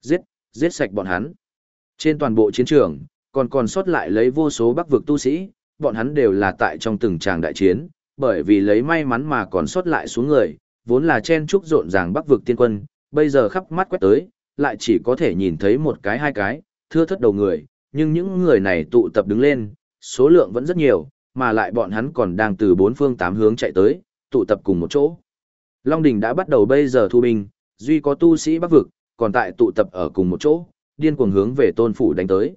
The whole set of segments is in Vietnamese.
Giết, giết sạch bọn hắn. Trên toàn bộ chiến trường, còn còn sót lại lấy vô số bắc vực tu sĩ, bọn hắn đều là tại trong từng tràng đại chiến, bởi vì lấy may mắn mà còn sót lại xuống người, vốn là chen trúc rộn ràng bắc vực tiên quân, bây giờ khắp mắt quét tới, lại chỉ có thể nhìn thấy một cái hai cái, thưa thất đầu người, nhưng những người này tụ tập đứng lên, số lượng vẫn rất nhiều, mà lại bọn hắn còn đang từ bốn phương tám hướng chạy tới, tụ tập cùng một chỗ. Long Đình đã bắt đầu bây giờ thu binh, duy có tu sĩ bắc vực, còn tại tụ tập ở cùng một chỗ, điên cuồng hướng về tôn phủ đánh tới.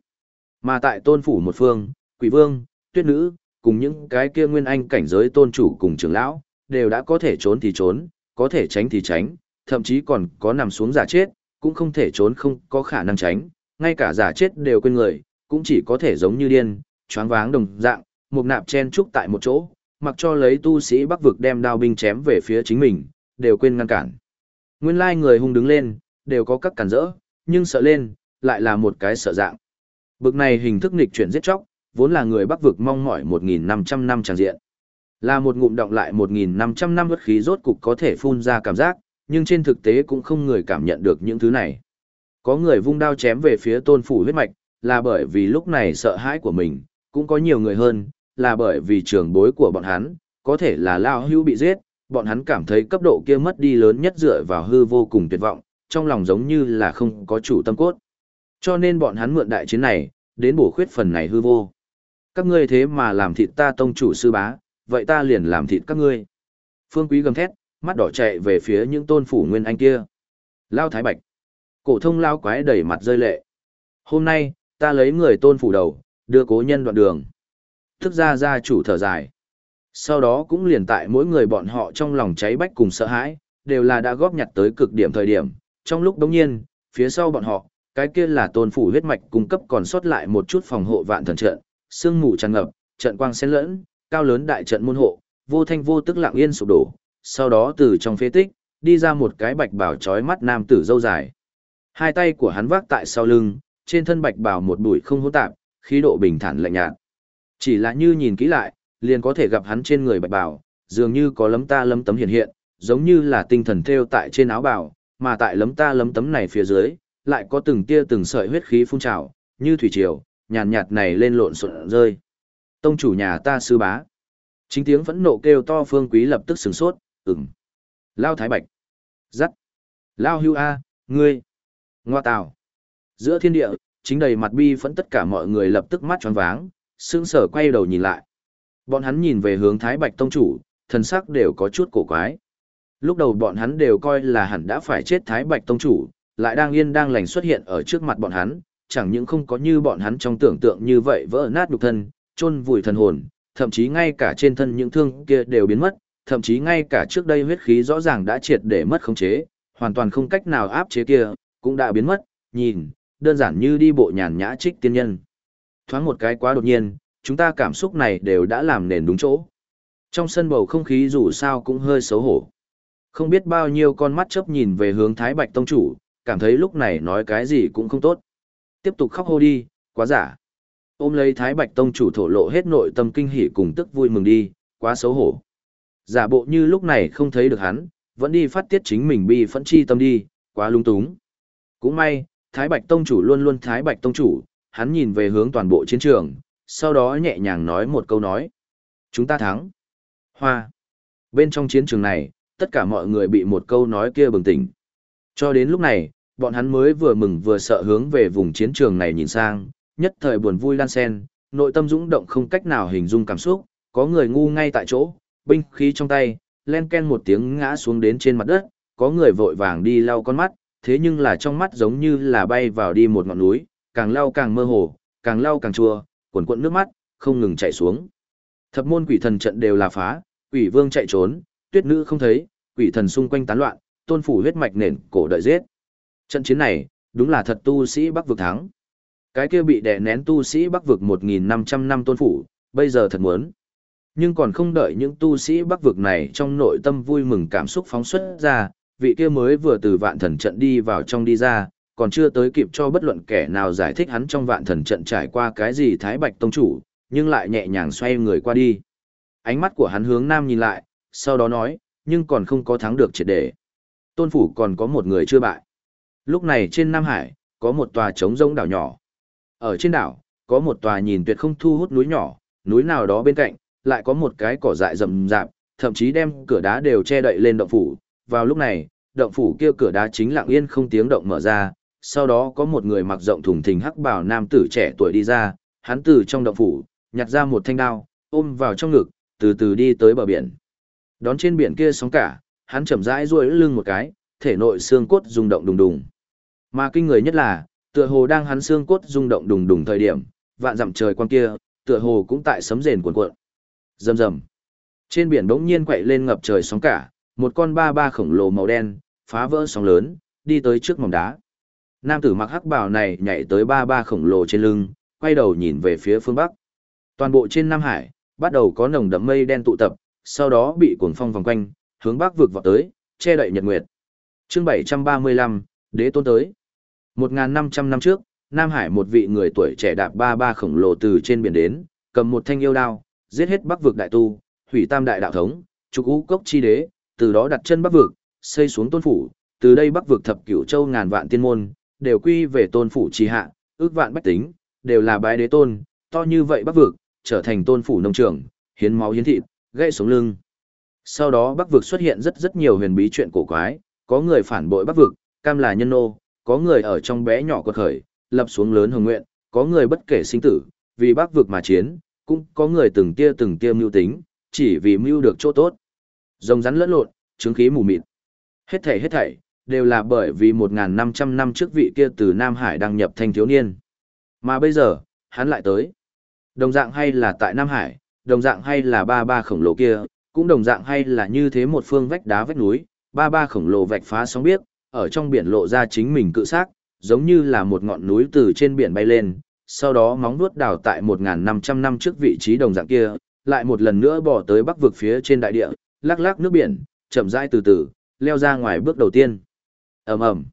Mà tại tôn phủ một phương, quỷ vương, tuyết nữ, cùng những cái kia nguyên anh cảnh giới tôn chủ cùng trưởng lão, đều đã có thể trốn thì trốn, có thể tránh thì tránh, thậm chí còn có nằm xuống giả chết, cũng không thể trốn không có khả năng tránh, ngay cả giả chết đều quên người, cũng chỉ có thể giống như điên, choáng váng đồng dạng, một nạp chen trúc tại một chỗ, mặc cho lấy tu sĩ bắc vực đem đao binh chém về phía chính mình, đều quên ngăn cản. Nguyên lai người hung đứng lên, đều có các cản rỡ, nhưng sợ lên, lại là một cái sợ dạng. Bực này hình thức nghịch chuyển giết chóc, vốn là người bắc vực mong mỏi 1.500 năm tràng diện. Là một ngụm động lại 1.500 năm bất khí rốt cục có thể phun ra cảm giác, nhưng trên thực tế cũng không người cảm nhận được những thứ này. Có người vung đao chém về phía tôn phủ huyết mạch, là bởi vì lúc này sợ hãi của mình, cũng có nhiều người hơn, là bởi vì trường bối của bọn hắn, có thể là lao hưu bị giết, bọn hắn cảm thấy cấp độ kia mất đi lớn nhất dựa vào hư vô cùng tuyệt vọng, trong lòng giống như là không có chủ tâm cốt. Cho nên bọn hắn mượn đại chiến này, đến bổ khuyết phần này hư vô. Các ngươi thế mà làm thịt ta tông chủ sư bá, vậy ta liền làm thịt các ngươi. Phương Quý gầm thét, mắt đỏ chạy về phía những tôn phủ nguyên anh kia. Lao Thái Bạch. Cổ thông lao quái đẩy mặt rơi lệ. Hôm nay, ta lấy người tôn phủ đầu, đưa cố nhân đoạn đường. Thức ra gia chủ thở dài. Sau đó cũng liền tại mỗi người bọn họ trong lòng cháy bách cùng sợ hãi, đều là đã góp nhặt tới cực điểm thời điểm. Trong lúc đống nhiên, phía sau bọn họ, cái kia là tôn phủ huyết mạch cung cấp còn sót lại một chút phòng hộ vạn thần trận, sương mù tràn ngập, trận quang xen lẫn, cao lớn đại trận môn hộ, vô thanh vô tức lặng yên sụp đổ, sau đó từ trong phế tích, đi ra một cái bạch bào chói mắt nam tử dâu dài. Hai tay của hắn vác tại sau lưng, trên thân bạch bào một bụi không hỗn tạp, khí độ bình thản lạnh nhạt. Chỉ là như nhìn kỹ lại, liền có thể gặp hắn trên người bạch bào, dường như có lấm ta lấm tấm hiện hiện, giống như là tinh thần theo tại trên áo bào, mà tại lấm ta lấm tấm này phía dưới, lại có từng tia từng sợi huyết khí phun trào, như thủy triều, nhàn nhạt, nhạt này lên lộn xộn rơi. Tông chủ nhà ta sư bá. Chính tiếng phẫn nộ kêu to phương quý lập tức sửng sốt, ừm. Lao Thái Bạch. Dắt. Lao Hưu A, ngươi. Ngoa tào. Giữa thiên địa, chính đầy mặt bi phẫn tất cả mọi người lập tức mắt tròn váng, sững sờ quay đầu nhìn lại. Bọn hắn nhìn về hướng Thái Bạch Tông Chủ, thần sắc đều có chút cổ quái. Lúc đầu bọn hắn đều coi là hẳn đã phải chết Thái Bạch Tông Chủ, lại đang yên đang lành xuất hiện ở trước mặt bọn hắn, chẳng những không có như bọn hắn trong tưởng tượng như vậy vỡ nát nhục thân, chôn vùi thần hồn, thậm chí ngay cả trên thân những thương kia đều biến mất, thậm chí ngay cả trước đây huyết khí rõ ràng đã triệt để mất khống chế, hoàn toàn không cách nào áp chế kia, cũng đã biến mất, nhìn, đơn giản như đi bộ nhàn nhã trích tiên nhân. Thoáng một cái quá đột nhiên, chúng ta cảm xúc này đều đã làm nền đúng chỗ. Trong sân bầu không khí dù sao cũng hơi xấu hổ. Không biết bao nhiêu con mắt chớp nhìn về hướng Thái Bạch Tông Chủ, cảm thấy lúc này nói cái gì cũng không tốt. Tiếp tục khóc hô đi, quá giả. Ôm lấy Thái Bạch Tông Chủ thổ lộ hết nội tâm kinh hỉ cùng tức vui mừng đi, quá xấu hổ. Giả bộ như lúc này không thấy được hắn, vẫn đi phát tiết chính mình bi phẫn chi tâm đi, quá lung túng. Cũng may, Thái Bạch Tông Chủ luôn luôn Thái Bạch Tông Chủ, hắn nhìn về hướng toàn bộ chiến trường, sau đó nhẹ nhàng nói một câu nói. Chúng ta thắng. Hoa. Bên trong chiến trường này, tất cả mọi người bị một câu nói kia bừng tỉnh. Cho đến lúc này, bọn hắn mới vừa mừng vừa sợ hướng về vùng chiến trường này nhìn sang, nhất thời buồn vui lan sen, nội tâm dũng động không cách nào hình dung cảm xúc, có người ngu ngay tại chỗ, binh khí trong tay, len ken một tiếng ngã xuống đến trên mặt đất, có người vội vàng đi lau con mắt, thế nhưng là trong mắt giống như là bay vào đi một ngọn núi, càng lau càng mơ hồ, càng lau càng chua, cuộn cuộn nước mắt, không ngừng chảy xuống. Thập môn quỷ thần trận đều là phá, quỷ vương chạy trốn, tuyết nữ không thấy, quỷ thần xung quanh tán loạn, tôn phủ huyết mạch nền cổ đợi giết. Trận chiến này, đúng là thật tu sĩ Bắc vực thắng. Cái kia bị đè nén tu sĩ Bắc vực 1500 năm tôn phủ, bây giờ thật muốn. Nhưng còn không đợi những tu sĩ Bắc vực này trong nội tâm vui mừng cảm xúc phóng xuất ra, vị kia mới vừa từ vạn thần trận đi vào trong đi ra, còn chưa tới kịp cho bất luận kẻ nào giải thích hắn trong vạn thần trận trải qua cái gì Thái Bạch Tông Chủ, nhưng lại nhẹ nhàng xoay người qua đi. Ánh mắt của hắn hướng nam nhìn lại, sau đó nói, nhưng còn không có thắng được triệt đề. Tôn Phủ còn có một người chưa bại. Lúc này trên Nam Hải, có một tòa trống rỗng đảo nhỏ. Ở trên đảo, có một tòa nhìn tuyệt không thu hút núi nhỏ, núi nào đó bên cạnh, lại có một cái cỏ dại rậm rạp, thậm chí đem cửa đá đều che đậy lên động phủ. Vào lúc này, động phủ kia cửa đá chính lặng yên không tiếng động mở ra, sau đó có một người mặc rộng thùng thình hắc bào nam tử trẻ tuổi đi ra, hắn từ trong động phủ, nhặt ra một thanh đao, ôm vào trong ngực, từ từ đi tới bờ biển. Đón trên biển kia sóng cả, hắn chậm rãi duỗi lưng một cái, thể nội xương cốt rung động đùng đùng. Mà kinh người nhất là, tựa hồ đang hắn xương cốt rung động đùng đùng thời điểm, vạn dặm trời quan kia, tựa hồ cũng tại sấm rền cuộn cuộn. Rầm rầm. Trên biển bỗng nhiên quậy lên ngập trời sóng cả, một con ba ba khổng lồ màu đen, phá vỡ sóng lớn, đi tới trước mỏng đá. Nam tử mặc hắc bào này nhảy tới ba ba khổng lồ trên lưng, quay đầu nhìn về phía phương bắc. Toàn bộ trên Nam Hải, bắt đầu có nồng đậm mây đen tụ tập, sau đó bị cuồng phong vòng quanh, hướng bắc vực vọt tới, che đậy nhật nguyệt. Chương 735, Đế tôn tới. 1500 năm trước, Nam Hải một vị người tuổi trẻ đạp ba ba khổng lồ từ trên biển đến, cầm một thanh yêu đao, giết hết bắc vực đại tu, hủy tam đại đạo thống, trục ú cốc chi đế, từ đó đặt chân bắc vực, xây xuống tôn phủ, từ đây bắc vực thập cửu châu ngàn vạn tiên môn, đều quy về tôn phủ trì hạ, ước vạn bách tính, đều là bái đế tôn, to như vậy bắc vực, trở thành tôn phủ nông trường, hiến máu hiến thịt, gãy sống lưng. Sau đó bắc vực xuất hiện rất rất nhiều huyền bí chuyện cổ quái, có người phản bội bắc vực, cam là nhân nô, có người ở trong bé nhỏ quật khởi, lập xuống lớn hồng nguyện, có người bất kể sinh tử, vì bắc vực mà chiến, cũng có người từng tia từng tia mưu tính, chỉ vì mưu được chỗ tốt. Rồng rắn lẫn lộn, chứng khí mù mịt. Hết thảy hết thảy, đều là bởi vì 1.500 năm trước vị kia từ Nam Hải đăng nhập thanh thiếu niên. Mà bây giờ, hắn lại tới. Đồng dạng hay là tại Nam Hải, đồng dạng hay là ba ba khổng lồ kia, cũng đồng dạng hay là như thế một phương vách đá vách núi, ba ba khổng lồ vạch phá sóng biếc, ở trong biển lộ ra chính mình cự xác, giống như là một ngọn núi từ trên biển bay lên, sau đó móng vuốt đào tại 1500 năm trước vị trí đồng dạng kia, lại một lần nữa bỏ tới bắc vực phía trên đại địa, lắc lắc nước biển, chậm rãi từ từ, leo ra ngoài bước đầu tiên. ầm ầm,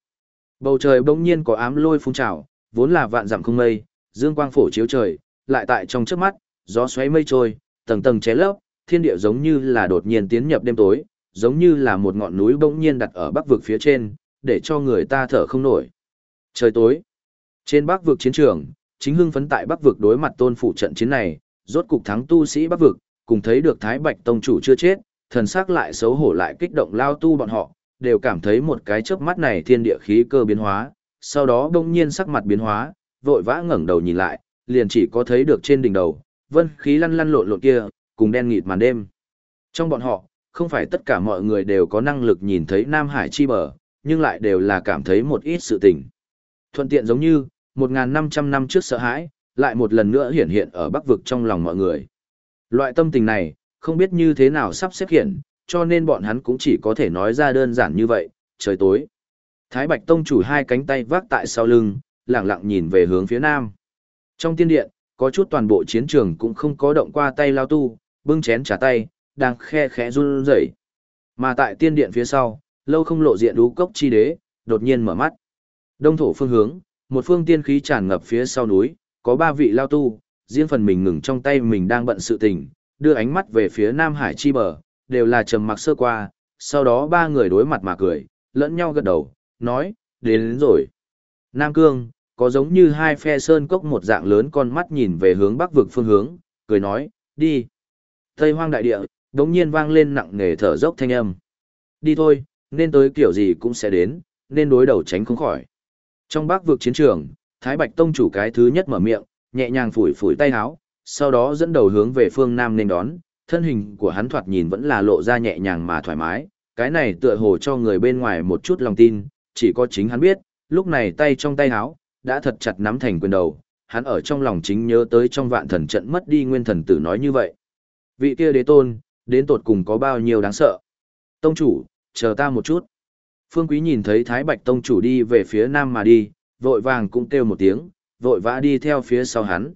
Bầu trời bỗng nhiên có ám lôi phun trào, vốn là vạn dặm không mây, dương quang phổ chiếu trời, lại tại trong trước mắt, gió xoáy mây trôi, tầng tầng ché lấp, thiên địa giống như là đột nhiên tiến nhập đêm tối, giống như là một ngọn núi bỗng nhiên đặt ở bắc vực phía trên, để cho người ta thở không nổi. Trời tối. Trên bắc vực chiến trường, chính hưng phấn tại bắc vực đối mặt tôn phủ trận chiến này, rốt cục thắng tu sĩ bắc vực, cùng thấy được Thái Bạch Tông chủ chưa chết, thần sắc lại xấu hổ lại kích động lao tu bọn họ, đều cảm thấy một cái chớp mắt này thiên địa khí cơ biến hóa, sau đó đông nhiên sắc mặt biến hóa, vội vã ngẩng đầu nhìn lại, liền chỉ có thấy được trên đỉnh đầu, vân khí lăn lăn lộn lộn kia, cùng đen nghịt màn đêm. Trong bọn họ, không phải tất cả mọi người đều có năng lực nhìn thấy Nam Hải chi bờ, nhưng lại đều là cảm thấy một ít sự tình. Thuận tiện giống như, 1.500 năm trước sợ hãi, lại một lần nữa hiển hiện ở bắc vực trong lòng mọi người. Loại tâm tình này, không biết như thế nào sắp xếp hiện, cho nên bọn hắn cũng chỉ có thể nói ra đơn giản như vậy, trời tối. Thái Bạch Tông chủ hai cánh tay vác tại sau lưng, lặng lặng nhìn về hướng phía nam. Trong tiên điện, có chút toàn bộ chiến trường cũng không có động qua tay lao tu, bưng chén trả tay, đang khe khẽ run rẩy. Mà tại tiên điện phía sau, lâu không lộ diện đú cốc chi đế, đột nhiên mở mắt. Đông thổ phương hướng, một phương tiên khí tràn ngập phía sau núi, có ba vị lao tu, riêng phần mình ngừng trong tay mình đang bận sự tình, đưa ánh mắt về phía Nam Hải chi bờ, đều là trầm mặc sơ qua, sau đó ba người đối mặt mà cười, lẫn nhau gật đầu, nói, đến, đến rồi. Nam Cương, có giống như hai phe sơn cốc một dạng lớn con mắt nhìn về hướng bắc vực phương hướng, cười nói, đi. Tây hoang đại địa, đống nhiên vang lên nặng nề thở dốc thanh âm. Đi thôi, nên tới kiểu gì cũng sẽ đến, nên đối đầu tránh không khỏi. Trong bắc vực chiến trường, Thái Bạch Tông chủ cái thứ nhất mở miệng, nhẹ nhàng phủi phủi tay áo, sau đó dẫn đầu hướng về phương Nam nên đón, thân hình của hắn thoạt nhìn vẫn là lộ ra nhẹ nhàng mà thoải mái, cái này tựa hồ cho người bên ngoài một chút lòng tin, chỉ có chính hắn biết, lúc này tay trong tay áo, đã thật chặt nắm thành quyền đầu, hắn ở trong lòng chính nhớ tới trong vạn thần trận mất đi nguyên thần tử nói như vậy. Vị kia đế tôn, đến tột cùng có bao nhiêu đáng sợ. Tông chủ, chờ ta một chút. Phương Quý nhìn thấy Thái Bạch Tông chủ đi về phía nam mà đi, vội vàng cũng kêu một tiếng, vội vã đi theo phía sau hắn.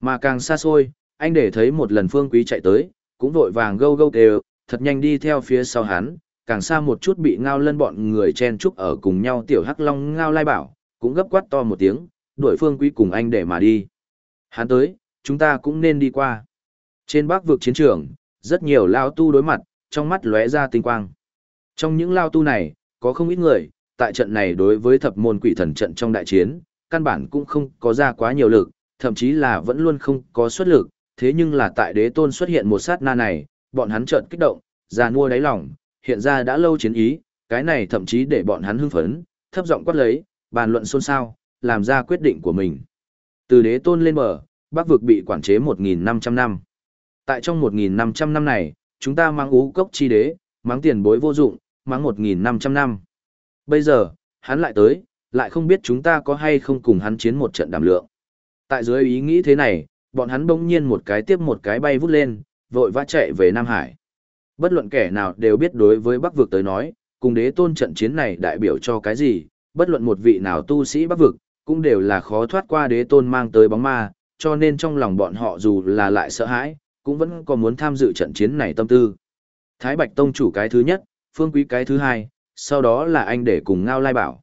Mà càng xa xôi, anh để thấy một lần Phương Quý chạy tới, cũng vội vàng gâu gâu kêu, thật nhanh đi theo phía sau hắn, càng xa một chút bị ngao lân bọn người chen chúc ở cùng nhau tiểu hắc long ngao lai bảo, cũng gấp quát to một tiếng, đuổi Phương Quý cùng anh để mà đi. Hắn tới, chúng ta cũng nên đi qua. Trên bắc vực chiến trường, rất nhiều lao tu đối mặt, trong mắt lóe ra tinh quang. Trong những lao tu này, có không ít người, tại trận này đối với thập môn quỷ thần trận trong đại chiến, căn bản cũng không có ra quá nhiều lực, thậm chí là vẫn luôn không có xuất lực, thế nhưng là tại đế tôn xuất hiện một sát na này, bọn hắn chợt kích động, già nua đáy lòng, hiện ra đã lâu chiến ý, cái này thậm chí để bọn hắn hưng phấn, thấp giọng quát lấy, bàn luận xôn xao, làm ra quyết định của mình. Từ đế tôn lên bờ, bắc vực bị quản chế 1.500 năm. Tại trong 1.500 năm này, chúng ta mang ú cốc chi đế, mang tiền bối vô dụng, mang 1.500 năm. Bây giờ, hắn lại tới, lại không biết chúng ta có hay không cùng hắn chiến một trận đảm lượng. Tại dưới ý nghĩ thế này, bọn hắn bỗng nhiên một cái tiếp một cái bay vút lên, vội vã chạy về Nam Hải. Bất luận kẻ nào đều biết đối với Bắc vực tới nói, cùng đế tôn trận chiến này đại biểu cho cái gì, bất luận một vị nào tu sĩ Bắc vực, cũng đều là khó thoát qua đế tôn mang tới bóng ma, cho nên trong lòng bọn họ dù là lại sợ hãi, cũng vẫn có muốn tham dự trận chiến này tâm tư. Thái Bạch Tông chủ cái thứ nhất, Phương Quý cái thứ hai, sau đó là anh để cùng Ngao Lai Bảo.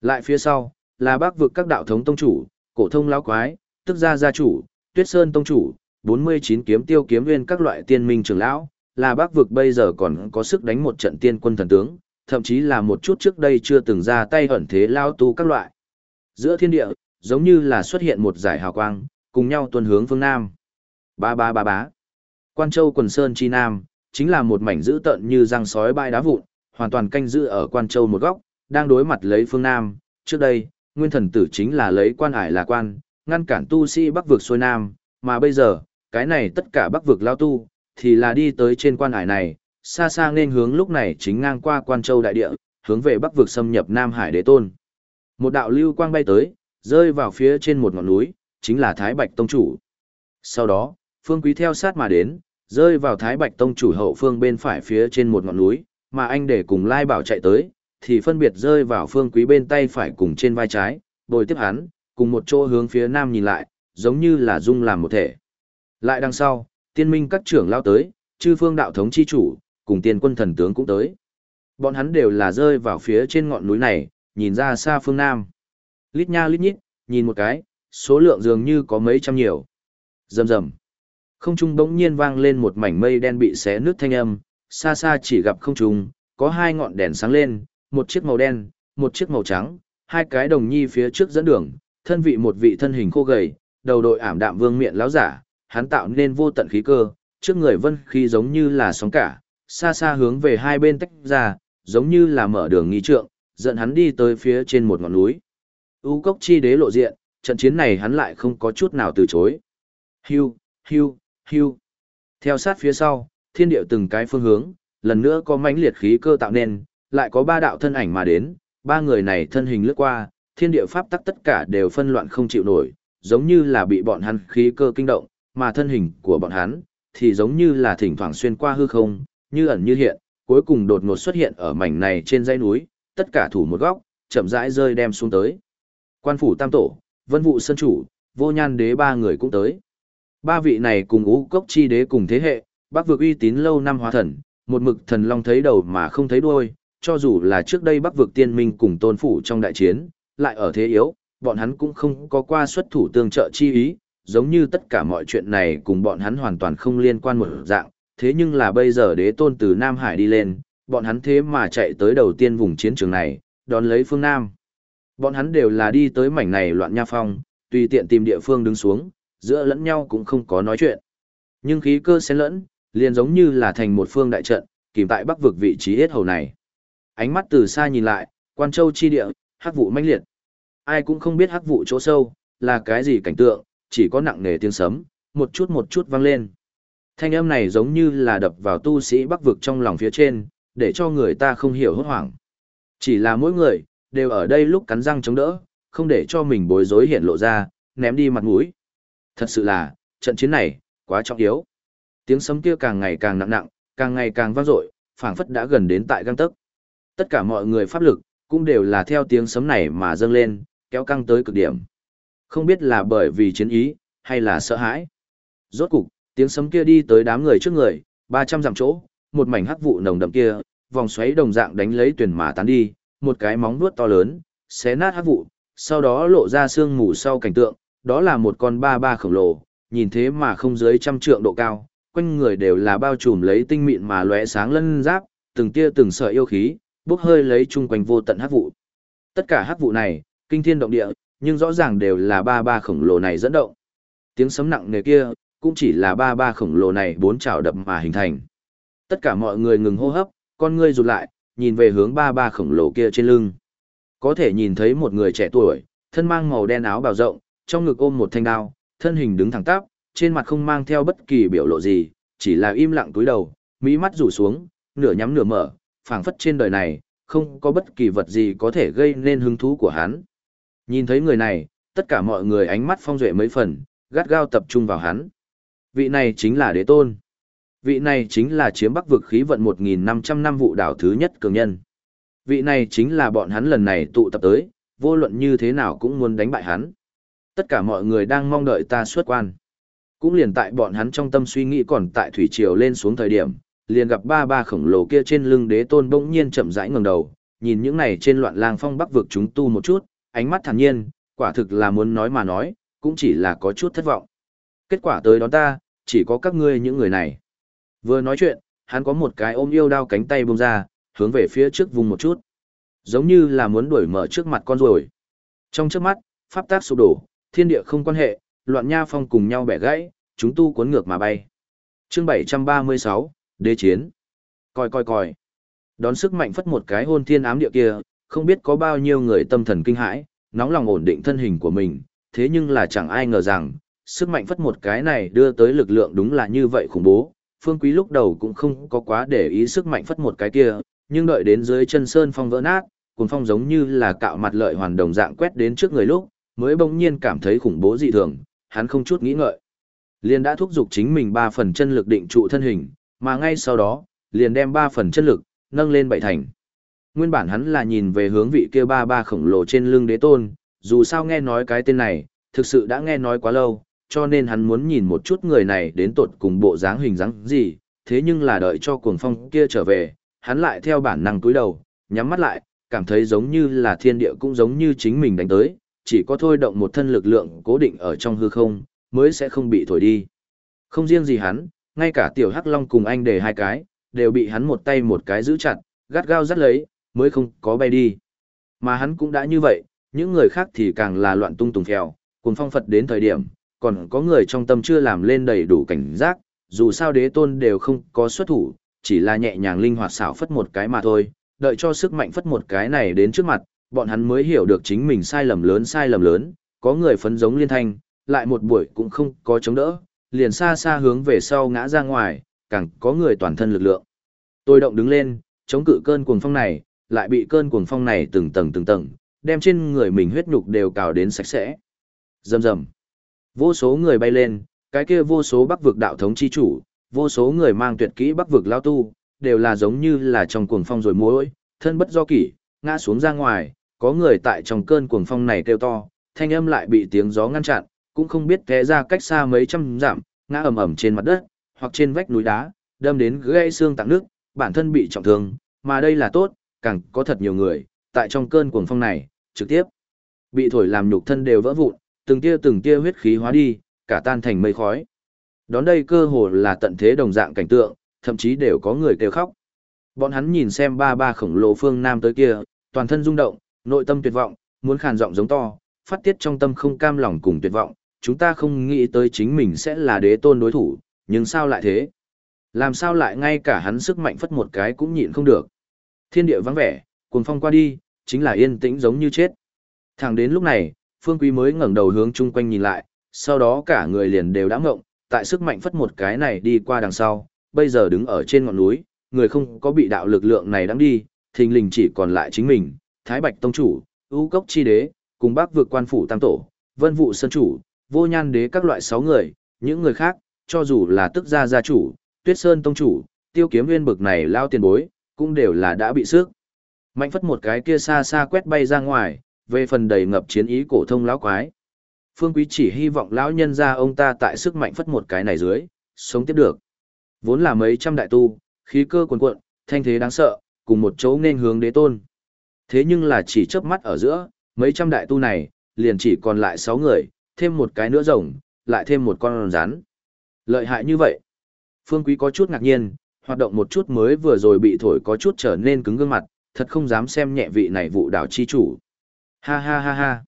Lại phía sau, là bác vực các đạo thống tông chủ, cổ thông lão quái, tức gia gia chủ, Tuyết Sơn tông chủ, 49 kiếm tiêu kiếm nguyên các loại tiên minh trưởng lão, là bác vực bây giờ còn có sức đánh một trận tiên quân thần tướng, thậm chí là một chút trước đây chưa từng ra tay ẩn thế lao tu các loại. Giữa thiên địa, giống như là xuất hiện một giải hào quang, cùng nhau tuần hướng phương Nam. Ba ba ba bá. Quan Châu quần sơn chi Nam, chính là một mảnh dữ tợn như răng sói bãi đá vụn, hoàn toàn canh giữ ở Quan Châu một góc, đang đối mặt lấy phương Nam. Trước đây, nguyên thần tử chính là lấy quan ải là quan, ngăn cản tu sĩ bắc vực xuôi Nam, mà bây giờ, cái này tất cả bắc vực lao tu, thì là đi tới trên quan ải này, xa xa nên hướng lúc này chính ngang qua Quan Châu đại địa, hướng về bắc vực xâm nhập Nam Hải đế tôn. Một đạo lưu quang bay tới, rơi vào phía trên một ngọn núi, chính là Thái Bạch Tông Chủ. Sau đó, Phương Quý theo sát mà đến, rơi vào Thái Bạch Tông Chủ hậu phương bên phải phía trên một ngọn núi, mà anh để cùng Lai Bảo chạy tới, thì phân biệt rơi vào Phương Quý bên tay phải cùng trên vai trái, bồi tiếp hắn, cùng một chỗ hướng phía nam nhìn lại, giống như là dung làm một thể. Lại đằng sau, tiên minh các trưởng lao tới, chư phương đạo thống chi chủ, cùng tiên quân thần tướng cũng tới. Bọn hắn đều là rơi vào phía trên ngọn núi này, nhìn ra xa phương Nam. Lít nha lít nhít, nhìn một cái, số lượng dường như có mấy trăm nhiều. Rầm rầm. Không trung bỗng nhiên vang lên một mảnh mây đen bị xé nước thanh âm, xa xa chỉ gặp không trung, có hai ngọn đèn sáng lên, một chiếc màu đen, một chiếc màu trắng, hai cái đồng nhi phía trước dẫn đường, thân vị một vị thân hình khô gầy, đầu đội ảm đạm vương miện láo giả, hắn tạo nên vô tận khí cơ, trước người vân khí giống như là sóng cả, xa xa hướng về hai bên tách ra, giống như là mở đường nghi trượng, dẫn hắn đi tới phía trên một ngọn núi. U cốc chi đế lộ diện, trận chiến này hắn lại không có chút nào từ chối. Hưu, hưu, hưu. Theo sát phía sau, thiên điệu từng cái phương hướng, lần nữa có mãnh liệt khí cơ tạo nên, lại có ba đạo thân ảnh mà đến, ba người này thân hình lướt qua, thiên địa pháp tắc tất cả đều phân loạn không chịu nổi, giống như là bị bọn hắn khí cơ kinh động, mà thân hình của bọn hắn thì giống như là thỉnh thoảng xuyên qua hư không, như ẩn như hiện, cuối cùng đột ngột xuất hiện ở mảnh này trên dãy núi, tất cả thủ một góc, chậm rãi rơi đem xuống tới. Quan phủ tam tổ, vân vụ sân chủ, vô nhan đế ba người cũng tới. Ba vị này cùng ú cốc chi đế cùng thế hệ, bác vực uy tín lâu năm hóa thần, một mực thần long thấy đầu mà không thấy đuôi, cho dù là trước đây bắc vực tiên minh cùng tôn phủ trong đại chiến, lại ở thế yếu, bọn hắn cũng không có qua xuất thủ tương trợ chi ý, giống như tất cả mọi chuyện này cùng bọn hắn hoàn toàn không liên quan một dạng, thế nhưng là bây giờ đế tôn từ Nam Hải đi lên, bọn hắn thế mà chạy tới đầu tiên vùng chiến trường này, đón lấy phương Nam. Bọn hắn đều là đi tới mảnh này loạn nha phong, tùy tiện tìm địa phương đứng xuống, giữa lẫn nhau cũng không có nói chuyện. Nhưng khí cơ xen lẫn, liền giống như là thành một phương đại trận, kìm tại bắc vực vị trí hết hầu này. Ánh mắt từ xa nhìn lại, quan châu chi địa, hắc vụ mãnh liệt. Ai cũng không biết hắc vụ chỗ sâu, là cái gì cảnh tượng, chỉ có nặng nề tiếng sấm, một chút một chút vang lên. Thanh âm này giống như là đập vào tu sĩ bắc vực trong lòng phía trên, để cho người ta không hiểu hốt hoảng. Chỉ là mỗi người, đều ở đây lúc cắn răng chống đỡ, không để cho mình bối rối hiện lộ ra, ném đi mặt mũi. Thật sự là, trận chiến này, quá trọng yếu. Tiếng sấm kia càng ngày càng nặng nặng, càng ngày càng vang dội, phảng phất đã gần đến tại găng tấc. Tất cả mọi người pháp lực, cũng đều là theo tiếng sấm này mà dâng lên, kéo căng tới cực điểm. Không biết là bởi vì chiến ý, hay là sợ hãi. Rốt cục, tiếng sấm kia đi tới đám người trước người, 300 dặm chỗ, một mảnh hắc vụ nồng đậm kia, vòng xoáy đồng dạng đánh lấy tuyển mà tán đi, một cái móng vuốt to lớn, xé nát hắc vụ, sau đó lộ ra xương mù sau cảnh tượng, đó là một con ba ba khổng lồ, nhìn thế mà không dưới trăm trượng độ cao, quanh người đều là bao trùm lấy tinh mịn mà lóe sáng lân giáp, từng tia từng sợi yêu khí, bốc hơi lấy chung quanh vô tận hắc vụ. Tất cả hắc vụ này, kinh thiên động địa, nhưng rõ ràng đều là ba ba khổng lồ này dẫn động. Tiếng sấm nặng nề kia, cũng chỉ là ba ba khổng lồ này bốn chảo đập mà hình thành. Tất cả mọi người ngừng hô hấp, con ngươi rụt lại, nhìn về hướng ba ba khổng lồ kia trên lưng. Có thể nhìn thấy một người trẻ tuổi, thân mang màu đen áo bào rộng, trong ngực ôm một thanh đao, thân hình đứng thẳng tắp, trên mặt không mang theo bất kỳ biểu lộ gì, chỉ là im lặng túi đầu, mỹ mắt rủ xuống, nửa nhắm nửa mở, phảng phất trên đời này, không có bất kỳ vật gì có thể gây nên hứng thú của hắn. Nhìn thấy người này, tất cả mọi người ánh mắt phong duệ mấy phần, gắt gao tập trung vào hắn. Vị này chính là đế tôn. Vị này chính là chiếm bắc vực khí vận 1.500 năm vụ đảo thứ nhất cường nhân. Vị này chính là bọn hắn lần này tụ tập tới, vô luận như thế nào cũng muốn đánh bại hắn. Tất cả mọi người đang mong đợi ta xuất quan. Cũng liền tại bọn hắn trong tâm suy nghĩ còn tại thủy triều lên xuống thời điểm, liền gặp ba ba khổng lồ kia trên lưng đế tôn bỗng nhiên chậm rãi ngẩng đầu, nhìn những này trên loạn lang phong bắc vực chúng tu một chút, ánh mắt thản nhiên, quả thực là muốn nói mà nói, cũng chỉ là có chút thất vọng. Kết quả tới đó ta, chỉ có các ngươi những người này. Vừa nói chuyện, hắn có một cái ôm yêu đao cánh tay bông ra, hướng về phía trước vùng một chút. Giống như là muốn đuổi mở trước mặt con rồi. Trong trước mắt, pháp tác sụp đổ, thiên địa không quan hệ, loạn nha phong cùng nhau bẻ gãy, chúng tu cuốn ngược mà bay. Chương 736, Đế chiến. Coi coi coi. Đón sức mạnh phất một cái hôn thiên ám địa kia, không biết có bao nhiêu người tâm thần kinh hãi, nóng lòng ổn định thân hình của mình, thế nhưng là chẳng ai ngờ rằng, sức mạnh phất một cái này đưa tới lực lượng đúng là như vậy khủng bố. Phương Quý lúc đầu cũng không có quá để ý sức mạnh phất một cái kia, nhưng đợi đến dưới chân sơn phong vỡ nát, cuốn phong giống như là cạo mặt lợi hoàn đồng dạng quét đến trước người lúc, mới bỗng nhiên cảm thấy khủng bố dị thường, hắn không chút nghĩ ngợi. Liền đã thúc giục chính mình ba phần chân lực định trụ thân hình, mà ngay sau đó, liền đem ba phần chân lực, nâng lên bảy thành. Nguyên bản hắn là nhìn về hướng vị kia ba ba khổng lồ trên lưng đế tôn, dù sao nghe nói cái tên này, thực sự đã nghe nói quá lâu, cho nên hắn muốn nhìn một chút người này đến tột cùng bộ dáng hình dáng gì, thế nhưng là đợi cho cuồng phong kia trở về, hắn lại theo bản năng túi đầu, nhắm mắt lại, cảm thấy giống như là thiên địa cũng giống như chính mình đánh tới, chỉ có thôi động một thân lực lượng cố định ở trong hư không, mới sẽ không bị thổi đi. Không riêng gì hắn, ngay cả tiểu hắc long cùng anh để hai cái, đều bị hắn một tay một cái giữ chặt, gắt gao dắt lấy, mới không có bay đi. Mà hắn cũng đã như vậy, những người khác thì càng là loạn tung tùng theo, cùng phong Phật đến thời điểm, còn có người trong tâm chưa làm lên đầy đủ cảnh giác, dù sao đế tôn đều không có xuất thủ, chỉ là nhẹ nhàng linh hoạt xảo phất một cái mà thôi, đợi cho sức mạnh phất một cái này đến trước mặt, bọn hắn mới hiểu được chính mình sai lầm lớn sai lầm lớn, có người phấn giống liên thanh, lại một buổi cũng không có chống đỡ, liền xa xa hướng về sau ngã ra ngoài, càng có người toàn thân lực lượng. Tôi động đứng lên, chống cự cơn cuồng phong này, lại bị cơn cuồng phong này từng tầng từng tầng, đem trên người mình huyết nhục đều cào đến sạch sẽ. dầm dầm Vô số người bay lên, cái kia vô số bắc vực đạo thống chi chủ, vô số người mang tuyệt kỹ bắc vực lao tu, đều là giống như là trong cuồng phong rồi muối, thân bất do kỷ, ngã xuống ra ngoài, có người tại trong cơn cuồng phong này kêu to, thanh âm lại bị tiếng gió ngăn chặn, cũng không biết té ra cách xa mấy trăm dặm, ngã ầm ầm trên mặt đất, hoặc trên vách núi đá, đâm đến gãy xương tạng nước, bản thân bị trọng thương, mà đây là tốt, càng có thật nhiều người, tại trong cơn cuồng phong này, trực tiếp bị thổi làm nhục thân đều vỡ vụn, từng tia từng tia huyết khí hóa đi, cả tan thành mây khói. Đón đây cơ hồ là tận thế đồng dạng cảnh tượng, thậm chí đều có người kêu khóc. Bọn hắn nhìn xem ba ba khổng lồ phương nam tới kia, toàn thân rung động, nội tâm tuyệt vọng, muốn khàn giọng giống to, phát tiết trong tâm không cam lòng cùng tuyệt vọng, chúng ta không nghĩ tới chính mình sẽ là đế tôn đối thủ, nhưng sao lại thế? Làm sao lại ngay cả hắn sức mạnh phất một cái cũng nhịn không được? Thiên địa vắng vẻ, cuồng phong qua đi, chính là yên tĩnh giống như chết. Thẳng đến lúc này, Phương Quý mới ngẩng đầu hướng chung quanh nhìn lại, sau đó cả người liền đều đã ngộng, tại sức mạnh phất một cái này đi qua đằng sau, bây giờ đứng ở trên ngọn núi, người không có bị đạo lực lượng này đang đi, thình lình chỉ còn lại chính mình, Thái Bạch Tông Chủ, ưu cốc chi đế, cùng bác vượt quan phủ tam tổ, vân vụ sơn chủ, vô nhan đế các loại sáu người, những người khác, cho dù là tức gia gia chủ, tuyết sơn tông chủ, tiêu kiếm nguyên bực này lao tiền bối, cũng đều là đã bị sức. Mạnh phất một cái kia xa xa quét bay ra ngoài, về phần đầy ngập chiến ý cổ thông lão quái. Phương Quý chỉ hy vọng lão nhân gia ông ta tại sức mạnh phất một cái này dưới, sống tiếp được. Vốn là mấy trăm đại tu, khí cơ cuồn cuộn, thanh thế đáng sợ, cùng một chỗ nên hướng đế tôn. Thế nhưng là chỉ chớp mắt ở giữa, mấy trăm đại tu này, liền chỉ còn lại sáu người, thêm một cái nữa rồng, lại thêm một con rắn. Lợi hại như vậy. Phương Quý có chút ngạc nhiên, hoạt động một chút mới vừa rồi bị thổi có chút trở nên cứng gương mặt, thật không dám xem nhẹ vị này vụ đảo chi chủ. Ha ha ha ha.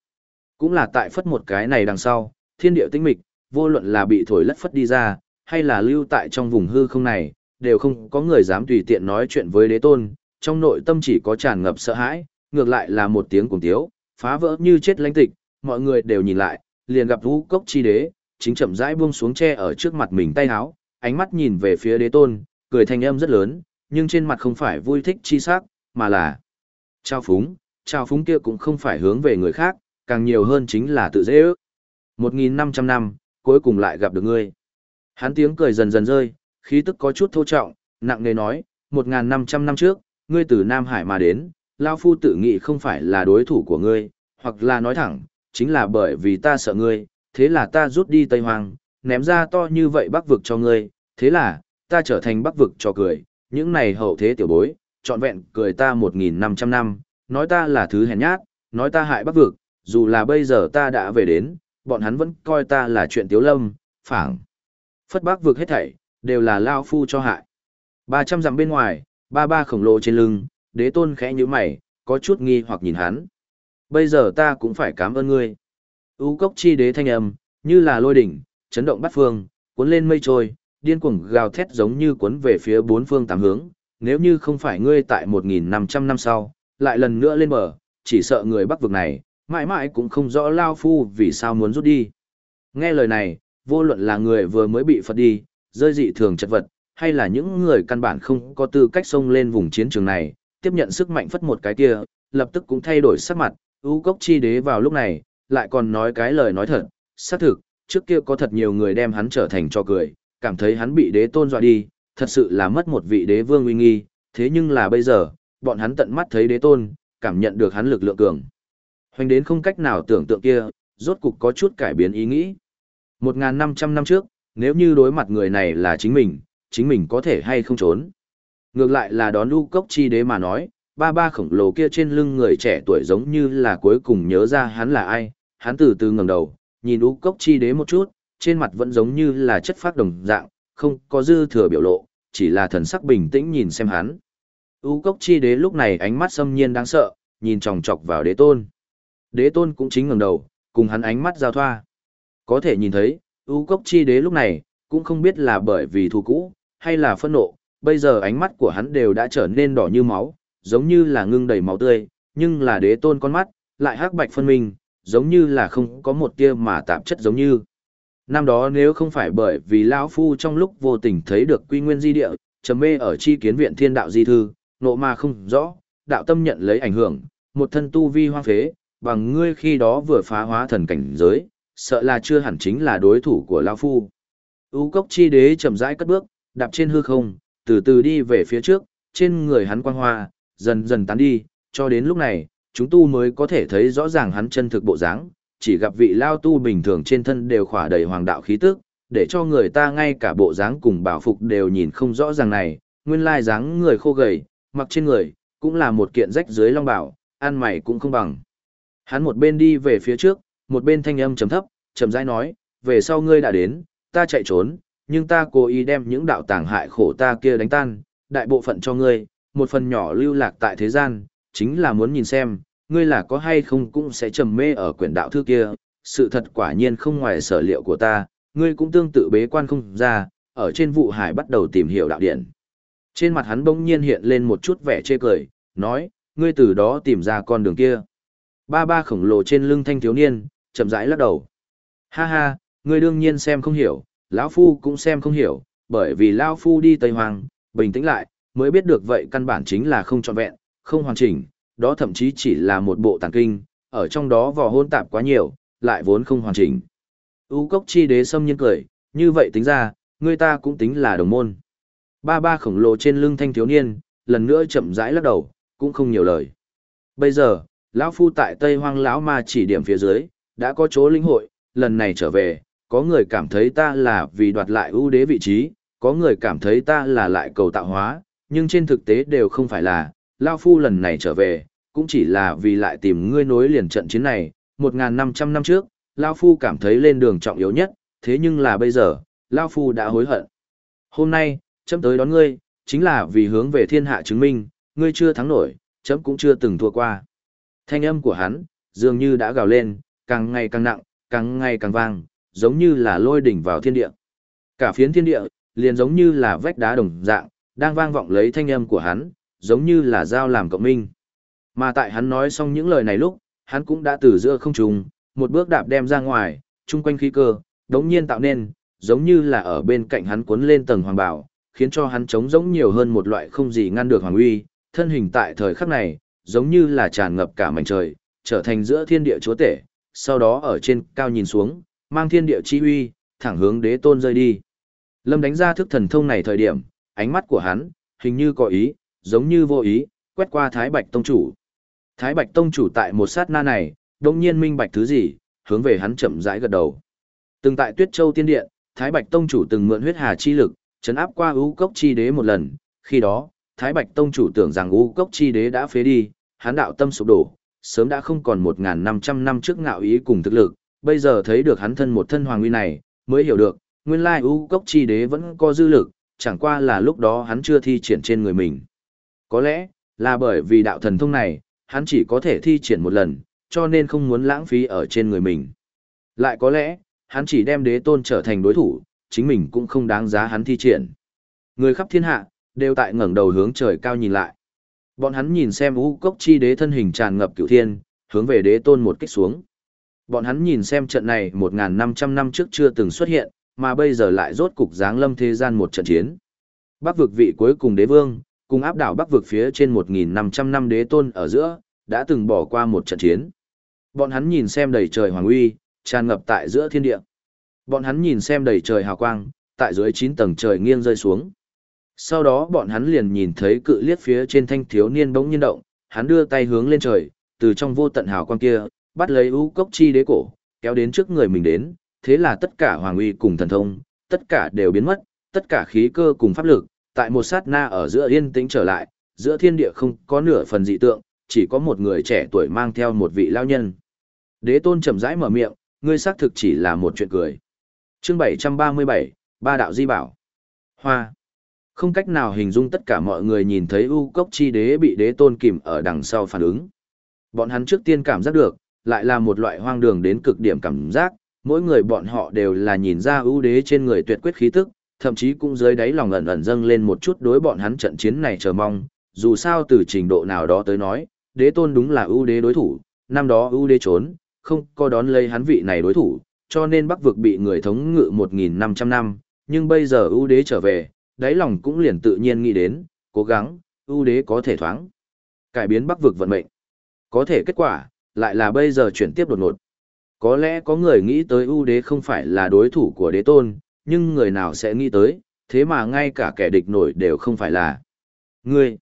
Cũng là tại phất một cái này đằng sau, thiên địa tinh mịch, vô luận là bị thổi lất phất đi ra, hay là lưu tại trong vùng hư không này, đều không có người dám tùy tiện nói chuyện với đế tôn, trong nội tâm chỉ có tràn ngập sợ hãi, ngược lại là một tiếng cùng tiếu, phá vỡ như chết lãnh tịch, mọi người đều nhìn lại, liền gặp vũ cốc chi đế, chính chậm rãi buông xuống che ở trước mặt mình tay háo, ánh mắt nhìn về phía đế tôn, cười thanh âm rất lớn, nhưng trên mặt không phải vui thích chi sắc, mà là trao phúng, trào phúng kia cũng không phải hướng về người khác, càng nhiều hơn chính là tự dễ ước. 1.500 năm, cuối cùng lại gặp được ngươi. Hắn tiếng cười dần dần rơi, khí tức có chút thô trọng, nặng nề nói, 1.500 năm trước, ngươi từ Nam Hải mà đến, Lao Phu tự nghĩ không phải là đối thủ của ngươi, hoặc là nói thẳng, chính là bởi vì ta sợ ngươi, thế là ta rút đi Tây Hoàng, ném ra to như vậy bắc vực cho ngươi, thế là, ta trở thành bắc vực cho cười, những này hậu thế tiểu bối, trọn vẹn cười ta 1.500 năm, nói ta là thứ hèn nhát, nói ta hại bắc vực, dù là bây giờ ta đã về đến, bọn hắn vẫn coi ta là chuyện tiếu lâm, phảng. Phất bắc vực hết thảy, đều là Lao Phu cho hại. 300 dặm bên ngoài, ba ba khổng lồ trên lưng, đế tôn khẽ như mày, có chút nghi hoặc nhìn hắn. Bây giờ ta cũng phải cảm ơn ngươi. U cốc chi đế thanh âm, như là lôi đỉnh, chấn động bắt phương, cuốn lên mây trôi, điên cuồng gào thét giống như cuốn về phía bốn phương tám hướng. Nếu như không phải ngươi tại 1.500 năm sau, lại lần nữa lên bờ, chỉ sợ người bắc vực này, mãi mãi cũng không rõ Lao Phu vì sao muốn rút đi. Nghe lời này, vô luận là người vừa mới bị phật đi, rơi dị thường chật vật, hay là những người căn bản không có tư cách xông lên vùng chiến trường này, tiếp nhận sức mạnh phất một cái kia, lập tức cũng thay đổi sắc mặt, ưu cốc chi đế vào lúc này, lại còn nói cái lời nói thật, xác thực, trước kia có thật nhiều người đem hắn trở thành cho cười, cảm thấy hắn bị đế tôn dọa đi, thật sự là mất một vị đế vương uy nghi, thế nhưng là bây giờ, bọn hắn tận mắt thấy đế tôn, cảm nhận được hắn lực lượng cường. Hoành đến không cách nào tưởng tượng kia, rốt cục có chút cải biến ý nghĩ. 1.500 năm trước, nếu như đối mặt người này là chính mình, chính mình có thể hay không trốn. Ngược lại là đón lưu cốc chi đế mà nói, ba ba khổng lồ kia trên lưng người trẻ tuổi giống như là cuối cùng nhớ ra hắn là ai, hắn từ từ ngẩng đầu, nhìn lưu cốc chi đế một chút, trên mặt vẫn giống như là chất phát đồng dạng, không có dư thừa biểu lộ, chỉ là thần sắc bình tĩnh nhìn xem hắn. U cốc chi đế lúc này ánh mắt xâm nhiên đáng sợ, nhìn chòng chọc vào đế tôn. Đế tôn cũng chính ngẩng đầu, cùng hắn ánh mắt giao thoa. Có thể nhìn thấy, U cốc chi đế lúc này, cũng không biết là bởi vì thù cũ, hay là phẫn nộ, bây giờ ánh mắt của hắn đều đã trở nên đỏ như máu, giống như là ngưng đầy máu tươi, nhưng là đế tôn con mắt, lại hắc bạch phân minh, giống như là không có một tia mà tạp chất giống như. Năm đó nếu không phải bởi vì lão phu trong lúc vô tình thấy được quy nguyên di địa, trầm mê ở chi kiến viện thiên đạo di thư, nộ mà không rõ, đạo tâm nhận lấy ảnh hưởng, một thân tu vi hoang phế, bằng ngươi khi đó vừa phá hóa thần cảnh giới, sợ là chưa hẳn chính là đối thủ của lão phu. U cốc chi đế chậm rãi cất bước, đạp trên hư không, từ từ đi về phía trước, trên người hắn quang hoa, dần dần tán đi, cho đến lúc này, chúng tu mới có thể thấy rõ ràng hắn chân thực bộ dáng, chỉ gặp vị lao tu bình thường trên thân đều khỏa đầy hoàng đạo khí tức, để cho người ta ngay cả bộ dáng cùng bảo phục đều nhìn không rõ ràng này, nguyên lai dáng người khô gầy, mặc trên người, cũng là một kiện rách dưới long bảo, ăn mày cũng không bằng. Hắn một bên đi về phía trước, một bên thanh âm trầm thấp, trầm rãi nói, về sau ngươi đã đến, ta chạy trốn, nhưng ta cố ý đem những đạo tàng hại khổ ta kia đánh tan, đại bộ phận cho ngươi, một phần nhỏ lưu lạc tại thế gian, chính là muốn nhìn xem, ngươi là có hay không cũng sẽ trầm mê ở quyển đạo thư kia, sự thật quả nhiên không ngoài sở liệu của ta, ngươi cũng tương tự bế quan không ra, ở trên vụ hải bắt đầu tìm hiểu đạo điện. Trên mặt hắn bỗng nhiên hiện lên một chút vẻ chê cười, nói, ngươi từ đó tìm ra con đường kia. Ba ba khổng lồ trên lưng thanh thiếu niên, chậm rãi lắc đầu. Ha ha, ngươi đương nhiên xem không hiểu, lão phu cũng xem không hiểu, bởi vì lão phu đi Tây Hoàng, bình tĩnh lại, mới biết được vậy căn bản chính là không trọn vẹn, không hoàn chỉnh, đó thậm chí chỉ là một bộ tàng kinh, ở trong đó vò hôn tạp quá nhiều, lại vốn không hoàn chỉnh. U cốc chi đế sâm nhiên cười, như vậy tính ra, ngươi ta cũng tính là đồng môn. Ba ba khổng lồ trên lưng thanh thiếu niên, lần nữa chậm rãi lắc đầu, cũng không nhiều lời. Bây giờ, lão phu tại Tây Hoang lão ma chỉ điểm phía dưới, đã có chỗ linh hội, lần này trở về, có người cảm thấy ta là vì đoạt lại ưu đế vị trí, có người cảm thấy ta là lại cầu tạo hóa, nhưng trên thực tế đều không phải là, Lão Phu lần này trở về, cũng chỉ là vì lại tìm ngươi nối liền trận chiến này, 1500 năm trước, lão Phu cảm thấy lên đường trọng yếu nhất, thế nhưng là bây giờ, lão Phu đã hối hận. Hôm nay, chấm tới đón ngươi, chính là vì hướng về thiên hạ chứng minh, ngươi chưa thắng nổi, chấm cũng chưa từng thua qua. Thanh âm của hắn, dường như đã gào lên, càng ngày càng nặng, càng ngày càng vang, giống như là lôi đỉnh vào thiên địa. Cả phiến thiên địa, liền giống như là vách đá đồng dạng, đang vang vọng lấy thanh âm của hắn, giống như là giao làm cộng minh. Mà tại hắn nói xong những lời này lúc, hắn cũng đã từ giữa không trung, một bước đạp đem ra ngoài, chung quanh khí cơ, đống nhiên tạo nên, giống như là ở bên cạnh hắn cuốn lên tầng hoàng bảo, khiến cho hắn trống giống nhiều hơn một loại không gì ngăn được hoàng uy, thân hình tại thời khắc này, giống như là tràn ngập cả mảnh trời, trở thành giữa thiên địa chúa tể, sau đó ở trên cao nhìn xuống, mang thiên địa chi uy, thẳng hướng đế tôn rơi đi. Lâm đánh ra thức thần thông này thời điểm, ánh mắt của hắn, hình như có ý, giống như vô ý, quét qua Thái Bạch Tông Chủ. Thái Bạch Tông Chủ tại một sát na này, đồng nhiên minh bạch thứ gì, hướng về hắn chậm rãi gật đầu. Từng tại Tuyết Châu Tiên Điện, Thái Bạch Tông Chủ từng mượn huyết hà chi lực, chấn áp qua ưu cốc chi đế một lần, khi đó, Thái Bạch Tông Chủ tưởng rằng ưu cốc chi đế đã phế đi, hắn đạo tâm sụp đổ, sớm đã không còn 1.500 năm trước ngạo ý cùng thực lực, bây giờ thấy được hắn thân một thân hoàng uy này, mới hiểu được, nguyên lai ưu cốc chi đế vẫn có dư lực, chẳng qua là lúc đó hắn chưa thi triển trên người mình. Có lẽ, là bởi vì đạo thần thông này, hắn chỉ có thể thi triển một lần, cho nên không muốn lãng phí ở trên người mình. Lại có lẽ, hắn chỉ đem đế tôn trở thành đối thủ, chính mình cũng không đáng giá hắn thi triển. Người khắp thiên hạ, đều tại ngẩng đầu hướng trời cao nhìn lại. Bọn hắn nhìn xem u cốc chi đế thân hình tràn ngập cửu thiên, hướng về đế tôn một kích xuống. Bọn hắn nhìn xem trận này 1.500 năm trước chưa từng xuất hiện, mà bây giờ lại rốt cục giáng lâm thế gian một trận chiến. Bắc vực vị cuối cùng đế vương, cùng áp đảo Bắc vực phía trên 1.500 năm đế tôn ở giữa, đã từng bỏ qua một trận chiến. Bọn hắn nhìn xem đầy trời hoàng uy, tràn ngập tại giữa thiên địa. Bọn hắn nhìn xem đầy trời hào quang, tại dưới 9 tầng trời nghiêng rơi xuống. Sau đó bọn hắn liền nhìn thấy cự liếc phía trên thanh thiếu niên bỗng nhiên động, hắn đưa tay hướng lên trời, từ trong vô tận hào quang kia, bắt lấy ưu cốc chi đế cổ, kéo đến trước người mình đến, thế là tất cả hoàng uy cùng thần thông, tất cả đều biến mất, tất cả khí cơ cùng pháp lực, tại một sát na ở giữa yên tĩnh trở lại, giữa thiên địa không có nửa phần dị tượng, chỉ có một người trẻ tuổi mang theo một vị lao nhân. Đế tôn chậm rãi mở miệng, ngươi xác thực chỉ là một chuyện cười. Chương 737, Ba đạo di bảo. Hoa. Không cách nào hình dung tất cả mọi người nhìn thấy U Cốc Chi Đế bị đế tôn kìm ở đằng sau phản ứng. Bọn hắn trước tiên cảm giác được, lại là một loại hoang đường đến cực điểm cảm giác, mỗi người bọn họ đều là nhìn ra ưu đế trên người tuyệt quyết khí tức, thậm chí cũng dưới đáy lòng ẩn ẩn dâng lên một chút đối bọn hắn trận chiến này chờ mong, dù sao từ trình độ nào đó tới nói, đế tôn đúng là ưu đế đối thủ, năm đó ưu đế trốn, không có đón lấy hắn vị này đối thủ, cho nên bắc vực bị người thống ngự 1.500 năm, nhưng bây giờ ưu đế trở về, đáy lòng cũng liền tự nhiên nghĩ đến, cố gắng, ưu đế có thể thoáng, cải biến bắc vực vận mệnh. Có thể kết quả, lại là bây giờ chuyển tiếp đột ngột. Có lẽ có người nghĩ tới ưu đế không phải là đối thủ của đế tôn, nhưng người nào sẽ nghĩ tới, thế mà ngay cả kẻ địch nổi đều không phải là. người,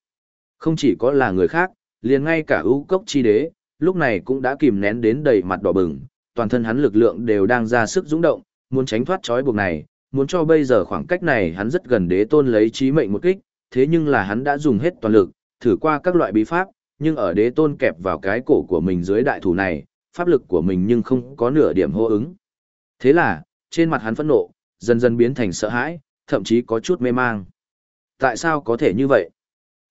không chỉ có là người khác, liền ngay cả ưu cốc chi đế, lúc này cũng đã kìm nén đến đầy mặt đỏ bừng, toàn thân hắn lực lượng đều đang ra sức dũng động, muốn tránh thoát trói buộc này, muốn cho bây giờ khoảng cách này hắn rất gần đế tôn lấy trí mệnh một kích, thế nhưng là hắn đã dùng hết toàn lực, thử qua các loại bí pháp, nhưng ở đế tôn kẹp vào cái cổ của mình dưới đại thủ này, pháp lực của mình nhưng không có nửa điểm hô ứng. Thế là, trên mặt hắn phẫn nộ, dần dần biến thành sợ hãi, thậm chí có chút mê mang. Tại sao có thể như vậy?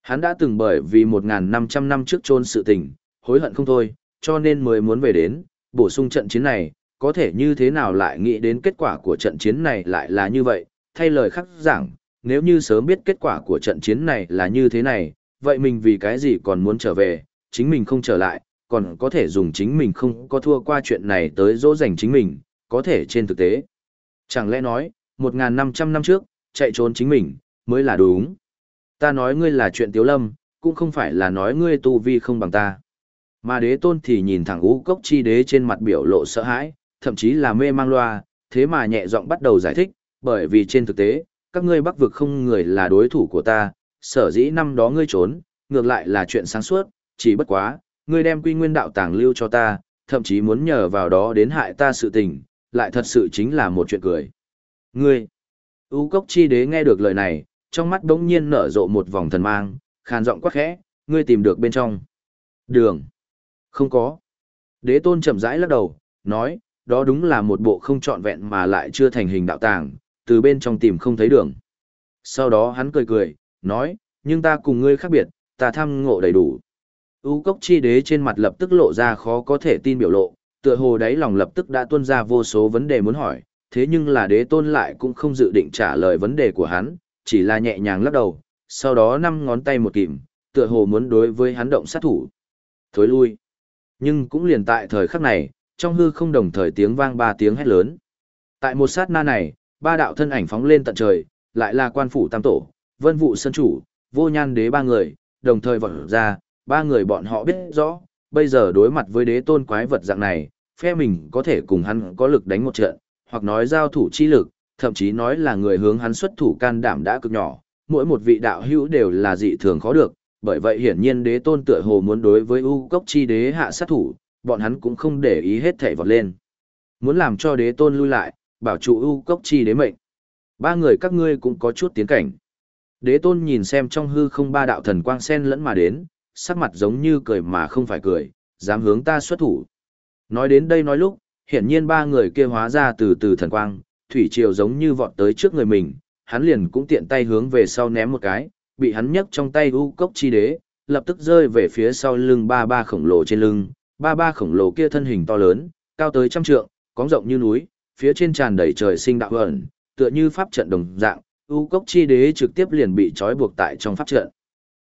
Hắn đã từng bởi vì 1.500 năm trước trôn sự tình, hối hận không thôi, cho nên mới muốn về đến, bổ sung trận chiến này, có thể như thế nào lại nghĩ đến kết quả của trận chiến này lại là như vậy, thay lời khác giảng, nếu như sớm biết kết quả của trận chiến này là như thế này, vậy mình vì cái gì còn muốn trở về, chính mình không trở lại, còn có thể dùng chính mình không có thua qua chuyện này tới dỗ dành chính mình, có thể trên thực tế. Chẳng lẽ nói, 1.500 năm trước, chạy trốn chính mình, mới là đúng. Ta nói ngươi là chuyện tiếu lâm, cũng không phải là nói ngươi tu vi không bằng ta. Mà đế tôn thì nhìn thẳng ú cốc chi đế trên mặt biểu lộ sợ hãi, thậm chí là mê mang loa, thế mà nhẹ giọng bắt đầu giải thích, bởi vì trên thực tế, các ngươi bắc vực không người là đối thủ của ta, sở dĩ năm đó ngươi trốn, ngược lại là chuyện sáng suốt, chỉ bất quá, ngươi đem quy nguyên đạo tàng lưu cho ta, thậm chí muốn nhờ vào đó đến hại ta sự tình, lại thật sự chính là một chuyện cười. Ngươi, ưu cốc chi đế nghe được lời này, trong mắt đống nhiên nở rộ một vòng thần mang, khàn giọng quát khẽ, ngươi tìm được bên trong. Đường. Không có. Đế tôn chậm rãi lắc đầu, nói, đó đúng là một bộ không trọn vẹn mà lại chưa thành hình đạo tàng, từ bên trong tìm không thấy đường. Sau đó hắn cười cười, nói, nhưng ta cùng ngươi khác biệt, ta tham ngộ đầy đủ. U cốc chi đế trên mặt lập tức lộ ra khó có thể tin biểu lộ, tựa hồ đáy lòng lập tức đã tuôn ra vô số vấn đề muốn hỏi, thế nhưng là đế tôn lại cũng không dự định trả lời vấn đề của hắn, chỉ là nhẹ nhàng lắc đầu, sau đó năm ngón tay một kìm, tựa hồ muốn đối với hắn động sát thủ. Thối lui. Nhưng cũng liền tại thời khắc này, trong hư không đồng thời tiếng vang ba tiếng hét lớn. Tại một sát na này, ba đạo thân ảnh phóng lên tận trời, lại là quan phủ tam tổ, vân vụ sân chủ, vô nhan đế ba người, đồng thời vọt ra, ba người bọn họ biết rõ, bây giờ đối mặt với đế tôn quái vật dạng này, phe mình có thể cùng hắn có lực đánh một trận, hoặc nói giao thủ chi lực, thậm chí nói là người hướng hắn xuất thủ can đảm đã cực nhỏ, mỗi một vị đạo hữu đều là dị thường khó được, bởi vậy hiển nhiên đế tôn tựa hồ muốn đối với U cốc chi đế hạ sát thủ, bọn hắn cũng không để ý hết thảy vọt lên. Muốn làm cho đế tôn lui lại, bảo trụ U cốc chi đế mệnh. Ba người các ngươi cũng có chút tiến cảnh. Đế tôn nhìn xem trong hư không ba đạo thần quang sen lẫn mà đến, sắc mặt giống như cười mà không phải cười, dám hướng ta xuất thủ. Nói đến đây nói lúc, hiển nhiên ba người kia hóa ra từ từ thần quang, thủy triều giống như vọt tới trước người mình, hắn liền cũng tiện tay hướng về sau ném một cái, bị hắn nhấc trong tay u cốc chi đế, lập tức rơi về phía sau lưng ba ba khổng lồ trên lưng, ba ba khổng lồ kia thân hình to lớn, cao tới trăm trượng, cóng rộng như núi, phía trên tràn đầy trời sinh đạo ẩn, tựa như pháp trận đồng dạng, u cốc chi đế trực tiếp liền bị trói buộc tại trong pháp trận.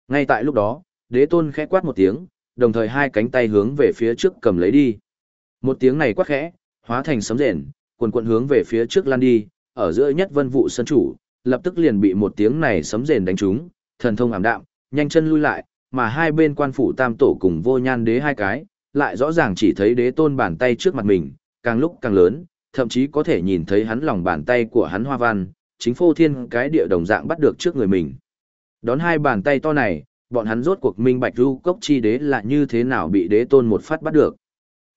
Ngay tại lúc đó, đế tôn khẽ quát một tiếng, đồng thời hai cánh tay hướng về phía trước cầm lấy đi. Một tiếng này quát khẽ, hóa thành sấm rền, quần quần hướng về phía trước lan đi, ở giữa nhất vân vụ sân chủ, lập tức liền bị một tiếng này sấm rền đánh trúng, thần thông ảm đạm, nhanh chân lui lại, mà hai bên quan phủ tam tổ cùng vô nhan đế hai cái, lại rõ ràng chỉ thấy đế tôn bàn tay trước mặt mình, càng lúc càng lớn, thậm chí có thể nhìn thấy hắn lòng bàn tay của hắn hoa văn, chính phô thiên cái địa đồng dạng bắt được trước người mình. Đón hai bàn tay to này, bọn hắn rốt cuộc minh bạch ru cốc chi đế là như thế nào bị đế tôn một phát bắt được.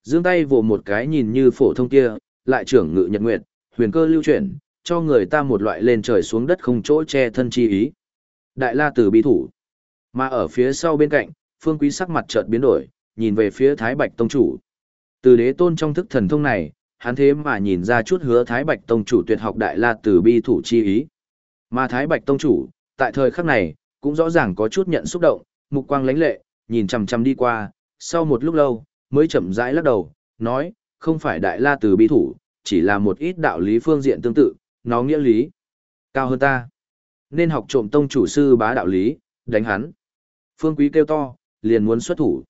Dương tay vồ một cái nhìn như phổ thông kia, lại trưởng ngự nhật nguyệt, huyền cơ lưu chuyển, cho người ta một loại lên trời xuống đất không chỗ che thân chi ý. Đại la tử bi thủ. Mà ở phía sau bên cạnh, phương quý sắc mặt chợt biến đổi, nhìn về phía Thái Bạch Tông Chủ. Từ đế tôn trong thức thần thông này, hắn thế mà nhìn ra chút hứa Thái Bạch Tông Chủ tuyệt học Đại la tử bi thủ chi ý. Mà Thái Bạch Tông Chủ, tại thời khắc này, cũng rõ ràng có chút nhận xúc động, mục quang lánh lệ, nhìn chằm chằm đi qua, sau một lúc lâu, mới chậm rãi lắc đầu, nói, không phải Đại la từ bi thủ, chỉ là một ít đạo lý phương diện tương tự, nó nghĩa lý cao hơn ta nên học trộm tông chủ sư bá đạo lý đánh hắn phương quý kêu to liền muốn xuất thủ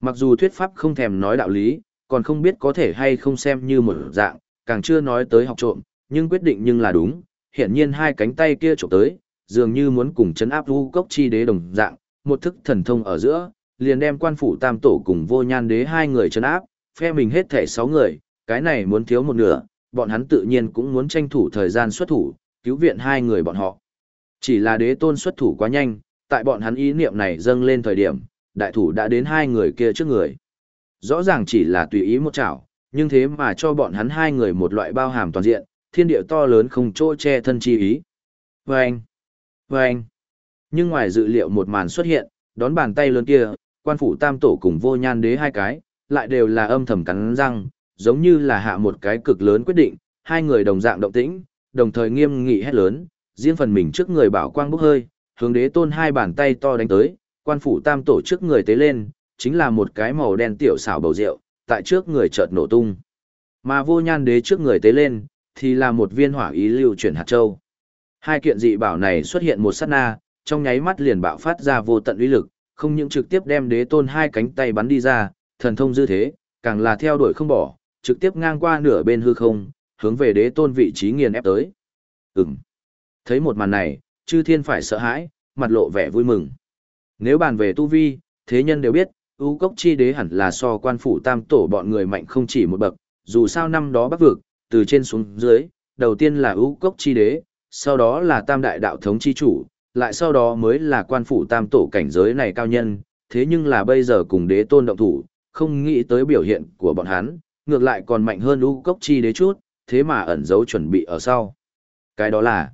mặc dù thuyết pháp không thèm nói đạo lý còn không biết có thể hay không xem như một dạng càng chưa nói tới học trộm nhưng quyết định nhưng là đúng hiện nhiên hai cánh tay kia trộm tới dường như muốn cùng chấn áp vu cốc chi đế đồng dạng một thức thần thông ở giữa liền đem quan phủ tam tổ cùng vô nhan đế hai người chấn áp phe mình hết thể sáu người cái này muốn thiếu một nửa bọn hắn tự nhiên cũng muốn tranh thủ thời gian xuất thủ, cứu viện hai người bọn họ. Chỉ là đế tôn xuất thủ quá nhanh, tại bọn hắn ý niệm này dâng lên thời điểm, đại thủ đã đến hai người kia trước người. Rõ ràng chỉ là tùy ý một chảo, nhưng thế mà cho bọn hắn hai người một loại bao hàm toàn diện, thiên địa to lớn không chỗ che thân chi ý. Vâng! Vâng! Nhưng ngoài dự liệu một màn xuất hiện, đón bàn tay lớn kia, quan phủ tam tổ cùng vô nhan đế hai cái, lại đều là âm thầm cắn răng, giống như là hạ một cái cực lớn quyết định, hai người đồng dạng động tĩnh, đồng thời nghiêm nghị hét lớn, riêng phần mình trước người bảo quang bốc hơi, hướng đế tôn hai bàn tay to đánh tới, quan phủ tam tổ trước người tế lên, chính là một cái màu đen tiểu xảo bầu rượu, tại trước người chợt nổ tung. Mà vô nhan đế trước người tế lên, thì là một viên hỏa ý lưu chuyển hạt châu. Hai kiện dị bảo này xuất hiện một sát na, trong nháy mắt liền bạo phát ra vô tận uy lực, không những trực tiếp đem đế tôn hai cánh tay bắn đi ra, thần thông dư thế, càng là theo đuổi không bỏ, trực tiếp ngang qua nửa bên hư không, hướng về đế tôn vị trí nghiền ép tới. Ừm. Thấy một màn này, chư thiên phải sợ hãi, mặt lộ vẻ vui mừng. Nếu bàn về tu vi, thế nhân đều biết, ưu cốc chi đế hẳn là so quan phủ tam tổ bọn người mạnh không chỉ một bậc, dù sao năm đó bắc vực, từ trên xuống dưới, đầu tiên là ưu cốc chi đế, sau đó là tam đại đạo thống chi chủ, lại sau đó mới là quan phủ tam tổ cảnh giới này cao nhân, thế nhưng là bây giờ cùng đế tôn động thủ, không nghĩ tới biểu hiện của bọn hắn, ngược lại còn mạnh hơn u cốc chi đế chút, thế mà ẩn giấu chuẩn bị ở sau. Cái đó là,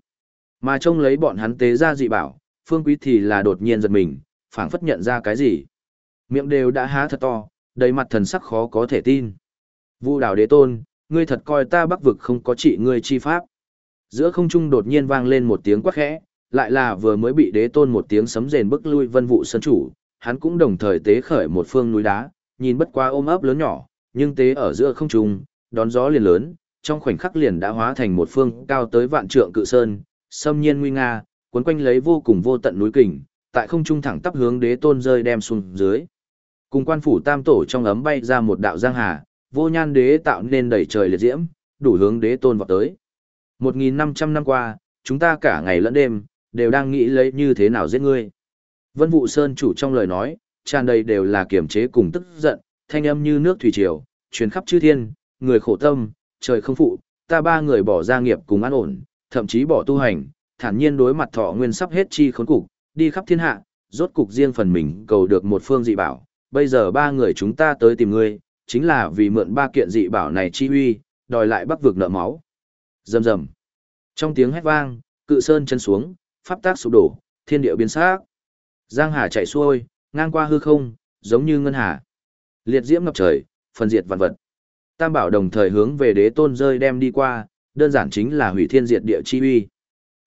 mà trông lấy bọn hắn tế ra dị bảo, phương quý thì là đột nhiên giật mình, phảng phất nhận ra cái gì. Miệng đều đã há thật to, đầy mặt thần sắc khó có thể tin. Vu đảo đế tôn, ngươi thật coi ta bắc vực không có trị ngươi chi pháp. Giữa không trung đột nhiên vang lên một tiếng quát khẽ, lại là vừa mới bị đế tôn một tiếng sấm rền bức lui vân vụ sân chủ, hắn cũng đồng thời tế khởi một phương núi đá, nhìn bất quá ôm ấp lớn nhỏ, nhưng tế ở giữa không trung, đón gió liền lớn, trong khoảnh khắc liền đã hóa thành một phương cao tới vạn trượng cự sơn, xâm nhiên nguy nga, cuốn quanh lấy vô cùng vô tận núi kình, tại không trung thẳng tắp hướng đế tôn rơi đem xuống dưới. Cùng quan phủ tam tổ trong ấm bay ra một đạo giang hà, vô nhan đế tạo nên đầy trời liệt diễm, đủ hướng đế tôn vọt tới. 1.500 năm qua, chúng ta cả ngày lẫn đêm, đều đang nghĩ lấy như thế nào giết ngươi. Vân Vũ Sơn chủ trong lời nói, tràn đầy đều là kiềm chế cùng tức giận, thanh âm như nước thủy triều, truyền khắp chư thiên, người khổ tâm, trời không phụ, ta ba người bỏ ra nghiệp cùng an ổn, thậm chí bỏ tu hành, thản nhiên đối mặt thọ nguyên sắp hết chi khốn cục, đi khắp thiên hạ, rốt cục riêng phần mình cầu được một phương dị bảo, bây giờ ba người chúng ta tới tìm ngươi, chính là vì mượn ba kiện dị bảo này chi uy, đòi lại bắc vực nợ máu. Rầm rầm. Trong tiếng hét vang, cự sơn chân xuống, pháp tác sụp đổ, thiên địa biến sắc. Giang hà chạy xuôi, ngang qua hư không, giống như ngân hà. Liệt diễm ngập trời, phân diệt vạn vật. Tam bảo đồng thời hướng về đế tôn rơi đem đi qua, đơn giản chính là hủy thiên diệt địa chi uy.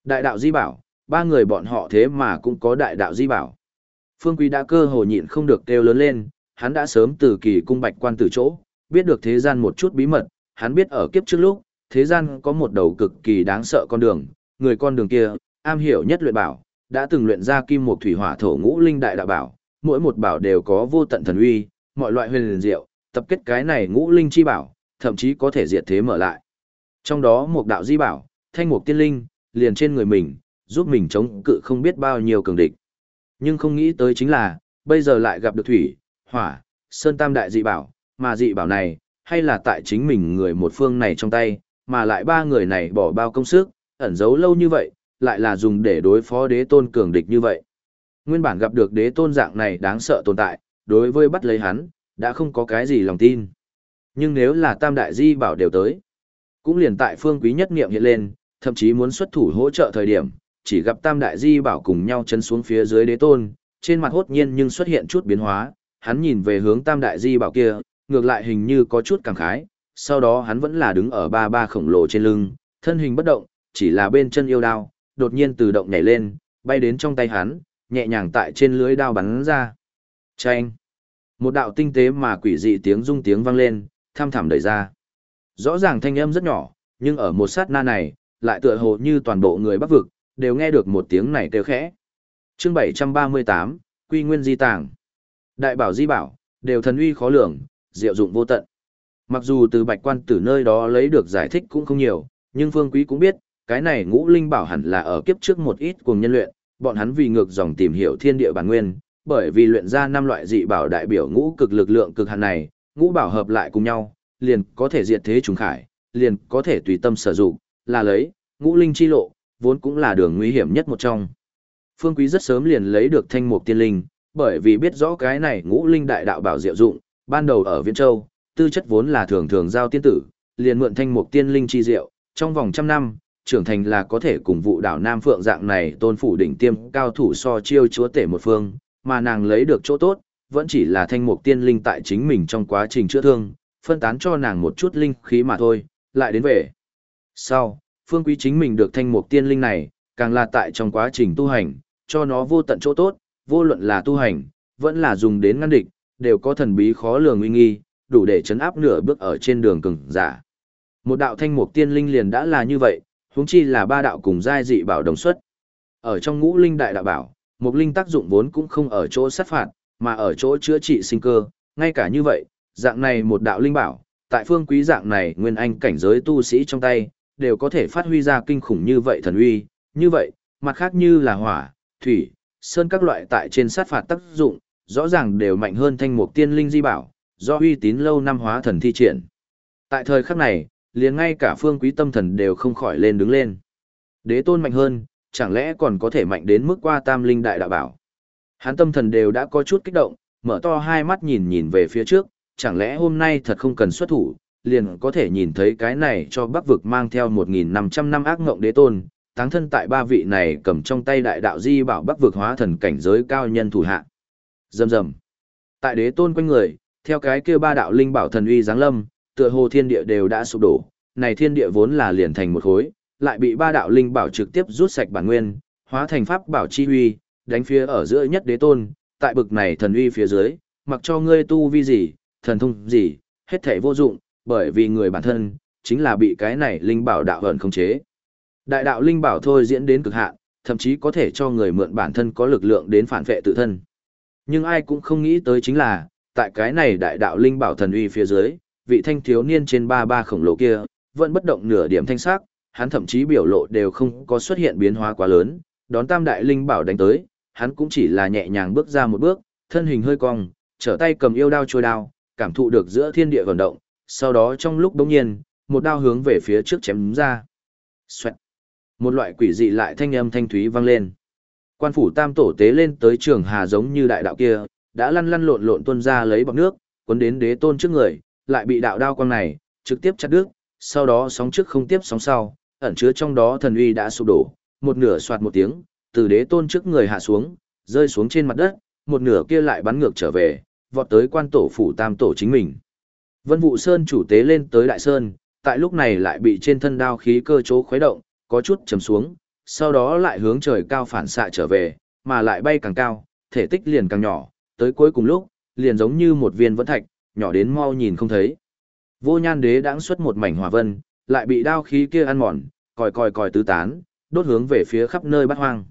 Đại đạo di bảo, ba người bọn họ thế mà cũng có đại đạo di bảo. Phương Quý đã cơ hồ nhịn không được kêu lớn lên, hắn đã sớm từ kỳ cung bạch quan từ chỗ, biết được thế gian một chút bí mật, hắn biết ở kiếp trước lúc, thế gian có một đầu cực kỳ đáng sợ con đường, người con đường kia, am hiểu nhất luyện bảo, đã từng luyện ra kim một thủy hỏa thổ ngũ linh đại đạo bảo, mỗi một bảo đều có vô tận thần uy, mọi loại huyền liền diệu, tập kết cái này ngũ linh chi bảo, thậm chí có thể diệt thế mở lại. Trong đó một đạo di bảo, thanh mục tiên linh, liền trên người mình, giúp mình chống cự không biết bao nhiêu cường địch. Nhưng không nghĩ tới chính là, bây giờ lại gặp được thủy, hỏa, sơn tam đại dị bảo, mà dị bảo này, hay là tại chính mình người một phương này trong tay, mà lại ba người này bỏ bao công sức, ẩn giấu lâu như vậy, lại là dùng để đối phó đế tôn cường địch như vậy. Nguyên bản gặp được đế tôn dạng này đáng sợ tồn tại, đối với bắt lấy hắn, đã không có cái gì lòng tin. Nhưng nếu là tam đại di bảo đều tới, cũng liền tại phương quý nhất niệm hiện lên, thậm chí muốn xuất thủ hỗ trợ thời điểm, chỉ gặp tam đại di bảo cùng nhau chân xuống phía dưới đế tôn, trên mặt hốt nhiên nhưng xuất hiện chút biến hóa, hắn nhìn về hướng tam đại di bảo kia, ngược lại hình như có chút cảm khái, sau đó hắn vẫn là đứng ở ba ba khổng lồ trên lưng, thân hình bất động, chỉ là bên chân yêu đao, đột nhiên tự động nhảy lên, bay đến trong tay hắn, nhẹ nhàng tại trên lưới đao bắn ra. Chanh! Một đạo tinh tế mà quỷ dị tiếng rung tiếng vang lên, tham thảm đẩy ra. Rõ ràng thanh âm rất nhỏ, nhưng ở một sát na này, lại tựa hồ như toàn bộ người bắc vực, đều nghe được một tiếng này kêu khẽ. chương 738, Quy Nguyên Di Tàng. Đại bảo di bảo, đều thần uy khó lường, diệu dụng vô tận. Mặc dù từ bạch quan tử nơi đó lấy được giải thích cũng không nhiều, nhưng Phương Quý cũng biết, cái này ngũ linh bảo hẳn là ở kiếp trước một ít cùng nhân luyện, bọn hắn vì ngược dòng tìm hiểu thiên địa bản nguyên, bởi vì luyện ra năm loại dị bảo đại biểu ngũ cực lực lượng cực hạn này, ngũ bảo hợp lại cùng nhau, liền có thể diệt thế trùng khải, liền có thể tùy tâm sử dụng, là lấy, ngũ linh chi lộ, vốn cũng là đường nguy hiểm nhất một trong. Phương Quý rất sớm liền lấy được thanh mục tiên linh, bởi vì biết rõ cái này ngũ linh đại đạo bảo diệu dụng, ban đầu ở Viễn Châu, tư chất vốn là thường thường giao tiên tử, liền mượn thanh mục tiên linh chi diệu, trong vòng trăm năm, trưởng thành là có thể cùng vụ đảo Nam Phượng dạng này tôn phủ đỉnh tiêm cao thủ so chiêu chúa tể một phương, mà nàng lấy được chỗ tốt, vẫn chỉ là thanh mục tiên linh tại chính mình trong quá trình chữa thương, phân tán cho nàng một chút linh khí mà thôi, lại đến về. Sau, phương quý chính mình được thanh mục tiên linh này, càng là tại trong quá trình tu hành, cho nó vô tận chỗ tốt, vô luận là tu hành, vẫn là dùng đến ngăn địch, đều có thần bí khó lường uy nghi, đủ để chấn áp nửa bước ở trên đường cường giả. Một đạo thanh mục tiên linh liền đã là như vậy, huống chi là ba đạo cùng giai dị bảo đồng xuất. Ở trong ngũ linh đại đạo bảo, một linh tác dụng vốn cũng không ở chỗ sát phạt, mà ở chỗ chữa trị sinh cơ, ngay cả như vậy, dạng này một đạo linh bảo, tại phương quý dạng này nguyên anh cảnh giới tu sĩ trong tay, đều có thể phát huy ra kinh khủng như vậy thần uy, như vậy, mặt khác như là hỏa, thủy, sơn các loại tại trên sát phạt tác dụng, rõ ràng đều mạnh hơn thanh mục tiên linh di bảo, do uy tín lâu năm hóa thần thi triển. Tại thời khắc này, liền ngay cả phương quý tâm thần đều không khỏi lên đứng lên. Đế tôn mạnh hơn, chẳng lẽ còn có thể mạnh đến mức qua tam linh đại đạo bảo. Hắn tâm thần đều đã có chút kích động, mở to hai mắt nhìn nhìn về phía trước, chẳng lẽ hôm nay thật không cần xuất thủ, liền có thể nhìn thấy cái này cho bắc vực mang theo 1.500 năm ác ngộng đế tôn, táng thân tại ba vị này cầm trong tay đại đạo di bảo bắc vực hóa thần cảnh giới cao nhân thủ hạ. Dầm dầm. Tại đế tôn quanh người, theo cái kia ba đạo linh bảo thần uy giáng lâm, tựa hồ thiên địa đều đã sụp đổ, này thiên địa vốn là liền thành một khối, lại bị ba đạo linh bảo trực tiếp rút sạch bản nguyên, hóa thành pháp bảo chi uy, đánh phía ở giữa nhất đế tôn, tại bực này thần uy phía dưới, mặc cho ngươi tu vi gì, thần thông gì, hết thể vô dụng, bởi vì người bản thân, chính là bị cái này linh bảo đạo hận khống chế. Đại đạo linh bảo thôi diễn đến cực hạn, thậm chí có thể cho người mượn bản thân có lực lượng đến phản vệ tự thân. Nhưng ai cũng không nghĩ tới chính là, tại cái này đại đạo linh bảo thần uy phía dưới, vị thanh thiếu niên trên ba ba khổng lồ kia, vẫn bất động nửa điểm thanh sắc, hắn thậm chí biểu lộ đều không có xuất hiện biến hóa quá lớn, đón tam đại linh bảo đánh tới, hắn cũng chỉ là nhẹ nhàng bước ra một bước, thân hình hơi cong, trở tay cầm yêu đao chôi đao, cảm thụ được giữa thiên địa vận động, sau đó trong lúc đống nhiên, một đao hướng về phía trước chém ra. Xoẹt. Một loại quỷ dị lại thanh âm thanh thúy vang lên. Quan phủ tam tổ tế lên tới trường hà giống như đại đạo kia, đã lăn lăn lộn lộn tuôn ra lấy bọc nước, cuốn đến đế tôn trước người, lại bị đạo đao quang này trực tiếp chặt đứt, sau đó sóng trước không tiếp sóng sau, ẩn chứa trong đó thần uy đã sụp đổ, một nửa soạt một tiếng, từ đế tôn trước người hạ xuống, rơi xuống trên mặt đất, một nửa kia lại bắn ngược trở về, vọt tới quan tổ phủ tam tổ chính mình. Vân Vũ Sơn chủ tế lên tới Đại Sơn, tại lúc này lại bị trên thân đao khí cơ chỗ khuấy động, có chút chầm xuống, sau đó lại hướng trời cao phản xạ trở về, mà lại bay càng cao, thể tích liền càng nhỏ, tới cuối cùng lúc, liền giống như một viên vẫn thạch, nhỏ đến mau nhìn không thấy. Vô nhan đế đãng xuất một mảnh hỏa vân, lại bị đao khí kia ăn mòn, còi còi còi tứ tán, đốt hướng về phía khắp nơi bát hoang.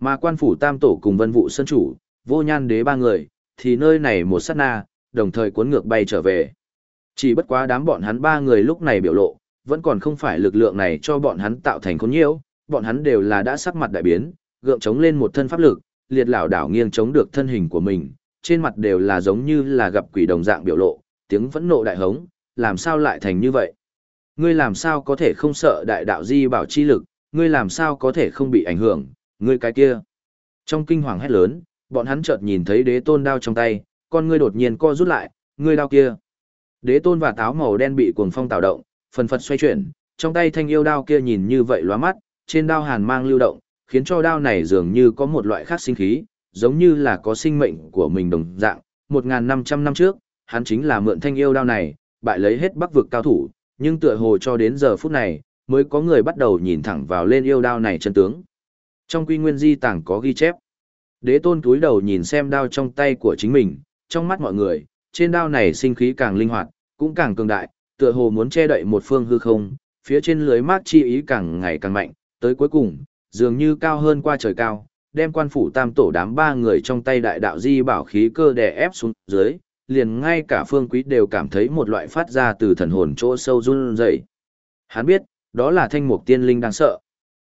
Mà quan phủ tam tổ cùng vân vụ sân chủ, vô nhan đế ba người, thì nơi này một sát na, đồng thời cuốn ngược bay trở về. Chỉ bất quá đám bọn hắn ba người lúc này biểu lộ, vẫn còn không phải lực lượng này cho bọn hắn tạo thành khốn nhiễu, bọn hắn đều là đã sắc mặt đại biến, gượng chống lên một thân pháp lực, liệt lão đảo nghiêng chống được thân hình của mình, trên mặt đều là giống như là gặp quỷ đồng dạng biểu lộ, tiếng phẫn nộ đại hống, làm sao lại thành như vậy? Ngươi làm sao có thể không sợ đại đạo di bảo chi lực, ngươi làm sao có thể không bị ảnh hưởng, ngươi cái kia. Trong kinh hoàng hét lớn, bọn hắn chợt nhìn thấy đế tôn đao trong tay, con ngươi đột nhiên co rút lại, ngươi đao kia. Đế tôn và táo màu đen bị cuồng phong tạo động, phần phật xoay chuyển, trong tay thanh yêu đao kia nhìn như vậy lóa mắt, trên đao hàn mang lưu động, khiến cho đao này dường như có một loại khác sinh khí, giống như là có sinh mệnh của mình đồng dạng. 1.500 năm trước, hắn chính là mượn thanh yêu đao này, bại lấy hết bắc vực cao thủ, nhưng tựa hồ cho đến giờ phút này, mới có người bắt đầu nhìn thẳng vào lên yêu đao này chân tướng. Trong quy nguyên di tàng có ghi chép. Đế tôn túi đầu nhìn xem đao trong tay của chính mình, trong mắt mọi người, trên đao này sinh khí càng linh hoạt, cũng càng cường đại, tựa hồ muốn che đậy một phương hư không, phía trên lưới mát chi ý càng ngày càng mạnh, tới cuối cùng, dường như cao hơn qua trời cao, đem quan phủ tam tổ đám ba người trong tay đại đạo di bảo khí cơ đè ép xuống dưới, liền ngay cả phương quý đều cảm thấy một loại phát ra từ thần hồn chỗ sâu run rẩy. Hắn biết, đó là thanh mục tiên linh đang sợ.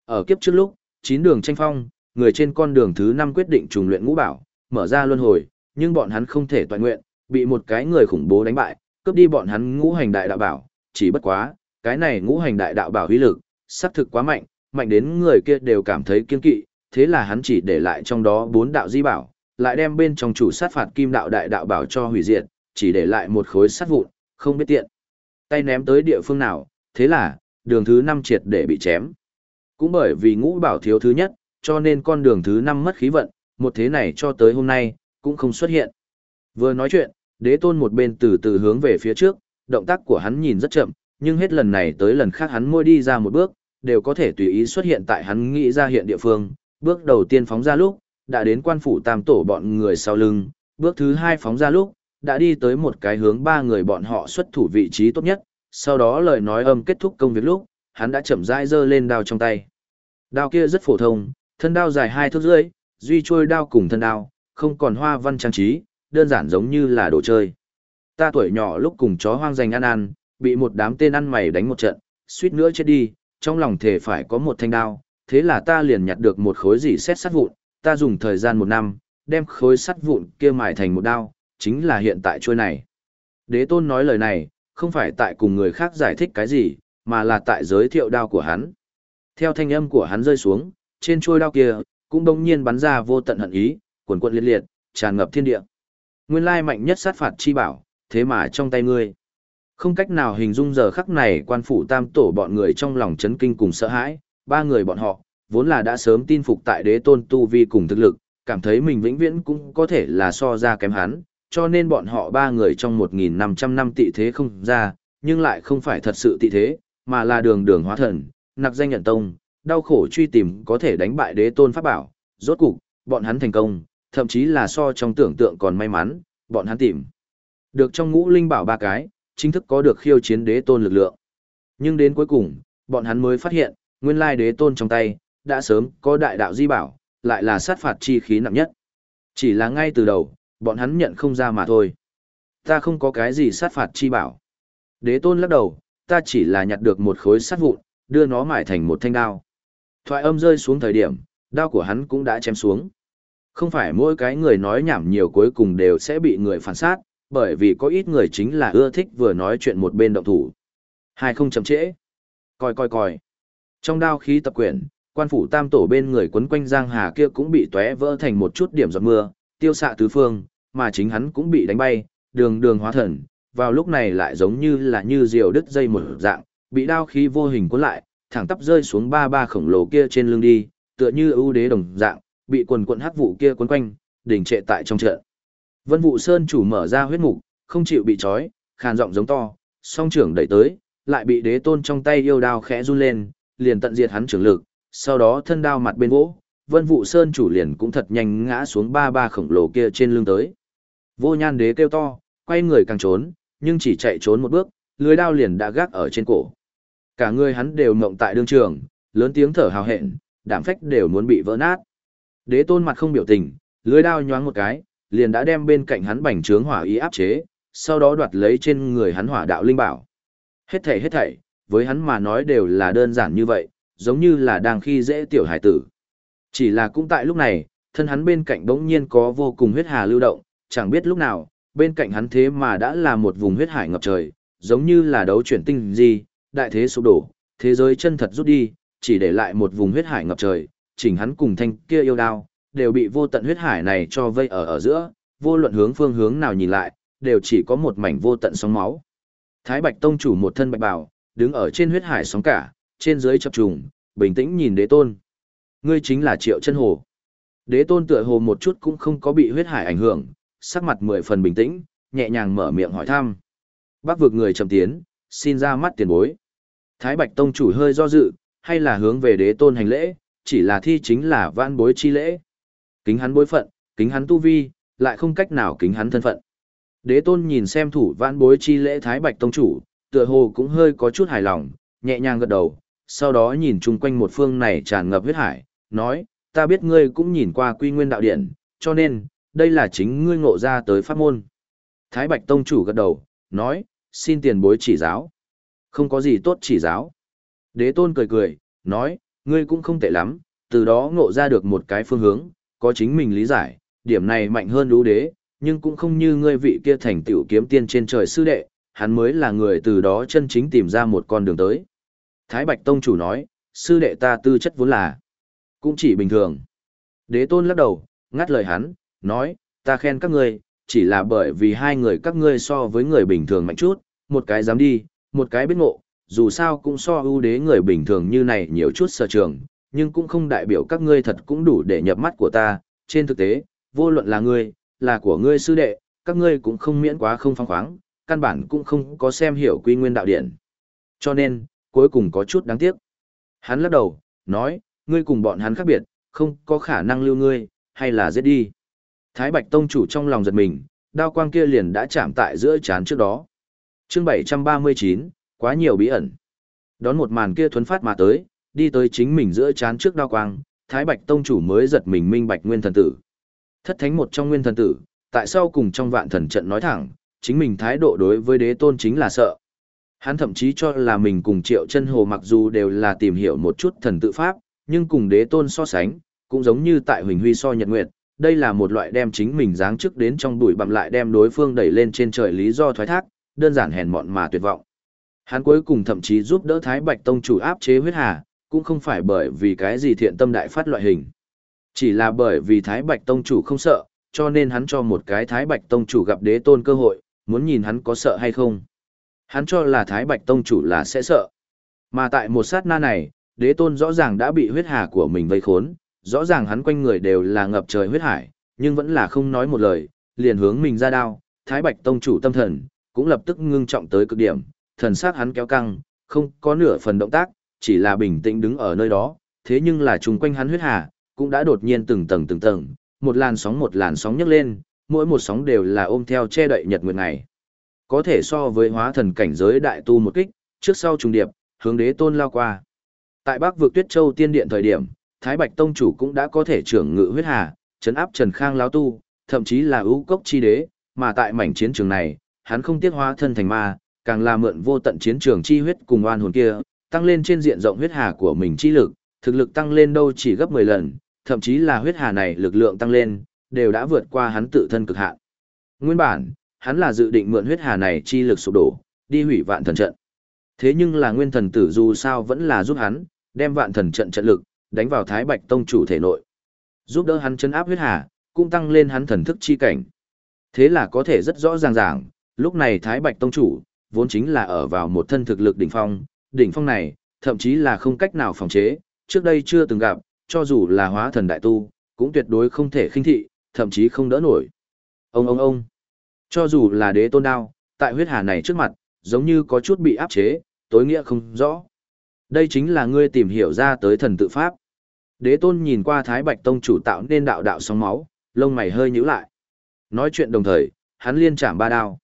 Ở kiếp trước lúc, chín đường tranh phong, người trên con đường thứ năm quyết định trùng luyện ngũ bảo, mở ra luân hồi, nhưng bọn hắn không thể toàn nguyện, bị một cái người khủng bố đánh bại, cướp đi bọn hắn ngũ hành đại đạo bảo, chỉ bất quá, cái này ngũ hành đại đạo bảo uy lực, xác thực quá mạnh, mạnh đến người kia đều cảm thấy kiên kỵ, thế là hắn chỉ để lại trong đó bốn đạo di bảo, lại đem bên trong chủ sát phạt kim đạo đại đạo bảo cho hủy diệt, chỉ để lại một khối sắt vụn, không biết tiện. Tay ném tới địa phương nào, thế là, đường thứ năm triệt để bị chém. Cũng bởi vì ngũ bảo thiếu thứ nhất, cho nên con đường thứ năm mất khí vận, một thế này cho tới hôm nay, cũng không xuất hiện. Vừa nói chuyện, đế tôn một bên từ từ hướng về phía trước, động tác của hắn nhìn rất chậm, nhưng hết lần này tới lần khác hắn môi đi ra một bước, đều có thể tùy ý xuất hiện tại hắn nghĩ ra hiện địa phương. Bước đầu tiên phóng ra lúc, đã đến quan phủ tam tổ bọn người sau lưng, bước thứ hai phóng ra lúc, đã đi tới một cái hướng ba người bọn họ xuất thủ vị trí tốt nhất, sau đó lời nói âm kết thúc công việc lúc, hắn đã chậm rãi giơ lên đao trong tay. Đao kia rất phổ thông, thân đao dài hai thước rưỡi, duy trôi đao cùng thân đao, không còn hoa văn trang trí, đơn giản giống như là đồ chơi. Ta tuổi nhỏ lúc cùng chó hoang dành ăn ăn, bị một đám tên ăn mày đánh một trận, suýt nữa chết đi, trong lòng thể phải có một thanh đao, thế là ta liền nhặt được một khối gì xét sắt vụn, ta dùng thời gian một năm, đem khối sắt vụn kia mài thành một đao, chính là hiện tại trôi này. Đế tôn nói lời này, không phải tại cùng người khác giải thích cái gì, mà là tại giới thiệu đao của hắn. Theo thanh âm của hắn rơi xuống, trên trôi đao kia, cũng đông nhiên bắn ra vô tận hận ý, cuồn cuộn liệt liệt, tràn ngập thiên địa. Nguyên lai mạnh nhất sát phạt chi bảo, thế mà trong tay ngươi. Không cách nào hình dung giờ khắc này quan phủ tam tổ bọn người trong lòng chấn kinh cùng sợ hãi, ba người bọn họ, vốn là đã sớm tin phục tại đế tôn tu vi cùng thực lực, cảm thấy mình vĩnh viễn cũng có thể là so ra kém hắn, cho nên bọn họ ba người trong 1.500 năm tị thế không ra, nhưng lại không phải thật sự tị thế, mà là đường đường hóa thần, nặc danh nhận tông, đau khổ truy tìm có thể đánh bại đế tôn pháp bảo, rốt cục, bọn hắn thành công, thậm chí là so trong tưởng tượng còn may mắn, bọn hắn tìm. Được trong ngũ linh bảo ba cái, chính thức có được khiêu chiến đế tôn lực lượng. Nhưng đến cuối cùng, bọn hắn mới phát hiện, nguyên lai đế tôn trong tay, đã sớm có đại đạo di bảo, lại là sát phạt chi khí nặng nhất. Chỉ là ngay từ đầu, bọn hắn nhận không ra mà thôi. Ta không có cái gì sát phạt chi bảo. Đế tôn lắc đầu, ta chỉ là nhặt được một khối sát vụn, đưa nó mải thành một thanh đao. Thoại âm rơi xuống thời điểm, đao của hắn cũng đã chém xuống. Không phải mỗi cái người nói nhảm nhiều cuối cùng đều sẽ bị người phản sát, bởi vì có ít người chính là ưa thích vừa nói chuyện một bên động thủ. Hai không chậm trễ. Coi coi coi. Trong đao khí tập quyển, quan phủ tam tổ bên người quấn quanh giang hà kia cũng bị tóe vỡ thành một chút điểm giọt mưa, tiêu xạ tứ phương, mà chính hắn cũng bị đánh bay, đường đường hóa thần, vào lúc này lại giống như là như diều đứt dây một dạng, bị đao khí vô hình cuốn lại, thẳng tắp rơi xuống ba ba khổng lồ kia trên lưng đi, tựa như ưu đế đồng dạng, bị quần quần hắc vụ kia quấn quanh, đỉnh trệ tại trong trận. Vân Vũ Sơn chủ mở ra huyết mục, không chịu bị trói, khàn giọng giống to, song trưởng đẩy tới, lại bị đế tôn trong tay yêu đao khẽ run lên, liền tận diệt hắn trưởng lực, sau đó thân đao mặt bên vỗ, Vân Vũ Sơn chủ liền cũng thật nhanh ngã xuống ba ba khổng lồ kia trên lưng tới. Vô Nhan đế kêu to, quay người càng trốn, nhưng chỉ chạy trốn một bước, lưới đao liền đã gác ở trên cổ. Cả người hắn đều ngộng tại đương trường, lớn tiếng thở hào hẹn, đảm phách đều muốn bị vỡ nát. Đế tôn mặt không biểu tình, lưới đao nhoáng một cái, liền đã đem bên cạnh hắn bành trướng hỏa ý áp chế, sau đó đoạt lấy trên người hắn hỏa đạo linh bảo. Hết thảy hết thảy, với hắn mà nói đều là đơn giản như vậy, giống như là đang khi dễ tiểu hải tử. Chỉ là cũng tại lúc này, thân hắn bên cạnh bỗng nhiên có vô cùng huyết hà lưu động, chẳng biết lúc nào, bên cạnh hắn thế mà đã là một vùng huyết hải ngập trời, giống như là đấu chuyển tinh gì, đại thế sụp đổ, thế giới chân thật rút đi, chỉ để lại một vùng huyết hải ngập trời, chỉnh hắn cùng thanh kia yêu đao, đều bị vô tận huyết hải này cho vây ở ở giữa, vô luận hướng phương hướng nào nhìn lại, đều chỉ có một mảnh vô tận sóng máu. Thái Bạch Tông chủ một thân bạch bào, đứng ở trên huyết hải sóng cả, trên dưới chập trùng, bình tĩnh nhìn đế tôn. Ngươi chính là Triệu Chân Hồ. Đế tôn tựa hồ một chút cũng không có bị huyết hải ảnh hưởng, sắc mặt mười phần bình tĩnh, nhẹ nhàng mở miệng hỏi thăm. Bác vực người trầm tiến, xin ra mắt tiền bối. Thái Bạch Tông chủ hơi do dự, hay là hướng về đế tôn hành lễ, chỉ là thi chính là vãn bối chi lễ. Kính hắn bối phận, kính hắn tu vi, lại không cách nào kính hắn thân phận. Đế tôn nhìn xem thủ vãn bối chi lễ Thái Bạch Tông chủ, tựa hồ cũng hơi có chút hài lòng, nhẹ nhàng gật đầu, sau đó nhìn chung quanh một phương này tràn ngập huyết hải, nói, ta biết ngươi cũng nhìn qua quy nguyên đạo điện, cho nên, đây là chính ngươi ngộ ra tới pháp môn. Thái Bạch Tông chủ gật đầu, nói, xin tiền bối chỉ giáo. Không có gì tốt chỉ giáo. Đế tôn cười cười, nói, ngươi cũng không tệ lắm, từ đó ngộ ra được một cái phương hướng, có chính mình lý giải, điểm này mạnh hơn lũ đế, nhưng cũng không như ngươi vị kia thành tiểu kiếm tiên trên trời sư đệ, hắn mới là người từ đó chân chính tìm ra một con đường tới. Thái Bạch Tông chủ nói, sư đệ ta tư chất vốn là, cũng chỉ bình thường. Đế tôn lắc đầu, ngắt lời hắn, nói, ta khen các ngươi, chỉ là bởi vì hai người các ngươi so với người bình thường mạnh chút, một cái dám đi, một cái biết ngộ, dù sao cũng so ưu đế người bình thường như này nhiều chút sở trường, nhưng cũng không đại biểu các ngươi thật cũng đủ để nhập mắt của ta, trên thực tế, vô luận là ngươi, là của ngươi sư đệ, các ngươi cũng không miễn quá không phong khoáng, căn bản cũng không có xem hiểu quy nguyên đạo điển. Cho nên, cuối cùng có chút đáng tiếc. Hắn lắc đầu, nói, ngươi cùng bọn hắn khác biệt, không có khả năng lưu ngươi, hay là giết đi. Thái Bạch Tông chủ trong lòng giật mình, đao quang kia liền đã chạm tại giữa chán trước đó. chương 739, quá nhiều bí ẩn. Đón một màn kia thuấn phát mà tới, đi tới chính mình giữa chán trước đao quang, Thái Bạch Tông chủ mới giật mình minh bạch nguyên thần tử. Thất thánh một trong nguyên thần tử, tại sao cùng trong vạn thần trận nói thẳng, chính mình thái độ đối với đế tôn chính là sợ. Hắn thậm chí cho là mình cùng triệu chân hồ mặc dù đều là tìm hiểu một chút thần tự pháp, nhưng cùng đế tôn so sánh, cũng giống như tại huỳnh huy so nhật nguyệt, đây là một loại đem chính mình giáng chức đến trong bụi bặm lại đem đối phương đẩy lên trên trời lý do thoái thác, đơn giản hèn mọn mà tuyệt vọng. Hắn cuối cùng thậm chí giúp đỡ Thái Bạch Tông chủ áp chế huyết hà, cũng không phải bởi vì cái gì thiện tâm đại phát loại hình. Chỉ là bởi vì Thái Bạch Tông chủ không sợ, cho nên hắn cho một cái Thái Bạch Tông chủ gặp đế tôn cơ hội, muốn nhìn hắn có sợ hay không. Hắn cho là Thái Bạch Tông chủ là sẽ sợ. Mà tại một sát na này, đế tôn rõ ràng đã bị huyết hà của mình vây khốn, rõ ràng hắn quanh người đều là ngập trời huyết hải, nhưng vẫn là không nói một lời, liền hướng mình ra đao, Thái Bạch Tông chủ tâm thần, cũng lập tức ngưng trọng tới cực điểm, thần sắc hắn kéo căng, không có nửa phần động tác, chỉ là bình tĩnh đứng ở nơi đó, thế nhưng là chung quanh hắn huyết hà, cũng đã đột nhiên từng tầng từng tầng, một làn sóng một làn sóng nhấc lên, mỗi một sóng đều là ôm theo che đậy nhật nguyệt ngày. Có thể so với hóa thần cảnh giới đại tu một kích, trước sau trùng điệp, hướng đế tôn lao qua. Tại Bắc vực Tuyết Châu tiên điện thời điểm, Thái Bạch tông chủ cũng đã có thể trưởng ngự huyết hà, chấn áp Trần Khang lão tu, thậm chí là ưu cốc chi đế, mà tại mảnh chiến trường này, hắn không tiếc hóa thân thành ma, càng là mượn vô tận chiến trường chi huyết cùng oan hồn kia, tăng lên trên diện rộng huyết hà của mình chi lực, thực lực tăng lên đâu chỉ gấp 10 lần, thậm chí là huyết hà này lực lượng tăng lên, đều đã vượt qua hắn tự thân cực hạn. Nguyên bản, hắn là dự định mượn huyết hà này chi lực sụp đổ, đi hủy vạn thần trận. Thế nhưng là nguyên thần tử dù sao vẫn là giúp hắn, đem vạn thần trận trận lực, đánh vào Thái Bạch Tông chủ thể nội. Giúp đỡ hắn chấn áp huyết hà, cũng tăng lên hắn thần thức chi cảnh. Thế là có thể rất rõ ràng ràng, lúc này Thái Bạch Tông chủ, vốn chính là ở vào một thân thực lực đỉnh phong, đỉnh phong này, thậm chí là không cách nào phòng chế, trước đây chưa từng gặp, cho dù là hóa thần đại tu, cũng tuyệt đối không thể khinh thị, thậm chí không đỡ nổi. Ông ông ông, cho dù là đế tôn đao, tại huyết hà này trước mặt, giống như có chút bị áp chế, tối nghĩa không rõ. Đây chính là ngươi tìm hiểu ra tới thần tự pháp. Đế tôn nhìn qua Thái Bạch Tông chủ tạo nên đạo đạo sóng máu, lông mày hơi nhíu lại. Nói chuyện đồng thời, hắn liên chạm ba đao.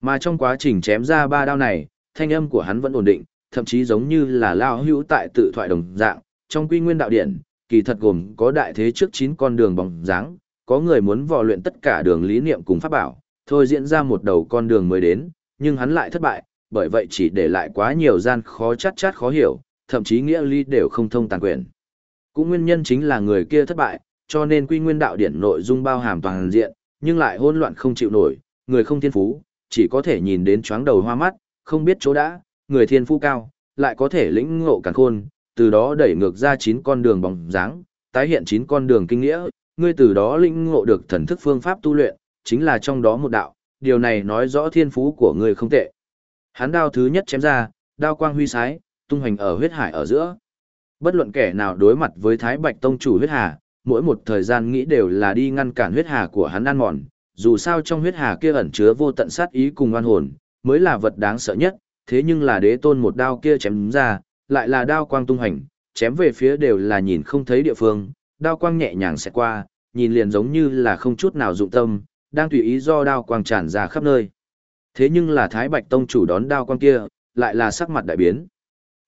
Mà trong quá trình chém ra ba đao này, thanh âm của hắn vẫn ổn định, thậm chí giống như là lao hữu tại tự thoại đồng dạng. Trong quy nguyên đạo điển, kỳ thật gồm có đại thế trước 9 con đường bóng dáng, có người muốn vò luyện tất cả đường lý niệm cùng pháp bảo, thôi diễn ra một đầu con đường mới đến, nhưng hắn lại thất bại, bởi vậy chỉ để lại quá nhiều gian khó chát chát khó hiểu, thậm chí nghĩa lý đều không thông tàn quyền. Cũng nguyên nhân chính là người kia thất bại, cho nên quy nguyên đạo điển nội dung bao hàm toàn diện, nhưng lại hỗn loạn không chịu nổi, người không thiên phú, chỉ có thể nhìn đến chóng đầu hoa mắt, không biết chỗ đã, người thiên phú cao, lại có thể lĩnh ngộ càng khôn, từ đó đẩy ngược ra chín con đường bóng dáng, tái hiện chín con đường kinh nghĩa, ngươi từ đó lĩnh ngộ được thần thức phương pháp tu luyện, chính là trong đó một đạo, điều này nói rõ thiên phú của ngươi không tệ. Hắn đao thứ nhất chém ra, đao quang huy sái, tung hoành ở huyết hải ở giữa. Bất luận kẻ nào đối mặt với Thái Bạch Tông chủ huyết hà, mỗi một thời gian nghĩ đều là đi ngăn cản huyết hà của hắn ăn mòn, dù sao trong huyết hà kia ẩn chứa vô tận sát ý cùng oan hồn, mới là vật đáng sợ nhất, thế nhưng là đế tôn một đao kia chém ra, lại là đao quang tung hành, chém về phía đều là nhìn không thấy địa phương, đao quang nhẹ nhàng sẽ qua, nhìn liền giống như là không chút nào dụng tâm, đang tùy ý do đao quang tràn ra khắp nơi. Thế nhưng là Thái Bạch Tông chủ đón đao quang kia, lại là sắc mặt đại biến.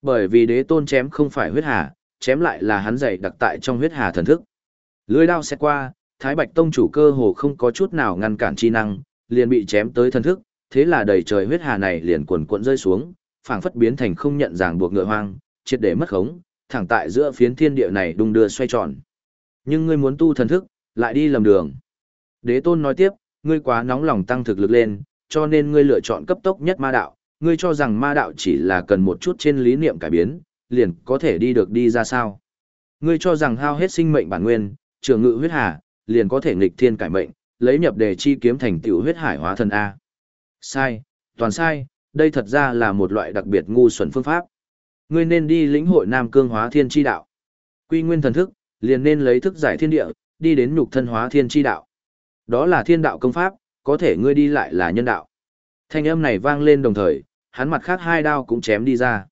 Bởi vì đế tôn chém không phải huyết hà, chém lại là hắn dày đặc tại trong huyết hà thần thức. Lưỡi đao sẽ qua, Thái Bạch Tông chủ cơ hồ không có chút nào ngăn cản chi năng, liền bị chém tới thần thức, thế là đầy trời huyết hà này liền cuồn cuộn rơi xuống, phảng phất biến thành không nhận ràng buộc ngựa hoang, triệt để mất khống, thẳng tại giữa phiến thiên địa này đung đưa xoay tròn. Nhưng ngươi muốn tu thần thức, lại đi lầm đường. Đế Tôn nói tiếp, ngươi quá nóng lòng tăng thực lực lên, cho nên ngươi lựa chọn cấp tốc nhất ma đạo, ngươi cho rằng ma đạo chỉ là cần một chút trên lý niệm cải biến, liền có thể đi được đi ra sao. Ngươi cho rằng hao hết sinh mệnh bản nguyên, trường ngự huyết hà, liền có thể nghịch thiên cải mệnh, lấy nhập đề chi kiếm thành tiểu huyết hải hóa thần A. Sai, toàn sai, đây thật ra là một loại đặc biệt ngu xuẩn phương pháp. Ngươi nên đi lĩnh hội Nam Cương hóa thiên chi đạo. Quy nguyên thần thức, liền nên lấy thức giải thiên địa, đi đến nhục thân hóa thiên chi đạo. Đó là thiên đạo công pháp, có thể ngươi đi lại là nhân đạo. Thanh âm này vang lên đồng thời, hắn mặt khác hai đao cũng chém đi ra.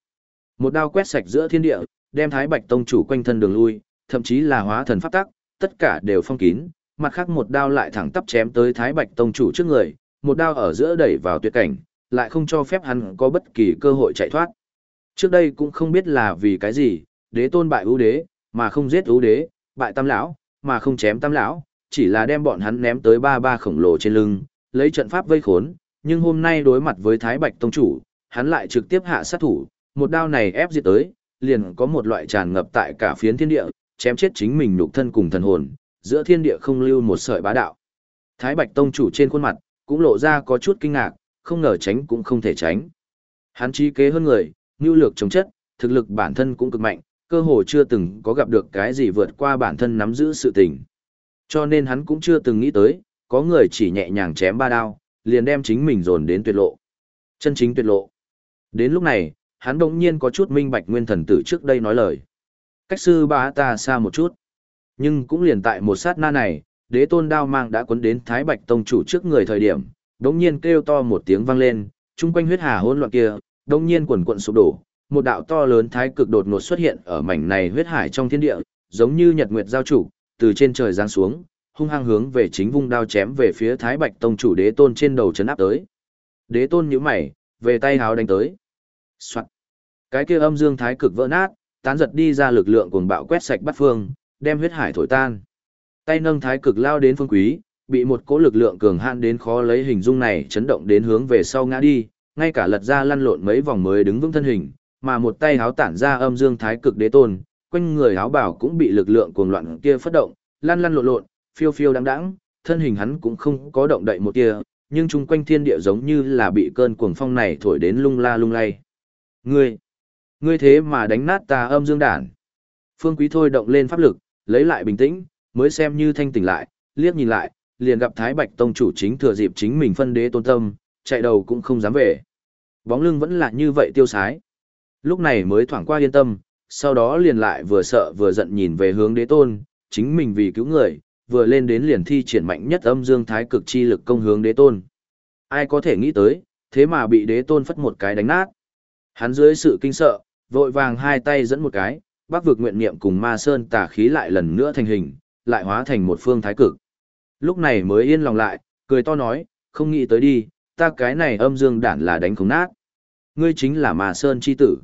Một đao quét sạch giữa thiên địa, đem Thái Bạch Tông chủ quanh thân đường lui, thậm chí là hóa thần pháp tắc, tất cả đều phong kín, mặt khác một đao lại thẳng tắp chém tới Thái Bạch Tông chủ trước người, một đao ở giữa đẩy vào tuyệt cảnh, lại không cho phép hắn có bất kỳ cơ hội chạy thoát. Trước đây cũng không biết là vì cái gì, đế tôn bại ưu đế, mà không giết ưu đế, bại tam lão, mà không chém tam lão, chỉ là đem bọn hắn ném tới ba ba khổng lồ trên lưng, lấy trận pháp vây khốn, nhưng hôm nay đối mặt với Thái Bạch Tông chủ, hắn lại trực tiếp hạ sát thủ, một đao này ép diệt tới, liền có một loại tràn ngập tại cả phiến thiên địa, chém chết chính mình nhục thân cùng thần hồn, giữa thiên địa không lưu một sợi bá đạo. Thái Bạch Tông chủ trên khuôn mặt, cũng lộ ra có chút kinh ngạc, không ngờ tránh cũng không thể tránh. Hắn trí kế hơn người, nhu lược chống chất, thực lực bản thân cũng cực mạnh, cơ hồ chưa từng có gặp được cái gì vượt qua bản thân nắm giữ sự tình. Cho nên hắn cũng chưa từng nghĩ tới, có người chỉ nhẹ nhàng chém ba đao, liền đem chính mình dồn đến tuyệt lộ. Chân chính tuyệt lộ. Đến lúc này, hắn đống nhiên có chút minh bạch nguyên thần tử trước đây nói lời. Cách sư bá ta xa một chút. Nhưng cũng liền tại một sát na này, đế tôn đao mang đã cuốn đến Thái Bạch Tông chủ trước người thời điểm, đống nhiên kêu to một tiếng vang lên, chung quanh huyết hà hỗn loạn kia, đống nhiên quần quận sụp đổ, một đạo to lớn thái cực đột ngột xuất hiện ở mảnh này huyết hải trong thiên địa, giống như nhật nguyệt giao chủ, từ trên trời giáng xuống, hung hăng hướng về chính vung đao chém về phía Thái Bạch Tông chủ đế tôn trên đầu chấn áp tới. Đế tôn nhíu mày, về tay háo đánh tới. Soạn. Cái kia âm dương thái cực vỡ nát, tán giật đi ra lực lượng cuồng bạo quét sạch bắt phương, đem huyết hải thổi tan. Tay nâng thái cực lao đến phương quý, bị một cỗ lực lượng cường hạn đến khó lấy hình dung này chấn động đến hướng về sau ngã đi, ngay cả lật ra lăn lộn mấy vòng mới đứng vững thân hình, mà một tay háo tản ra âm dương thái cực đế tôn, quanh người háo bảo cũng bị lực lượng cuồng loạn kia phất động, lăn lăn lộn lộn, phiêu phiêu đáng đáng, thân hình hắn cũng không có động đậy một tia, nhưng chung quanh thiên địa giống như là bị cơn cuồng phong này thổi đến lung la lung lay. Ngươi, ngươi thế mà đánh nát ta âm dương đản. Phương Quý thôi động lên pháp lực, lấy lại bình tĩnh, mới xem như thanh tỉnh lại, liếc nhìn lại, liền gặp Thái Bạch Tông chủ chính thừa dịp chính mình phân đế tôn tâm, chạy đầu cũng không dám về. Bóng lưng vẫn là như vậy tiêu sái. Lúc này mới thoảng qua yên tâm, sau đó liền lại vừa sợ vừa giận nhìn về hướng đế tôn, chính mình vì cứu người, vừa lên đến liền thi triển mạnh nhất âm dương thái cực chi lực công hướng đế tôn. Ai có thể nghĩ tới, thế mà bị đế tôn phất một cái đánh nát. Hắn dưới sự kinh sợ, vội vàng hai tay dẫn một cái, bác vực nguyện niệm cùng ma sơn tà khí lại lần nữa thành hình, lại hóa thành một phương thái cực. Lúc này mới yên lòng lại, cười to nói, không nghĩ tới đi, ta cái này âm dương đản là đánh không nát. Ngươi chính là ma sơn chi tử.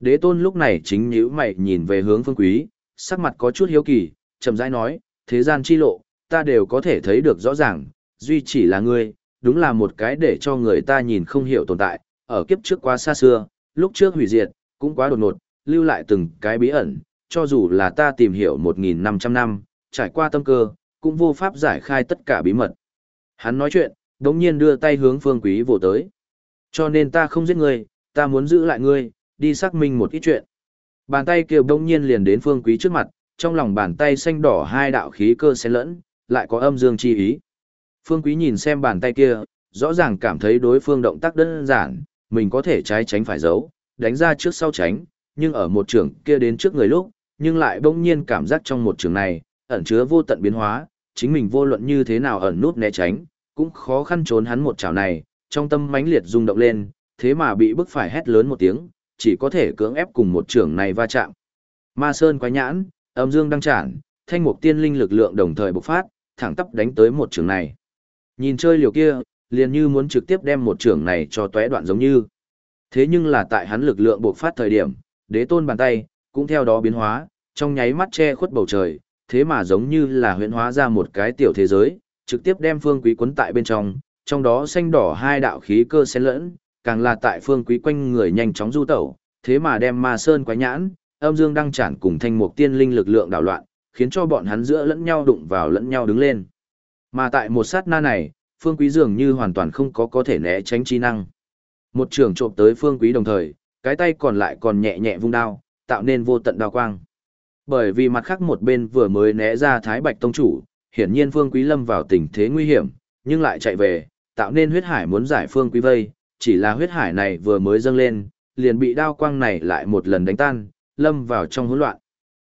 Đế tôn lúc này chính nhíu mày nhìn về hướng phương quý, sắc mặt có chút hiếu kỳ, chậm rãi nói, thế gian chi lộ, ta đều có thể thấy được rõ ràng, duy chỉ là ngươi, đúng là một cái để cho người ta nhìn không hiểu tồn tại, ở kiếp trước quá xa xưa, lúc trước hủy diệt, cũng quá đột ngột, lưu lại từng cái bí ẩn, cho dù là ta tìm hiểu 1.500 năm, trải qua tâm cơ, cũng vô pháp giải khai tất cả bí mật. Hắn nói chuyện, đống nhiên đưa tay hướng phương quý vỗ tới. Cho nên ta không giết ngươi, ta muốn giữ lại ngươi, đi xác minh một ít chuyện. Bàn tay kiều đống nhiên liền đến phương quý trước mặt, trong lòng bàn tay xanh đỏ hai đạo khí cơ xen lẫn, lại có âm dương chi ý. Phương quý nhìn xem bàn tay kia, rõ ràng cảm thấy đối phương động tác đơn giản, mình có thể trái tránh phải giấu, đánh ra trước sau tránh, nhưng ở một trường kia đến trước người lúc, nhưng lại bỗng nhiên cảm giác trong một trường này, ẩn chứa vô tận biến hóa, chính mình vô luận như thế nào ẩn nút né tránh, cũng khó khăn trốn hắn một chảo này, trong tâm mãnh liệt rung động lên, thế mà bị bức phải hét lớn một tiếng, chỉ có thể cưỡng ép cùng một trường này va chạm. Ma Sơn quái nhãn, âm dương đăng trản, thanh mục tiên linh lực lượng đồng thời bộc phát, thẳng tắp đánh tới một trường này. Nhìn chơi liều kia, liền như muốn trực tiếp đem một trường này cho tóe đoạn giống như. Thế nhưng là tại hắn lực lượng bộc phát thời điểm, đế tôn bàn tay, cũng theo đó biến hóa, trong nháy mắt che khuất bầu trời, thế mà giống như là huyễn hóa ra một cái tiểu thế giới, trực tiếp đem phương quý quấn tại bên trong, trong đó xanh đỏ hai đạo khí cơ xen lẫn, càng là tại phương quý quanh người nhanh chóng du tẩu, thế mà đem ma sơn quái nhãn, âm dương đăng chản cùng thanh mục tiên linh lực lượng đảo loạn, khiến cho bọn hắn giữa lẫn nhau đụng vào lẫn nhau đứng lên. Mà tại một sát na này, phương quý dường như hoàn toàn không có có thể né tránh chi năng. Một trường trộm tới phương quý đồng thời, cái tay còn lại còn nhẹ nhẹ vung đao, tạo nên vô tận đao quang. Bởi vì mặt khác một bên vừa mới né ra Thái Bạch Tông Chủ, hiển nhiên Phương Quý lâm vào tình thế nguy hiểm, nhưng lại chạy về, tạo nên huyết hải muốn giải Phương Quý vây, chỉ là huyết hải này vừa mới dâng lên, liền bị đao quang này lại một lần đánh tan, lâm vào trong hỗn loạn.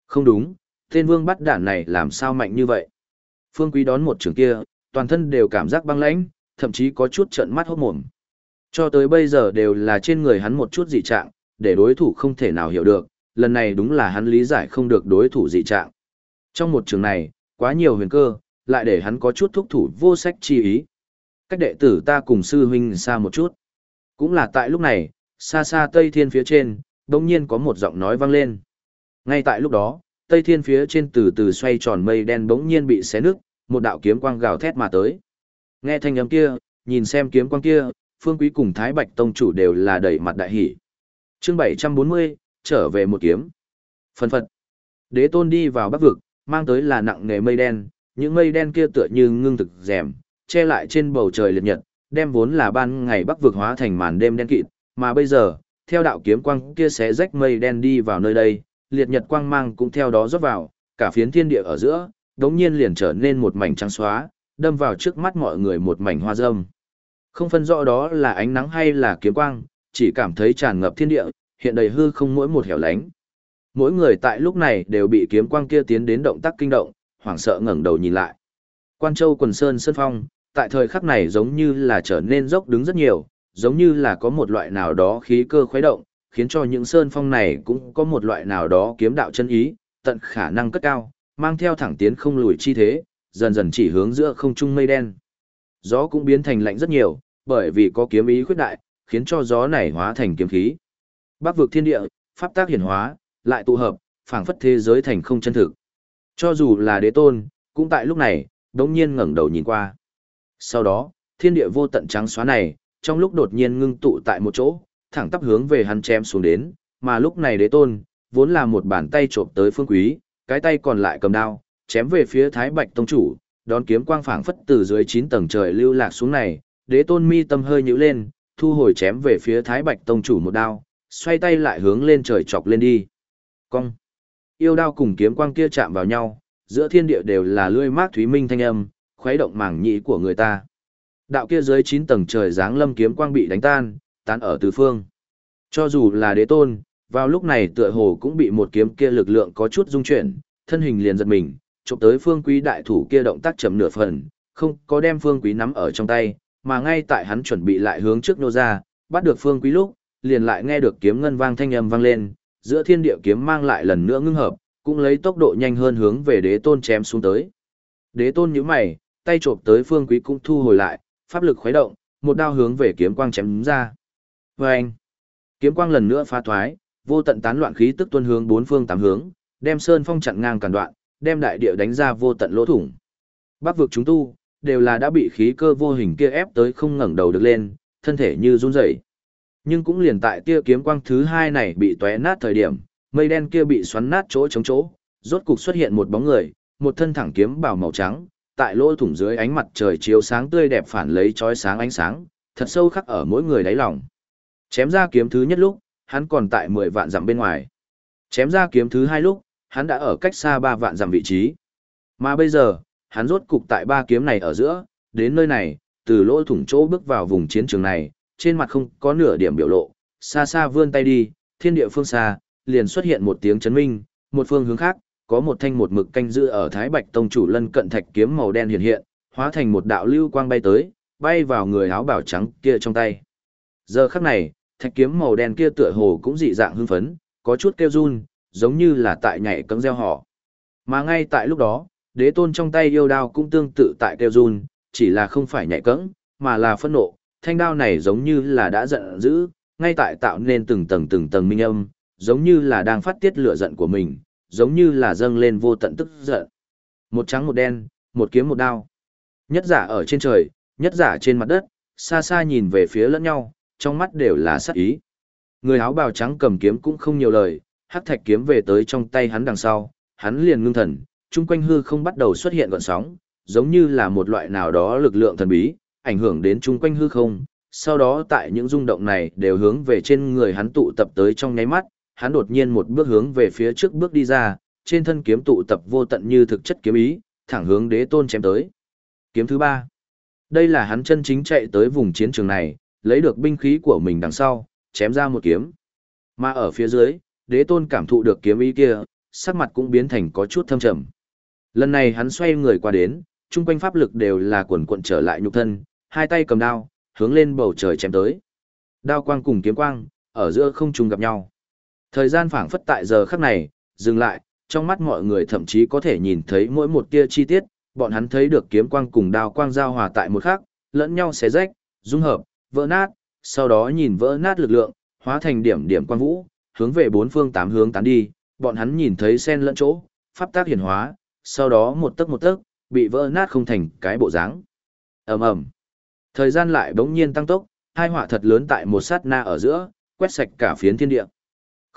Không đúng, tên vương bắt đản này làm sao mạnh như vậy? Phương Quý đón một trường kia, toàn thân đều cảm giác băng lãnh, thậm chí có chút trợn mắt hốt mồm. Cho tới bây giờ đều là trên người hắn một chút dị trạng, để đối thủ không thể nào hiểu được, lần này đúng là hắn lý giải không được đối thủ dị trạng. Trong một trường này, quá nhiều huyền cơ, lại để hắn có chút thúc thủ vô sách chi ý. Cách đệ tử ta cùng sư huynh xa một chút. Cũng là tại lúc này, xa xa tây thiên phía trên, đông nhiên có một giọng nói vang lên. Ngay tại lúc đó, tây thiên phía trên từ từ xoay tròn mây đen bỗng nhiên bị xé nước, một đạo kiếm quang gào thét mà tới. Nghe thanh âm kia, nhìn xem kiếm quang kia, Phương Quý cùng Thái Bạch Tông chủ đều là đầy mặt đại hỷ. Chương 740, trở về một kiếm. Phần phật. Đế tôn đi vào bắc vực, mang tới là nặng nghề mây đen, những mây đen kia tựa như ngưng thực rèm, che lại trên bầu trời liệt nhật, đem vốn là ban ngày bắc vực hóa thành màn đêm đen kịt, mà bây giờ, theo đạo kiếm quang kia sẽ rách mây đen đi vào nơi đây, liệt nhật quang mang cũng theo đó rót vào, cả phiến thiên địa ở giữa, đống nhiên liền trở nên một mảnh trắng xóa, đâm vào trước mắt mọi người một mảnh hoa râm. Không phân rõ đó là ánh nắng hay là kiếm quang, chỉ cảm thấy tràn ngập thiên địa, hiện đầy hư không mỗi một hẻo lánh. Mỗi người tại lúc này đều bị kiếm quang kia tiến đến động tác kinh động, hoảng sợ ngẩng đầu nhìn lại. Quan Châu quần sơn sơn phong, tại thời khắc này giống như là trở nên dốc đứng rất nhiều, giống như là có một loại nào đó khí cơ khuấy động, khiến cho những sơn phong này cũng có một loại nào đó kiếm đạo chân ý, tận khả năng cất cao, mang theo thẳng tiến không lùi chi thế, dần dần chỉ hướng giữa không trung mây đen. Gió cũng biến thành lạnh rất nhiều, bởi vì có kiếm ý khuyết đại, khiến cho gió này hóa thành kiếm khí. Bắc vực thiên địa, pháp tác hiển hóa, lại tụ hợp, phảng phất thế giới thành không chân thực. Cho dù là đế tôn, cũng tại lúc này, đống nhiên ngẩng đầu nhìn qua. Sau đó, thiên địa vô tận trắng xóa này, trong lúc đột nhiên ngưng tụ tại một chỗ, thẳng tắp hướng về hắn chém xuống đến, mà lúc này đế tôn, vốn là một bàn tay trộm tới phương quý, cái tay còn lại cầm đao, chém về phía Thái Bạch Tông Chủ, đón kiếm quang phảng phất từ dưới 9 tầng trời lưu lạc xuống này, đế tôn mi tâm hơi nhíu lên, thu hồi chém về phía Thái Bạch Tông Chủ một đao, xoay tay lại hướng lên trời chọc lên đi. Cong! Yêu đao cùng kiếm quang kia chạm vào nhau, giữa thiên địa đều là lưỡi mát thúy minh thanh âm, khuấy động mảng nhĩ của người ta. Đạo kia dưới 9 tầng trời dáng lâm kiếm quang bị đánh tan, tan ở tứ phương. Cho dù là đế tôn, vào lúc này tựa hồ cũng bị một kiếm kia lực lượng có chút rung chuyển, thân hình liền giật mình, chụp tới phương quý đại thủ kia động tác chậm nửa phần, không có đem phương quý nắm ở trong tay, mà ngay tại hắn chuẩn bị lại hướng trước nô ra, bắt được phương quý lúc, liền lại nghe được kiếm ngân vang thanh âm vang lên, giữa thiên địa kiếm mang lại lần nữa ngưng hợp, cũng lấy tốc độ nhanh hơn hướng về đế tôn chém xuống tới. Đế tôn nhíu mày, tay chộp tới phương quý cũng thu hồi lại, pháp lực khuấy động, một đao hướng về kiếm quang chém ra. Vâng! Kiếm quang lần nữa phá thoái, vô tận tán loạn khí tức tuôn hướng bốn phương tám hướng, đem sơn phong chặn ngang cản đoạn, đem đại địa đánh ra vô tận lỗ thủng. Bắc vực chúng tu, đều là đã bị khí cơ vô hình kia ép tới không ngẩng đầu được lên, thân thể như run rẩy. Nhưng cũng liền tại tia kiếm quang thứ hai này bị tóe nát thời điểm, mây đen kia bị xoắn nát chỗ chống chỗ, rốt cục xuất hiện một bóng người, một thân thẳng kiếm bảo màu trắng, tại lỗ thủng dưới ánh mặt trời chiếu sáng tươi đẹp phản lấy chói sáng ánh sáng, thật sâu khắc ở mỗi người đáy lòng. Chém ra kiếm thứ nhất lúc, hắn còn tại 10 vạn dặm bên ngoài. Chém ra kiếm thứ hai lúc, hắn đã ở cách xa 3 vạn dặm vị trí. Mà bây giờ, hắn rốt cục tại ba kiếm này ở giữa, đến nơi này, từ lỗ thủng chỗ bước vào vùng chiến trường này, trên mặt không có nửa điểm biểu lộ, xa xa vươn tay đi, thiên địa phương xa, liền xuất hiện một tiếng chấn minh, một phương hướng khác, có một thanh một mực canh giữ ở Thái Bạch Tông chủ lân cận thạch kiếm màu đen hiện hiện, hóa thành một đạo lưu quang bay tới, bay vào người áo bảo trắng kia trong tay. Giờ khắc này, thạch kiếm màu đen kia tựa hồ cũng dị dạng hưng phấn, có chút kêu run, giống như là tại nhảy cấm gieo họ. Mà ngay tại lúc đó, đế tôn trong tay yêu đao cũng tương tự tại kêu run, chỉ là không phải nhảy cẫng, mà là phẫn nộ, thanh đao này giống như là đã giận dữ, ngay tại tạo nên từng tầng từng tầng minh âm, giống như là đang phát tiết lửa giận của mình, giống như là dâng lên vô tận tức giận. Một trắng một đen, một kiếm một đao. Nhất giả ở trên trời, nhất giả trên mặt đất, xa xa nhìn về phía lẫn nhau, trong mắt đều là sát ý. Người áo bào trắng cầm kiếm cũng không nhiều lời, hắc thạch kiếm về tới trong tay hắn đằng sau, hắn liền ngưng thần, chung quanh hư không bắt đầu xuất hiện gợn sóng, giống như là một loại nào đó lực lượng thần bí, ảnh hưởng đến chung quanh hư không. Sau đó tại những rung động này đều hướng về trên người hắn tụ tập tới trong nháy mắt, hắn đột nhiên một bước hướng về phía trước bước đi ra, trên thân kiếm tụ tập vô tận như thực chất kiếm ý, thẳng hướng đế tôn chém tới. Kiếm thứ ba. Đây là hắn chân chính chạy tới vùng chiến trường này, lấy được binh khí của mình đằng sau, chém ra một kiếm. Mà ở phía dưới, đế tôn cảm thụ được kiếm ý kia, sắc mặt cũng biến thành có chút thâm trầm. Lần này hắn xoay người qua đến, chung quanh pháp lực đều là quần cuộn trở lại nhục thân, hai tay cầm đao, hướng lên bầu trời chém tới. Đao quang cùng kiếm quang, ở giữa không trùng gặp nhau. Thời gian phảng phất tại giờ khắc này, dừng lại, trong mắt mọi người thậm chí có thể nhìn thấy mỗi một tia chi tiết, bọn hắn thấy được kiếm quang cùng đao quang giao hòa tại một khắc, lẫn nhau xé rách, dung hợp, vỡ nát, sau đó nhìn vỡ nát lực lượng, hóa thành điểm điểm quang vũ, hướng về bốn phương tám hướng tán đi, bọn hắn nhìn thấy sen lẫn chỗ, pháp tác hiển hóa, sau đó một tấc một tấc, bị vỡ nát không thành cái bộ dáng. Ầm ầm. Thời gian lại bỗng nhiên tăng tốc, hai họa thật lớn tại một sát na ở giữa, quét sạch cả phiến thiên địa.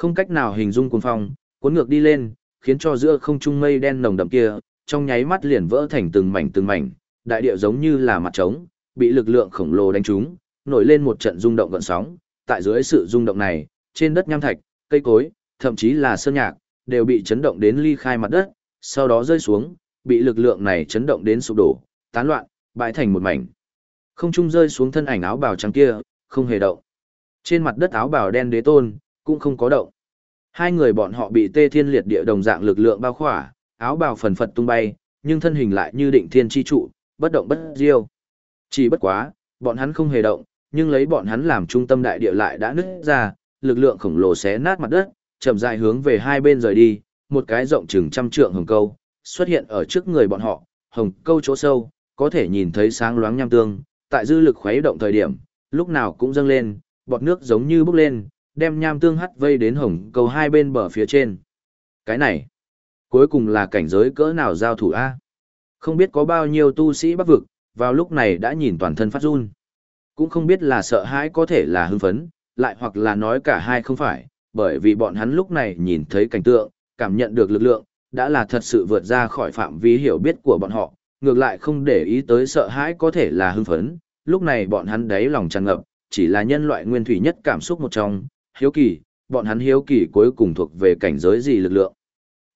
Không cách nào hình dung cuồng phong, cuốn ngược đi lên, khiến cho giữa không trung mây đen nồng đậm kia, trong nháy mắt liền vỡ thành từng mảnh từng mảnh, đại địa giống như là mặt trống, bị lực lượng khổng lồ đánh trúng, nổi lên một trận rung động gợn sóng, tại dưới sự rung động này, trên đất nham thạch, cây cối, thậm chí là sơn nhạc, đều bị chấn động đến ly khai mặt đất, sau đó rơi xuống, bị lực lượng này chấn động đến sụp đổ, tán loạn, bãi thành một mảnh. Không trung rơi xuống thân ảnh áo bào trắng kia, không hề động. Trên mặt đất áo bào đen đế tôn, cũng không có động. Hai người bọn họ bị tê thiên liệt địa đồng dạng lực lượng bao khỏa, áo bào phần phật tung bay, nhưng thân hình lại như định thiên chi trụ, bất động bất diêu. Chỉ bất quá, bọn hắn không hề động, nhưng lấy bọn hắn làm trung tâm đại địa lại đã nứt ra, lực lượng khổng lồ xé nát mặt đất, chậm rãi hướng về hai bên rời đi, một cái rộng chừng trăm trượng hồng câu, xuất hiện ở trước người bọn họ, hồng câu chỗ sâu, có thể nhìn thấy sáng loáng nham tương, tại dư lực khuấy động thời điểm, lúc nào cũng dâng lên, bọt nước giống như bốc lên, đem nham tương hắt vây đến hồng câu hai bên bờ phía trên. Cái này, cuối cùng là cảnh giới cỡ nào giao thủ A. Không biết có bao nhiêu tu sĩ bắc vực, vào lúc này đã nhìn toàn thân phát run. Cũng không biết là sợ hãi có thể là hưng phấn, lại hoặc là nói cả hai không phải, bởi vì bọn hắn lúc này nhìn thấy cảnh tượng, cảm nhận được lực lượng, đã là thật sự vượt ra khỏi phạm vi hiểu biết của bọn họ, ngược lại không để ý tới sợ hãi có thể là hưng phấn, lúc này bọn hắn đáy lòng tràn ngập, chỉ là nhân loại nguyên thủy nhất cảm xúc một trong, hiếu kỳ, bọn hắn hiếu kỳ cuối cùng thuộc về cảnh giới gì lực lượng.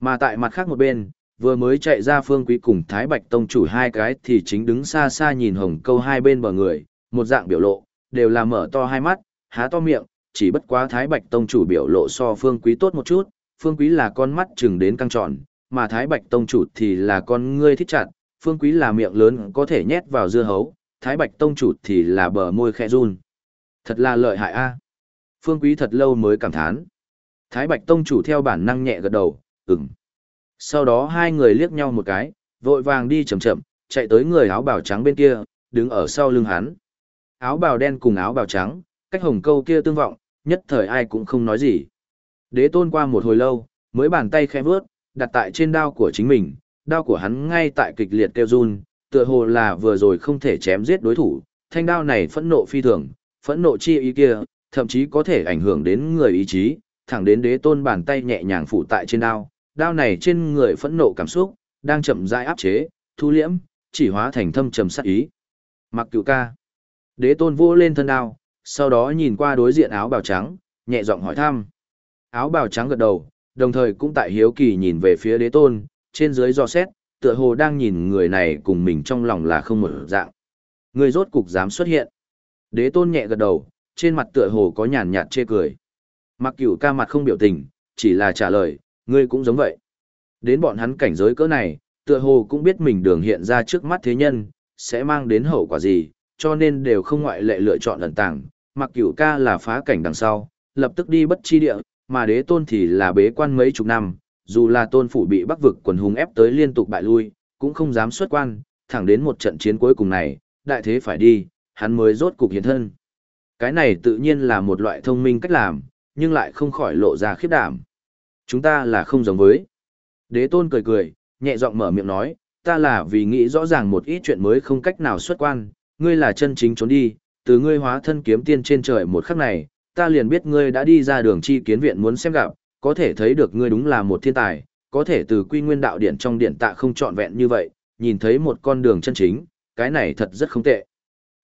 Mà tại mặt khác một bên, vừa mới chạy ra phương quý cùng Thái Bạch Tông chủ hai cái thì chính đứng xa xa nhìn hồng câu hai bên bờ người, một dạng biểu lộ, đều là mở to hai mắt, há to miệng, chỉ bất quá Thái Bạch Tông chủ biểu lộ so phương quý tốt một chút, phương quý là con mắt chừng đến căng tròn, mà Thái Bạch Tông chủ thì là con ngươi thích chặt, phương quý là miệng lớn có thể nhét vào dưa hấu, Thái Bạch Tông chủ thì là bờ môi khẽ run. Thật là lợi hại a. Phương quý thật lâu mới cảm thán. Thái Bạch Tông chủ theo bản năng nhẹ gật đầu, ừm. Sau đó hai người liếc nhau một cái, vội vàng đi chậm chậm, chạy tới người áo bào trắng bên kia, đứng ở sau lưng hắn. Áo bào đen cùng áo bào trắng, cách hồng câu kia tương vọng, nhất thời ai cũng không nói gì. Đế tôn qua một hồi lâu, mới bàn tay khẽ vướt, đặt tại trên đao của chính mình, đao của hắn ngay tại kịch liệt kêu run, tựa hồ là vừa rồi không thể chém giết đối thủ, thanh đao này phẫn nộ phi thường, phẫn nộ chi ý kia, thậm chí có thể ảnh hưởng đến người ý chí, thẳng đến đế tôn bàn tay nhẹ nhàng phủ tại trên đao, đao này trên người phẫn nộ cảm xúc, đang chậm rãi áp chế, thu liễm, chỉ hóa thành thâm trầm sát ý. Mặc cửu ca. Đế tôn vô lên thân đao, sau đó nhìn qua đối diện áo bào trắng, nhẹ giọng hỏi thăm. Áo bào trắng gật đầu, đồng thời cũng tại hiếu kỳ nhìn về phía đế tôn, trên dưới do xét, tựa hồ đang nhìn người này cùng mình trong lòng là không một dạng. Người rốt cục dám xuất hiện. Đế tôn nhẹ gật đầu, trên mặt tựa hồ có nhàn nhạt chê cười. Mặc cửu ca mặt không biểu tình, chỉ là trả lời, ngươi cũng giống vậy. Đến bọn hắn cảnh giới cỡ này, tựa hồ cũng biết mình đường hiện ra trước mắt thế nhân, sẽ mang đến hậu quả gì, cho nên đều không ngoại lệ lựa chọn ẩn tàng. Mặc cửu ca là phá cảnh đằng sau, lập tức đi bất chi địa, mà đế tôn thì là bế quan mấy chục năm, dù là tôn phủ bị bắc vực quần hùng ép tới liên tục bại lui, cũng không dám xuất quan, thẳng đến một trận chiến cuối cùng này, đại thế phải đi, hắn mới rốt cục hiện thân. Cái này tự nhiên là một loại thông minh cách làm, nhưng lại không khỏi lộ ra khiếp đảm. Chúng ta là không giống với. Đế tôn cười cười, nhẹ giọng mở miệng nói, ta là vì nghĩ rõ ràng một ít chuyện mới không cách nào xuất quan, ngươi là chân chính trốn đi, từ ngươi hóa thân kiếm tiên trên trời một khắc này, ta liền biết ngươi đã đi ra đường chi kiến viện muốn xem gặp, có thể thấy được ngươi đúng là một thiên tài, có thể từ quy nguyên đạo điện trong điện tạ không trọn vẹn như vậy, nhìn thấy một con đường chân chính, cái này thật rất không tệ.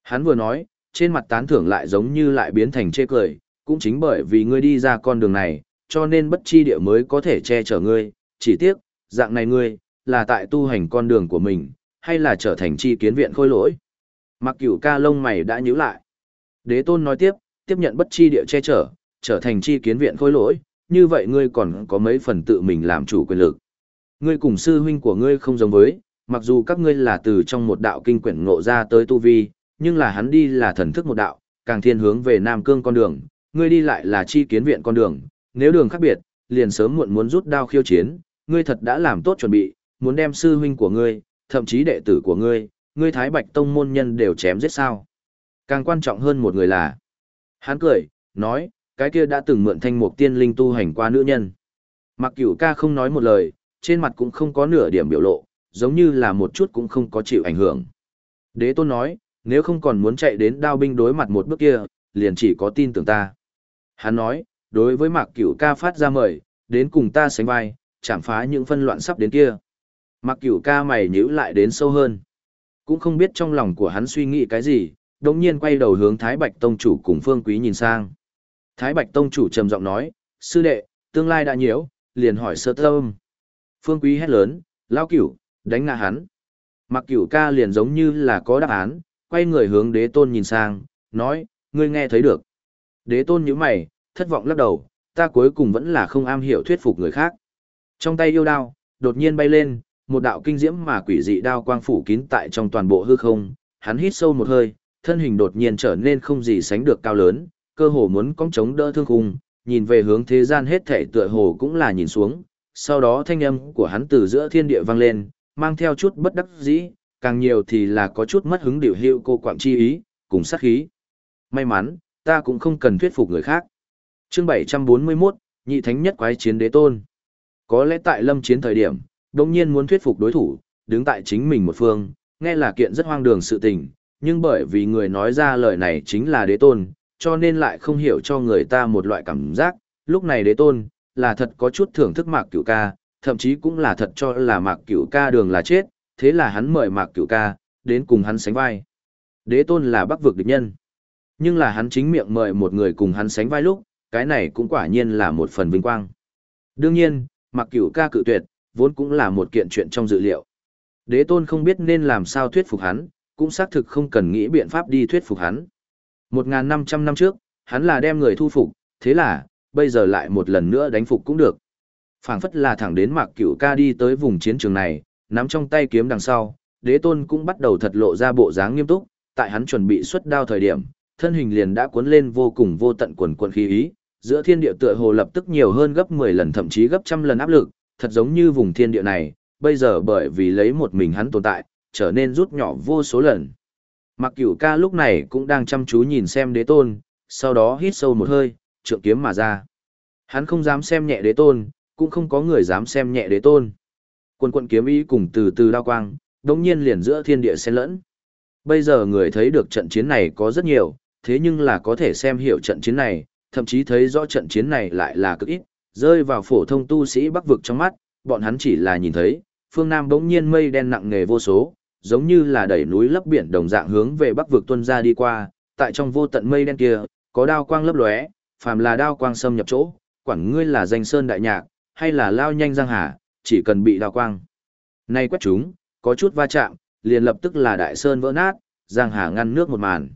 Hắn vừa nói, trên mặt tán thưởng lại giống như lại biến thành chê cười, cũng chính bởi vì ngươi đi ra con đường này, cho nên bất chi địa mới có thể che chở ngươi, chỉ tiếc, dạng này ngươi, là tại tu hành con đường của mình, hay là trở thành chi kiến viện khôi lỗi. Mặc cửu ca lông mày đã nhíu lại. Đế tôn nói tiếp, tiếp nhận bất chi địa che chở, trở thành chi kiến viện khôi lỗi, như vậy ngươi còn có mấy phần tự mình làm chủ quyền lực. Ngươi cùng sư huynh của ngươi không giống với, mặc dù các ngươi là từ trong một đạo kinh quyển ngộ ra tới tu vi, nhưng là hắn đi là thần thức một đạo, càng thiên hướng về Nam Cương con đường, ngươi đi lại là chi kiến viện con đường, nếu đường khác biệt, liền sớm muộn muốn rút đao khiêu chiến, ngươi thật đã làm tốt chuẩn bị, muốn đem sư huynh của ngươi, thậm chí đệ tử của ngươi, ngươi Thái Bạch Tông môn nhân đều chém giết sao. Càng quan trọng hơn một người là, hắn cười, nói, cái kia đã từng mượn thanh mục tiên linh tu hành qua nữ nhân. Mặc cửu ca không nói một lời, trên mặt cũng không có nửa điểm biểu lộ, giống như là một chút cũng không có chịu ảnh hưởng. Đế tôn nói, nếu không còn muốn chạy đến đao binh đối mặt một bước kia, liền chỉ có tin tưởng ta. Hắn nói, đối với mạc cửu ca phát ra mời, đến cùng ta sánh vai, chảm phá những phân loạn sắp đến kia. Mạc cửu ca mày nhíu lại đến sâu hơn. Cũng không biết trong lòng của hắn suy nghĩ cái gì, đồng nhiên quay đầu hướng Thái Bạch Tông chủ cùng Phương Quý nhìn sang. Thái Bạch Tông chủ trầm giọng nói, sư đệ, tương lai đã nhiễu, liền hỏi sơ tâm. Phương Quý hét lớn, lao cửu, đánh ngã hắn. Mặc cửu ca liền giống như là có đáp án, quay người hướng đế tôn nhìn sang, nói, ngươi nghe thấy được. Đế tôn nhíu mày, thất vọng lắc đầu, ta cuối cùng vẫn là không am hiểu thuyết phục người khác. Trong tay yêu đao, đột nhiên bay lên, một đạo kinh diễm mà quỷ dị đao quang phủ kín tại trong toàn bộ hư không, hắn hít sâu một hơi, thân hình đột nhiên trở nên không gì sánh được cao lớn, cơ hồ muốn cong chống đỡ thương khung, nhìn về hướng thế gian hết thảy tựa hồ cũng là nhìn xuống, sau đó thanh âm của hắn từ giữa thiên địa vang lên, mang theo chút bất đắc dĩ, càng nhiều thì là có chút mất hứng điều hiệu cô quạng chi ý, cùng sát khí. May mắn, ta cũng không cần thuyết phục người khác. Chương 741, nhị thánh nhất quái chiến đế tôn. Có lẽ tại lâm chiến thời điểm, đồng nhiên muốn thuyết phục đối thủ, đứng tại chính mình một phương, nghe là kiện rất hoang đường sự tình, nhưng bởi vì người nói ra lời này chính là đế tôn, cho nên lại không hiểu cho người ta một loại cảm giác, lúc này đế tôn, là thật có chút thưởng thức mạc cửu ca, thậm chí cũng là thật cho là mạc cửu ca đường là chết, thế là hắn mời mạc cửu ca, đến cùng hắn sánh vai. Đế tôn là bắc vực địch nhân, nhưng là hắn chính miệng mời một người cùng hắn sánh vai lúc, cái này cũng quả nhiên là một phần vinh quang. Đương nhiên, mạc cửu ca cự tuyệt, vốn cũng là một kiện chuyện trong dự liệu. Đế tôn không biết nên làm sao thuyết phục hắn, cũng xác thực không cần nghĩ biện pháp đi thuyết phục hắn. 1.500 năm trước, hắn là đem người thu phục, thế là, bây giờ lại một lần nữa đánh phục cũng được. phảng phất là thẳng đến mạc cửu ca đi tới vùng chiến trường này, nắm trong tay kiếm đằng sau, đế tôn cũng bắt đầu thật lộ ra bộ dáng nghiêm túc, tại hắn chuẩn bị xuất đao thời điểm, thân hình liền đã cuốn lên vô cùng vô tận quần quần khí ý, giữa thiên địa tựa hồ lập tức nhiều hơn gấp 10 lần thậm chí gấp trăm lần áp lực, thật giống như vùng thiên địa này, bây giờ bởi vì lấy một mình hắn tồn tại, trở nên rút nhỏ vô số lần. Mặc cửu ca lúc này cũng đang chăm chú nhìn xem đế tôn, sau đó hít sâu một hơi, trượng kiếm mà ra. Hắn không dám xem nhẹ đế tôn, cũng không có người dám xem nhẹ đế tôn. Quân quận kiếm ý cùng từ từ đao quang, đống nhiên liền giữa thiên địa xen lẫn. Bây giờ người thấy được trận chiến này có rất nhiều, thế nhưng là có thể xem hiểu trận chiến này, thậm chí thấy rõ trận chiến này lại là cực ít, rơi vào phổ thông tu sĩ bắc vực trong mắt, bọn hắn chỉ là nhìn thấy, phương Nam đống nhiên mây đen nặng nề vô số, giống như là đẩy núi lấp biển đồng dạng hướng về bắc vực tuân ra đi qua, tại trong vô tận mây đen kia, có đao quang lấp lóe, phàm là đao quang xâm nhập chỗ, quản ngươi là danh sơn đại nhạc, hay là lao nhanh giang hà, chỉ cần bị đào quang. Nay quét chúng, có chút va chạm, liền lập tức là đại sơn vỡ nát, giang hà ngăn nước một màn.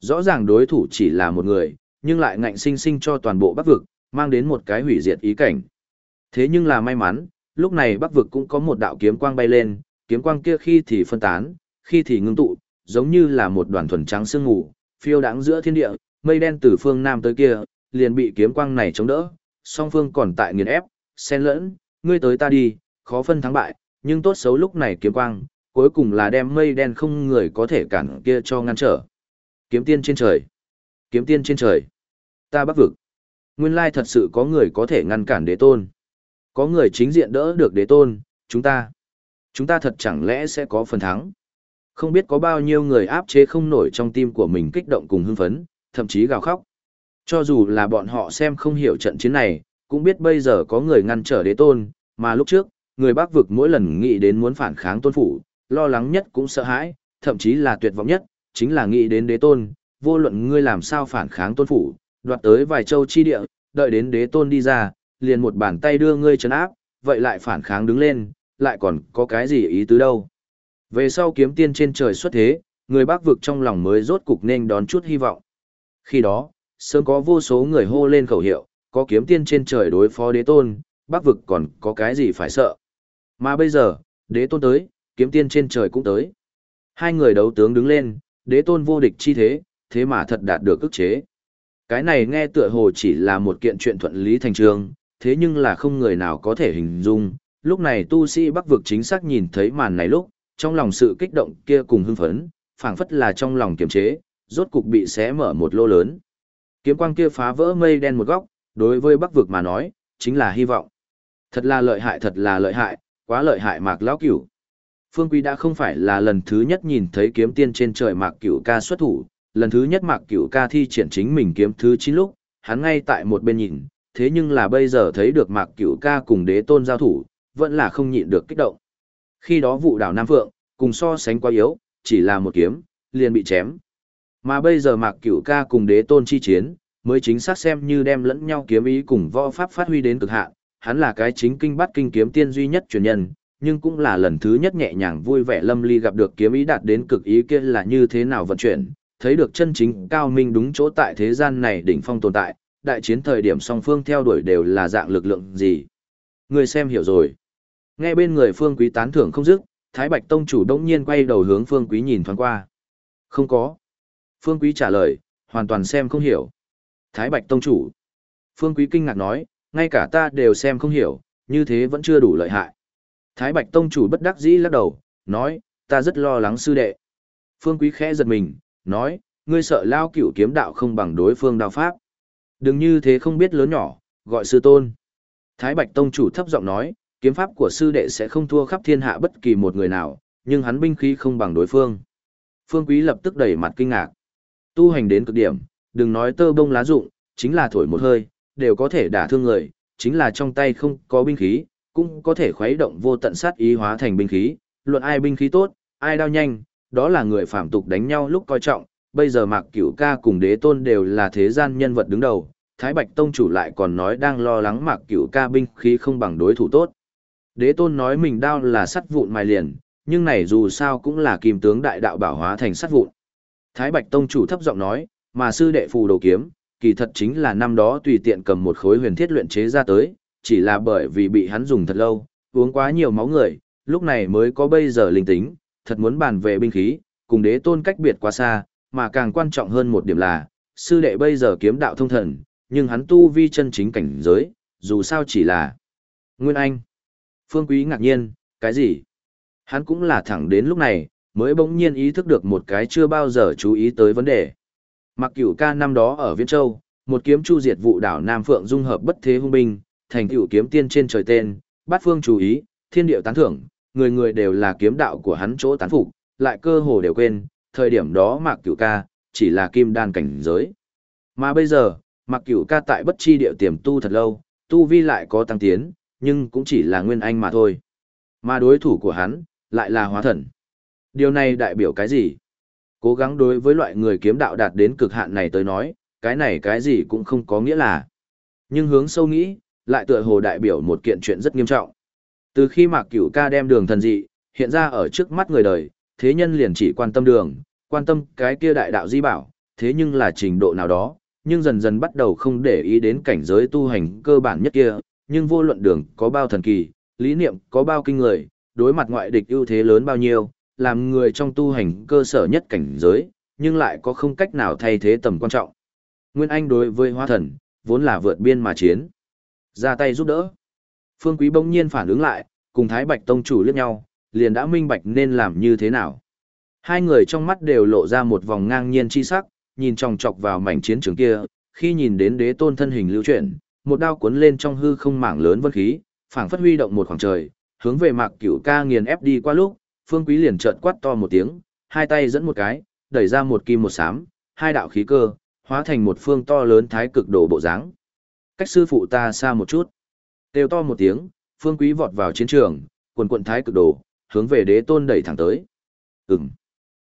Rõ ràng đối thủ chỉ là một người, nhưng lại ngạnh sinh sinh cho toàn bộ bắc vực, mang đến một cái hủy diệt ý cảnh. Thế nhưng là may mắn, lúc này bắc vực cũng có một đạo kiếm quang bay lên, kiếm quang kia khi thì phân tán, khi thì ngưng tụ, giống như là một đoàn thuần trắng sương ngủ, phiêu đáng giữa thiên địa, mây đen từ phương nam tới kia, liền bị kiếm quang này chống đỡ, song phương còn tại nghiền ép, xen lẫn, ngươi tới ta đi, khó phân thắng bại, nhưng tốt xấu lúc này kiếm quang, cuối cùng là đem mây đen không người có thể cản kia cho ngăn trở. Kiếm tiên trên trời, kiếm tiên trên trời, ta bắc vực. Nguyên lai thật sự có người có thể ngăn cản đế tôn. Có người chính diện đỡ được đế tôn, chúng ta. Chúng ta thật chẳng lẽ sẽ có phần thắng. Không biết có bao nhiêu người áp chế không nổi trong tim của mình kích động cùng hưng phấn, thậm chí gào khóc. Cho dù là bọn họ xem không hiểu trận chiến này, cũng biết bây giờ có người ngăn trở đế tôn, mà lúc trước, người bác vực mỗi lần nghĩ đến muốn phản kháng tôn phủ, lo lắng nhất cũng sợ hãi, thậm chí là tuyệt vọng nhất, chính là nghĩ đến đế tôn, vô luận ngươi làm sao phản kháng tôn phủ, đoạt tới vài châu chi địa, đợi đến đế tôn đi ra, liền một bàn tay đưa ngươi trấn áp, vậy lại phản kháng đứng lên, lại còn có cái gì ý tứ đâu. Về sau kiếm tiên trên trời xuất thế, người bác vực trong lòng mới rốt cục nên đón chút hy vọng. Khi đó, sớm có vô số người hô lên khẩu hiệu, có kiếm tiên trên trời đối phó đế tôn, bác vực còn có cái gì phải sợ. Mà bây giờ, đế tôn tới, kiếm tiên trên trời cũng tới. Hai người đấu tướng đứng lên, đế tôn vô địch chi thế, thế mà thật đạt được ức chế. Cái này nghe tựa hồ chỉ là một kiện chuyện thuận lý thành trường, thế nhưng là không người nào có thể hình dung. Lúc này tu sĩ bắc vực chính xác nhìn thấy màn này lúc, trong lòng sự kích động kia cùng hưng phấn, phảng phất là trong lòng kiềm chế, rốt cục bị xé mở một lô lớn. Kiếm quang kia phá vỡ mây đen một góc, đối với Bắc vực mà nói, chính là hy vọng. Thật là lợi hại thật là lợi hại, quá lợi hại Mạc Lão Cửu. Phương Quý đã không phải là lần thứ nhất nhìn thấy kiếm tiên trên trời Mạc Cửu ca xuất thủ, lần thứ nhất Mạc Cửu ca thi triển chính mình kiếm thứ 9 lúc, hắn ngay tại một bên nhìn, thế nhưng là bây giờ thấy được Mạc Cửu ca cùng đế tôn giao thủ, vẫn là không nhịn được kích động. Khi đó vụ đảo Nam Phượng, cùng so sánh quá yếu, chỉ là một kiếm, liền bị chém. Mà bây giờ Mạc Cửu ca cùng đế tôn chi chiến, mới chính xác xem như đem lẫn nhau kiếm ý cùng võ pháp phát huy đến cực hạn. Hắn là cái chính kinh bắt kinh kiếm tiên duy nhất truyền nhân, nhưng cũng là lần thứ nhất nhẹ nhàng vui vẻ lâm ly gặp được kiếm ý đạt đến cực ý kia là như thế nào vận chuyển, thấy được chân chính cao minh đúng chỗ tại thế gian này đỉnh phong tồn tại, đại chiến thời điểm song phương theo đuổi đều là dạng lực lượng gì. Người xem hiểu rồi. Nghe bên người phương quý tán thưởng không dứt, Thái Bạch Tông chủ đông nhiên quay đầu hướng phương quý nhìn thoáng qua. Không có. Phương Quý trả lời, hoàn toàn xem không hiểu. Thái Bạch Tông Chủ. Phương Quý kinh ngạc nói, ngay cả ta đều xem không hiểu, như thế vẫn chưa đủ lợi hại. Thái Bạch Tông chủ bất đắc dĩ lắc đầu, nói, ta rất lo lắng sư đệ. Phương Quý khẽ giật mình, nói, ngươi sợ lao cửu kiếm đạo không bằng đối phương đao pháp. Đừng như thế không biết lớn nhỏ, gọi sư tôn. Thái Bạch Tông chủ thấp giọng nói, kiếm pháp của sư đệ sẽ không thua khắp thiên hạ bất kỳ một người nào, nhưng hắn binh khí không bằng đối phương. Phương Quý lập tức đẩy mặt kinh ngạc. Tu hành đến cực điểm, đừng nói tơ bông lá rụng, chính là thổi một hơi, đều có thể đả thương người, chính là trong tay không có binh khí, cũng có thể khuấy động vô tận sát ý hóa thành binh khí, luận ai binh khí tốt, ai đao nhanh, đó là người phạm tục đánh nhau lúc coi trọng, bây giờ Mạc Cửu Ca cùng Đế Tôn đều là thế gian nhân vật đứng đầu, Thái Bạch Tông chủ lại còn nói đang lo lắng Mạc Cửu Ca binh khí không bằng đối thủ tốt. Đế Tôn nói mình đao là sắt vụn mài liền, nhưng này dù sao cũng là kim tướng đại đạo bảo hóa thành sắt vụn. Thái Bạch Tông chủ thấp giọng nói, mà sư đệ phù đồ kiếm, kỳ thật chính là năm đó tùy tiện cầm một khối huyền thiết luyện chế ra tới, chỉ là bởi vì bị hắn dùng thật lâu, uống quá nhiều máu người, lúc này mới có bây giờ linh tính, thật muốn bàn về binh khí, cùng đế tôn cách biệt quá xa, mà càng quan trọng hơn một điểm là, sư đệ bây giờ kiếm đạo thông thần, nhưng hắn tu vi chân chính cảnh giới, dù sao chỉ là Nguyên Anh. Phương Quý ngạc nhiên, cái gì? Hắn cũng là thẳng đến lúc này, mới bỗng nhiên ý thức được một cái chưa bao giờ chú ý tới vấn đề. Mặc cửu ca năm đó ở Viễn Châu, một kiếm chu diệt vụ đảo Nam Phượng dung hợp bất thế hung binh, thành cửu kiếm tiên trên trời tên, bát phương chú ý, thiên điệu tán thưởng, người người đều là kiếm đạo của hắn chỗ tán phục, lại cơ hồ đều quên, thời điểm đó Mạc Cửu ca, chỉ là kim đan cảnh giới. Mà bây giờ, Mạc Cửu ca tại bất chi điệu tiềm tu thật lâu, tu vi lại có tăng tiến, nhưng cũng chỉ là nguyên anh mà thôi. Mà đối thủ của hắn, lại là hóa thần. Điều này đại biểu cái gì? Cố gắng đối với loại người kiếm đạo đạt đến cực hạn này tới nói, cái này cái gì cũng không có nghĩa là. Nhưng hướng sâu nghĩ, lại tựa hồ đại biểu một kiện chuyện rất nghiêm trọng. Từ khi Mạc Cửu ca đem đường thần dị, hiện ra ở trước mắt người đời, thế nhân liền chỉ quan tâm đường, quan tâm cái kia đại đạo di bảo, thế nhưng là trình độ nào đó, nhưng dần dần bắt đầu không để ý đến cảnh giới tu hành cơ bản nhất kia, nhưng vô luận đường có bao thần kỳ, lý niệm có bao kinh người, đối mặt ngoại địch ưu thế lớn bao nhiêu, làm người trong tu hành cơ sở nhất cảnh giới, nhưng lại có không cách nào thay thế tầm quan trọng. Nguyên Anh đối với hóa thần, vốn là vượt biên mà chiến. Ra tay giúp đỡ. Phương Quý bỗng nhiên phản ứng lại, cùng Thái Bạch Tông chủ liếc nhau, liền đã minh bạch nên làm như thế nào. Hai người trong mắt đều lộ ra một vòng ngang nhiên chi sắc, nhìn chòng chọc vào mảnh chiến trường kia, khi nhìn đến đế tôn thân hình lưu chuyển, một đao cuốn lên trong hư không mảng lớn vân khí, phảng phất huy động một khoảng trời, hướng về Mạc Cửu Ca nghiền ép đi qua lúc, Phương Quý liền trợn quát to một tiếng, hai tay dẫn một cái, đẩy ra một kim một sám, hai đạo khí cơ, hóa thành một phương to lớn thái cực đồ bộ dáng. Cách sư phụ ta xa một chút. Kêu to một tiếng, Phương Quý vọt vào chiến trường, quần quận thái cực đồ, hướng về đế tôn đẩy thẳng tới. Ừm.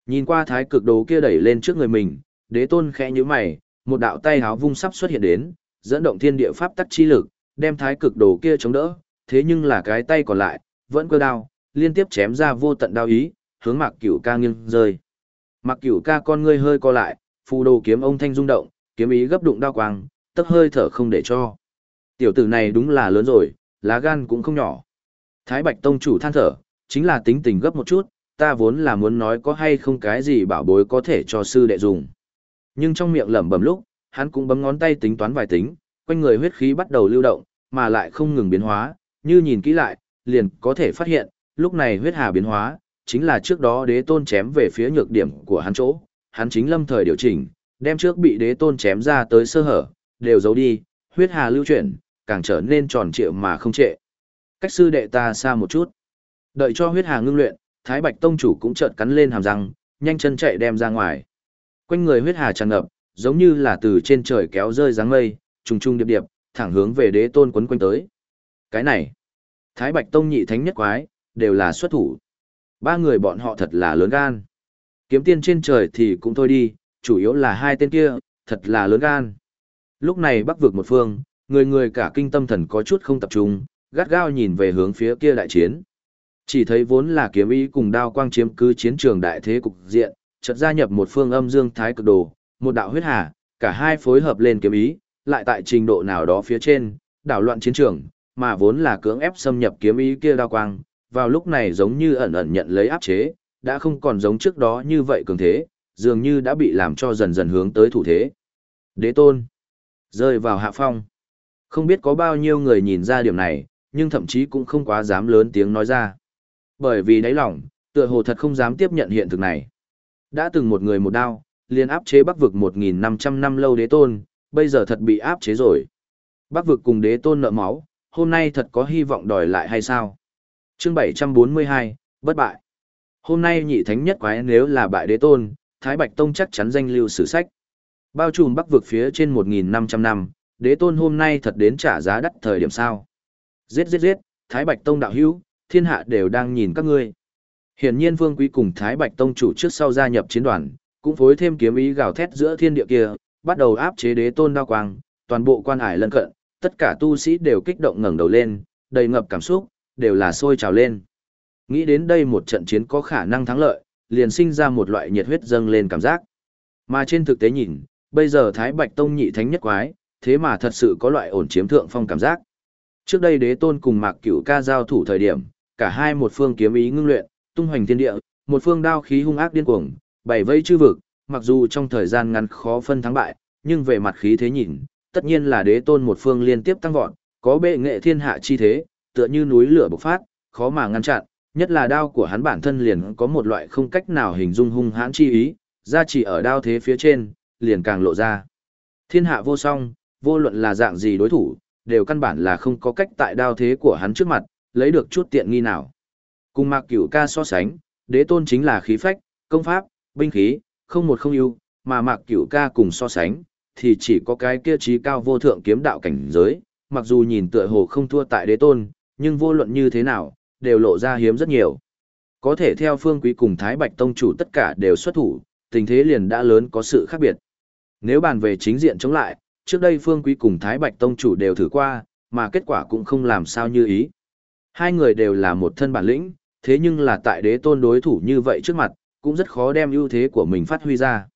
Nhìn qua thái cực đồ kia đẩy lên trước người mình, đế tôn khẽ như mày, một đạo tay háo vung sắp xuất hiện đến, dẫn động thiên địa pháp tắc chi lực, đem thái cực đồ kia chống đỡ, thế nhưng là cái tay còn lại, vẫn cơ đao, liên tiếp chém ra vô tận đao ý, hướng Mạc Cửu Ca nghiêng rơi. Mạc Cửu Ca con ngươi hơi co lại, phù đồ kiếm ông thanh rung động, kiếm ý gấp đụng đao quang, tức hơi thở không để cho. Tiểu tử này đúng là lớn rồi, lá gan cũng không nhỏ. Thái Bạch Tông chủ than thở, chính là tính tình gấp một chút, ta vốn là muốn nói có hay không cái gì bảo bối có thể cho sư đệ dùng. Nhưng trong miệng lẩm bẩm lúc, hắn cũng bấm ngón tay tính toán vài tính, quanh người huyết khí bắt đầu lưu động, mà lại không ngừng biến hóa, như nhìn kỹ lại, liền có thể phát hiện, lúc này huyết hà biến hóa, chính là trước đó đế tôn chém về phía nhược điểm của hắn chỗ, hắn chính lâm thời điều chỉnh, đem trước bị đế tôn chém ra tới sơ hở, đều giấu đi, huyết hà lưu chuyển, càng trở nên tròn trịa mà không trệ. Cách sư đệ ta xa một chút. Đợi cho huyết hà ngưng luyện, Thái Bạch Tông chủ cũng chợt cắn lên hàm răng, nhanh chân chạy đem ra ngoài. Quanh người huyết hà tràn ngập, giống như là từ trên trời kéo rơi dáng mây, trùng trùng điệp điệp, thẳng hướng về đế tôn quấn quanh tới. Cái này, Thái Bạch Tông nhị thánh nhất quái, đều là xuất thủ. Ba người bọn họ thật là lớn gan. Kiếm tiên trên trời thì cũng thôi đi, chủ yếu là hai tên kia, thật là lớn gan. Lúc này bắc vực một phương, người người cả kinh tâm thần có chút không tập trung, gắt gao nhìn về hướng phía kia đại chiến. Chỉ thấy vốn là kiếm ý cùng đao quang chiếm cứ chiến trường đại thế cục diện, chợt gia nhập một phương âm dương thái cực đồ, một đạo huyết hà, cả hai phối hợp lên kiếm ý, lại tại trình độ nào đó phía trên, đảo loạn chiến trường, mà vốn là cưỡng ép xâm nhập kiếm ý kia đao quang, vào lúc này giống như ẩn ẩn nhận lấy áp chế, đã không còn giống trước đó như vậy cường thế, dường như đã bị làm cho dần dần hướng tới thủ thế. Đế tôn, rơi vào hạ phong. Không biết có bao nhiêu người nhìn ra điểm này, nhưng thậm chí cũng không quá dám lớn tiếng nói ra. Bởi vì đáy lòng, tựa hồ thật không dám tiếp nhận hiện thực này. Đã từng một người một đao, liền áp chế bắc vực 1.500 năm lâu đế tôn, bây giờ thật bị áp chế rồi. Bắc vực cùng đế tôn nợ máu, hôm nay thật có hy vọng đòi lại hay sao? Chương 742, bất bại. Hôm nay nhị thánh nhất quái nếu là bại đế tôn, Thái Bạch Tông chắc chắn danh lưu sử sách. Bao trùm bắc vực phía trên 1.500 năm, đế tôn hôm nay thật đến trả giá đắt thời điểm sao. Giết giết giết, Thái Bạch Tông đạo hữu, thiên hạ đều đang nhìn các ngươi. Hiển nhiên Vương Quý cùng Thái Bạch Tông chủ trước sau gia nhập chiến đoàn, cũng phối thêm kiếm ý gào thét giữa thiên địa kia, bắt đầu áp chế đế tôn đao quang, toàn bộ quan hải lân cận, tất cả tu sĩ đều kích động ngẩng đầu lên, đầy ngập cảm xúc, đều là sôi trào lên. Nghĩ đến đây một trận chiến có khả năng thắng lợi, liền sinh ra một loại nhiệt huyết dâng lên cảm giác. Mà trên thực tế nhìn, bây giờ Thái Bạch Tông nhị thánh nhất quái, thế mà thật sự có loại ổn chiếm thượng phong cảm giác. Trước đây đế tôn cùng Mạc Cửu ca giao thủ thời điểm, cả hai một phương kiếm ý ngưng luyện, tung hoành thiên địa, một phương đao khí hung ác điên cuồng, bảy vây chư vực, mặc dù trong thời gian ngắn khó phân thắng bại, nhưng về mặt khí thế nhìn, tất nhiên là đế tôn một phương liên tiếp tăng vọt, có bệ nghệ thiên hạ chi thế, tựa như núi lửa bộc phát, khó mà ngăn chặn, nhất là đao của hắn bản thân liền có một loại không cách nào hình dung hung hãn chi ý, ra chỉ ở đao thế phía trên, liền càng lộ ra. Thiên hạ vô song, vô luận là dạng gì đối thủ, đều căn bản là không có cách tại đao thế của hắn trước mặt, lấy được chút tiện nghi nào. Cùng Mạc Cửu ca so sánh, đế tôn chính là khí phách, công pháp, binh khí, không một không ưu, mà Mạc Cửu ca cùng so sánh, thì chỉ có cái kia trí cao vô thượng kiếm đạo cảnh giới, mặc dù nhìn tựa hồ không thua tại đế tôn, nhưng vô luận như thế nào, đều lộ ra hiếm rất nhiều. Có thể theo phương quý cùng Thái Bạch Tông chủ tất cả đều xuất thủ, tình thế liền đã lớn có sự khác biệt. Nếu bàn về chính diện chống lại, trước đây phương quý cùng Thái Bạch Tông chủ đều thử qua, mà kết quả cũng không làm sao như ý. Hai người đều là một thân bản lĩnh, thế nhưng là tại đế tôn đối thủ như vậy trước mặt, cũng rất khó đem ưu thế của mình phát huy ra.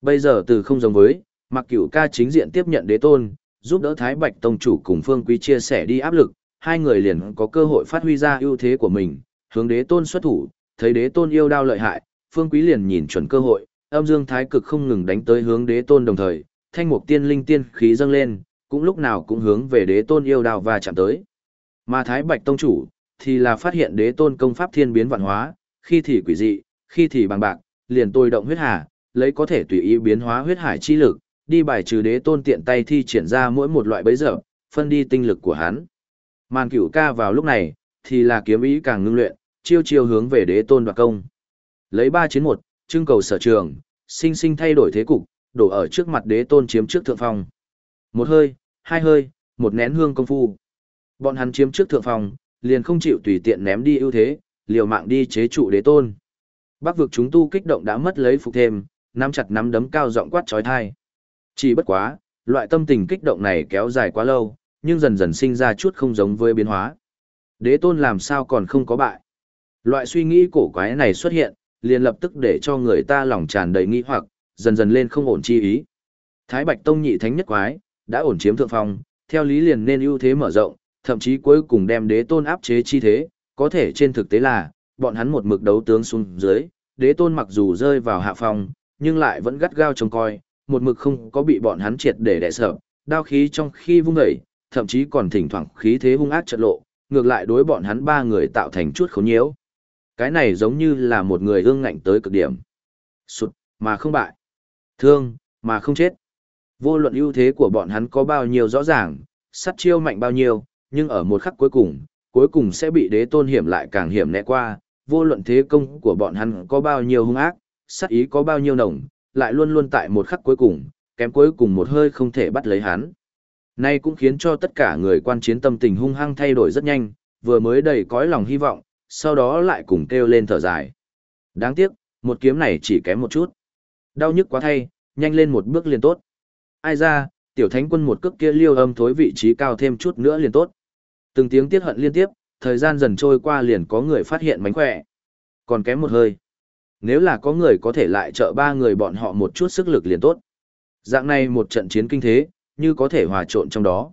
Bây giờ từ không giống với, mặc cửu ca chính diện tiếp nhận đế tôn, giúp đỡ Thái Bạch Tông chủ cùng Phương Quý chia sẻ đi áp lực, hai người liền có cơ hội phát huy ra ưu thế của mình, hướng đế tôn xuất thủ, thấy đế tôn yêu đao lợi hại, Phương Quý liền nhìn chuẩn cơ hội, âm dương thái cực không ngừng đánh tới hướng đế tôn đồng thời, thanh mục tiên linh tiên khí dâng lên, cũng lúc nào cũng hướng về đế tôn yêu đao và chạm tới. Mà Thái Bạch Tông chủ, thì là phát hiện đế tôn công pháp thiên biến vạn hóa, khi thì quỷ dị, khi thì bằng bạc, liền tôi động huyết hà, lấy có thể tùy ý biến hóa huyết hải chi lực, đi bài trừ đế tôn tiện tay thi triển ra mỗi một loại bấy giờ, phân đi tinh lực của hắn. Màn cửu ca vào lúc này, thì là kiếm ý càng ngưng luyện, chiêu chiêu hướng về đế tôn đoạt công. Lấy ba chiến một, trưng cầu sở trường, sinh sinh thay đổi thế cục, đổ ở trước mặt đế tôn chiếm trước thượng phong. Một hơi, hai hơi, một nén hương công phu. Bọn hắn chiếm trước thượng phong, liền không chịu tùy tiện ném đi ưu thế, liều mạng đi chế trụ đế tôn. Bắc vực chúng tu kích động đã mất lấy phục thêm, nắm chặt nắm đấm cao giọng quát chói tai. Chỉ bất quá, loại tâm tình kích động này kéo dài quá lâu, nhưng dần dần sinh ra chút không giống với biến hóa. Đế tôn làm sao còn không có bại? Loại suy nghĩ cổ quái này xuất hiện, liền lập tức để cho người ta lòng tràn đầy nghi hoặc, dần dần lên không ổn chi ý. Thái Bạch Tông nhị thánh nhất quái, đã ổn chiếm thượng phong, theo lý liền nên ưu thế mở rộng, thậm chí cuối cùng đem đế tôn áp chế chi thế, có thể trên thực tế là, bọn hắn một mực đấu tướng xuống dưới, đế tôn mặc dù rơi vào hạ phong, nhưng lại vẫn gắt gao trông coi, một mực không có bị bọn hắn triệt để đè sợ, đao khí trong khi vung dậy, thậm chí còn thỉnh thoảng khí thế hung ác chợt lộ, ngược lại đối bọn hắn ba người tạo thành chút khốn nhiễu. Cái này giống như là một người ương ngạnh tới cực điểm. Sụt, mà không bại. Thương, mà không chết. Vô luận ưu thế của bọn hắn có bao nhiêu rõ ràng, sắt chiêu mạnh bao nhiêu, nhưng ở một khắc cuối cùng, cuối cùng sẽ bị đế tôn hiểm lại càng hiểm nẹ qua, vô luận thế công của bọn hắn có bao nhiêu hung ác, sát ý có bao nhiêu nồng, lại luôn luôn tại một khắc cuối cùng, kém cuối cùng một hơi không thể bắt lấy hắn. Nay cũng khiến cho tất cả người quan chiến tâm tình hung hăng thay đổi rất nhanh, vừa mới đầy cõi lòng hy vọng, sau đó lại cùng kêu lên thở dài. Đáng tiếc, một kiếm này chỉ kém một chút. Đau nhức quá thay, nhanh lên một bước liền tốt. Ai ra, tiểu thánh quân một cước kia liêu âm thối vị trí cao thêm chút nữa liền tốt. Từng tiếng tiết hận liên tiếp, thời gian dần trôi qua liền có người phát hiện mánh khỏe. Còn kém một hơi. Nếu là có người có thể lại trợ ba người bọn họ một chút sức lực liền tốt. Dạng này một trận chiến kinh thế, như có thể hòa trộn trong đó.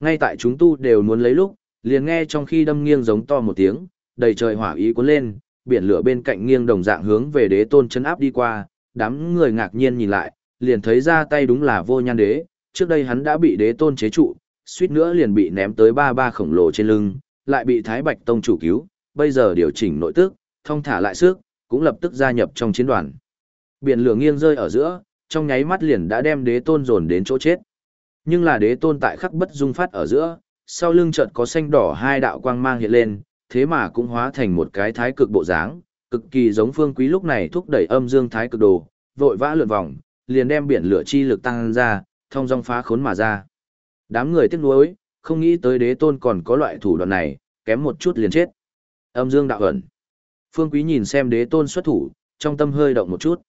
Ngay tại chúng tu đều muốn lấy lúc, liền nghe trong khi đâm nghiêng giống to một tiếng, đầy trời hỏa ý cuốn lên, biển lửa bên cạnh nghiêng đồng dạng hướng về đế tôn chân áp đi qua, đám người ngạc nhiên nhìn lại, liền thấy ra tay đúng là vô nhan đế, trước đây hắn đã bị đế tôn chế trụ, suýt nữa liền bị ném tới ba ba khổng lồ trên lưng, lại bị Thái Bạch Tông chủ cứu, bây giờ điều chỉnh nội tức, thông thả lại sức, cũng lập tức gia nhập trong chiến đoàn. Biển lửa nghiêng rơi ở giữa, trong nháy mắt liền đã đem đế tôn dồn đến chỗ chết. Nhưng là đế tôn tại khắc bất dung phát ở giữa, sau lưng chợt có xanh đỏ hai đạo quang mang hiện lên, thế mà cũng hóa thành một cái thái cực bộ dáng, cực kỳ giống phương quý lúc này thúc đẩy âm dương thái cực đồ, vội vã lượn vòng, liền đem biển lửa chi lực tăng ra, thông dong phá khốn mà ra. Đám người tiếc nuối, không nghĩ tới đế tôn còn có loại thủ đoạn này, kém một chút liền chết. Âm dương đạo ẩn. Phương Quý nhìn xem đế tôn xuất thủ, trong tâm hơi động một chút.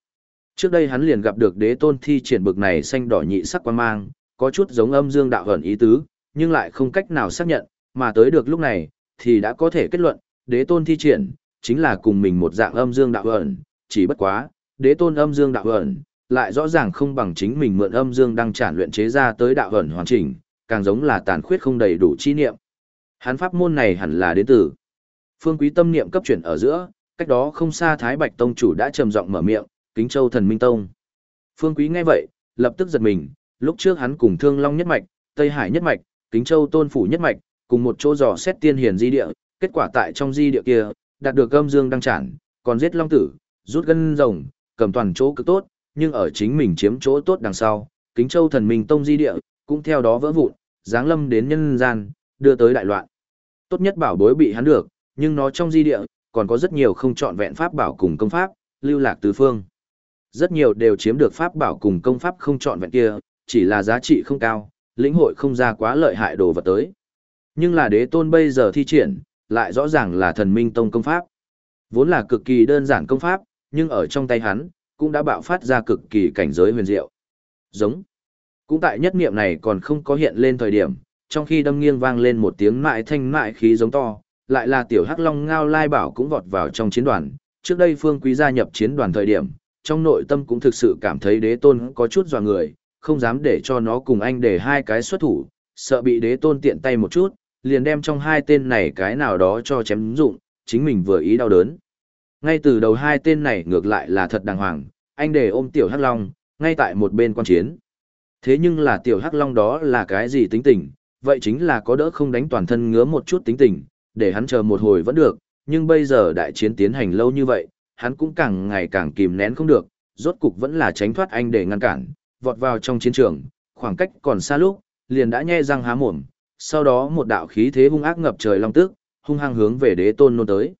Trước đây hắn liền gặp được đế tôn thi triển bực này xanh đỏ nhị sắc quan mang, có chút giống âm dương đạo hẩn ý tứ, nhưng lại không cách nào xác nhận, mà tới được lúc này, thì đã có thể kết luận, đế tôn thi triển, chính là cùng mình một dạng âm dương đạo hẩn, chỉ bất quá, đế tôn âm dương đạo hẩn, lại rõ ràng không bằng chính mình mượn âm dương đang tràn luyện chế ra tới đạo hẩn hoàn chỉnh, càng giống là tàn khuyết không đầy đủ chi niệm. Hắn pháp môn này hẳn là đến từ Phương Quý tâm niệm cấp chuyển ở giữa, cách đó không xa Thái Bạch Tông chủ đã trầm giọng mở miệng, Kính Châu Thần Minh Tông. Phương Quý nghe vậy, lập tức giật mình, lúc trước hắn cùng Thương Long nhất mạch, Tây Hải nhất mạch, Kính Châu Tôn phủ nhất mạch, cùng một chỗ dò xét tiên hiền di địa, kết quả tại trong di địa kia, đạt được âm dương đăng trản, còn giết long tử, rút gân rồng, cầm toàn chỗ cực tốt, nhưng ở chính mình chiếm chỗ tốt đằng sau, Kính Châu Thần Minh Tông di địa, cũng theo đó vỡ vụn, giáng lâm đến nhân gian, đưa tới đại loạn. Tốt nhất bảo bối bị hắn được, nhưng nó trong di địa, còn có rất nhiều không chọn vẹn pháp bảo cùng công pháp, lưu lạc tứ phương. Rất nhiều đều chiếm được pháp bảo cùng công pháp không chọn vẹn kia, chỉ là giá trị không cao, lĩnh hội không ra quá lợi hại đồ vật tới. Nhưng là đế tôn bây giờ thi triển, lại rõ ràng là thần minh tông công pháp. Vốn là cực kỳ đơn giản công pháp, nhưng ở trong tay hắn, cũng đã bạo phát ra cực kỳ cảnh giới huyền diệu. Giống. Cũng tại nhất niệm này còn không có hiện lên thời điểm, trong khi đâm nghiêng vang lên một tiếng mại thanh mại khí giống to, lại là tiểu hắc long ngao lai bảo cũng vọt vào trong chiến đoàn. Trước đây phương quý gia nhập chiến đoàn thời điểm, trong nội tâm cũng thực sự cảm thấy đế tôn có chút dò người, không dám để cho nó cùng anh để hai cái xuất thủ, sợ bị đế tôn tiện tay một chút, liền đem trong hai tên này cái nào đó cho chém dụng, chính mình vừa ý đau đớn. Ngay từ đầu hai tên này ngược lại là thật đàng hoàng, anh để ôm tiểu hắc long, ngay tại một bên quan chiến. Thế nhưng là tiểu hắc long đó là cái gì tính tình, vậy chính là có đỡ không đánh toàn thân ngứa một chút tính tình, để hắn chờ một hồi vẫn được, nhưng bây giờ đại chiến tiến hành lâu như vậy, hắn cũng càng ngày càng kìm nén không được, rốt cục vẫn là tránh thoát anh để ngăn cản, vọt vào trong chiến trường, khoảng cách còn xa lúc, liền đã nhe răng há mồm, sau đó một đạo khí thế hung ác ngập trời long tức, hung hăng hướng về đế tôn nôn tới.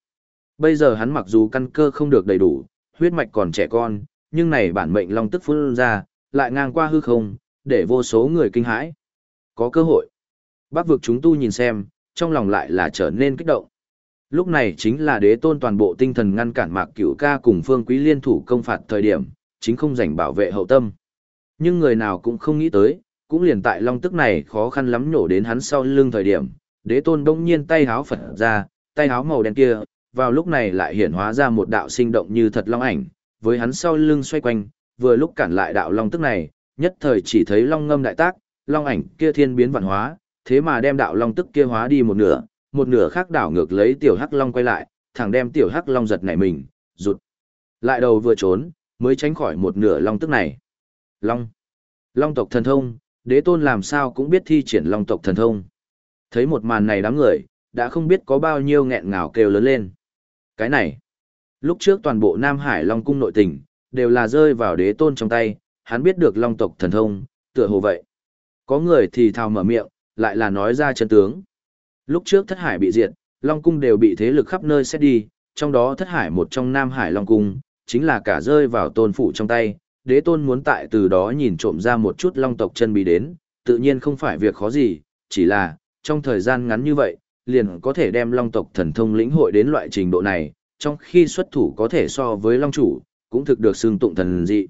Bây giờ hắn mặc dù căn cơ không được đầy đủ, huyết mạch còn trẻ con, nhưng này bản mệnh long tức phun ra, lại ngang qua hư không, để vô số người kinh hãi. Có cơ hội. Bác vực chúng tu nhìn xem, trong lòng lại là trở nên kích động. Lúc này chính là đế tôn toàn bộ tinh thần ngăn cản mạc cửu ca cùng phương quý liên thủ công phạt thời điểm, chính không giành bảo vệ hậu tâm. Nhưng người nào cũng không nghĩ tới, cũng liền tại long tức này khó khăn lắm nhổ đến hắn sau lưng thời điểm, đế tôn đông nhiên tay háo phật ra, tay háo màu đen kia, vào lúc này lại hiển hóa ra một đạo sinh động như thật long ảnh, với hắn sau lưng xoay quanh, vừa lúc cản lại đạo long tức này, nhất thời chỉ thấy long ngâm đại tác, long ảnh kia thiên biến vạn hóa, thế mà đem đạo long tức kia hóa đi một nửa, một nửa khác đảo ngược lấy tiểu hắc long quay lại, thẳng đem tiểu hắc long giật nảy mình, rụt. Lại đầu vừa trốn, mới tránh khỏi một nửa long tức này. Long. Long tộc thần thông, đế tôn làm sao cũng biết thi triển long tộc thần thông. Thấy một màn này đám người, đã không biết có bao nhiêu nghẹn ngào kêu lớn lên. Cái này, lúc trước toàn bộ Nam Hải Long cung nội tình, đều là rơi vào đế tôn trong tay, hắn biết được long tộc thần thông, tựa hồ vậy. Có người thì thào mở miệng, lại là nói ra chân tướng. Lúc trước thất hải bị diệt, Long cung đều bị thế lực khắp nơi xét đi, trong đó thất hải một trong Nam Hải Long cung, chính là cả rơi vào tôn phủ trong tay, đế tôn muốn tại từ đó nhìn trộm ra một chút long tộc chân bí đến, tự nhiên không phải việc khó gì, chỉ là, trong thời gian ngắn như vậy, liền có thể đem long tộc thần thông lĩnh hội đến loại trình độ này, trong khi xuất thủ có thể so với long chủ, cũng thực được xưng tụng thần dị.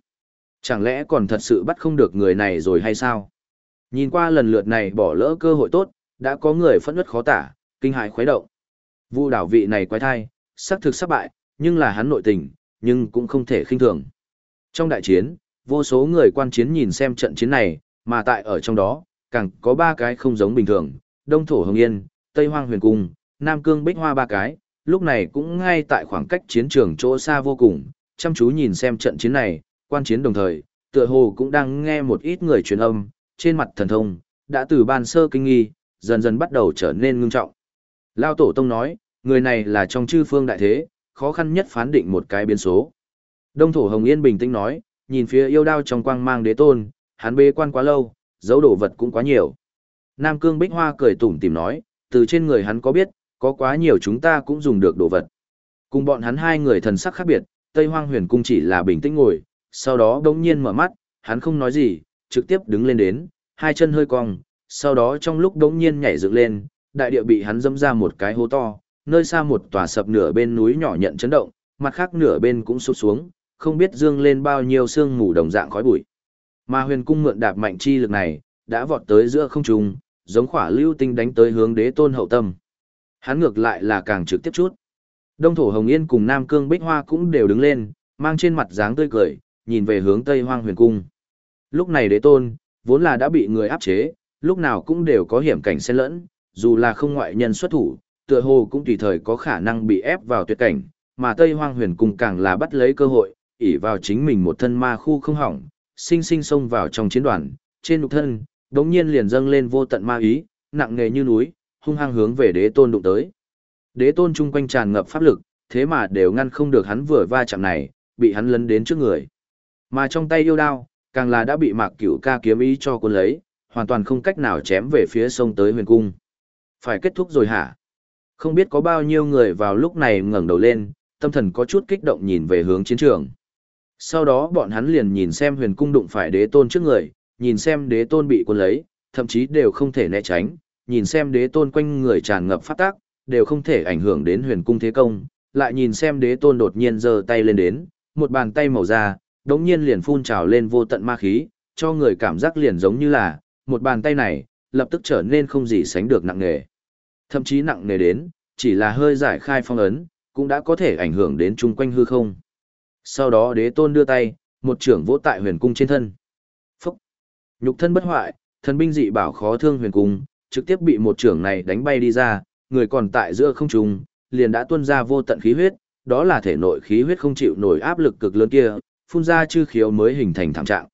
Chẳng lẽ còn thật sự bắt không được người này rồi hay sao? Nhìn qua lần lượt này bỏ lỡ cơ hội tốt, đã có người phẫn nứt khó tả, kinh hại khuấy động. Vu đảo vị này quái thai, sắc thực sắp bại, nhưng là hắn nội tình, nhưng cũng không thể khinh thường. Trong đại chiến, vô số người quan chiến nhìn xem trận chiến này, mà tại ở trong đó, càng có ba cái không giống bình thường, Đông Thổ Hồng Yên, Tây Hoang Huyền Cung, Nam Cương Bích Hoa ba cái, lúc này cũng ngay tại khoảng cách chiến trường chỗ xa vô cùng, chăm chú nhìn xem trận chiến này, quan chiến đồng thời, tựa hồ cũng đang nghe một ít người truyền âm, trên mặt thần thông, đã từ ban sơ kinh nghi, dần dần bắt đầu trở nên ngưng trọng. Lao Tổ Tông nói, người này là trong chư phương đại thế, khó khăn nhất phán định một cái biến số. Đông Thổ Hồng Yên bình tĩnh nói, nhìn phía yêu đao trong quang mang đế tôn, hắn bế quan quá lâu, dấu đồ vật cũng quá nhiều. Nam Cương Bích Hoa cười tủm tìm nói, từ trên người hắn có biết, có quá nhiều chúng ta cũng dùng được đồ vật. Cùng bọn hắn hai người thần sắc khác biệt, Tây Hoang Huyền Cung chỉ là bình tĩnh ngồi, sau đó đống nhiên mở mắt, hắn không nói gì, trực tiếp đứng lên đến, hai chân hơi cong, sau đó trong lúc đống nhiên nhảy dựng lên, đại địa bị hắn dẫm ra một cái hố to, nơi xa một tòa sập nửa bên núi nhỏ nhận chấn động, mặt khác nửa bên cũng sụp xuống, không biết dương lên bao nhiêu sương mù đồng dạng khói bụi. Mà huyền cung mượn đạp mạnh chi lực này, đã vọt tới giữa không trung, giống khỏa lưu tinh đánh tới hướng đế tôn hậu tâm. Hắn ngược lại là càng trực tiếp chút. Đông thổ Hồng Yên cùng Nam Cương Bích Hoa cũng đều đứng lên, mang trên mặt dáng tươi cười, nhìn về hướng Tây Hoang Huyền Cung. Lúc này đế tôn, vốn là đã bị người áp chế, lúc nào cũng đều có hiểm cảnh xen lẫn, dù là không ngoại nhân xuất thủ, tựa hồ cũng tùy thời có khả năng bị ép vào tuyệt cảnh, mà Tây Hoang Huyền Cung càng là bắt lấy cơ hội, ỉ vào chính mình một thân ma khu không hỏng, sinh sinh xông vào trong chiến đoàn, trên nhục thân, đống nhiên liền dâng lên vô tận ma ý, nặng nề như núi, hung hăng hướng về đế tôn đụng tới. Đế tôn chung quanh tràn ngập pháp lực, thế mà đều ngăn không được hắn vừa va chạm này, bị hắn lấn đến trước người. Mà trong tay yêu đao, càng là đã bị mạc cửu ca kiếm ý cho cuốn lấy, hoàn toàn không cách nào chém về phía sông tới huyền cung. Phải kết thúc rồi hả? Không biết có bao nhiêu người vào lúc này ngẩng đầu lên, tâm thần có chút kích động nhìn về hướng chiến trường. Sau đó bọn hắn liền nhìn xem huyền cung đụng phải đế tôn trước người, nhìn xem đế tôn bị quân lấy, thậm chí đều không thể né tránh, nhìn xem đế tôn quanh người tràn ngập phát tác, đều không thể ảnh hưởng đến huyền cung thế công, lại nhìn xem đế tôn đột nhiên giơ tay lên đến, một bàn tay màu da, đống nhiên liền phun trào lên vô tận ma khí, cho người cảm giác liền giống như là, một bàn tay này, lập tức trở nên không gì sánh được nặng nề. Thậm chí nặng nề đến, chỉ là hơi giải khai phong ấn, cũng đã có thể ảnh hưởng đến chung quanh hư không. Sau đó đế tôn đưa tay, một trưởng vỗ tại huyền cung trên thân. Phúc! Nhục thân bất hoại, thần binh dị bảo khó thương huyền cung, trực tiếp bị một trưởng này đánh bay đi ra, người còn tại giữa không trung, liền đã tuôn ra vô tận khí huyết, đó là thể nội khí huyết không chịu nổi áp lực cực lớn kia, phun ra chư khiếu mới hình thành thảm trạng.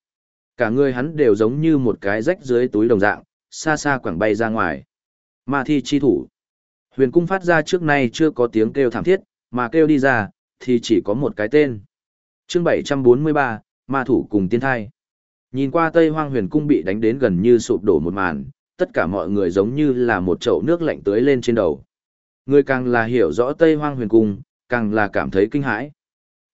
Cả người hắn đều giống như một cái rách dưới túi đồng dạng, xa xa quảng bay ra ngoài. Ma thi chi thủ. Huyền cung phát ra trước nay chưa có tiếng kêu thảm thiết, mà kêu đi ra, thì chỉ có một cái tên chương 743, Ma thủ cùng tiên thai. Nhìn qua Tây Hoang huyền cung bị đánh đến gần như sụp đổ một màn, tất cả mọi người giống như là một chậu nước lạnh tưới lên trên đầu. Người càng là hiểu rõ Tây Hoang huyền cung, càng là cảm thấy kinh hãi.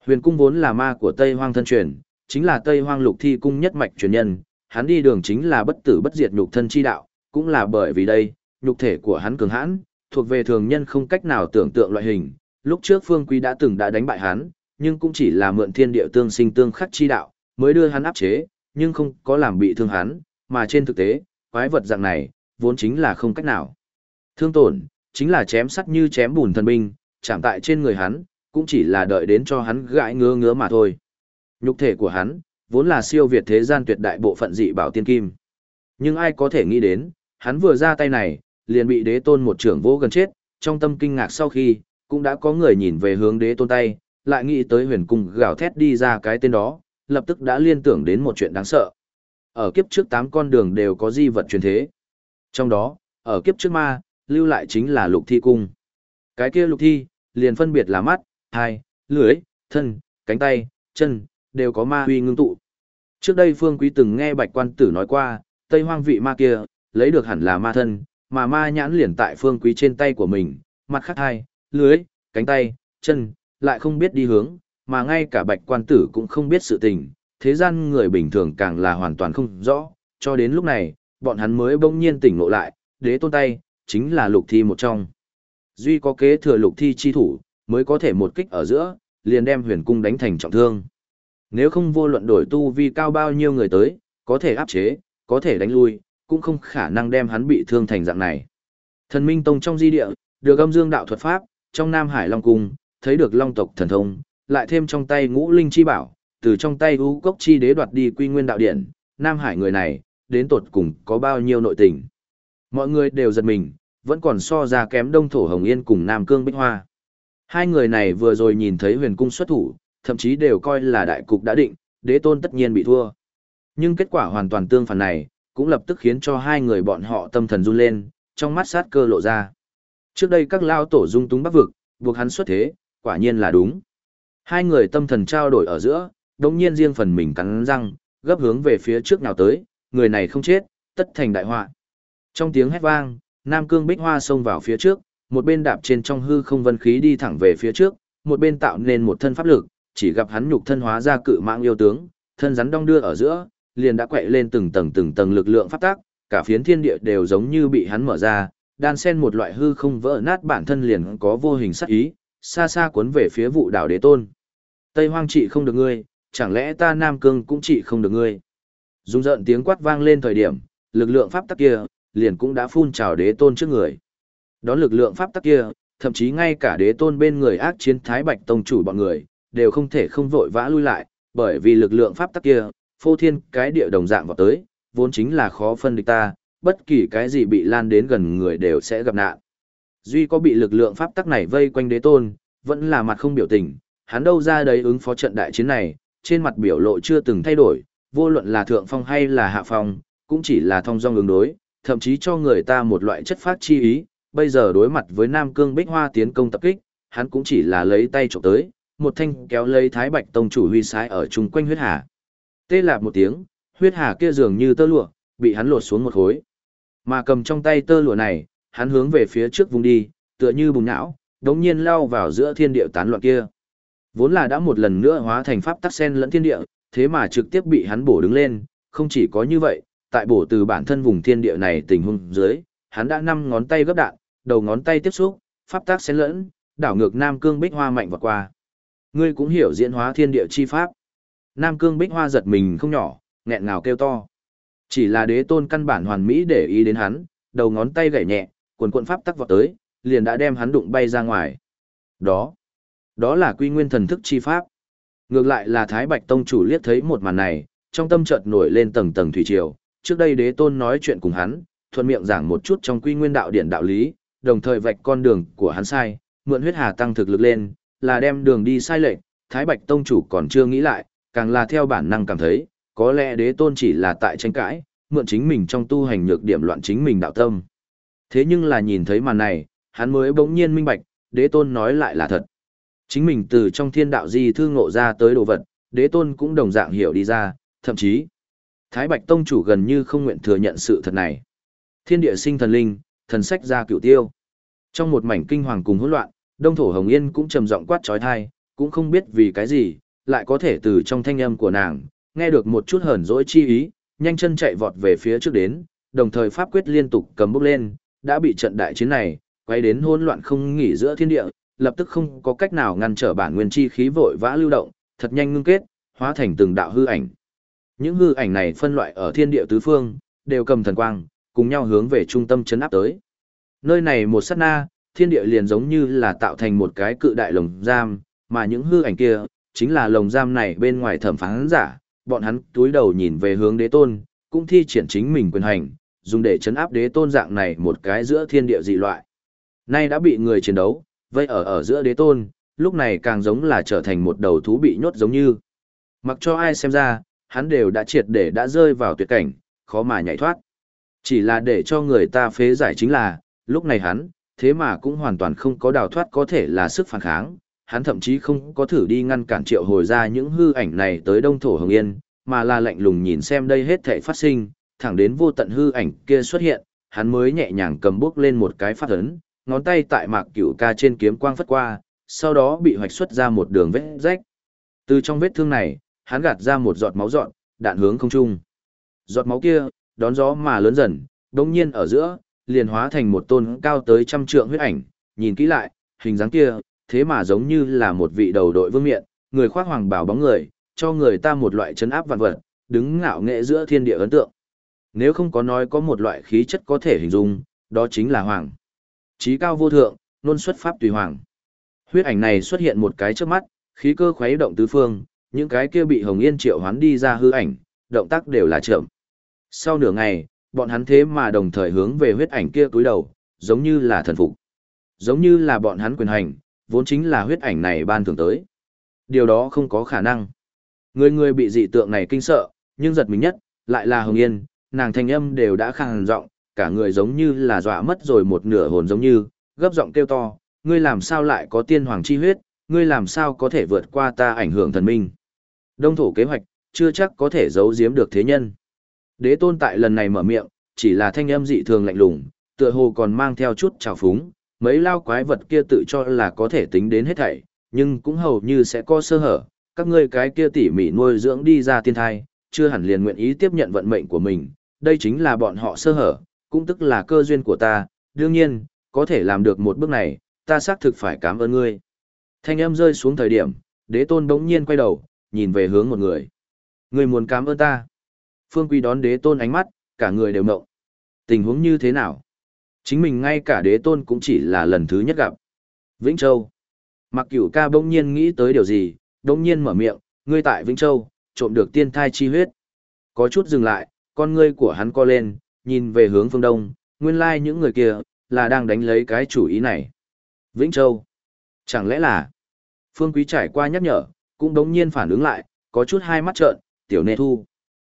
Huyền cung vốn là ma của Tây Hoang thân truyền, chính là Tây Hoang lục thi cung nhất mạch truyền nhân, hắn đi đường chính là bất tử bất diệt nhục thân chi đạo, cũng là bởi vì đây, nhục thể của hắn cường hãn, thuộc về thường nhân không cách nào tưởng tượng loại hình. Lúc trước Phương Quý đã từng đã đánh bại hắn, nhưng cũng chỉ là mượn thiên địa tương sinh tương khắc chi đạo, mới đưa hắn áp chế, nhưng không có làm bị thương hắn, mà trên thực tế, quái vật dạng này, vốn chính là không cách nào. Thương tổn, chính là chém sắt như chém bùn thần binh, chạm tại trên người hắn, cũng chỉ là đợi đến cho hắn gãi ngứa ngứa mà thôi. Nhục thể của hắn, vốn là siêu việt thế gian tuyệt đại bộ phận dị bảo tiên kim. Nhưng ai có thể nghĩ đến, hắn vừa ra tay này, liền bị đế tôn một trưởng vô gần chết, trong tâm kinh ngạc sau khi, cũng đã có người nhìn về hướng đế tôn tay, lại nghĩ tới huyền cung gào thét đi ra cái tên đó, lập tức đã liên tưởng đến một chuyện đáng sợ. Ở kiếp trước tám con đường đều có di vật truyền thế. Trong đó, ở kiếp trước ma, lưu lại chính là lục thi cung. Cái kia lục thi, liền phân biệt là mắt, hai, lưới, thân, cánh tay, chân, đều có ma huy ngưng tụ. Trước đây Phương Quý từng nghe Bạch Quan Tử nói qua, Tây Hoang vị ma kia, lấy được hẳn là ma thân, mà ma nhãn liền tại Phương Quý trên tay của mình, mặt khác hai, lưới, cánh tay, chân, lại không biết đi hướng, mà ngay cả Bạch Quan Tử cũng không biết sự tình, thế gian người bình thường càng là hoàn toàn không rõ, cho đến lúc này, bọn hắn mới bỗng nhiên tỉnh ngộ lại, đế tôn tay, chính là lục thi một trong. Duy có kế thừa lục thi chi thủ, mới có thể một kích ở giữa, liền đem huyền cung đánh thành trọng thương. Nếu không vô luận đổi tu vi cao bao nhiêu người tới, có thể áp chế, có thể đánh lui, cũng không khả năng đem hắn bị thương thành dạng này. Thần Minh Tông trong di địa, được âm dương đạo thuật pháp, trong Nam Hải Long Cung, thấy được Long tộc thần thông, lại thêm trong tay ngũ linh chi bảo, từ trong tay u cốc chi đế đoạt đi quy nguyên đạo điện, Nam Hải người này, đến tột cùng có bao nhiêu nội tình. Mọi người đều giật mình, vẫn còn so ra kém đông thổ Hồng Yên cùng Nam Cương Bích Hoa. Hai người này vừa rồi nhìn thấy huyền cung xuất thủ, thậm chí đều coi là đại cục đã định, đế tôn tất nhiên bị thua. Nhưng kết quả hoàn toàn tương phản này, cũng lập tức khiến cho hai người bọn họ tâm thần run lên, trong mắt sát cơ lộ ra. Trước đây các lao tổ dung túng bắc vực, buộc hắn xuất thế, quả nhiên là đúng. Hai người tâm thần trao đổi ở giữa, đồng nhiên riêng phần mình cắn răng, gấp hướng về phía trước nào tới, người này không chết, tất thành đại họa. Trong tiếng hét vang, Nam Cương Bích Hoa xông vào phía trước, một bên đạp trên trong hư không vân khí đi thẳng về phía trước, một bên tạo nên một thân pháp lực, chỉ gặp hắn nhục thân hóa ra cự mạng yêu tướng, thân rắn đong đưa ở giữa, liền đã quậy lên từng tầng từng tầng lực lượng pháp tác, cả phiến thiên địa đều giống như bị hắn mở ra, đan sen một loại hư không vỡ nát bản thân liền có vô hình sát ý, xa xa cuốn về phía vụ đảo đế tôn. Tây hoang trị không được ngươi, chẳng lẽ ta Nam Cương cũng trị không được ngươi. Dung giận tiếng quát vang lên thời điểm, lực lượng pháp tắc kia, liền cũng đã phun trào đế tôn trước người. Đón lực lượng pháp tắc kia, thậm chí ngay cả đế tôn bên người ác chiến thái bạch tông chủ bọn người, đều không thể không vội vã lui lại, bởi vì lực lượng pháp tắc kia, phô thiên cái địa đồng dạng vào tới, vốn chính là khó phân địch ta, bất kỳ cái gì bị lan đến gần người đều sẽ gặp nạn. Duy có bị lực lượng pháp tắc này vây quanh đế tôn, vẫn là mặt không biểu tình, hắn đâu ra đấy ứng phó trận đại chiến này, trên mặt biểu lộ chưa từng thay đổi, vô luận là thượng phong hay là hạ phong, cũng chỉ là thông dong ứng đối, thậm chí cho người ta một loại chất phát chi ý, bây giờ đối mặt với Nam Cương Bích Hoa tiến công tập kích, hắn cũng chỉ là lấy tay chụp tới, một thanh kéo lấy Thái Bạch Tông chủ huy sái ở chung quanh huyết hà. Tê lạp một tiếng, huyết hà kia dường như tơ lụa, bị hắn lột xuống một khối. Mà cầm trong tay tơ lụa này, hắn hướng về phía trước vùng đi, tựa như bùng não, đống nhiên lao vào giữa thiên địa tán loạn kia. Vốn là đã một lần nữa hóa thành pháp tắc sen lẫn thiên địa, thế mà trực tiếp bị hắn bổ đứng lên, không chỉ có như vậy, tại bổ từ bản thân vùng thiên địa này tình huống dưới, hắn đã năm ngón tay gấp đạn, đầu ngón tay tiếp xúc, pháp tác xen lẫn, đảo ngược Nam Cương Bích Hoa mạnh vọt qua. Ngươi cũng hiểu diễn hóa thiên địa chi pháp. Nam Cương Bích Hoa giật mình không nhỏ, nghẹn ngào kêu to. Chỉ là đế tôn căn bản hoàn mỹ để ý đến hắn, đầu ngón tay gảy nhẹ, quần quận pháp tắc vọt tới, liền đã đem hắn đụng bay ra ngoài. Đó, đó là quy nguyên thần thức chi pháp. Ngược lại là Thái Bạch Tông chủ liếc thấy một màn này, trong tâm chợt nổi lên tầng tầng thủy triều, trước đây đế tôn nói chuyện cùng hắn, thuận miệng giảng một chút trong quy nguyên đạo điển đạo lý, đồng thời vạch con đường của hắn sai, mượn huyết hà tăng thực lực lên, là đem đường đi sai lệch, Thái Bạch Tông chủ còn chưa nghĩ lại, càng là theo bản năng cảm thấy, có lẽ đế tôn chỉ là tại tranh cãi, mượn chính mình trong tu hành nhược điểm loạn chính mình đạo tâm. Thế nhưng là nhìn thấy màn này, hắn mới bỗng nhiên minh bạch, đế tôn nói lại là thật. Chính mình từ trong thiên đạo di thư ngộ ra tới đồ vật, đế tôn cũng đồng dạng hiểu đi ra, thậm chí, Thái Bạch Tông chủ gần như không nguyện thừa nhận sự thật này. Thiên địa sinh thần linh, thần sách ra cửu tiêu. Trong một mảnh kinh hoàng cùng hỗn loạn, Đông Thổ Hồng Yên cũng trầm giọng quát trói thai, cũng không biết vì cái gì, lại có thể từ trong thanh âm của nàng, nghe được một chút hờn dỗi chi ý, nhanh chân chạy vọt về phía trước đến, đồng thời pháp quyết liên tục cầm bốc lên, đã bị trận đại chiến này, quay đến hỗn loạn không nghỉ giữa thiên địa, lập tức không có cách nào ngăn trở bản nguyên chi khí vội vã lưu động, thật nhanh ngưng kết, hóa thành từng đạo hư ảnh. Những hư ảnh này phân loại ở thiên địa tứ phương, đều cầm thần quang, cùng nhau hướng về trung tâm chấn áp tới. Nơi này một sát na, thiên địa liền giống như là tạo thành một cái cự đại lồng giam, mà những hư ảnh kia, chính là lồng giam này bên ngoài thẩm phán giả, bọn hắn túi đầu nhìn về hướng đế tôn, cũng thi triển chính mình quyền hành, dùng để chấn áp đế tôn dạng này một cái giữa thiên địa dị loại. Nay đã bị người chiến đấu, vây ở ở giữa đế tôn, lúc này càng giống là trở thành một đầu thú bị nhốt giống như. Mặc cho ai xem ra, hắn đều đã triệt để đã rơi vào tuyệt cảnh, khó mà nhảy thoát. Chỉ là để cho người ta phế giải chính là, lúc này hắn, thế mà cũng hoàn toàn không có đào thoát có thể là sức phản kháng, hắn thậm chí không có thử đi ngăn cản triệu hồi ra những hư ảnh này tới đông thổ hồng yên, mà là lạnh lùng nhìn xem đây hết thể phát sinh, thẳng đến vô tận hư ảnh kia xuất hiện, hắn mới nhẹ nhàng cầm bước lên một cái phát ấn, ngón tay tại mạc cửu ca trên kiếm quang phất qua, sau đó bị hoạch xuất ra một đường vết rách. Từ trong vết thương này, hắn gạt ra một giọt máu dọn, đạn hướng không trung. Giọt máu kia, đón gió mà lớn dần, đồng nhiên ở giữa, liền hóa thành một tôn cao tới trăm trượng huyết ảnh, nhìn kỹ lại, hình dáng kia, thế mà giống như là một vị đầu đội vương miện, người khoác hoàng bào bóng người, cho người ta một loại chấn áp vạn vật, đứng ngạo nghệ giữa thiên địa ấn tượng. Nếu không có nói có một loại khí chất có thể hình dung, đó chính là hoàng. Chí cao vô thượng, luôn xuất pháp tùy hoàng. Huyết ảnh này xuất hiện một cái trước mắt, khí cơ khuấy động tứ phương, những cái kia bị Hồng Yên triệu hoán đi ra hư ảnh, động tác đều là chậm. Sau nửa ngày, bọn hắn thế mà đồng thời hướng về huyết ảnh kia túi đầu, giống như là thần phục. Giống như là bọn hắn quyền hành, vốn chính là huyết ảnh này ban thường tới. Điều đó không có khả năng. Người người bị dị tượng này kinh sợ, nhưng giật mình nhất, lại là Hồng Yên, nàng thanh âm đều đã khàn giọng, cả người giống như là dọa mất rồi một nửa hồn giống như, gấp giọng kêu to, ngươi làm sao lại có tiên hoàng chi huyết, ngươi làm sao có thể vượt qua ta ảnh hưởng thần minh. Đông thổ kế hoạch, chưa chắc có thể giấu giếm được thế nhân. Đế tôn tại lần này mở miệng, chỉ là thanh âm dị thường lạnh lùng, tựa hồ còn mang theo chút trào phúng, mấy lao quái vật kia tự cho là có thể tính đến hết thảy, nhưng cũng hầu như sẽ có sơ hở, các ngươi cái kia tỉ mỉ nuôi dưỡng đi ra tiên thai, chưa hẳn liền nguyện ý tiếp nhận vận mệnh của mình, đây chính là bọn họ sơ hở, cũng tức là cơ duyên của ta, đương nhiên, có thể làm được một bước này, ta xác thực phải cảm ơn ngươi. Thanh âm rơi xuống thời điểm, đế tôn bỗng nhiên quay đầu, nhìn về hướng một người. Ngươi muốn cảm ơn ta. Phương Quý đón đế tôn ánh mắt, cả người đều mộng. Tình huống như thế nào? Chính mình ngay cả đế tôn cũng chỉ là lần thứ nhất gặp. Vĩnh Châu. Mặc cửu ca bỗng nhiên nghĩ tới điều gì, bỗng nhiên mở miệng, ngươi tại Vĩnh Châu, trộm được tiên thai chi huyết. Có chút dừng lại, con ngươi của hắn co lên, nhìn về hướng phương đông, nguyên lai những người kia, là đang đánh lấy cái chủ ý này. Vĩnh Châu. Chẳng lẽ là... Phương Quý trải qua nhắc nhở, cũng đống nhiên phản ứng lại, có chút hai mắt trợn, tiểu nê thu.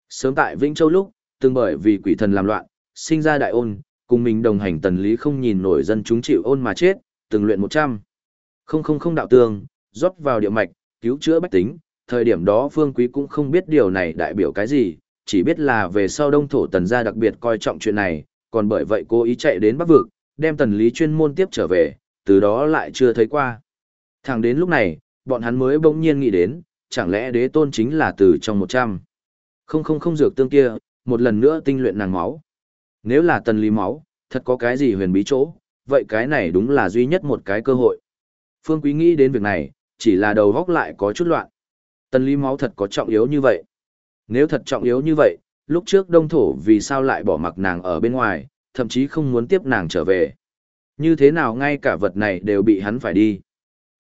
Sớm tại Vĩnh Châu lúc, từng bởi vì quỷ thần làm loạn, sinh ra đại ôn, cùng mình đồng hành tần lý không nhìn nổi dân chúng chịu ôn mà chết, từng luyện 100. Không không không đạo tường, rót vào địa mạch, cứu chữa bách tính, thời điểm đó Phương Quý cũng không biết điều này đại biểu cái gì, chỉ biết là về sau đông thổ tần gia đặc biệt coi trọng chuyện này, còn bởi vậy cố ý chạy đến bắc vực, đem tần lý chuyên môn tiếp trở về, từ đó lại chưa thấy qua. Thẳng đến lúc này, bọn hắn mới bỗng nhiên nghĩ đến, chẳng lẽ đế tôn chính là từ trong 100. Không không không dược tương kia, một lần nữa tinh luyện nàng máu. Nếu là tần lý máu, thật có cái gì huyền bí chỗ, vậy cái này đúng là duy nhất một cái cơ hội. Phương Quý nghĩ đến việc này, chỉ là đầu góc lại có chút loạn. Tần lý máu thật có trọng yếu như vậy. Nếu thật trọng yếu như vậy, lúc trước đông thổ vì sao lại bỏ mặc nàng ở bên ngoài, thậm chí không muốn tiếp nàng trở về. Như thế nào ngay cả vật này đều bị hắn phải đi.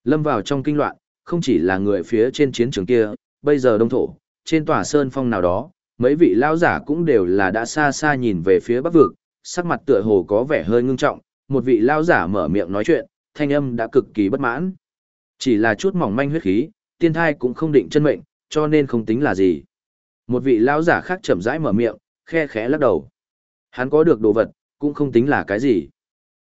Lâm vào trong kinh loạn, không chỉ là người phía trên chiến trường kia, bây giờ đông thổ, trên tòa sơn phong nào đó, mấy vị lao giả cũng đều là đã xa xa nhìn về phía bắc vực, sắc mặt tựa hồ có vẻ hơi ngưng trọng, một vị lao giả mở miệng nói chuyện, thanh âm đã cực kỳ bất mãn. Chỉ là chút mỏng manh huyết khí, tiên thai cũng không định chân mệnh, cho nên không tính là gì. Một vị lão giả khác chậm rãi mở miệng, khe khẽ lắc đầu. Hắn có được đồ vật, cũng không tính là cái gì.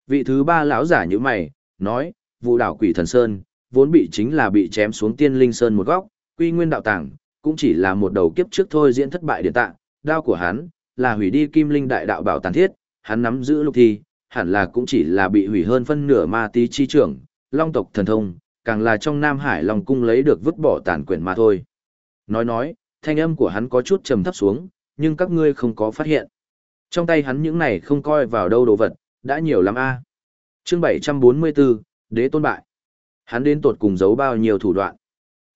Vị thứ ba lão giả như mày, nói, vụ đảo quỷ thần sơn, vốn bị chính là bị chém xuống tiên linh sơn một góc, quy nguyên đạo tàng, cũng chỉ là một đầu kiếp trước thôi diễn thất bại điện tạ, đao của hắn, là hủy đi kim linh đại đạo bảo tàn thiết, hắn nắm giữ lục thi, hẳn là cũng chỉ là bị hủy hơn phân nửa ma tí chi trưởng, long tộc thần thông, càng là trong Nam Hải Long cung lấy được vứt bỏ tàn quyển mà thôi. Nói nói, thanh âm của hắn có chút trầm thấp xuống, nhưng các ngươi không có phát hiện. Trong tay hắn những này không coi vào đâu đồ vật, đã nhiều lắm a. À. Chương 744, Đế tôn bại. Hắn đến tột cùng giấu bao nhiêu thủ đoạn.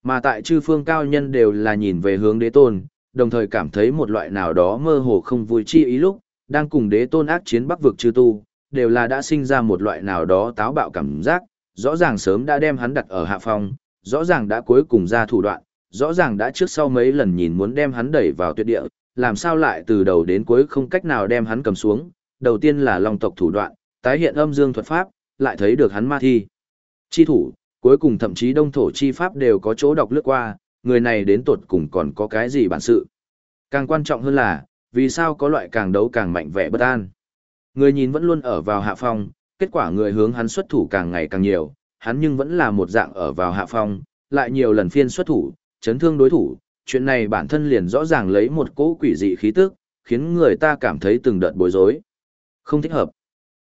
Mà tại chư phương cao nhân đều là nhìn về hướng đế tôn, đồng thời cảm thấy một loại nào đó mơ hồ không vui chi ý lúc, đang cùng đế tôn ác chiến bắc vực chư tu, đều là đã sinh ra một loại nào đó táo bạo cảm giác, rõ ràng sớm đã đem hắn đặt ở hạ phong, rõ ràng đã cuối cùng ra thủ đoạn, rõ ràng đã trước sau mấy lần nhìn muốn đem hắn đẩy vào tuyệt địa, làm sao lại từ đầu đến cuối không cách nào đem hắn cầm xuống, đầu tiên là long tộc thủ đoạn, tái hiện âm dương thuật pháp, lại thấy được hắn ma thi. Chi thủ, cuối cùng thậm chí đông thổ chi pháp đều có chỗ đọc lướt qua, người này đến tột cùng còn có cái gì bản sự. Càng quan trọng hơn là, vì sao có loại càng đấu càng mạnh vẻ bất an. Người nhìn vẫn luôn ở vào hạ phong, kết quả người hướng hắn xuất thủ càng ngày càng nhiều, hắn nhưng vẫn là một dạng ở vào hạ phong, lại nhiều lần phiên xuất thủ, chấn thương đối thủ, chuyện này bản thân liền rõ ràng lấy một cỗ quỷ dị khí tức, khiến người ta cảm thấy từng đợt bối rối. Không thích hợp.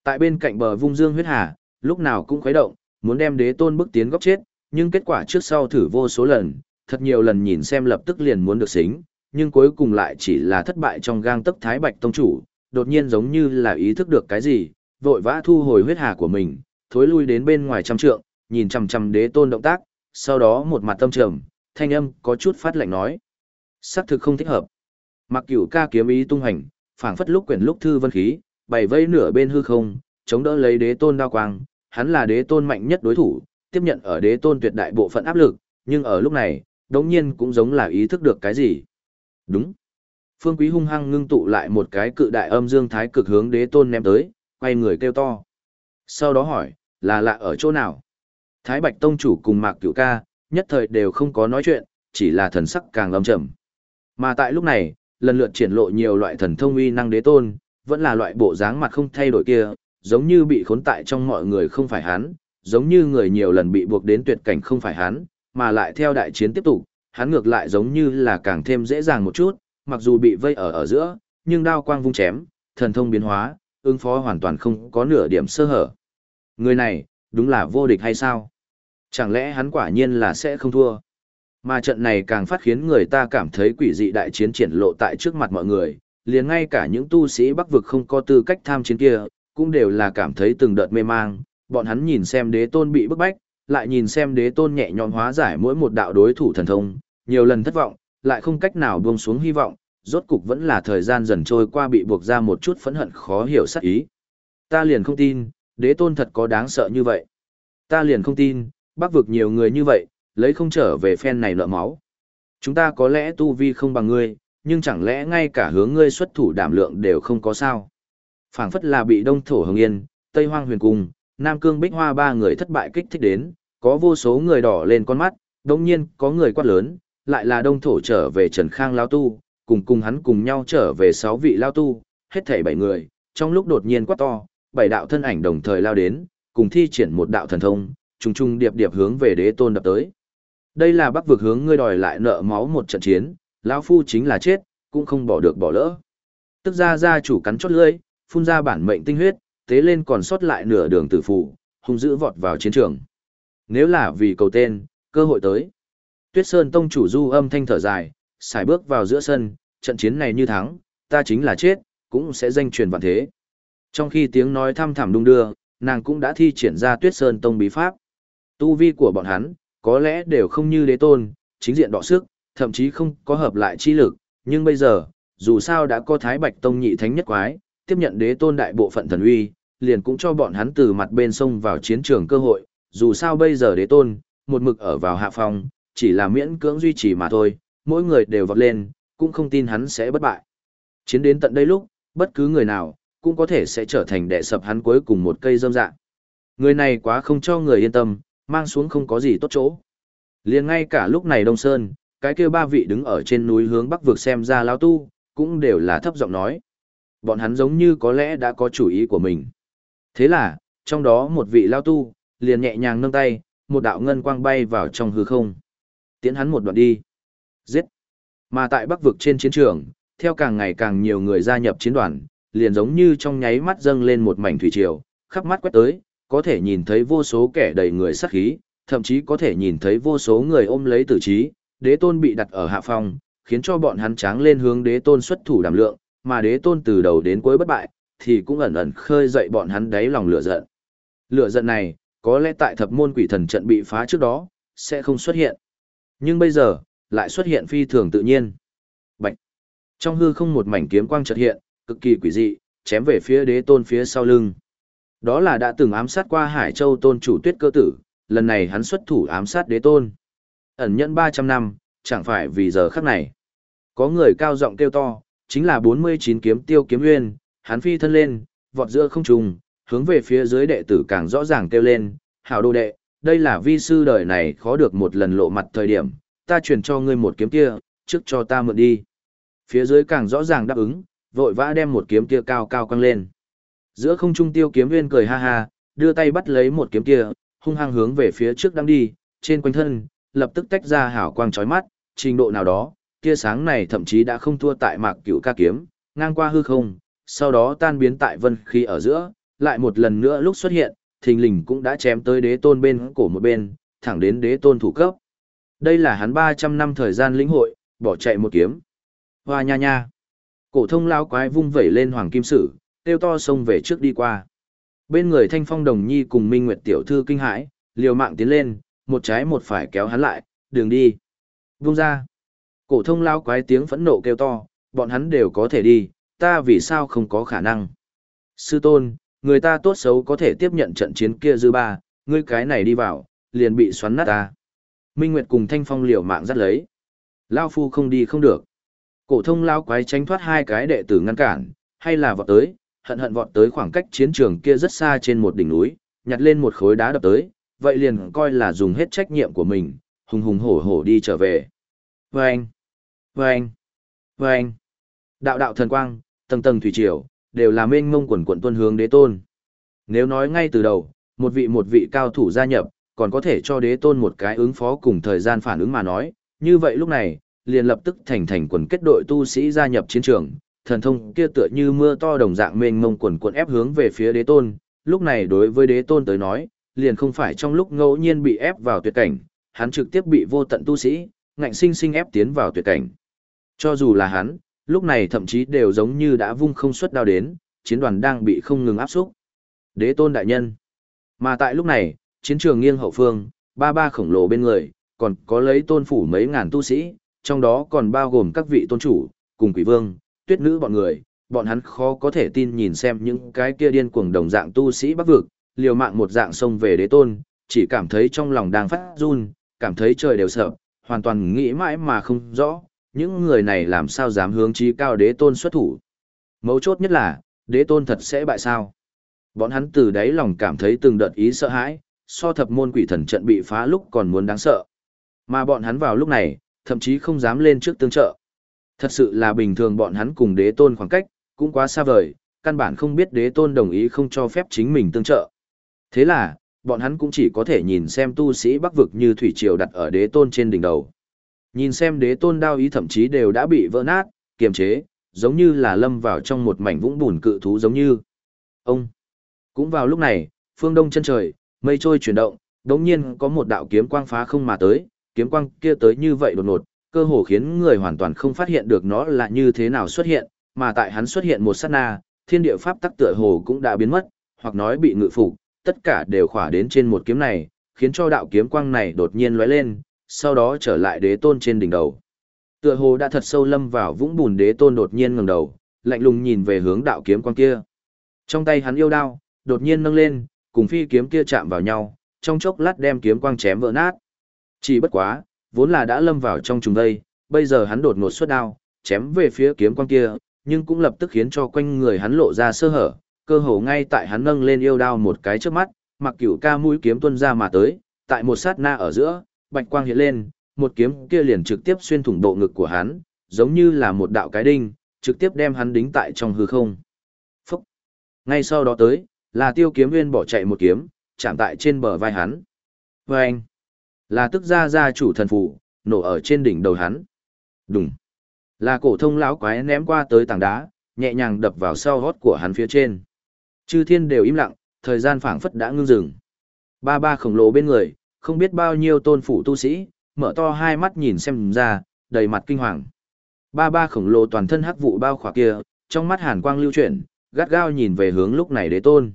Tại bên cạnh bờ vung dương huyết hà, lúc nào cũng khuấy động, muốn đem đế tôn bức tiến góc chết, nhưng kết quả trước sau thử vô số lần, thật nhiều lần nhìn xem lập tức liền muốn được xính, nhưng cuối cùng lại chỉ là thất bại trong gang tấc thái bạch tông chủ, đột nhiên giống như là ý thức được cái gì, vội vã thu hồi huyết hà của mình, thối lui đến bên ngoài trăm trượng, nhìn chằm chằm đế tôn động tác, sau đó một mặt tâm trầm, thanh âm có chút phát lạnh nói. Sắc thực không thích hợp. Mặc cửu ca kiếm ý tung hành, phảng phất lúc quyển lúc thư vân khí, bày vây nửa bên hư không, chống đỡ lấy đế tôn đao quang, hắn là đế tôn mạnh nhất đối thủ, tiếp nhận ở đế tôn tuyệt đại bộ phận áp lực, nhưng ở lúc này, đống nhiên cũng giống là ý thức được cái gì. Đúng. Phương Quý hung hăng ngưng tụ lại một cái cự đại âm dương thái cực hướng đế tôn ném tới, quay người kêu to. Sau đó hỏi, là lạ ở chỗ nào? Thái Bạch Tông chủ cùng Mạc Cửu Ca, nhất thời đều không có nói chuyện, chỉ là thần sắc càng âm trầm. Mà tại lúc này, lần lượt triển lộ nhiều loại thần thông uy năng đế tôn, vẫn là loại bộ dáng mặt không thay đổi kia, giống như bị khốn tại trong mọi người không phải hắn, giống như người nhiều lần bị buộc đến tuyệt cảnh không phải hắn, mà lại theo đại chiến tiếp tục, hắn ngược lại giống như là càng thêm dễ dàng một chút, mặc dù bị vây ở ở giữa, nhưng đao quang vung chém, thần thông biến hóa, ứng phó hoàn toàn không có nửa điểm sơ hở. Người này, đúng là vô địch hay sao? Chẳng lẽ hắn quả nhiên là sẽ không thua? Mà trận này càng phát khiến người ta cảm thấy quỷ dị đại chiến triển lộ tại trước mặt mọi người, liền ngay cả những tu sĩ bắc vực không có tư cách tham chiến kia, cũng đều là cảm thấy từng đợt mê mang, bọn hắn nhìn xem đế tôn bị bức bách, lại nhìn xem đế tôn nhẹ nhõm hóa giải mỗi một đạo đối thủ thần thông, nhiều lần thất vọng, lại không cách nào buông xuống hy vọng, rốt cục vẫn là thời gian dần trôi qua bị buộc ra một chút phẫn hận khó hiểu sắc ý. Ta liền không tin, đế tôn thật có đáng sợ như vậy. Ta liền không tin, bắc vực nhiều người như vậy, lấy không trở về phen này nợ máu. Chúng ta có lẽ tu vi không bằng ngươi, nhưng chẳng lẽ ngay cả hướng ngươi xuất thủ đảm lượng đều không có sao. phảng phất là bị đông thổ hồng yên, tây hoang huyền cung, nam cương bích hoa ba người thất bại kích thích đến, có vô số người đỏ lên con mắt, đồng nhiên có người quát lớn, lại là đông thổ trở về Trần Khang Lao Tu, cùng cùng hắn cùng nhau trở về sáu vị Lao Tu, hết thảy bảy người, trong lúc đột nhiên quát to, bảy đạo thân ảnh đồng thời lao đến, cùng thi triển một đạo thần thông, trùng trùng điệp điệp hướng về đế tôn đập tới. Đây là bắc vực hướng ngươi đòi lại nợ máu một trận chiến, lão phu chính là chết, cũng không bỏ được bỏ lỡ. Tức ra gia chủ cắn chót lưỡi, phun ra bản mệnh tinh huyết, tế lên còn sót lại nửa đường tử phụ, hung dữ vọt vào chiến trường. Nếu là vì cầu tên, cơ hội tới. Tuyết Sơn tông chủ du âm thanh thở dài, xài bước vào giữa sân, trận chiến này như thắng, ta chính là chết, cũng sẽ danh truyền vạn thế. Trong khi tiếng nói thăm thẳm đung đưa, nàng cũng đã thi triển ra Tuyết Sơn tông bí pháp. Tu vi của bọn hắn, có lẽ đều không như đế tôn, chính diện đọ sức, thậm chí không có hợp lại chi lực, nhưng bây giờ, dù sao đã có Thái Bạch Tông nhị thánh nhất quái, tiếp nhận đế tôn đại bộ phận thần uy, liền cũng cho bọn hắn từ mặt bên sông vào chiến trường cơ hội, dù sao bây giờ đế tôn, một mực ở vào hạ phòng, chỉ là miễn cưỡng duy trì mà thôi, mỗi người đều vọt lên, cũng không tin hắn sẽ bất bại. Chiến đến tận đây lúc, bất cứ người nào, cũng có thể sẽ trở thành đệ sập hắn cuối cùng một cây dâm dạng. Người này quá không cho người yên tâm, mang xuống không có gì tốt chỗ. liền ngay cả lúc này Đông Sơn, cái kia ba vị đứng ở trên núi hướng bắc vực xem ra lao tu, cũng đều là thấp giọng nói. Bọn hắn giống như có lẽ đã có chủ ý của mình. Thế là, trong đó một vị lao tu, liền nhẹ nhàng nâng tay, một đạo ngân quang bay vào trong hư không. Tiến hắn một đoạn đi. Giết. Mà tại bắc vực trên chiến trường, theo càng ngày càng nhiều người gia nhập chiến đoàn, liền giống như trong nháy mắt dâng lên một mảnh thủy triều, khắp mắt quét tới, có thể nhìn thấy vô số kẻ đầy người sát khí, thậm chí có thể nhìn thấy vô số người ôm lấy tử trí, đế tôn bị đặt ở hạ phòng, khiến cho bọn hắn tráng lên hướng đế tôn xuất thủ đảm lượng, mà đế tôn từ đầu đến cuối bất bại, thì cũng ẩn ẩn khơi dậy bọn hắn đáy lòng lửa giận. Lửa giận này, có lẽ tại thập môn quỷ thần trận bị phá trước đó, sẽ không xuất hiện. Nhưng bây giờ, lại xuất hiện phi thường tự nhiên. Bạch. Trong hư không một mảnh kiếm quang chợt hiện, cực kỳ quỷ dị, chém về phía đế tôn phía sau lưng. Đó là đã từng ám sát qua Hải Châu tôn chủ tuyết cơ tử, lần này hắn xuất thủ ám sát đế tôn. Ẩn nhận 300 năm, chẳng phải vì giờ khắc này. Có người cao giọng kêu to, chính là 49 kiếm tiêu kiếm nguyên, hắn phi thân lên, vọt giữa không trùng, hướng về phía dưới đệ tử càng rõ ràng kêu lên, hảo đồ đệ, đây là vi sư đời này khó được một lần lộ mặt thời điểm, ta truyền cho ngươi một kiếm kia, trước cho ta mượn đi. Phía dưới càng rõ ràng đáp ứng, vội vã đem một kiếm kia cao cao căng lên. Giữa không trung tiêu kiếm nguyên cười ha ha, đưa tay bắt lấy một kiếm kia, hung hăng hướng về phía trước đang đi, trên quanh thân, lập tức tách ra hảo quang chói mắt, trình độ nào đó, tia sáng này thậm chí đã không thua tại mạc cửu ca kiếm, ngang qua hư không, sau đó tan biến tại vân khí ở giữa, lại một lần nữa lúc xuất hiện, thình lình cũng đã chém tới đế tôn bên cổ một bên, thẳng đến đế tôn thủ cấp. Đây là hắn 300 năm thời gian lĩnh hội, bỏ chạy một kiếm. Hoa nha nha. Cổ thông lao quái vung vẩy lên hoàng kim sử, kêu to xông về trước đi qua. Bên người Thanh Phong Đồng Nhi cùng Minh Nguyệt tiểu thư kinh hãi, liều mạng tiến lên, một trái một phải kéo hắn lại, đường đi. Vung ra. Cổ thông lao quái tiếng phẫn nộ kêu to, bọn hắn đều có thể đi, ta vì sao không có khả năng. Sư tôn, người ta tốt xấu có thể tiếp nhận trận chiến kia dư ba, ngươi cái này đi vào, liền bị xoắn nát ta. Minh Nguyệt cùng Thanh Phong liều mạng dắt lấy. Lao phu không đi không được. Cổ thông lao quái tránh thoát hai cái đệ tử ngăn cản, hay là vọt tới, hận hận vọt tới khoảng cách chiến trường kia rất xa trên một đỉnh núi, nhặt lên một khối đá đập tới, vậy liền coi là dùng hết trách nhiệm của mình, hùng hùng hổ hổ đi trở về. Vâng! Vâng! Vâng! Đạo đạo thần quang, tầng tầng thủy triều, đều là mênh mông quần quần tuân hướng đế tôn. Nếu nói ngay từ đầu, một vị một vị cao thủ gia nhập, còn có thể cho đế tôn một cái ứng phó cùng thời gian phản ứng mà nói, như vậy lúc này, liền lập tức thành thành quần kết đội tu sĩ gia nhập chiến trường, thần thông kia tựa như mưa to đồng dạng mênh mông quần quần ép hướng về phía đế tôn, lúc này đối với đế tôn tới nói, liền không phải trong lúc ngẫu nhiên bị ép vào tuyệt cảnh, hắn trực tiếp bị vô tận tu sĩ, ngạnh sinh sinh ép tiến vào tuyệt cảnh. Cho dù là hắn, lúc này thậm chí đều giống như đã vung không xuất đao đến, chiến đoàn đang bị không ngừng áp xúc. Đế tôn đại nhân. Mà tại lúc này, chiến trường nghiêng hậu phương, ba ba khổng lồ bên người, còn có lấy tôn phủ mấy ngàn tu sĩ, trong đó còn bao gồm các vị tôn chủ, cùng quỷ vương, tuyết nữ bọn người, bọn hắn khó có thể tin nhìn xem những cái kia điên cuồng đồng dạng tu sĩ bắc vực, liều mạng một dạng xông về đế tôn, chỉ cảm thấy trong lòng đang phát run, cảm thấy trời đều sợ, hoàn toàn nghĩ mãi mà không rõ, những người này làm sao dám hướng chí cao đế tôn xuất thủ. Mấu chốt nhất là, đế tôn thật sẽ bại sao. Bọn hắn từ đáy lòng cảm thấy từng đợt ý sợ hãi, so thập môn quỷ thần trận bị phá lúc còn muốn đáng sợ. Mà bọn hắn vào lúc này, thậm chí không dám lên trước tương trợ. Thật sự là bình thường bọn hắn cùng đế tôn khoảng cách, cũng quá xa vời, căn bản không biết đế tôn đồng ý không cho phép chính mình tương trợ. Thế là, bọn hắn cũng chỉ có thể nhìn xem tu sĩ bắc vực như thủy triều đặt ở đế tôn trên đỉnh đầu. Nhìn xem đế tôn đao ý thậm chí đều đã bị vỡ nát, kiềm chế, giống như là lâm vào trong một mảnh vũng bùn cự thú giống như. Ông! Cũng vào lúc này, phương đông chân trời, mây trôi chuyển động, đống nhiên có một đạo kiếm quang phá không mà tới, kiếm quang kia tới như vậy đột ngột, cơ hồ khiến người hoàn toàn không phát hiện được nó là như thế nào xuất hiện, mà tại hắn xuất hiện một sát na, thiên địa pháp tắc tựa hồ cũng đã biến mất, hoặc nói bị ngự phục, tất cả đều khỏa đến trên một kiếm này, khiến cho đạo kiếm quang này đột nhiên lóe lên, sau đó trở lại đế tôn trên đỉnh đầu. Tựa hồ đã thật sâu lâm vào vũng bùn đế tôn đột nhiên ngẩng đầu, lạnh lùng nhìn về hướng đạo kiếm quang kia. Trong tay hắn yêu đao, đột nhiên nâng lên, cùng phi kiếm kia chạm vào nhau, trong chốc lát đem kiếm quang chém vỡ nát. Chỉ bất quá, vốn là đã lâm vào trong trùng đây, bây giờ hắn đột ngột xuất đao, chém về phía kiếm quang kia, nhưng cũng lập tức khiến cho quanh người hắn lộ ra sơ hở, cơ hồ ngay tại hắn nâng lên yêu đao một cái trước mắt, mặc cửu ca mũi kiếm tuôn ra mà tới, tại một sát na ở giữa, bạch quang hiện lên, một kiếm kia liền trực tiếp xuyên thủng bộ ngực của hắn, giống như là một đạo cái đinh, trực tiếp đem hắn đính tại trong hư không. Phúc! Ngay sau đó tới, là tiêu kiếm nguyên bỏ chạy một kiếm, chạm tại trên bờ vai hắn. Vâng! Là tức ra ra chủ thần phủ, nổ ở trên đỉnh đầu hắn. Đùng! Là cổ thông lão quái ném qua tới tảng đá, nhẹ nhàng đập vào sau hót của hắn phía trên. Chư thiên đều im lặng, thời gian phảng phất đã ngưng dừng. Ba ba khổng lồ bên người, không biết bao nhiêu tôn phủ tu sĩ, mở to hai mắt nhìn xem ra, đầy mặt kinh hoàng. Ba ba khổng lồ toàn thân hắc vụ bao khỏa kia, trong mắt hàn quang lưu chuyển, gắt gao nhìn về hướng lúc này đế tôn.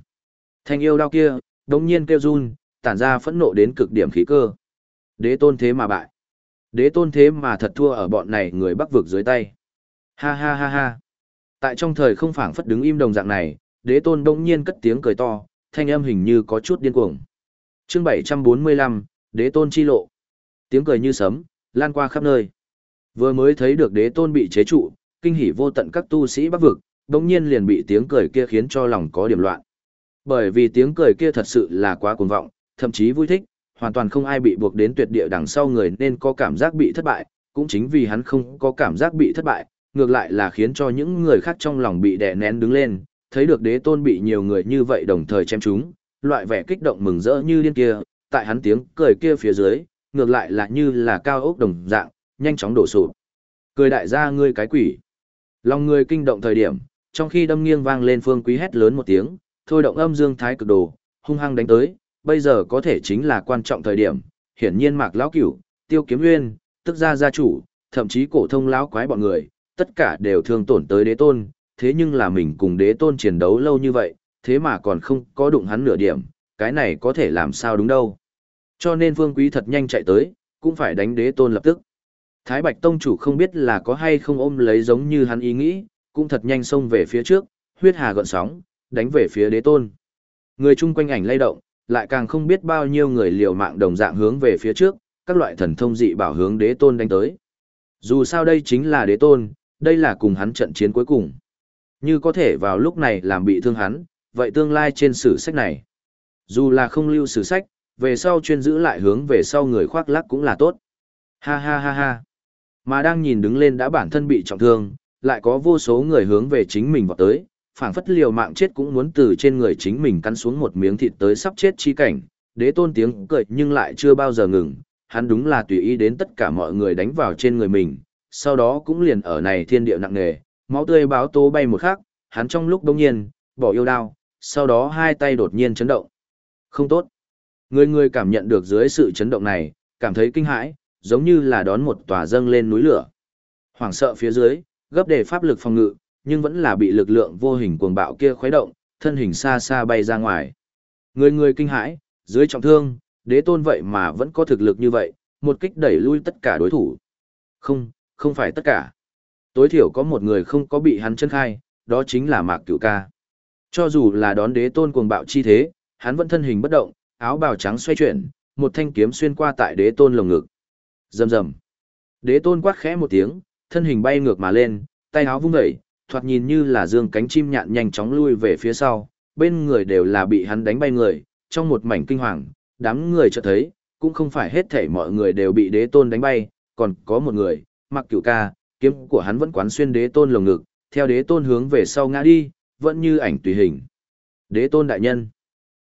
Thanh yêu đao kia, đống nhiên kêu run, tản ra phẫn nộ đến cực điểm khí cơ. Đế tôn thế mà bại. Đế tôn thế mà thật thua ở bọn này người bắc vực dưới tay. Ha ha ha ha. Tại trong thời không phảng phất đứng im đồng dạng này, đế tôn đống nhiên cất tiếng cười to, thanh âm hình như có chút điên cuồng. Chương 745, Đế tôn chi lộ. Tiếng cười như sấm, lan qua khắp nơi. Vừa mới thấy được đế tôn bị chế trụ, kinh hỉ vô tận các tu sĩ bắc vực, đống nhiên liền bị tiếng cười kia khiến cho lòng có điểm loạn. Bởi vì tiếng cười kia thật sự là quá cuồng vọng, thậm chí vui thích, hoàn toàn không ai bị buộc đến tuyệt địa đằng sau người nên có cảm giác bị thất bại, cũng chính vì hắn không có cảm giác bị thất bại, ngược lại là khiến cho những người khác trong lòng bị đè nén đứng lên, thấy được đế tôn bị nhiều người như vậy đồng thời chém chúng, loại vẻ kích động mừng rỡ như điên kia, tại hắn tiếng cười kia phía dưới, ngược lại là như là cao ốc đồng dạng, nhanh chóng đổ sụp. Cười đại gia ngươi cái quỷ. Lòng người kinh động thời điểm, trong khi đâm nghiêng vang lên phương quý hét lớn một tiếng, thôi động âm dương thái cực đồ, hung hăng đánh tới, bây giờ có thể chính là quan trọng thời điểm, hiển nhiên mạc lão cửu, tiêu kiếm nguyên, tức ra gia chủ, thậm chí cổ thông lão quái bọn người, tất cả đều thương tổn tới đế tôn, thế nhưng là mình cùng đế tôn chiến đấu lâu như vậy, thế mà còn không có đụng hắn nửa điểm, cái này có thể làm sao đúng đâu. Cho nên Vương Quý thật nhanh chạy tới, cũng phải đánh đế tôn lập tức. Thái Bạch Tông chủ không biết là có hay không ôm lấy giống như hắn ý nghĩ, cũng thật nhanh xông về phía trước, huyết hà gợn sóng, đánh về phía đế tôn. Người chung quanh ảnh lay động, lại càng không biết bao nhiêu người liều mạng đồng dạng hướng về phía trước, các loại thần thông dị bảo hướng đế tôn đánh tới. Dù sao đây chính là đế tôn, đây là cùng hắn trận chiến cuối cùng. Như có thể vào lúc này làm bị thương hắn, vậy tương lai trên sử sách này, dù là không lưu sử sách, về sau chuyên giữ lại hướng về sau người khoác lác cũng là tốt. Ha ha ha ha. Mà đang nhìn đứng lên đã bản thân bị trọng thương, lại có vô số người hướng về chính mình vào tới, phảng phất liều mạng chết cũng muốn từ trên người chính mình cắn xuống một miếng thịt tới sắp chết chi cảnh, đế tôn tiếng cười nhưng lại chưa bao giờ ngừng, hắn đúng là tùy ý đến tất cả mọi người đánh vào trên người mình, sau đó cũng liền ở này thiên địa nặng nề, máu tươi báo tố bay một khắc, hắn trong lúc đông nhiên, bỏ yêu đao, sau đó hai tay đột nhiên chấn động. Không tốt. Người người cảm nhận được dưới sự chấn động này, cảm thấy kinh hãi, giống như là đón một tòa dâng lên núi lửa. Hoảng sợ phía dưới, gấp đề pháp lực phòng ngự, nhưng vẫn là bị lực lượng vô hình cuồng bạo kia khuấy động, thân hình xa xa bay ra ngoài. Người người kinh hãi, dưới trọng thương, đế tôn vậy mà vẫn có thực lực như vậy, một kích đẩy lui tất cả đối thủ. Không, không phải tất cả. Tối thiểu có một người không có bị hắn chân khai, đó chính là Mạc Cửu Ca. Cho dù là đón đế tôn cuồng bạo chi thế, hắn vẫn thân hình bất động, áo bào trắng xoay chuyển, một thanh kiếm xuyên qua tại đế tôn lồng ngực. Rầm rầm. Đế tôn quát khẽ một tiếng, thân hình bay ngược mà lên, tay áo vung dậy, thoạt nhìn như là dương cánh chim nhạn nhanh chóng lui về phía sau, bên người đều là bị hắn đánh bay người, trong một mảnh kinh hoàng, đám người chợt thấy, cũng không phải hết thảy mọi người đều bị đế tôn đánh bay, còn có một người, mặc cửu ca, kiếm của hắn vẫn quán xuyên đế tôn lồng ngực, theo đế tôn hướng về sau ngã đi, vẫn như ảnh tùy hình. Đế tôn đại nhân,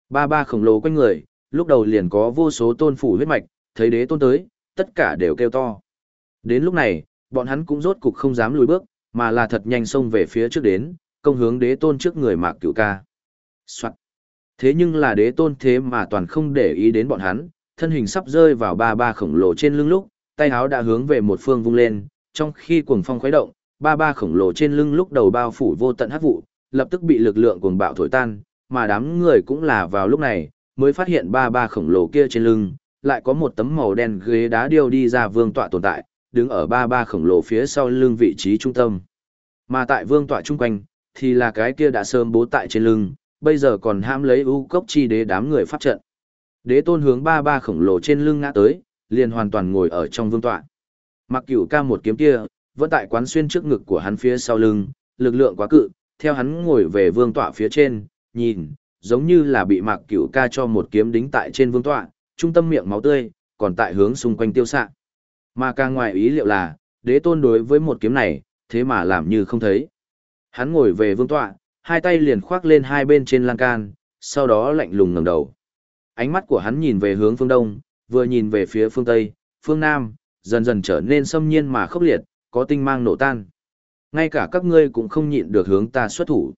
ba ba khổng lồ quanh người, lúc đầu liền có vô số tôn phủ huyết mạch, thấy đế tôn tới, tất cả đều kêu to. Đến lúc này, bọn hắn cũng rốt cục không dám lùi bước, mà là thật nhanh xông về phía trước đến, công hướng đế tôn trước người mạc cửu ca. Soạn. Thế nhưng là đế tôn thế mà toàn không để ý đến bọn hắn, thân hình sắp rơi vào ba ba khổng lồ trên lưng lúc, tay áo đã hướng về một phương vung lên, trong khi cuồng phong khuấy động, ba ba khổng lồ trên lưng lúc đầu bao phủ vô tận hắc vụ, lập tức bị lực lượng cuồng bạo thổi tan, mà đám người cũng là vào lúc này, mới phát hiện ba ba khổng lồ kia trên lưng, lại có một tấm màu đen ghế đá điêu đi ra vương tọa tồn tại, đứng ở ba ba khổng lồ phía sau lưng vị trí trung tâm. Mà tại vương tọa trung quanh, thì là cái kia đã sớm bố tại trên lưng, bây giờ còn ham lấy ưu cốc chi đế đám người pháp trận. Đế tôn hướng ba ba khổng lồ trên lưng ngã tới, liền hoàn toàn ngồi ở trong vương tọa. Mặc cửu ca một kiếm kia, vẫn tại quán xuyên trước ngực của hắn phía sau lưng, lực lượng quá cự, theo hắn ngồi về vương tọa phía trên, nhìn, giống như là bị mạc cửu ca cho một kiếm đính tại trên vương tọa, trung tâm miệng máu tươi, còn tại hướng xung quanh tiêu xạ. Mà càng ngoài ý liệu là, đế tôn đối với một kiếm này, thế mà làm như không thấy. Hắn ngồi về vương tọa, hai tay liền khoác lên hai bên trên lan can, sau đó lạnh lùng ngẩng đầu. Ánh mắt của hắn nhìn về hướng phương đông, vừa nhìn về phía phương tây, phương nam, dần dần trở nên xâm nhiên mà khốc liệt, có tinh mang nổ tan. Ngay cả các ngươi cũng không nhịn được hướng ta xuất thủ.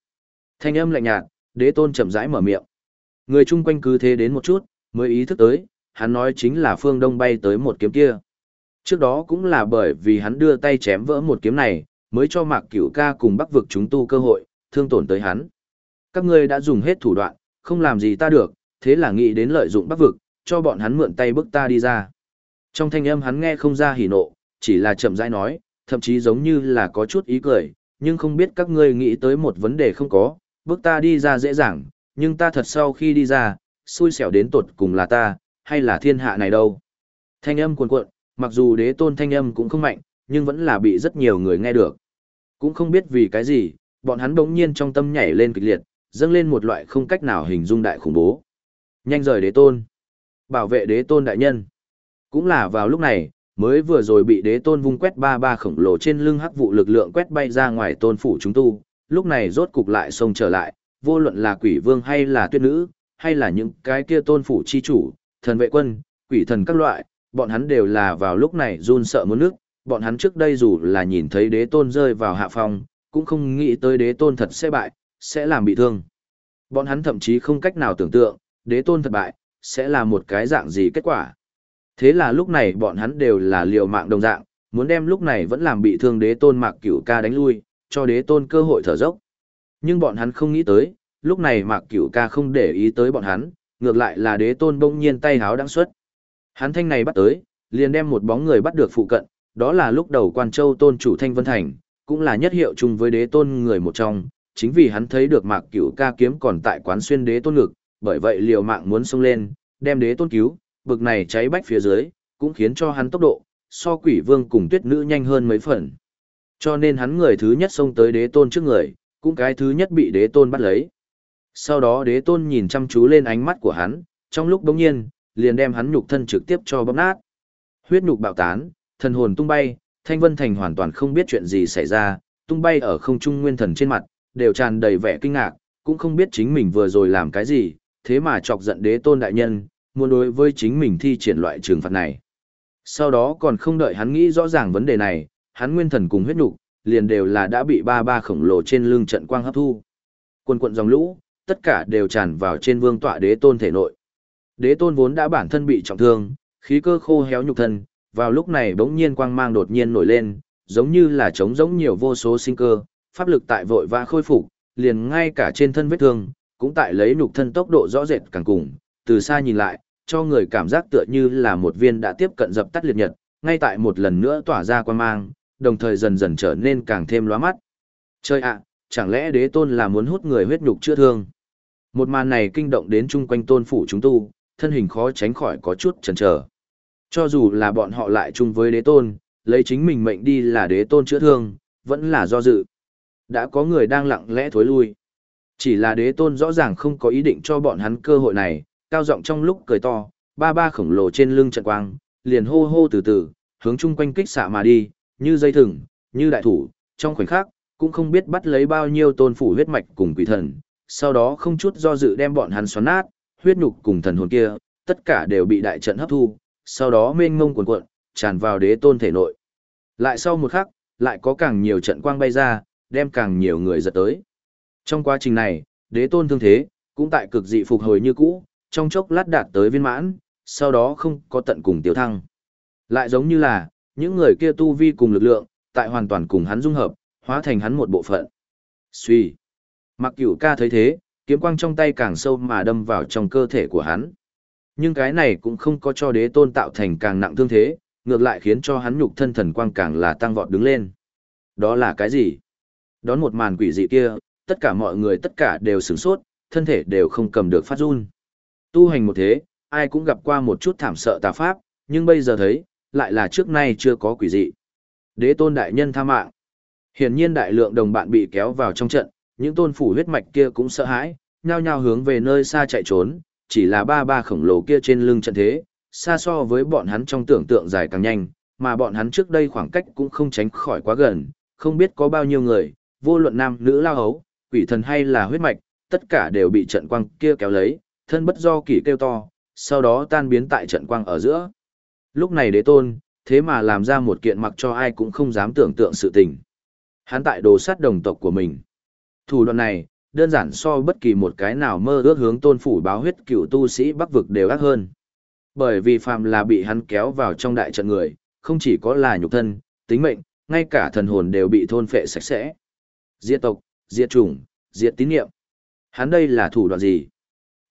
Thanh âm lạnh nhạt, đế tôn chậm rãi mở miệng. Người chung quanh cứ thế đến một chút, mới ý thức tới, hắn nói chính là phương đông bay tới một kiếm kia. Trước đó cũng là bởi vì hắn đưa tay chém vỡ một kiếm này, mới cho mạc cửu ca cùng bắc vực chúng tu cơ hội, thương tổn tới hắn. Các ngươi đã dùng hết thủ đoạn, không làm gì ta được, thế là nghĩ đến lợi dụng bắc vực, cho bọn hắn mượn tay bức ta đi ra. Trong thanh âm hắn nghe không ra hỉ nộ, chỉ là chậm rãi nói, thậm chí giống như là có chút ý cười, nhưng không biết các ngươi nghĩ tới một vấn đề không có, bức ta đi ra dễ dàng, nhưng ta thật sau khi đi ra, xui xẻo đến tột cùng là ta, hay là thiên hạ này đâu. Thanh âm cuồn cuộn, mặc dù đế tôn thanh âm cũng không mạnh, nhưng vẫn là bị rất nhiều người nghe được. Cũng không biết vì cái gì, bọn hắn đống nhiên trong tâm nhảy lên kịch liệt, dâng lên một loại không cách nào hình dung đại khủng bố. Nhanh rời đế tôn. Bảo vệ đế tôn đại nhân. Cũng là vào lúc này, mới vừa rồi bị đế tôn vung quét ba ba khổng lồ trên lưng hắc vụ lực lượng quét bay ra ngoài tôn phủ chúng tu, lúc này rốt cục lại xông trở lại, vô luận là quỷ vương hay là tuyết nữ, hay là những cái kia tôn phủ chi chủ, thần vệ quân, quỷ thần các loại, bọn hắn đều là vào lúc này run sợ muốn nước, bọn hắn trước đây dù là nhìn thấy đế tôn rơi vào hạ phong, cũng không nghĩ tới đế tôn thật sẽ bại, sẽ làm bị thương. Bọn hắn thậm chí không cách nào tưởng tượng, đế tôn thật bại, sẽ là một cái dạng gì kết quả. Thế là lúc này bọn hắn đều là liều mạng đồng dạng, muốn đem lúc này vẫn làm bị thương đế tôn mạc cửu ca đánh lui, cho đế tôn cơ hội thở dốc. Nhưng bọn hắn không nghĩ tới, lúc này mạc cửu ca không để ý tới bọn hắn, ngược lại là đế tôn bỗng nhiên tay háo đang xuất. Hắn thanh này bắt tới, liền đem một bóng người bắt được phụ cận, đó là lúc đầu quan châu tôn chủ thanh vân thành, cũng là nhất hiệu chung với đế tôn người một trong, chính vì hắn thấy được mạc cửu ca kiếm còn tại quán xuyên đế tôn ngực, bởi vậy liều mạng muốn xông lên, đem đế tôn cứu, bực này cháy bách phía dưới, cũng khiến cho hắn tốc độ, so quỷ vương cùng tuyết nữ nhanh hơn mấy phần. Cho nên hắn người thứ nhất xông tới đế tôn trước người, cũng cái thứ nhất bị đế tôn bắt lấy. Sau đó đế tôn nhìn chăm chú lên ánh mắt của hắn, trong lúc đống nhiên, liền đem hắn nhục thân trực tiếp cho bóp nát. Huyết nhục bạo tán, thần hồn tung bay, Thanh Vân Thành hoàn toàn không biết chuyện gì xảy ra, tung bay ở không trung nguyên thần trên mặt, đều tràn đầy vẻ kinh ngạc, cũng không biết chính mình vừa rồi làm cái gì, thế mà chọc giận đế tôn đại nhân, muốn đối với chính mình thi triển loại trừng phạt này. Sau đó còn không đợi hắn nghĩ rõ ràng vấn đề này, hắn nguyên thần cùng huyết nhục liền đều là đã bị ba ba khổng lồ trên lưng trận quang hấp thu. Quần quận dòng lũ, tất cả đều tràn vào trên vương tọa đế tôn thể nội. Đế tôn vốn đã bản thân bị trọng thương, khí cơ khô héo nhục thân, vào lúc này bỗng nhiên quang mang đột nhiên nổi lên, giống như là trống giống nhiều vô số sinh cơ, pháp lực tại vội và khôi phục, liền ngay cả trên thân vết thương, cũng tại lấy nhục thân tốc độ rõ rệt càng cùng, từ xa nhìn lại, cho người cảm giác tựa như là một viên đã tiếp cận dập tắt liệt nhật, ngay tại một lần nữa tỏa ra quang mang, đồng thời dần dần trở nên càng thêm lóa mắt. Chơi ạ, chẳng lẽ đế tôn là muốn hút người huyết nhục chữa thương? Một màn này kinh động đến chung quanh tôn phủ chúng tu, thân hình khó tránh khỏi có chút chần chờ. Cho dù là bọn họ lại chung với đế tôn, lấy chính mình mệnh đi là đế tôn chữa thương, vẫn là do dự. Đã có người đang lặng lẽ thối lui. Chỉ là đế tôn rõ ràng không có ý định cho bọn hắn cơ hội này, cao giọng trong lúc cười to, ba ba khổng lồ trên lưng trận quang, liền hô hô từ từ, hướng chung quanh kích xạ mà đi, như dây thừng, như đại thủ, trong khoảnh khắc, cũng không biết bắt lấy bao nhiêu tôn phủ huyết mạch cùng quỷ thần, sau đó không chút do dự đem bọn hắn xoắn nát, huyết nhục cùng thần hồn kia, tất cả đều bị đại trận hấp thu, sau đó mênh mông cuồn cuộn, tràn vào đế tôn thể nội. Lại sau một khắc, lại có càng nhiều trận quang bay ra, đem càng nhiều người giật tới. Trong quá trình này, đế tôn thương thế, cũng tại cực dị phục hồi như cũ, trong chốc lát đạt tới viên mãn, sau đó không có tận cùng tiêu thăng. Lại giống như là, những người kia tu vi cùng lực lượng, tại hoàn toàn cùng hắn dung hợp, hóa thành hắn một bộ phận. Suy. Mặc cửu ca thấy thế, kiếm quang trong tay càng sâu mà đâm vào trong cơ thể của hắn. Nhưng cái này cũng không có cho đế tôn tạo thành càng nặng thương thế, ngược lại khiến cho hắn nhục thân thần quang càng là tăng vọt đứng lên. Đó là cái gì? Đón một màn quỷ dị kia, tất cả mọi người tất cả đều sửng sốt, thân thể đều không cầm được phát run. Tu hành một thế, ai cũng gặp qua một chút thảm sợ tà pháp, nhưng bây giờ thấy, lại là trước nay chưa có quỷ dị. Đế tôn đại nhân tha mạng. Hiển nhiên đại lượng đồng bạn bị kéo vào trong trận, những tôn phủ huyết mạch kia cũng sợ hãi, nhao nhao hướng về nơi xa chạy trốn, chỉ là ba ba khổng lồ kia trên lưng trận thế, xa so với bọn hắn trong tưởng tượng dài càng nhanh, mà bọn hắn trước đây khoảng cách cũng không tránh khỏi quá gần, không biết có bao nhiêu người, vô luận nam nữ lao hấu, quỷ thần hay là huyết mạch, tất cả đều bị trận quang kia kéo lấy, thân bất do kỷ kêu to, sau đó tan biến tại trận quang ở giữa. Lúc này đế tôn, thế mà làm ra một kiện mặc cho ai cũng không dám tưởng tượng sự tình. Hắn tại đồ sát đồng tộc của mình. Thủ đoạn này, đơn giản so bất kỳ một cái nào mơ ước hướng tôn phủ báo huyết cựu tu sĩ bắc vực đều ác hơn. Bởi vì phàm là bị hắn kéo vào trong đại trận người, không chỉ có là nhục thân, tính mệnh, ngay cả thần hồn đều bị thôn phệ sạch sẽ. Diệt tộc, diệt chủng, diệt tín niệm. Hắn đây là thủ đoạn gì?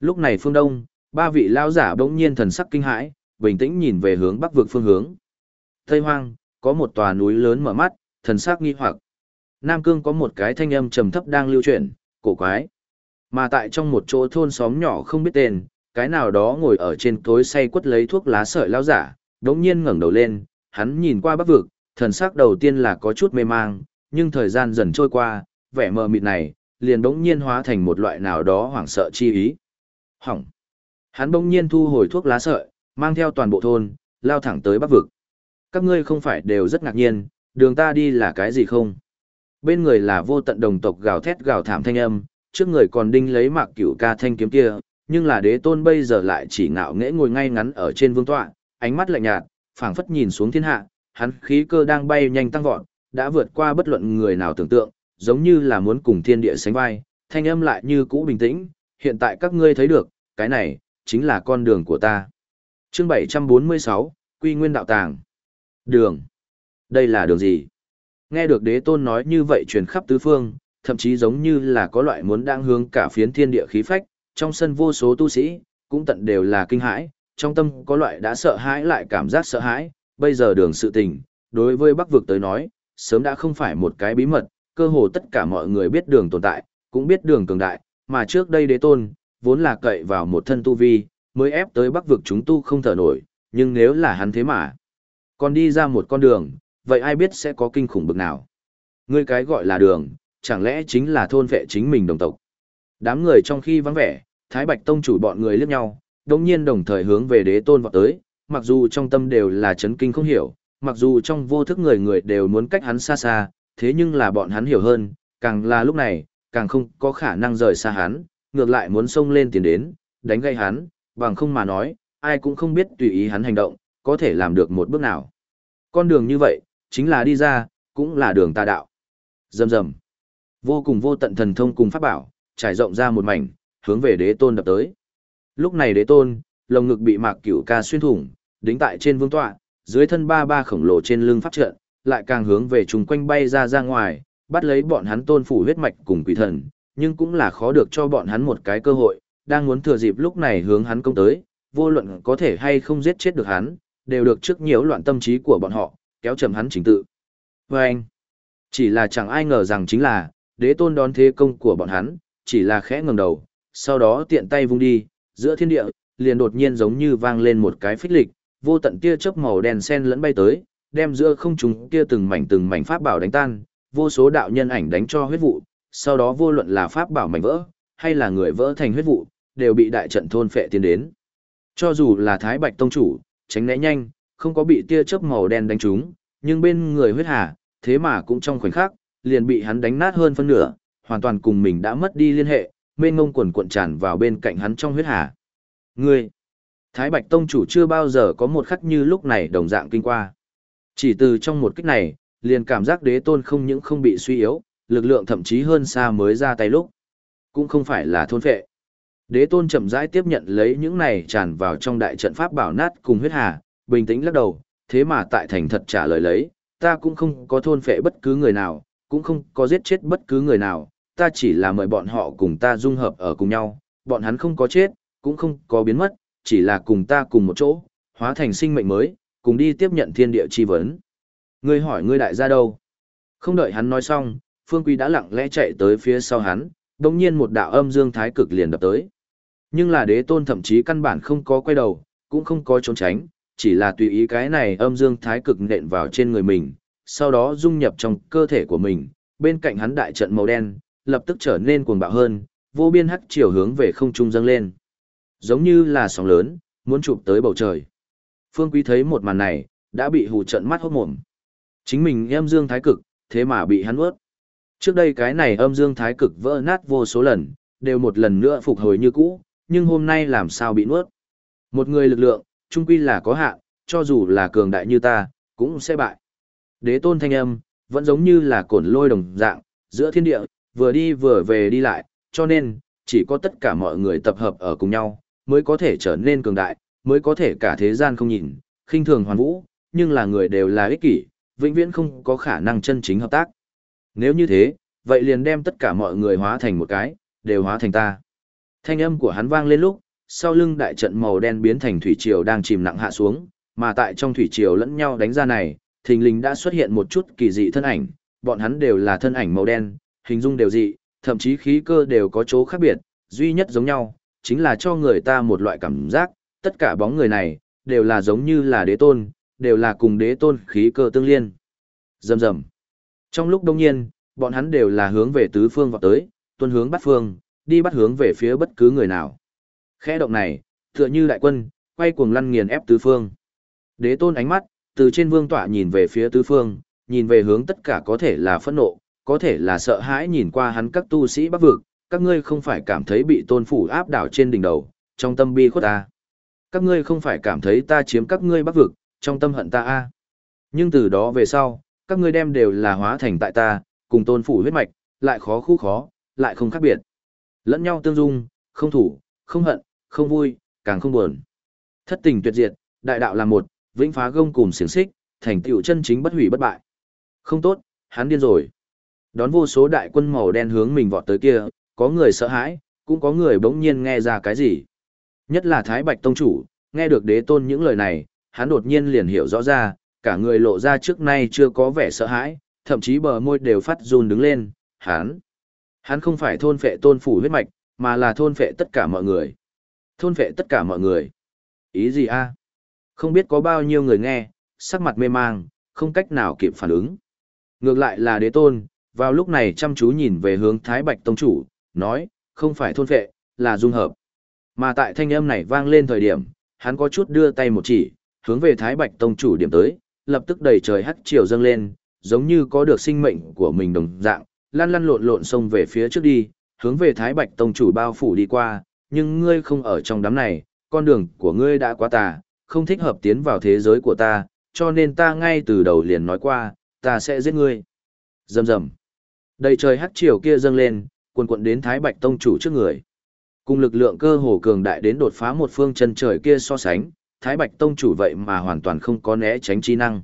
Lúc này phương đông, ba vị lao giả bỗng nhiên thần sắc kinh hãi, bình tĩnh nhìn về hướng bắc vực phương hướng. Tây hoang, có một tòa núi lớn mở mắt, thần sắc nghi hoặc. Nam cương có một cái thanh âm trầm thấp đang lưu chuyển, cổ quái. Mà tại trong một chỗ thôn xóm nhỏ không biết tên, cái nào đó ngồi ở trên cối say quất lấy thuốc lá sợi lao giả, đống nhiên ngẩng đầu lên, hắn nhìn qua bắc vực, thần sắc đầu tiên là có chút mê mang, nhưng thời gian dần trôi qua, vẻ mờ mịt này, liền đống nhiên hóa thành một loại nào đó hoảng sợ chi ý. Hỏng! Hắn đống nhiên thu hồi thuốc lá sợi, mang theo toàn bộ thôn, lao thẳng tới bắc vực. Các ngươi không phải đều rất ngạc nhiên, đường ta đi là cái gì không? Bên người là vô tận đồng tộc gào thét gào thảm thanh âm, trước người còn đinh lấy mạc cửu ca thanh kiếm kia, nhưng là đế tôn bây giờ lại chỉ ngạo nghễ ngồi ngay ngắn ở trên vương tọa, ánh mắt lạnh nhạt, phảng phất nhìn xuống thiên hạ, hắn khí cơ đang bay nhanh tăng vọt, đã vượt qua bất luận người nào tưởng tượng, giống như là muốn cùng thiên địa sánh vai, thanh âm lại như cũ bình tĩnh, hiện tại các ngươi thấy được, cái này, chính là con đường của ta. Chương 746, Quy Nguyên Đạo Tàng. Đường. Đây là đường gì? Nghe được đế tôn nói như vậy truyền khắp tứ phương, thậm chí giống như là có loại muốn đang hướng cả phiến thiên địa khí phách, trong sân vô số tu sĩ, cũng tận đều là kinh hãi, trong tâm có loại đã sợ hãi lại cảm giác sợ hãi, bây giờ đường sự tình, đối với Bắc vực tới nói, sớm đã không phải một cái bí mật, cơ hồ tất cả mọi người biết đường tồn tại, cũng biết đường cường đại, mà trước đây đế tôn, vốn là cậy vào một thân tu vi, mới ép tới Bắc vực chúng tu không thở nổi, nhưng nếu là hắn thế mà, còn đi ra một con đường, vậy ai biết sẽ có kinh khủng bực nào. Ngươi cái gọi là đường, chẳng lẽ chính là thôn vệ chính mình đồng tộc. Đám người trong khi vắng vẻ, Thái Bạch Tông chủ bọn người liếc nhau, đồng nhiên đồng thời hướng về đế tôn vọt tới, mặc dù trong tâm đều là chấn kinh không hiểu, mặc dù trong vô thức người người đều muốn cách hắn xa xa, thế nhưng là bọn hắn hiểu hơn, càng là lúc này, càng không có khả năng rời xa hắn, ngược lại muốn xông lên tiến đến, đánh gây hắn, bằng không mà nói, ai cũng không biết tùy ý hắn hành động, có thể làm được một bước nào. Con đường như vậy, chính là đi ra, cũng là đường tà đạo. Dầm dầm. Vô cùng vô tận thần thông cùng pháp bảo, trải rộng ra một mảnh, hướng về đế tôn đập tới. Lúc này đế tôn, lồng ngực bị mạc cửu ca xuyên thủng, đính tại trên vương tọa, dưới thân ba ba khổng lồ trên lưng pháp trận, lại càng hướng về chung quanh bay ra ra ngoài, bắt lấy bọn hắn tôn phủ huyết mạch cùng quỷ thần, nhưng cũng là khó được cho bọn hắn một cái cơ hội, đang muốn thừa dịp lúc này hướng hắn công tới, vô luận có thể hay không giết chết được hắn, đều được trước nhiễu loạn tâm trí của bọn họ, kéo chậm hắn chính tự. Và anh, chỉ là chẳng ai ngờ rằng chính là, đế tôn đón thế công của bọn hắn, chỉ là khẽ ngẩng đầu, sau đó tiện tay vung đi, giữa thiên địa, liền đột nhiên giống như vang lên một cái phích lịch, vô tận tia chớp màu đen sen lẫn bay tới, đem giữa không trung kia từng mảnh từng mảnh pháp bảo đánh tan, vô số đạo nhân ảnh đánh cho huyết vụ, sau đó vô luận là pháp bảo mảnh vỡ, hay là người vỡ thành huyết vụ, đều bị đại trận thôn phệ tiến đến. Cho dù là Thái Bạch Tông Chủ, tránh né nhanh, không có bị tia chớp màu đen đánh trúng, nhưng bên người huyết hà, thế mà cũng trong khoảnh khắc, liền bị hắn đánh nát hơn phân nửa, hoàn toàn cùng mình đã mất đi liên hệ, mênh ngông quần cuộn tràn vào bên cạnh hắn trong huyết hà. Ngươi, Thái Bạch Tông Chủ chưa bao giờ có một khắc như lúc này đồng dạng kinh qua. Chỉ từ trong một kích này, liền cảm giác đế tôn không những không bị suy yếu, lực lượng thậm chí hơn xa mới ra tay lúc. Cũng không phải là thôn phệ. Đế tôn chậm rãi tiếp nhận lấy những này tràn vào trong đại trận pháp bảo nát cùng huyết hà, bình tĩnh lắc đầu, thế mà tại thành thật trả lời lấy, ta cũng không có thôn phệ bất cứ người nào, cũng không có giết chết bất cứ người nào, ta chỉ là mời bọn họ cùng ta dung hợp ở cùng nhau, bọn hắn không có chết, cũng không có biến mất, chỉ là cùng ta cùng một chỗ, hóa thành sinh mệnh mới, cùng đi tiếp nhận thiên địa chi vấn. Ngươi hỏi ngươi đại gia đâu? Không đợi hắn nói xong, Phương Quý đã lặng lẽ chạy tới phía sau hắn, đồng nhiên một đạo âm dương thái cực liền đập tới. Nhưng là đế tôn thậm chí căn bản không có quay đầu, cũng không có trốn tránh, chỉ là tùy ý cái này âm dương thái cực nện vào trên người mình, sau đó dung nhập trong cơ thể của mình, bên cạnh hắn đại trận màu đen, lập tức trở nên cuồng bạo hơn, vô biên hắc chiều hướng về không trung dâng lên. Giống như là sóng lớn, muốn chụp tới bầu trời. Phương Quý thấy một màn này, đã bị hù trận mắt hốt mồm. Chính mình âm dương thái cực, thế mà bị hắn ướt. Trước đây cái này âm dương thái cực vỡ nát vô số lần, đều một lần nữa phục hồi như cũ, nhưng hôm nay làm sao bị nuốt. Một người lực lượng, trung quy là có hạn, cho dù là cường đại như ta, cũng sẽ bại. Đế tôn thanh âm, vẫn giống như là cổn lôi đồng dạng, giữa thiên địa, vừa đi vừa về đi lại, cho nên, chỉ có tất cả mọi người tập hợp ở cùng nhau, mới có thể trở nên cường đại, mới có thể cả thế gian không nhìn, khinh thường hoàn vũ, nhưng là người đều là ích kỷ, vĩnh viễn không có khả năng chân chính hợp tác. Nếu như thế, vậy liền đem tất cả mọi người hóa thành một cái, đều hóa thành ta. Thanh âm của hắn vang lên lúc, sau lưng đại trận màu đen biến thành thủy triều đang chìm nặng hạ xuống, mà tại trong thủy triều lẫn nhau đánh ra này, thình lình đã xuất hiện một chút kỳ dị thân ảnh, bọn hắn đều là thân ảnh màu đen, hình dung đều dị, thậm chí khí cơ đều có chỗ khác biệt, duy nhất giống nhau, chính là cho người ta một loại cảm giác, tất cả bóng người này, đều là giống như là đế tôn, đều là cùng đế tôn khí cơ tương liên. Rầm rầm. Trong lúc đông nhiên, bọn hắn đều là hướng về tứ phương vọt tới, tuân hướng bắt phương, đi bắt hướng về phía bất cứ người nào. Khẽ động này, tựa như đại quân, quay cuồng lăn nghiền ép tứ phương. Đế tôn ánh mắt, từ trên vương tọa nhìn về phía tứ phương, nhìn về hướng tất cả có thể là phẫn nộ, có thể là sợ hãi nhìn qua hắn các tu sĩ bắc vực, các ngươi không phải cảm thấy bị tôn phủ áp đảo trên đỉnh đầu, trong tâm bi khuất ta. Các ngươi không phải cảm thấy ta chiếm các ngươi bắc vực, trong tâm hận ta a. Nhưng từ đó về sau, các ngươi đem đều là hóa thành tại ta, cùng tôn phủ huyết mạch, lại khó khu khó, lại không khác biệt. Lẫn nhau tương dung, không thủ, không hận, không vui, càng không buồn. Thất tình tuyệt diệt, đại đạo là một, vĩnh phá gông cùng xiềng xích, thành tựu chân chính bất hủy bất bại. Không tốt, hắn điên rồi. Đón vô số đại quân màu đen hướng mình vọt tới kia, có người sợ hãi, cũng có người bỗng nhiên nghe ra cái gì. Nhất là Thái Bạch Tông Chủ, nghe được đế tôn những lời này, hắn đột nhiên liền hiểu rõ ra, cả người lộ ra trước nay chưa có vẻ sợ hãi, thậm chí bờ môi đều phát run đứng lên, hắn. Hắn không phải thôn phệ tôn phủ huyết mạch, mà là thôn phệ tất cả mọi người. Thôn vệ tất cả mọi người. Ý gì a? Không biết có bao nhiêu người nghe, sắc mặt mê mang, không cách nào kịp phản ứng. Ngược lại là đế tôn, vào lúc này chăm chú nhìn về hướng Thái Bạch Tông Chủ, nói, không phải thôn vệ là dung hợp. Mà tại thanh âm này vang lên thời điểm, hắn có chút đưa tay một chỉ, hướng về Thái Bạch Tông Chủ điểm tới, lập tức đầy trời hắt chiều dâng lên, giống như có được sinh mệnh của mình đồng dạng, lăn lăn lộn lộn xông về phía trước đi, hướng về Thái Bạch Tông chủ bao phủ đi qua, nhưng ngươi không ở trong đám này, con đường của ngươi đã quá tà, không thích hợp tiến vào thế giới của ta, cho nên ta ngay từ đầu liền nói qua, ta sẽ giết ngươi. Rầm rầm. Đầy trời hắc triều kia dâng lên, cuồn cuộn đến Thái Bạch Tông chủ trước người. Cùng lực lượng cơ hồ cường đại đến đột phá một phương chân trời kia so sánh, Thái Bạch Tông chủ vậy mà hoàn toàn không có né tránh chi năng.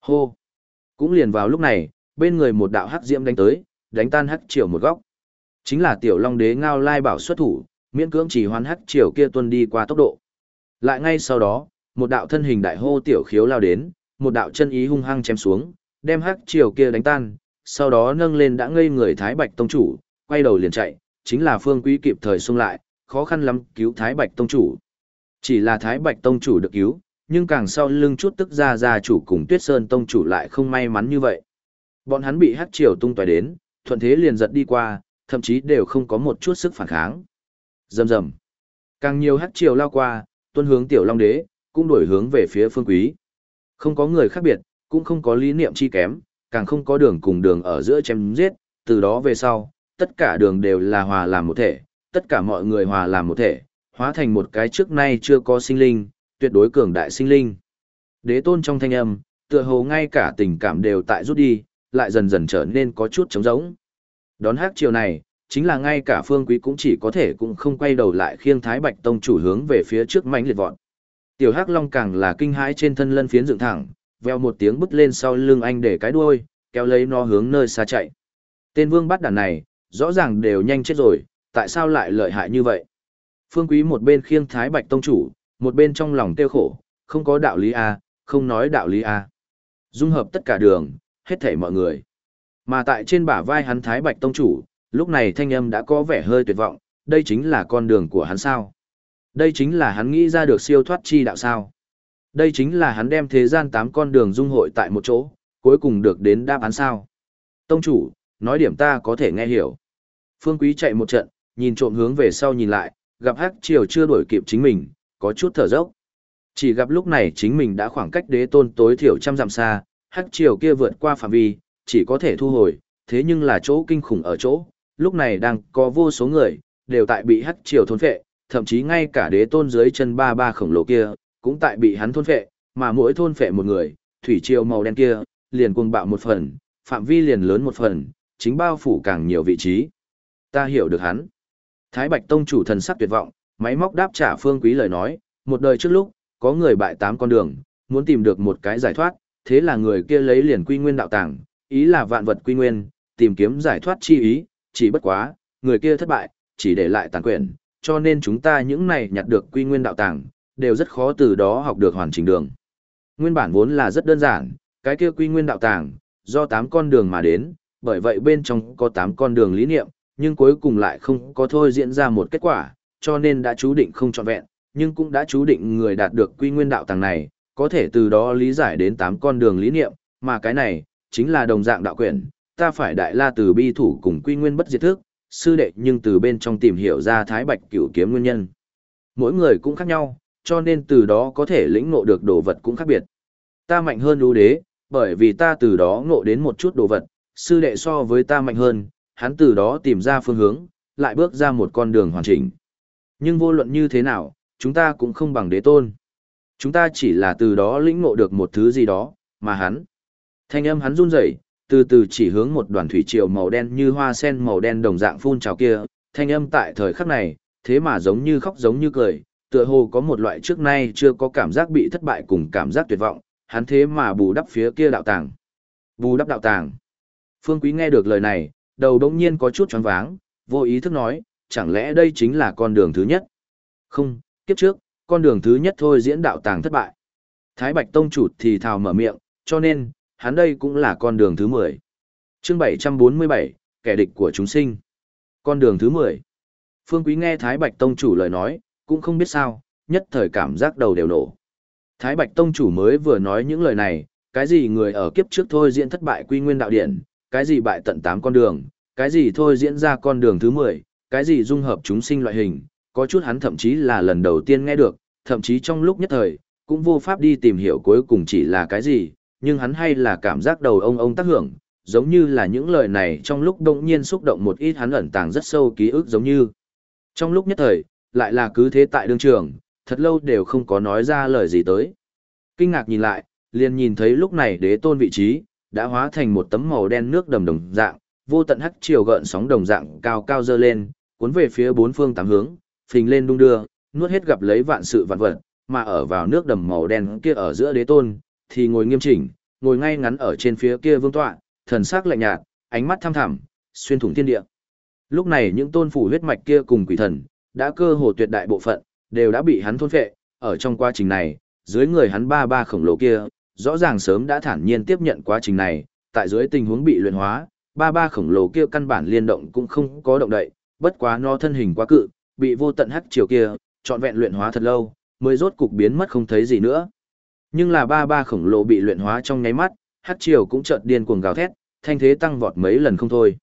Hô! Cũng liền vào lúc này, bên người một đạo hắc diễm đánh tới, đánh tan hắc triều một góc. Chính là tiểu long đế ngao lai bảo xuất thủ, miễn cưỡng chỉ hoán hắc triều kia tuân đi qua tốc độ. Lại ngay sau đó, một đạo thân hình đại hô tiểu khiếu lao đến, một đạo chân ý hung hăng chém xuống, đem hắc triều kia đánh tan, sau đó nâng lên đã ngây người Thái Bạch Tông chủ, quay đầu liền chạy, chính là Phương Quý kịp thời xung lại, khó khăn lắm cứu Thái Bạch Tông chủ. Chỉ là Thái Bạch Tông chủ được cứu, nhưng càng sau lưng chút tức ra ra chủ cùng Tuyết Sơn Tông chủ lại không may mắn như vậy. Bọn hắn bị hắc triều tung tóe đến, thuận thế liền giật đi qua, thậm chí đều không có một chút sức phản kháng. Rầm rầm. Càng nhiều hắc triều lao qua, tuân hướng Tiểu Long Đế, cũng đổi hướng về phía Phương Quý. Không có người khác biệt, cũng không có lý niệm chi kém, càng không có đường cùng đường ở giữa chém giết, từ đó về sau, tất cả đường đều là hòa làm một thể, tất cả mọi người hòa làm một thể, hóa thành một cái trước nay chưa có sinh linh, tuyệt đối cường đại sinh linh. Đế tôn trong thanh âm, tựa hồ ngay cả tình cảm đều tại rút đi, lại dần dần trở nên có chút trống rỗng. Đón hát chiều này, chính là ngay cả phương quý cũng chỉ có thể cũng không quay đầu lại khiêng thái bạch tông chủ hướng về phía trước mãnh liệt vọt. Tiểu hắc long càng là kinh hãi trên thân lân phiến dựng thẳng, veo một tiếng bứt lên sau lưng anh để cái đuôi, kéo lấy nó hướng nơi xa chạy. Tên vương bắt đàn này, rõ ràng đều nhanh chết rồi, tại sao lại lợi hại như vậy? Phương Quý một bên khiêng Thái Bạch Tông Chủ, một bên trong lòng tiêu khổ, không có đạo lý A, không nói đạo lý A. Dung hợp tất cả đường, hết thảy mọi người. Mà tại trên bả vai hắn Thái Bạch Tông Chủ, lúc này thanh âm đã có vẻ hơi tuyệt vọng, đây chính là con đường của hắn sao. Đây chính là hắn nghĩ ra được siêu thoát chi đạo sao. Đây chính là hắn đem thế gian tám con đường dung hội tại một chỗ, cuối cùng được đến đáp án sao. Tông chủ, nói điểm ta có thể nghe hiểu. Phương Quý chạy một trận, nhìn trộm hướng về sau nhìn lại, gặp Hắc Triều chưa đuổi kịp chính mình, có chút thở dốc. Chỉ gặp lúc này chính mình đã khoảng cách đế tôn tối thiểu trăm dặm xa, Hắc Triều kia vượt qua phạm vi, chỉ có thể thu hồi, thế nhưng là chỗ kinh khủng ở chỗ, lúc này đang có vô số người, đều tại bị Hắc Triều thôn phệ, thậm chí ngay cả đế tôn dưới chân ba ba khổng lồ kia, cũng tại bị hắn thôn phệ, mà mỗi thôn phệ một người, thủy triều màu đen kia, liền cuồng bạo một phần, phạm vi liền lớn một phần, chính bao phủ càng nhiều vị trí ta hiểu được hắn. Thái Bạch Tông chủ thần sắc tuyệt vọng, máy móc đáp trả Phương Quý lời nói, một đời trước lúc, có người bại tám con đường, muốn tìm được một cái giải thoát, thế là người kia lấy liền quy nguyên đạo tàng, ý là vạn vật quy nguyên, tìm kiếm giải thoát chi ý, chỉ bất quá, người kia thất bại, chỉ để lại tàn quyển, cho nên chúng ta những này nhặt được quy nguyên đạo tàng, đều rất khó từ đó học được hoàn chỉnh đường. Nguyên bản vốn là rất đơn giản, cái kia quy nguyên đạo tàng, do tám con đường mà đến, bởi vậy bên trong có tám con đường lý niệm, nhưng cuối cùng lại không có thôi diễn ra một kết quả, cho nên đã chú định không trọn vẹn, nhưng cũng đã chú định người đạt được quy nguyên đạo tàng này, có thể từ đó lý giải đến 8 con đường lý niệm, mà cái này, chính là đồng dạng đạo quyển, ta phải đại la từ bi thủ cùng quy nguyên bất diệt thức, sư đệ nhưng từ bên trong tìm hiểu ra thái bạch cửu kiếm nguyên nhân. Mỗi người cũng khác nhau, cho nên từ đó có thể lĩnh ngộ được đồ vật cũng khác biệt. Ta mạnh hơn ưu đế, bởi vì ta từ đó ngộ đến một chút đồ vật, sư đệ so với ta mạnh hơn, hắn từ đó tìm ra phương hướng, lại bước ra một con đường hoàn chỉnh. Nhưng vô luận như thế nào, chúng ta cũng không bằng đế tôn. Chúng ta chỉ là từ đó lĩnh ngộ được một thứ gì đó, mà hắn. Thanh âm hắn run rẩy, từ từ chỉ hướng một đoàn thủy triều màu đen như hoa sen màu đen đồng dạng phun trào kia, thanh âm tại thời khắc này, thế mà giống như khóc giống như cười, tựa hồ có một loại trước nay chưa có cảm giác bị thất bại cùng cảm giác tuyệt vọng, hắn thế mà bù đắp phía kia đạo tàng. Bù đắp đạo tàng. Phương Quý nghe được lời này, đầu đông nhiên có chút choáng váng, vô ý thức nói, chẳng lẽ đây chính là con đường thứ nhất? Không, kiếp trước, con đường thứ nhất thôi diễn đạo tàng thất bại. Thái Bạch Tông chủ thì thào mở miệng, cho nên, hắn đây cũng là con đường thứ 10. chương 747, kẻ địch của chúng sinh. Con đường thứ 10. Phương Quý nghe Thái Bạch Tông chủ lời nói, cũng không biết sao, nhất thời cảm giác đầu đều nổ. Thái Bạch Tông chủ mới vừa nói những lời này, cái gì người ở kiếp trước thôi diễn thất bại quy nguyên đạo điện, cái gì bại tận tám con đường, cái gì thôi diễn ra con đường thứ 10, cái gì dung hợp chúng sinh loại hình, có chút hắn thậm chí là lần đầu tiên nghe được, thậm chí trong lúc nhất thời, cũng vô pháp đi tìm hiểu cuối cùng chỉ là cái gì, nhưng hắn hay là cảm giác đầu ông ông tác hưởng, giống như là những lời này trong lúc động nhiên xúc động một ít hắn ẩn tàng rất sâu ký ức giống như. Trong lúc nhất thời, lại là cứ thế tại đương trường, thật lâu đều không có nói ra lời gì tới. Kinh ngạc nhìn lại, liền nhìn thấy lúc này đế tôn vị trí, đã hóa thành một tấm màu đen nước đầm đồng dạng, vô tận hắc chiều gợn sóng đồng dạng cao cao dơ lên, cuốn về phía bốn phương tám hướng, phình lên đung đưa, nuốt hết gặp lấy vạn sự vạn vật, mà ở vào nước đầm màu đen kia ở giữa đế tôn, thì ngồi nghiêm chỉnh, ngồi ngay ngắn ở trên phía kia vương tọa, thần sắc lạnh nhạt, ánh mắt thăm thẳm, xuyên thủng thiên địa. Lúc này những tôn phủ huyết mạch kia cùng quỷ thần, đã cơ hồ tuyệt đại bộ phận, đều đã bị hắn thôn phệ, ở trong quá trình này, dưới người hắn ba ba khổng lồ kia, rõ ràng sớm đã thản nhiên tiếp nhận quá trình này, tại dưới tình huống bị luyện hóa, ba ba khổng lồ kia căn bản liên động cũng không có động đậy, bất quá nó thân hình quá cự, bị vô tận hắc chiều kia, trọn vẹn luyện hóa thật lâu, mới rốt cục biến mất không thấy gì nữa. Nhưng là ba ba khổng lồ bị luyện hóa trong nháy mắt, hắc triều cũng chợt điên cuồng gào thét, thanh thế tăng vọt mấy lần không thôi.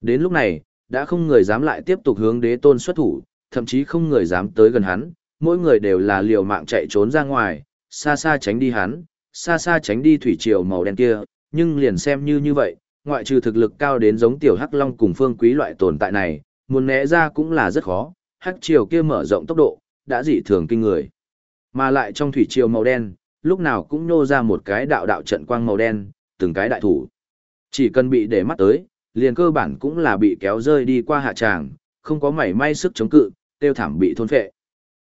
Đến lúc này, đã không người dám lại tiếp tục hướng đế tôn xuất thủ, thậm chí không người dám tới gần hắn, mỗi người đều là liều mạng chạy trốn ra ngoài, xa xa tránh đi hắn, xa xa tránh đi thủy triều màu đen kia, nhưng liền xem như như vậy, ngoại trừ thực lực cao đến giống tiểu hắc long cùng phương quý loại tồn tại này, muốn né ra cũng là rất khó, hắc triều kia mở rộng tốc độ, đã dị thường kinh người. Mà lại trong thủy triều màu đen, lúc nào cũng nô ra một cái đạo đạo trận quang màu đen, từng cái đại thủ. Chỉ cần bị để mắt tới, liền cơ bản cũng là bị kéo rơi đi qua hạ tràng, không có mảy may sức chống cự, tiêu thảm bị thôn phệ.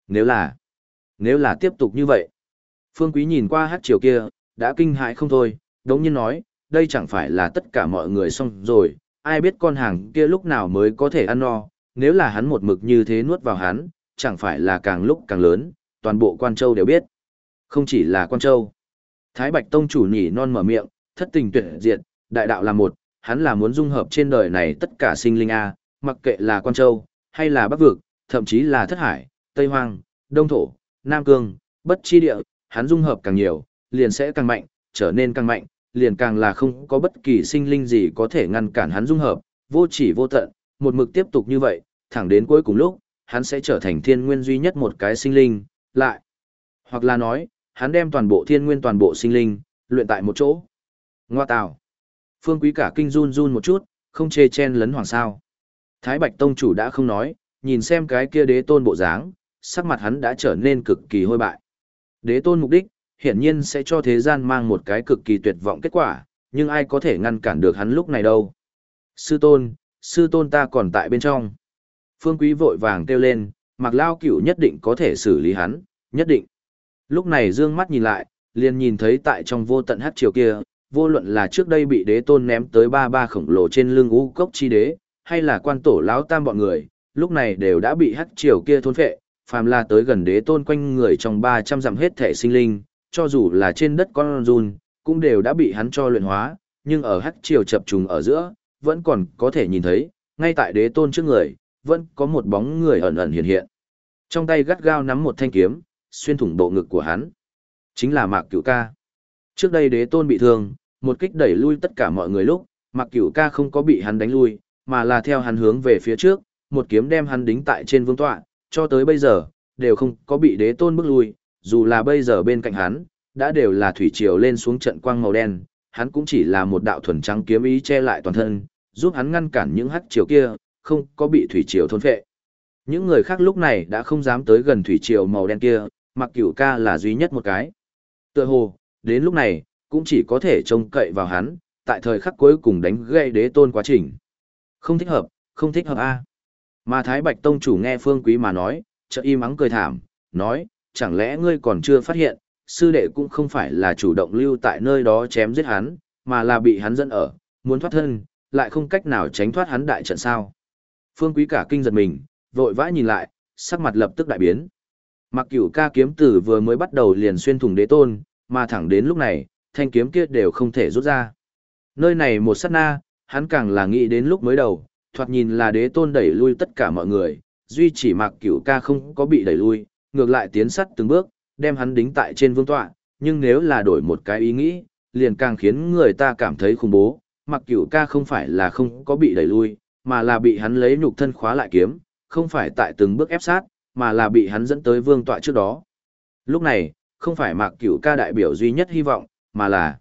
Nếu là, nếu là tiếp tục như vậy. Phương Quý nhìn qua hát chiều kia, đã kinh hãi không thôi, đống nhiên nói, đây chẳng phải là tất cả mọi người xong rồi, ai biết con hàng kia lúc nào mới có thể ăn no, nếu là hắn một mực như thế nuốt vào hắn, chẳng phải là càng lúc càng lớn, toàn bộ quan châu đều biết. Không chỉ là quan châu. Thái Bạch Tông chủ nhỉ non mở miệng, thất tình tuyệt diệt, đại đạo là một, hắn là muốn dung hợp trên đời này tất cả sinh linh A, mặc kệ là quan châu, hay là bắc vực, thậm chí là thất hải, tây hoang, đông thổ, nam cương, bất chi địa, hắn dung hợp càng nhiều, liền sẽ càng mạnh, trở nên càng mạnh, liền càng là không có bất kỳ sinh linh gì có thể ngăn cản hắn dung hợp, vô chỉ vô tận, một mực tiếp tục như vậy, thẳng đến cuối cùng lúc, hắn sẽ trở thành thiên nguyên duy nhất một cái sinh linh, lại. Hoặc là nói, hắn đem toàn bộ thiên nguyên toàn bộ sinh linh, luyện tại một chỗ. Ngoa tào. Phương quý cả kinh run run một chút, không chê chen lấn hoàng sao. Thái Bạch Tông chủ đã không nói, nhìn xem cái kia đế tôn bộ dáng, sắc mặt hắn đã trở nên cực kỳ hôi bại. Đế tôn mục đích, hiển nhiên sẽ cho thế gian mang một cái cực kỳ tuyệt vọng kết quả, nhưng ai có thể ngăn cản được hắn lúc này đâu. Sư tôn, sư tôn ta còn tại bên trong. Phương Quý vội vàng kêu lên, mặc lao cửu nhất định có thể xử lý hắn, nhất định. Lúc này dương mắt nhìn lại, liền nhìn thấy tại trong vô tận hát chiều kia, vô luận là trước đây bị đế tôn ném tới ba ba khổng lồ trên lưng u cốc chi đế, hay là quan tổ lão tam bọn người, lúc này đều đã bị hát chiều kia thôn phệ, phàm là tới gần đế tôn quanh người trong 300 dặm hết thể sinh linh, cho dù là trên đất con run, cũng đều đã bị hắn cho luyện hóa, nhưng ở hắc triều chập trùng ở giữa, vẫn còn có thể nhìn thấy, ngay tại đế tôn trước người, vẫn có một bóng người ẩn ẩn hiện hiện. Trong tay gắt gao nắm một thanh kiếm, xuyên thủng bộ ngực của hắn. Chính là Mạc Cửu Ca. Trước đây đế tôn bị thương, một kích đẩy lui tất cả mọi người lúc, Mạc Cửu Ca không có bị hắn đánh lui, mà là theo hắn hướng về phía trước, một kiếm đem hắn đính tại trên vương tọa, cho tới bây giờ, đều không có bị đế tôn bước lui, dù là bây giờ bên cạnh hắn, đã đều là thủy triều lên xuống trận quang màu đen, hắn cũng chỉ là một đạo thuần trắng kiếm ý che lại toàn thân, giúp hắn ngăn cản những hắc triều kia, không có bị thủy triều thôn phệ. Những người khác lúc này đã không dám tới gần thủy triều màu đen kia, mặc cửu ca là duy nhất một cái. Tựa hồ, đến lúc này, cũng chỉ có thể trông cậy vào hắn, tại thời khắc cuối cùng đánh gây đế tôn quá trình. Không thích hợp, không thích hợp a. Mà Thái Bạch Tông chủ nghe Phương Quý mà nói, chợt im ắng cười thảm, nói, chẳng lẽ ngươi còn chưa phát hiện, sư đệ cũng không phải là chủ động lưu tại nơi đó chém giết hắn, mà là bị hắn dẫn ở, muốn thoát thân, lại không cách nào tránh thoát hắn đại trận sao. Phương Quý cả kinh giật mình, vội vã nhìn lại, sắc mặt lập tức đại biến. Mặc cửu ca kiếm tử vừa mới bắt đầu liền xuyên thủng đế tôn, mà thẳng đến lúc này, thanh kiếm kia đều không thể rút ra. Nơi này một sát na, hắn càng là nghĩ đến lúc mới đầu, thoạt nhìn là đế tôn đẩy lui tất cả mọi người, duy chỉ mặc cửu ca không có bị đẩy lui, ngược lại tiến sắt từng bước, đem hắn đính tại trên vương tọa, nhưng nếu là đổi một cái ý nghĩ, liền càng khiến người ta cảm thấy khủng bố, mặc cửu ca không phải là không có bị đẩy lui, mà là bị hắn lấy nhục thân khóa lại kiếm, không phải tại từng bước ép sát, mà là bị hắn dẫn tới vương tọa trước đó. Lúc này, không phải mạc cửu ca đại biểu duy nhất hy vọng, mà là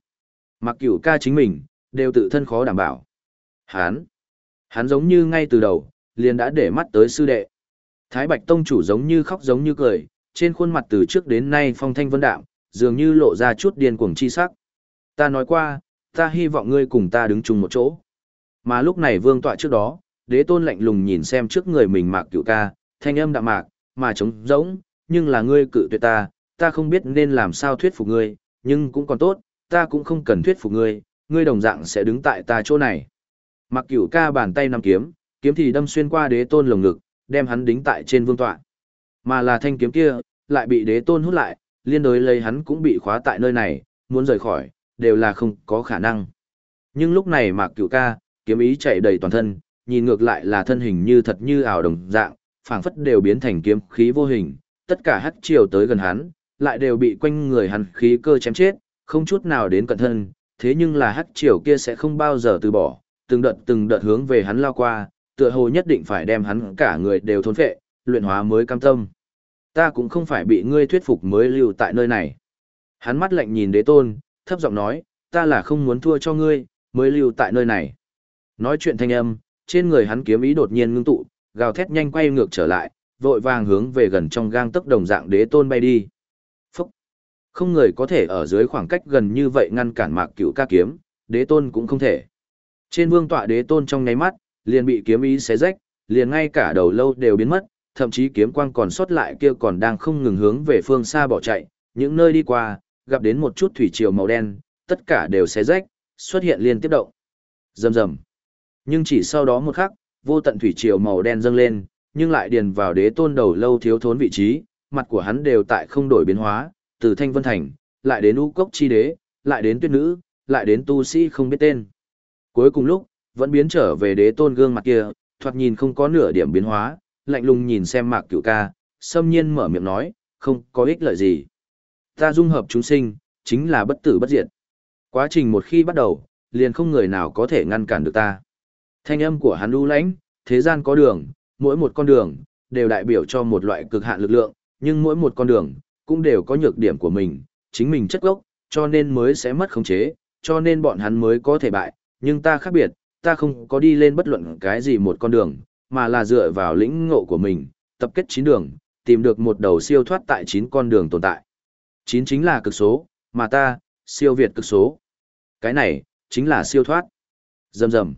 mạc cửu ca chính mình, đều tự thân khó đảm bảo. Hắn hắn giống như ngay từ đầu, liền đã để mắt tới sư đệ. Thái Bạch Tông chủ giống như khóc giống như cười, trên khuôn mặt từ trước đến nay phong thanh vân đạm, dường như lộ ra chút điên cuồng chi sắc. Ta nói qua, ta hy vọng ngươi cùng ta đứng chung một chỗ. Mà lúc này vương tọa trước đó, đế tôn lạnh lùng nhìn xem trước người mình mạc cửu ca, thanh âm đạm mạc, mà trống rỗng, nhưng là ngươi cự tuyệt ta, ta không biết nên làm sao thuyết phục ngươi, nhưng cũng còn tốt, ta cũng không cần thuyết phục ngươi, ngươi đồng dạng sẽ đứng tại ta chỗ này. Mặc cửu ca bàn tay nắm kiếm, kiếm thì đâm xuyên qua đế tôn lồng ngực, đem hắn đính tại trên vương tọa. Mà là thanh kiếm kia, lại bị đế tôn hút lại, liên đối lấy hắn cũng bị khóa tại nơi này, muốn rời khỏi, đều là không có khả năng. Nhưng lúc này mạc cửu ca, kiếm ý chạy đầy toàn thân, nhìn ngược lại là thân hình như thật như ảo đồng dạng, phảng phất đều biến thành kiếm khí vô hình, tất cả hắc chiều tới gần hắn, lại đều bị quanh người hắn khí cơ chém chết, không chút nào đến cận thân, thế nhưng là hắc chiều kia sẽ không bao giờ từ bỏ, từng đợt từng đợt hướng về hắn lao qua, tựa hồ nhất định phải đem hắn cả người đều thôn phệ, luyện hóa mới cam tâm. Ta cũng không phải bị ngươi thuyết phục mới lưu tại nơi này. Hắn mắt lạnh nhìn đế tôn, thấp giọng nói, ta là không muốn thua cho ngươi, mới lưu tại nơi này. Nói chuyện thanh âm, trên người hắn kiếm ý đột nhiên ngưng tụ, gào thét nhanh quay ngược trở lại, vội vàng hướng về gần trong gang tấc đồng dạng đế tôn bay đi. Phúc! Không người có thể ở dưới khoảng cách gần như vậy ngăn cản mạc cửu ca kiếm, đế tôn cũng không thể. Trên vương tọa đế tôn trong nháy mắt, liền bị kiếm ý xé rách, liền ngay cả đầu lâu đều biến mất, thậm chí kiếm quang còn sót lại kia còn đang không ngừng hướng về phương xa bỏ chạy, những nơi đi qua, gặp đến một chút thủy triều màu đen, tất cả đều xé rách, xuất hiện liên tiếp động. Rầm rầm. Nhưng chỉ sau đó một khắc, vô tận thủy triều màu đen dâng lên, nhưng lại điền vào đế tôn đầu lâu thiếu thốn vị trí, mặt của hắn đều tại không đổi biến hóa, từ thanh vân thành, lại đến u cốc chi đế, lại đến tuyết nữ, lại đến tu sĩ không biết tên. Cuối cùng lúc, vẫn biến trở về đế tôn gương mặt kia, thoạt nhìn không có nửa điểm biến hóa, lạnh lùng nhìn xem mạc cửu ca, xâm nhiên mở miệng nói, không có ích lợi gì. Ta dung hợp chúng sinh, chính là bất tử bất diệt. Quá trình một khi bắt đầu, liền không người nào có thể ngăn cản được ta. Thanh âm của hắn u lãnh, thế gian có đường, mỗi một con đường, đều đại biểu cho một loại cực hạn lực lượng, nhưng mỗi một con đường, cũng đều có nhược điểm của mình, chính mình chất gốc, cho nên mới sẽ mất khống chế, cho nên bọn hắn mới có thể bại, nhưng ta khác biệt, ta không có đi lên bất luận cái gì một con đường, mà là dựa vào lĩnh ngộ của mình, tập kết chín đường, tìm được một đầu siêu thoát tại chín con đường tồn tại. Chín chính là cực số, mà ta, siêu việt cực số. Cái này, chính là siêu thoát. Dầm dầm.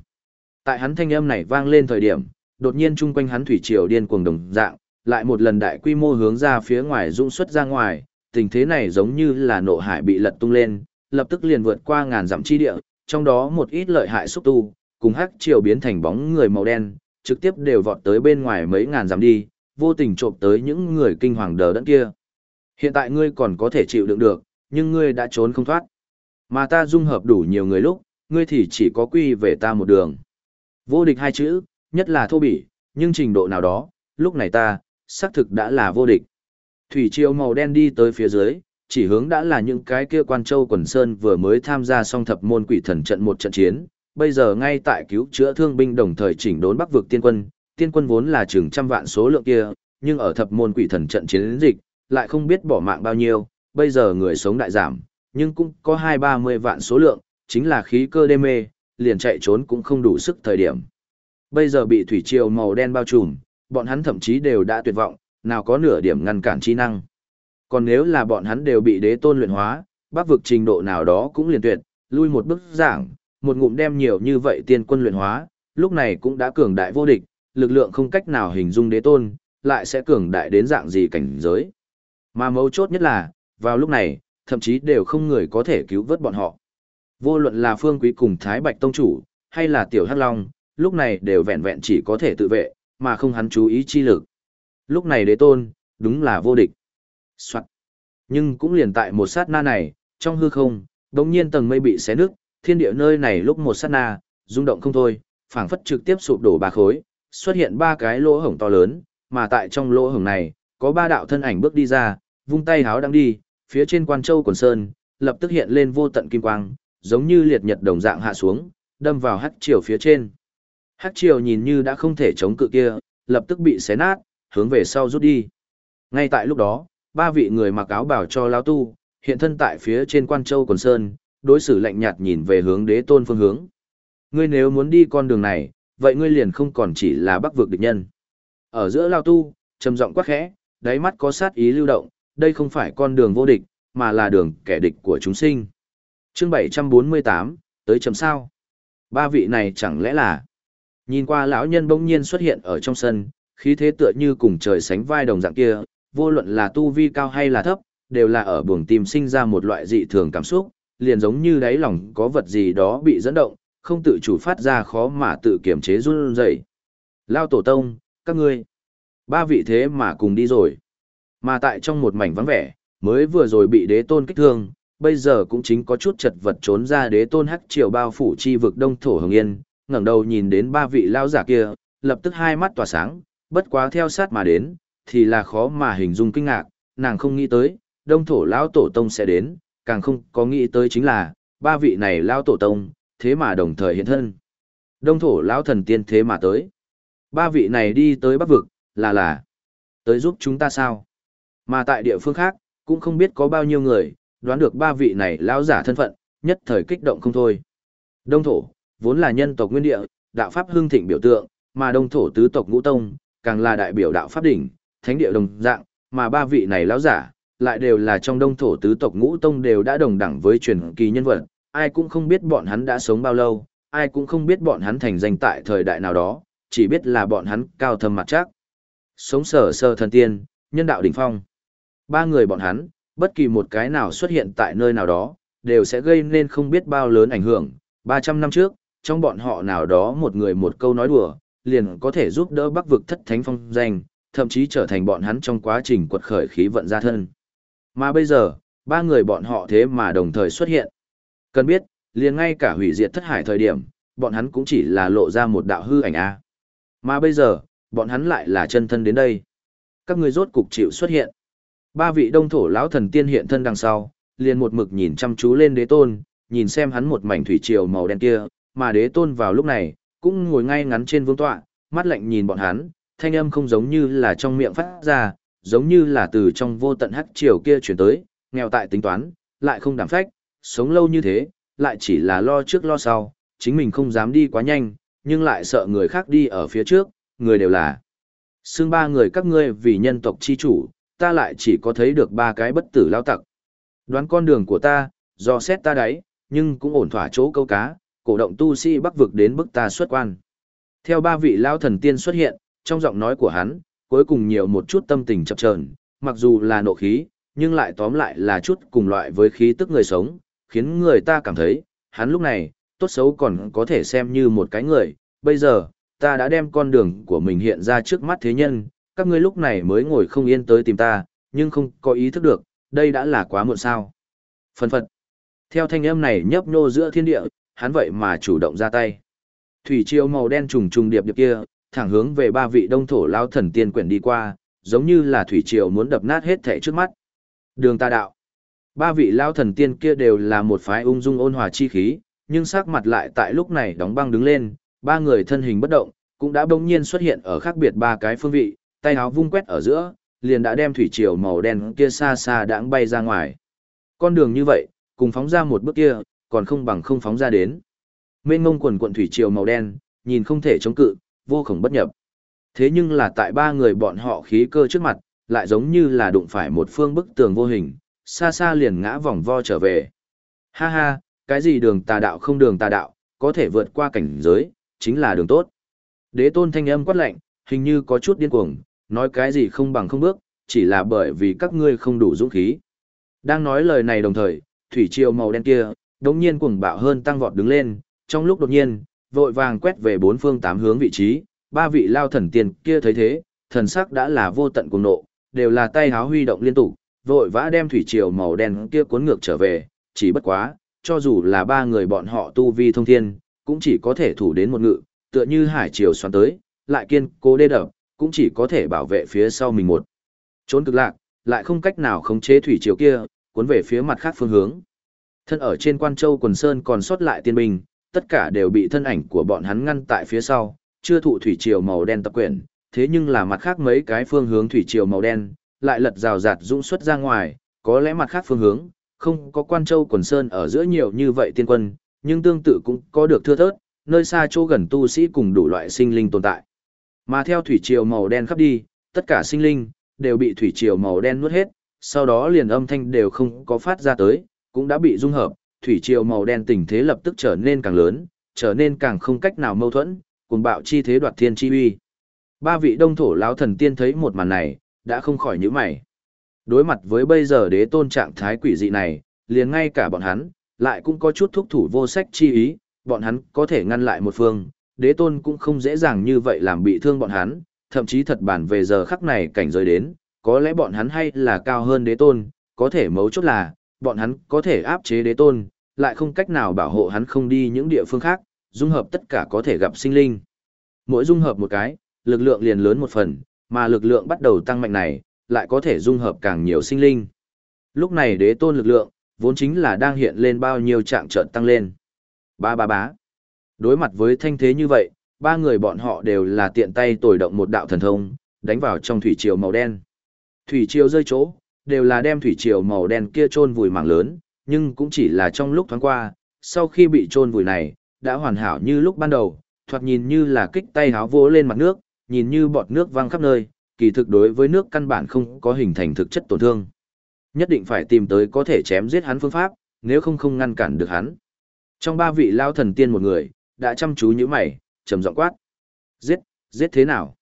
Tại hắn thanh âm này vang lên thời điểm, đột nhiên chung quanh hắn thủy triều điên cuồng đồng dạng, lại một lần đại quy mô hướng ra phía ngoài dũng xuất ra ngoài, tình thế này giống như là nộ hải bị lật tung lên, lập tức liền vượt qua ngàn dặm chi địa, trong đó một ít lợi hại xúc tu, cùng hắc triều biến thành bóng người màu đen, trực tiếp đều vọt tới bên ngoài mấy ngàn dặm đi, vô tình trộm tới những người kinh hoàng đờ đẫn kia. Hiện tại ngươi còn có thể chịu đựng được, nhưng ngươi đã trốn không thoát. Mà ta dung hợp đủ nhiều người lúc, ngươi thì chỉ có quy về ta một đường. Vô địch hai chữ, nhất là thô bỉ, nhưng trình độ nào đó, lúc này ta, xác thực đã là vô địch. Thủy triều màu đen đi tới phía dưới, chỉ hướng đã là những cái kia quan châu quần sơn vừa mới tham gia song thập môn quỷ thần trận một trận chiến, bây giờ ngay tại cứu chữa thương binh đồng thời chỉnh đốn bắc vực tiên quân, tiên quân vốn là chừng trăm vạn số lượng kia, nhưng ở thập môn quỷ thần trận chiến dịch, lại không biết bỏ mạng bao nhiêu, bây giờ người sống đại giảm, nhưng cũng có hai ba mươi vạn số lượng, chính là khí cơ đê mê, liền chạy trốn cũng không đủ sức thời điểm. Bây giờ bị thủy triều màu đen bao trùm, bọn hắn thậm chí đều đã tuyệt vọng, nào có nửa điểm ngăn cản chi năng. Còn nếu là bọn hắn đều bị đế tôn luyện hóa, bác vực trình độ nào đó cũng liền tuyệt, lui một bước giảng, một ngụm đem nhiều như vậy tiên quân luyện hóa, lúc này cũng đã cường đại vô địch, lực lượng không cách nào hình dung đế tôn, lại sẽ cường đại đến dạng gì cảnh giới. Mà mấu chốt nhất là, vào lúc này, thậm chí đều không người có thể cứu vớt bọn họ. Vô luận là Phương Quý cùng Thái Bạch Tông Chủ, hay là Tiểu Hắc Long, lúc này đều vẹn vẹn chỉ có thể tự vệ, mà không hắn chú ý chi lực. Lúc này đế tôn, đúng là vô địch. Soạn. Nhưng cũng liền tại một sát na này, trong hư không, đống nhiên tầng mây bị xé nứt, thiên địa nơi này lúc một sát na, rung động không thôi, phảng phất trực tiếp sụp đổ ba khối, xuất hiện ba cái lỗ hổng to lớn, mà tại trong lỗ hổng này, có ba đạo thân ảnh bước đi ra, vung tay háo đang đi, phía trên quan châu quần sơn, lập tức hiện lên vô tận kim quang, giống như liệt nhật đồng dạng hạ xuống, đâm vào hắc triều phía trên. Hắc triều nhìn như đã không thể chống cự kia, lập tức bị xé nát, hướng về sau rút đi. Ngay tại lúc đó, ba vị người mặc áo bảo cho lão tu, hiện thân tại phía trên quan châu quần sơn, đối xử lạnh nhạt nhìn về hướng đế tôn phương hướng. Ngươi nếu muốn đi con đường này, vậy ngươi liền không còn chỉ là bắc vực địch nhân. Ở giữa lao tu, trầm giọng quát khẽ, đáy mắt có sát ý lưu động, đây không phải con đường vô địch, mà là đường kẻ địch của chúng sinh. Chương 748, tới chấm sao. Ba vị này chẳng lẽ là... Nhìn qua lão nhân bỗng nhiên xuất hiện ở trong sân, khí thế tựa như cùng trời sánh vai đồng dạng kia, vô luận là tu vi cao hay là thấp, đều là ở buồng tim sinh ra một loại dị thường cảm xúc, liền giống như đáy lòng có vật gì đó bị dẫn động, không tự chủ phát ra khó mà tự kiểm chế run rẩy. Lao tổ tông, các ngươi, ba vị thế mà cùng đi rồi. Mà tại trong một mảnh vắng vẻ, mới vừa rồi bị đế tôn kích thương, bây giờ cũng chính có chút chật vật trốn ra đế tôn hắc triều bao phủ chi vực đông thổ hồng yên, ngẩng đầu nhìn đến ba vị lao giả kia, lập tức hai mắt tỏa sáng, bất quá theo sát mà đến, thì là khó mà hình dung kinh ngạc, nàng không nghĩ tới, đông thổ lão tổ tông sẽ đến, càng không có nghĩ tới chính là, ba vị này lão tổ tông, thế mà đồng thời hiện thân. Đông thổ lão thần tiên thế mà tới. Ba vị này đi tới bắc vực, là là, tới giúp chúng ta sao? Mà tại địa phương khác, cũng không biết có bao nhiêu người, đoán được ba vị này lão giả thân phận, nhất thời kích động không thôi. Đông thổ, vốn là nhân tộc nguyên địa, đạo pháp hưng thịnh biểu tượng, mà đông thổ tứ tộc ngũ tông, càng là đại biểu đạo pháp đỉnh, thánh địa đồng dạng, mà ba vị này lão giả, lại đều là trong đông thổ tứ tộc ngũ tông đều đã đồng đẳng với truyền kỳ nhân vật, ai cũng không biết bọn hắn đã sống bao lâu, ai cũng không biết bọn hắn thành danh tại thời đại nào đó, chỉ biết là bọn hắn cao thâm mặt chắc. Sống sở sơ thần tiên, nhân đạo đỉnh phong. Ba người bọn hắn, bất kỳ một cái nào xuất hiện tại nơi nào đó, đều sẽ gây nên không biết bao lớn ảnh hưởng. 300 năm trước, trong bọn họ nào đó một người một câu nói đùa, liền có thể giúp đỡ bắc vực thất thánh phong danh, thậm chí trở thành bọn hắn trong quá trình quật khởi khí vận ra thân. Mà bây giờ, ba người bọn họ thế mà đồng thời xuất hiện. Cần biết, liền ngay cả hủy diệt thất hải thời điểm, bọn hắn cũng chỉ là lộ ra một đạo hư ảnh A. Mà bây giờ, bọn hắn lại là chân thân đến đây. Các người rốt cục chịu xuất hiện. Ba vị đông thổ lão thần tiên hiện thân đằng sau, liền một mực nhìn chăm chú lên đế tôn, nhìn xem hắn một mảnh thủy triều màu đen kia, mà đế tôn vào lúc này, cũng ngồi ngay ngắn trên vương tọa, mắt lạnh nhìn bọn hắn, thanh âm không giống như là trong miệng phát ra, giống như là từ trong vô tận hắc triều kia chuyển tới, nghèo tại tính toán, lại không đảm phách, sống lâu như thế, lại chỉ là lo trước lo sau, chính mình không dám đi quá nhanh, nhưng lại sợ người khác đi ở phía trước, người đều là. Xương ba người các ngươi vì nhân tộc chi chủ, ta lại chỉ có thấy được ba cái bất tử lao tặc. Đoán con đường của ta, do xét ta đấy, nhưng cũng ổn thỏa chỗ câu cá, cổ động tu sĩ bắc vực đến bức ta xuất quan. Theo ba vị lao thần tiên xuất hiện, trong giọng nói của hắn, cuối cùng nhiều một chút tâm tình chập chờn, mặc dù là nộ khí, nhưng lại tóm lại là chút cùng loại với khí tức người sống, khiến người ta cảm thấy, hắn lúc này, tốt xấu còn có thể xem như một cái người, bây giờ, ta đã đem con đường của mình hiện ra trước mắt thế nhân, các ngươi lúc này mới ngồi không yên tới tìm ta, nhưng không có ý thức được, đây đã là quá muộn sao. phần phật. Theo thanh âm này nhấp nhô giữa thiên địa, hắn vậy mà chủ động ra tay. Thủy triều màu đen trùng trùng điệp điệp kia, thẳng hướng về ba vị đông thổ lao thần tiên quyển đi qua, giống như là thủy triều muốn đập nát hết thảy trước mắt. Đường ta đạo. Ba vị lao thần tiên kia đều là một phái ung dung ôn hòa chi khí, nhưng sắc mặt lại tại lúc này đóng băng đứng lên, ba người thân hình bất động, cũng đã bỗng nhiên xuất hiện ở khác biệt ba cái phương vị, tay áo vung quét ở giữa, liền đã đem thủy triều màu đen kia xa xa đãng bay ra ngoài. Con đường như vậy, cùng phóng ra một bước kia, còn không bằng không phóng ra đến. Mênh ngông quần quận thủy triều màu đen, nhìn không thể chống cự, vô khổng bất nhập. Thế nhưng là tại ba người bọn họ khí cơ trước mặt, lại giống như là đụng phải một phương bức tường vô hình, xa xa liền ngã vòng vo trở về. Ha ha, cái gì đường tà đạo không đường tà đạo, có thể vượt qua cảnh giới, chính là đường tốt. Đế tôn thanh âm quát lạnh, hình như có chút điên cuồng, nói cái gì không bằng không bước, chỉ là bởi vì các ngươi không đủ dũng khí. Đang nói lời này đồng thời, thủy triều màu đen kia, đống nhiên cuồng bạo hơn tăng vọt đứng lên, trong lúc đột nhiên, vội vàng quét về bốn phương tám hướng vị trí, ba vị lao thần tiên kia thấy thế, thần sắc đã là vô tận cuồng nộ, đều là tay háo huy động liên tục, vội vã đem thủy triều màu đen kia cuốn ngược trở về, chỉ bất quá, cho dù là ba người bọn họ tu vi thông thiên, cũng chỉ có thể thủ đến một ngự, tựa như hải triều xoắn tới, lại kiên cố đê đập, cũng chỉ có thể bảo vệ phía sau mình một. Trốn cực lạc, lại không cách nào khống chế thủy triều kia, cuốn về phía mặt khác phương hướng. Thân ở trên quan châu quần sơn còn sót lại tiên binh, tất cả đều bị thân ảnh của bọn hắn ngăn tại phía sau, chưa thụ thủy triều màu đen tập quyển, thế nhưng là mặt khác mấy cái phương hướng thủy triều màu đen, lại lật rào rạt dũng xuất ra ngoài, có lẽ mặt khác phương hướng, không có quan châu quần sơn ở giữa nhiều như vậy tiên quân, nhưng tương tự cũng có được thưa thớt, nơi xa chỗ gần tu sĩ cùng đủ loại sinh linh tồn tại. Mà theo thủy triều màu đen khắp đi, tất cả sinh linh đều bị thủy triều màu đen nuốt hết, sau đó liền âm thanh đều không có phát ra tới, cũng đã bị dung hợp, thủy triều màu đen tình thế lập tức trở nên càng lớn, trở nên càng không cách nào mâu thuẫn, cùng bạo chi thế đoạt thiên chi uy. Ba vị đông thổ lão thần tiên thấy một màn này, đã không khỏi nhíu mày. Đối mặt với bây giờ đế tôn trạng thái quỷ dị này, liền ngay cả bọn hắn, lại cũng có chút thúc thủ vô sách chi ý, bọn hắn có thể ngăn lại một phương, đế tôn cũng không dễ dàng như vậy làm bị thương bọn hắn, thậm chí thật bản về giờ khắc này cảnh giới đến, có lẽ bọn hắn hay là cao hơn đế tôn, có thể mấu chốt là, bọn hắn có thể áp chế đế tôn, lại không cách nào bảo hộ hắn không đi những địa phương khác, dung hợp tất cả có thể gặp sinh linh. Mỗi dung hợp một cái, lực lượng liền lớn một phần, mà lực lượng bắt đầu tăng mạnh này, lại có thể dung hợp càng nhiều sinh linh. Lúc này đế tôn lực lượng, vốn chính là đang hiện lên bao nhiêu trạng trận tăng lên. Ba ba bá. Đối mặt với thanh thế như vậy, ba người bọn họ đều là tiện tay tồi động một đạo thần thông, đánh vào trong thủy triều màu đen. Thủy triều rơi chỗ, đều là đem thủy triều màu đen kia chôn vùi mảng lớn, nhưng cũng chỉ là trong lúc thoáng qua, sau khi bị chôn vùi này, đã hoàn hảo như lúc ban đầu, thoạt nhìn như là kích tay háo vỗ lên mặt nước, nhìn như bọt nước văng khắp nơi, kỳ thực đối với nước căn bản không có hình thành thực chất tổn thương. Nhất định phải tìm tới có thể chém giết hắn phương pháp, nếu không không ngăn cản được hắn. Trong ba vị lao thần tiên một người, đã chăm chú như mày, trầm giọng quát. Giết, giết thế nào?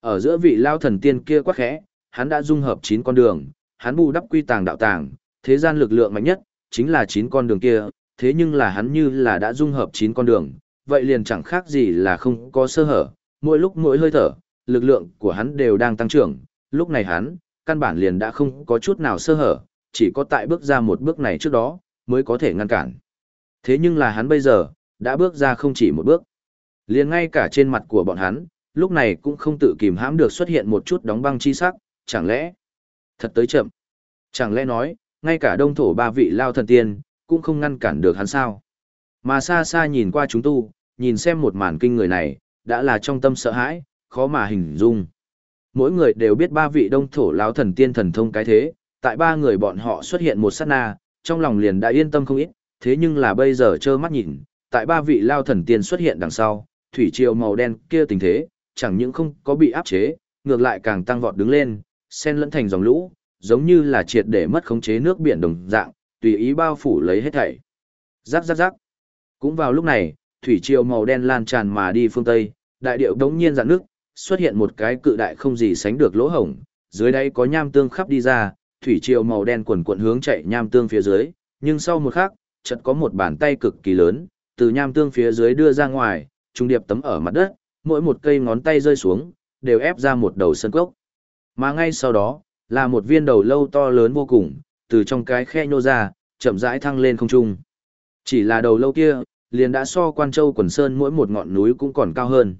Ở giữa vị lao thần tiên kia quá khẽ, hắn đã dung hợp 9 con đường, hắn bù đắp quy tàng đạo tàng, thế gian lực lượng mạnh nhất, chính là 9 con đường kia, thế nhưng là hắn như là đã dung hợp 9 con đường, vậy liền chẳng khác gì là không có sơ hở, mỗi lúc mỗi hơi thở, lực lượng của hắn đều đang tăng trưởng, lúc này hắn, căn bản liền đã không có chút nào sơ hở, chỉ có tại bước ra một bước này trước đó, mới có thể ngăn cản. Thế nhưng là hắn bây giờ, đã bước ra không chỉ một bước. Liền ngay cả trên mặt của bọn hắn, lúc này cũng không tự kìm hãm được xuất hiện một chút đóng băng chi sắc, chẳng lẽ thật tới chậm. Chẳng lẽ nói, ngay cả đông thổ ba vị lao thần tiên, cũng không ngăn cản được hắn sao. Mà xa xa nhìn qua chúng tu, nhìn xem một màn kinh người này, đã là trong tâm sợ hãi, khó mà hình dung. Mỗi người đều biết ba vị đông thổ lão thần tiên thần thông cái thế, tại ba người bọn họ xuất hiện một sát na, trong lòng liền đã yên tâm không ít, thế nhưng là bây giờ trơ mắt nhìn, tại ba vị lao thần tiên xuất hiện đằng sau, thủy triều màu đen kia tình thế, chẳng những không có bị áp chế, ngược lại càng tăng vọt đứng lên, xen lẫn thành dòng lũ, giống như là triệt để mất khống chế nước biển đồng dạng, tùy ý bao phủ lấy hết thảy. Rắc rắc rắc. Cũng vào lúc này, thủy triều màu đen lan tràn mà đi phương tây, đại điệu đống nhiên dạn nước, xuất hiện một cái cự đại không gì sánh được lỗ hổng, dưới đây có nham tương khắp đi ra, thủy triều màu đen quần cuộn hướng chạy nham tương phía dưới, nhưng sau một khắc, chợt có một bàn tay cực kỳ lớn, từ nham tương phía dưới đưa ra ngoài, trung điệp tấm ở mặt đất, mỗi một cây ngón tay rơi xuống, đều ép ra một đầu sân cốc. Mà ngay sau đó, là một viên đầu lâu to lớn vô cùng, từ trong cái khe nhô ra, chậm rãi thăng lên không trung. Chỉ là đầu lâu kia, liền đã so quan châu quần sơn mỗi một ngọn núi cũng còn cao hơn.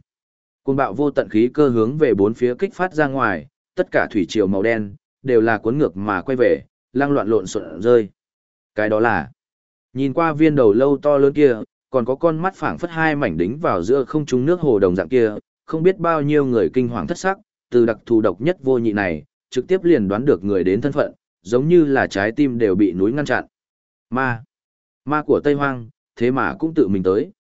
Cuồng bạo vô tận khí cơ hướng về bốn phía kích phát ra ngoài, tất cả thủy triều màu đen, đều là cuốn ngược mà quay về, lang loạn lộn xộn rơi. Cái đó là, nhìn qua viên đầu lâu to lớn kia, còn có con mắt phảng phất hai mảnh đính vào giữa không trung nước hồ đồng dạng kia, không biết bao nhiêu người kinh hoàng thất sắc, từ đặc thù độc nhất vô nhị này, trực tiếp liền đoán được người đến thân phận, giống như là trái tim đều bị núi ngăn chặn. Ma, ma của Tây Hoang, thế mà cũng tự mình tới.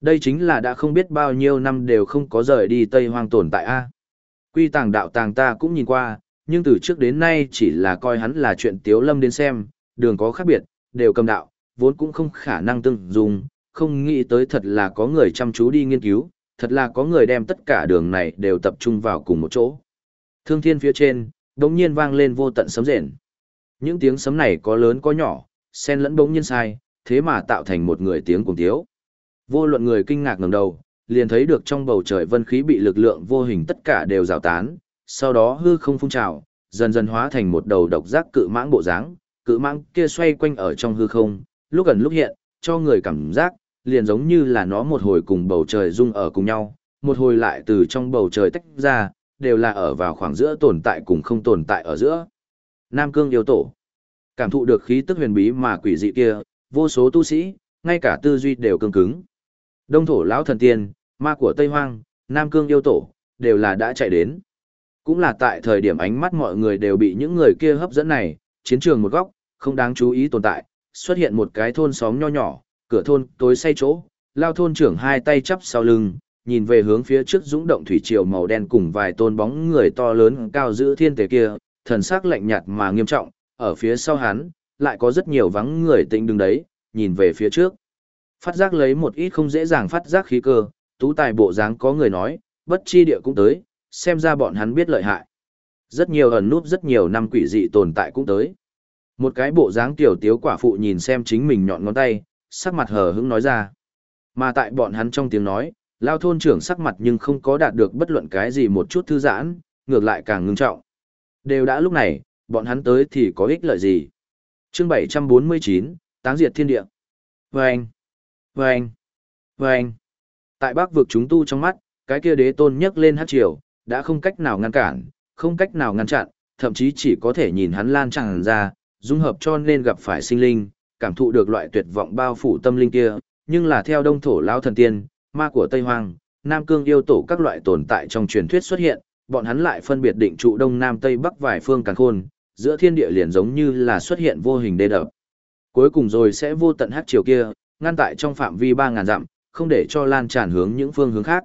Đây chính là đã không biết bao nhiêu năm đều không có rời đi Tây Hoang tồn tại a. Quy tàng đạo tàng ta cũng nhìn qua, nhưng từ trước đến nay chỉ là coi hắn là chuyện tiếu lâm đến xem, đường có khác biệt, đều cầm đạo, vốn cũng không khả năng tương dùng, không nghĩ tới thật là có người chăm chú đi nghiên cứu, thật là có người đem tất cả đường này đều tập trung vào cùng một chỗ. Thương thiên phía trên, đống nhiên vang lên vô tận sấm rền. Những tiếng sấm này có lớn có nhỏ, xen lẫn đống nhiên sai, thế mà tạo thành một người tiếng cùng tiếu. Vô luận người kinh ngạc ngẩng đầu, liền thấy được trong bầu trời vân khí bị lực lượng vô hình tất cả đều rào tán, sau đó hư không phun trào, dần dần hóa thành một đầu độc giác cự mãng bộ dáng, cự mãng kia xoay quanh ở trong hư không, lúc gần lúc hiện, cho người cảm giác liền giống như là nó một hồi cùng bầu trời dung ở cùng nhau, một hồi lại từ trong bầu trời tách ra, đều là ở vào khoảng giữa tồn tại cùng không tồn tại ở giữa. Nam Cương yêu tổ. Cảm thụ được khí tức huyền bí mà quỷ dị kia, vô số tu sĩ, ngay cả tư duy đều cứng cứng. Đông thổ lão thần tiên, ma của Tây Hoang, Nam Cương yêu tổ, đều là đã chạy đến. Cũng là tại thời điểm ánh mắt mọi người đều bị những người kia hấp dẫn này, chiến trường một góc, không đáng chú ý tồn tại, xuất hiện một cái thôn xóm nho nhỏ, cửa thôn tối say chỗ, lao thôn trưởng hai tay chắp sau lưng, nhìn về hướng phía trước dũng động thủy triều màu đen cùng vài tôn bóng người to lớn cao giữ thiên tế kia, thần sắc lạnh nhạt mà nghiêm trọng, ở phía sau hắn, lại có rất nhiều vắng người tĩnh đứng đấy, nhìn về phía trước. Phát giác lấy một ít không dễ dàng phát giác khí cơ, tú tài bộ dáng có người nói, bất chi địa cũng tới, xem ra bọn hắn biết lợi hại. Rất nhiều ẩn núp rất nhiều năm quỷ dị tồn tại cũng tới. Một cái bộ dáng tiểu tiếu quả phụ nhìn xem chính mình nhọn ngón tay, sắc mặt hờ hững nói ra. Mà tại bọn hắn trong tiếng nói, lao thôn trưởng sắc mặt nhưng không có đạt được bất luận cái gì một chút thư giãn, ngược lại càng ngưng trọng. Đều đã lúc này, bọn hắn tới thì có ích lợi gì? chương 749, Táng diệt thiên địa. Vâng! Vâng! Vâng! Tại bác vực chúng tu trong mắt, cái kia đế tôn nhấc lên hát triều, đã không cách nào ngăn cản, không cách nào ngăn chặn, thậm chí chỉ có thể nhìn hắn lan tràn ra, dung hợp cho nên gặp phải sinh linh, cảm thụ được loại tuyệt vọng bao phủ tâm linh kia, nhưng là theo đông thổ lão thần tiên, ma của Tây Hoang, Nam Cương yêu tổ các loại tồn tại trong truyền thuyết xuất hiện, bọn hắn lại phân biệt định trụ đông nam tây bắc vài phương càng khôn, giữa thiên địa liền giống như là xuất hiện vô hình đê đập. Cuối cùng rồi sẽ vô tận hắc chiều kia, ngăn tại trong phạm vi 3000 dặm, không để cho lan tràn hướng những phương hướng khác.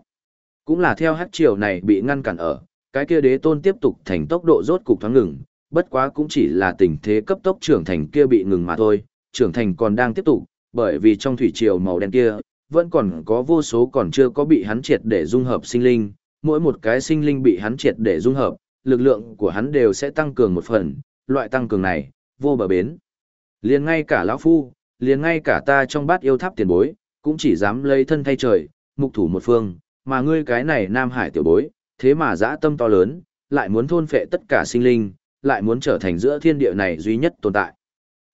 Cũng là theo hắc chiều này bị ngăn cản ở, cái kia đế tôn tiếp tục thành tốc độ rốt cục thoáng ngừng, bất quá cũng chỉ là tình thế cấp tốc trưởng thành kia bị ngừng mà thôi, trưởng thành còn đang tiếp tục, bởi vì trong thủy triều màu đen kia, vẫn còn có vô số còn chưa có bị hắn triệt để dung hợp sinh linh, mỗi một cái sinh linh bị hắn triệt để dung hợp, lực lượng của hắn đều sẽ tăng cường một phần, loại tăng cường này, vô bờ bến. Liền ngay cả lão phu, liền ngay cả ta trong bát yêu tháp tiền bối, cũng chỉ dám lấy thân thay trời, mục thủ một phương, mà ngươi cái này Nam Hải tiểu bối, thế mà dã tâm to lớn, lại muốn thôn phệ tất cả sinh linh, lại muốn trở thành giữa thiên địa này duy nhất tồn tại.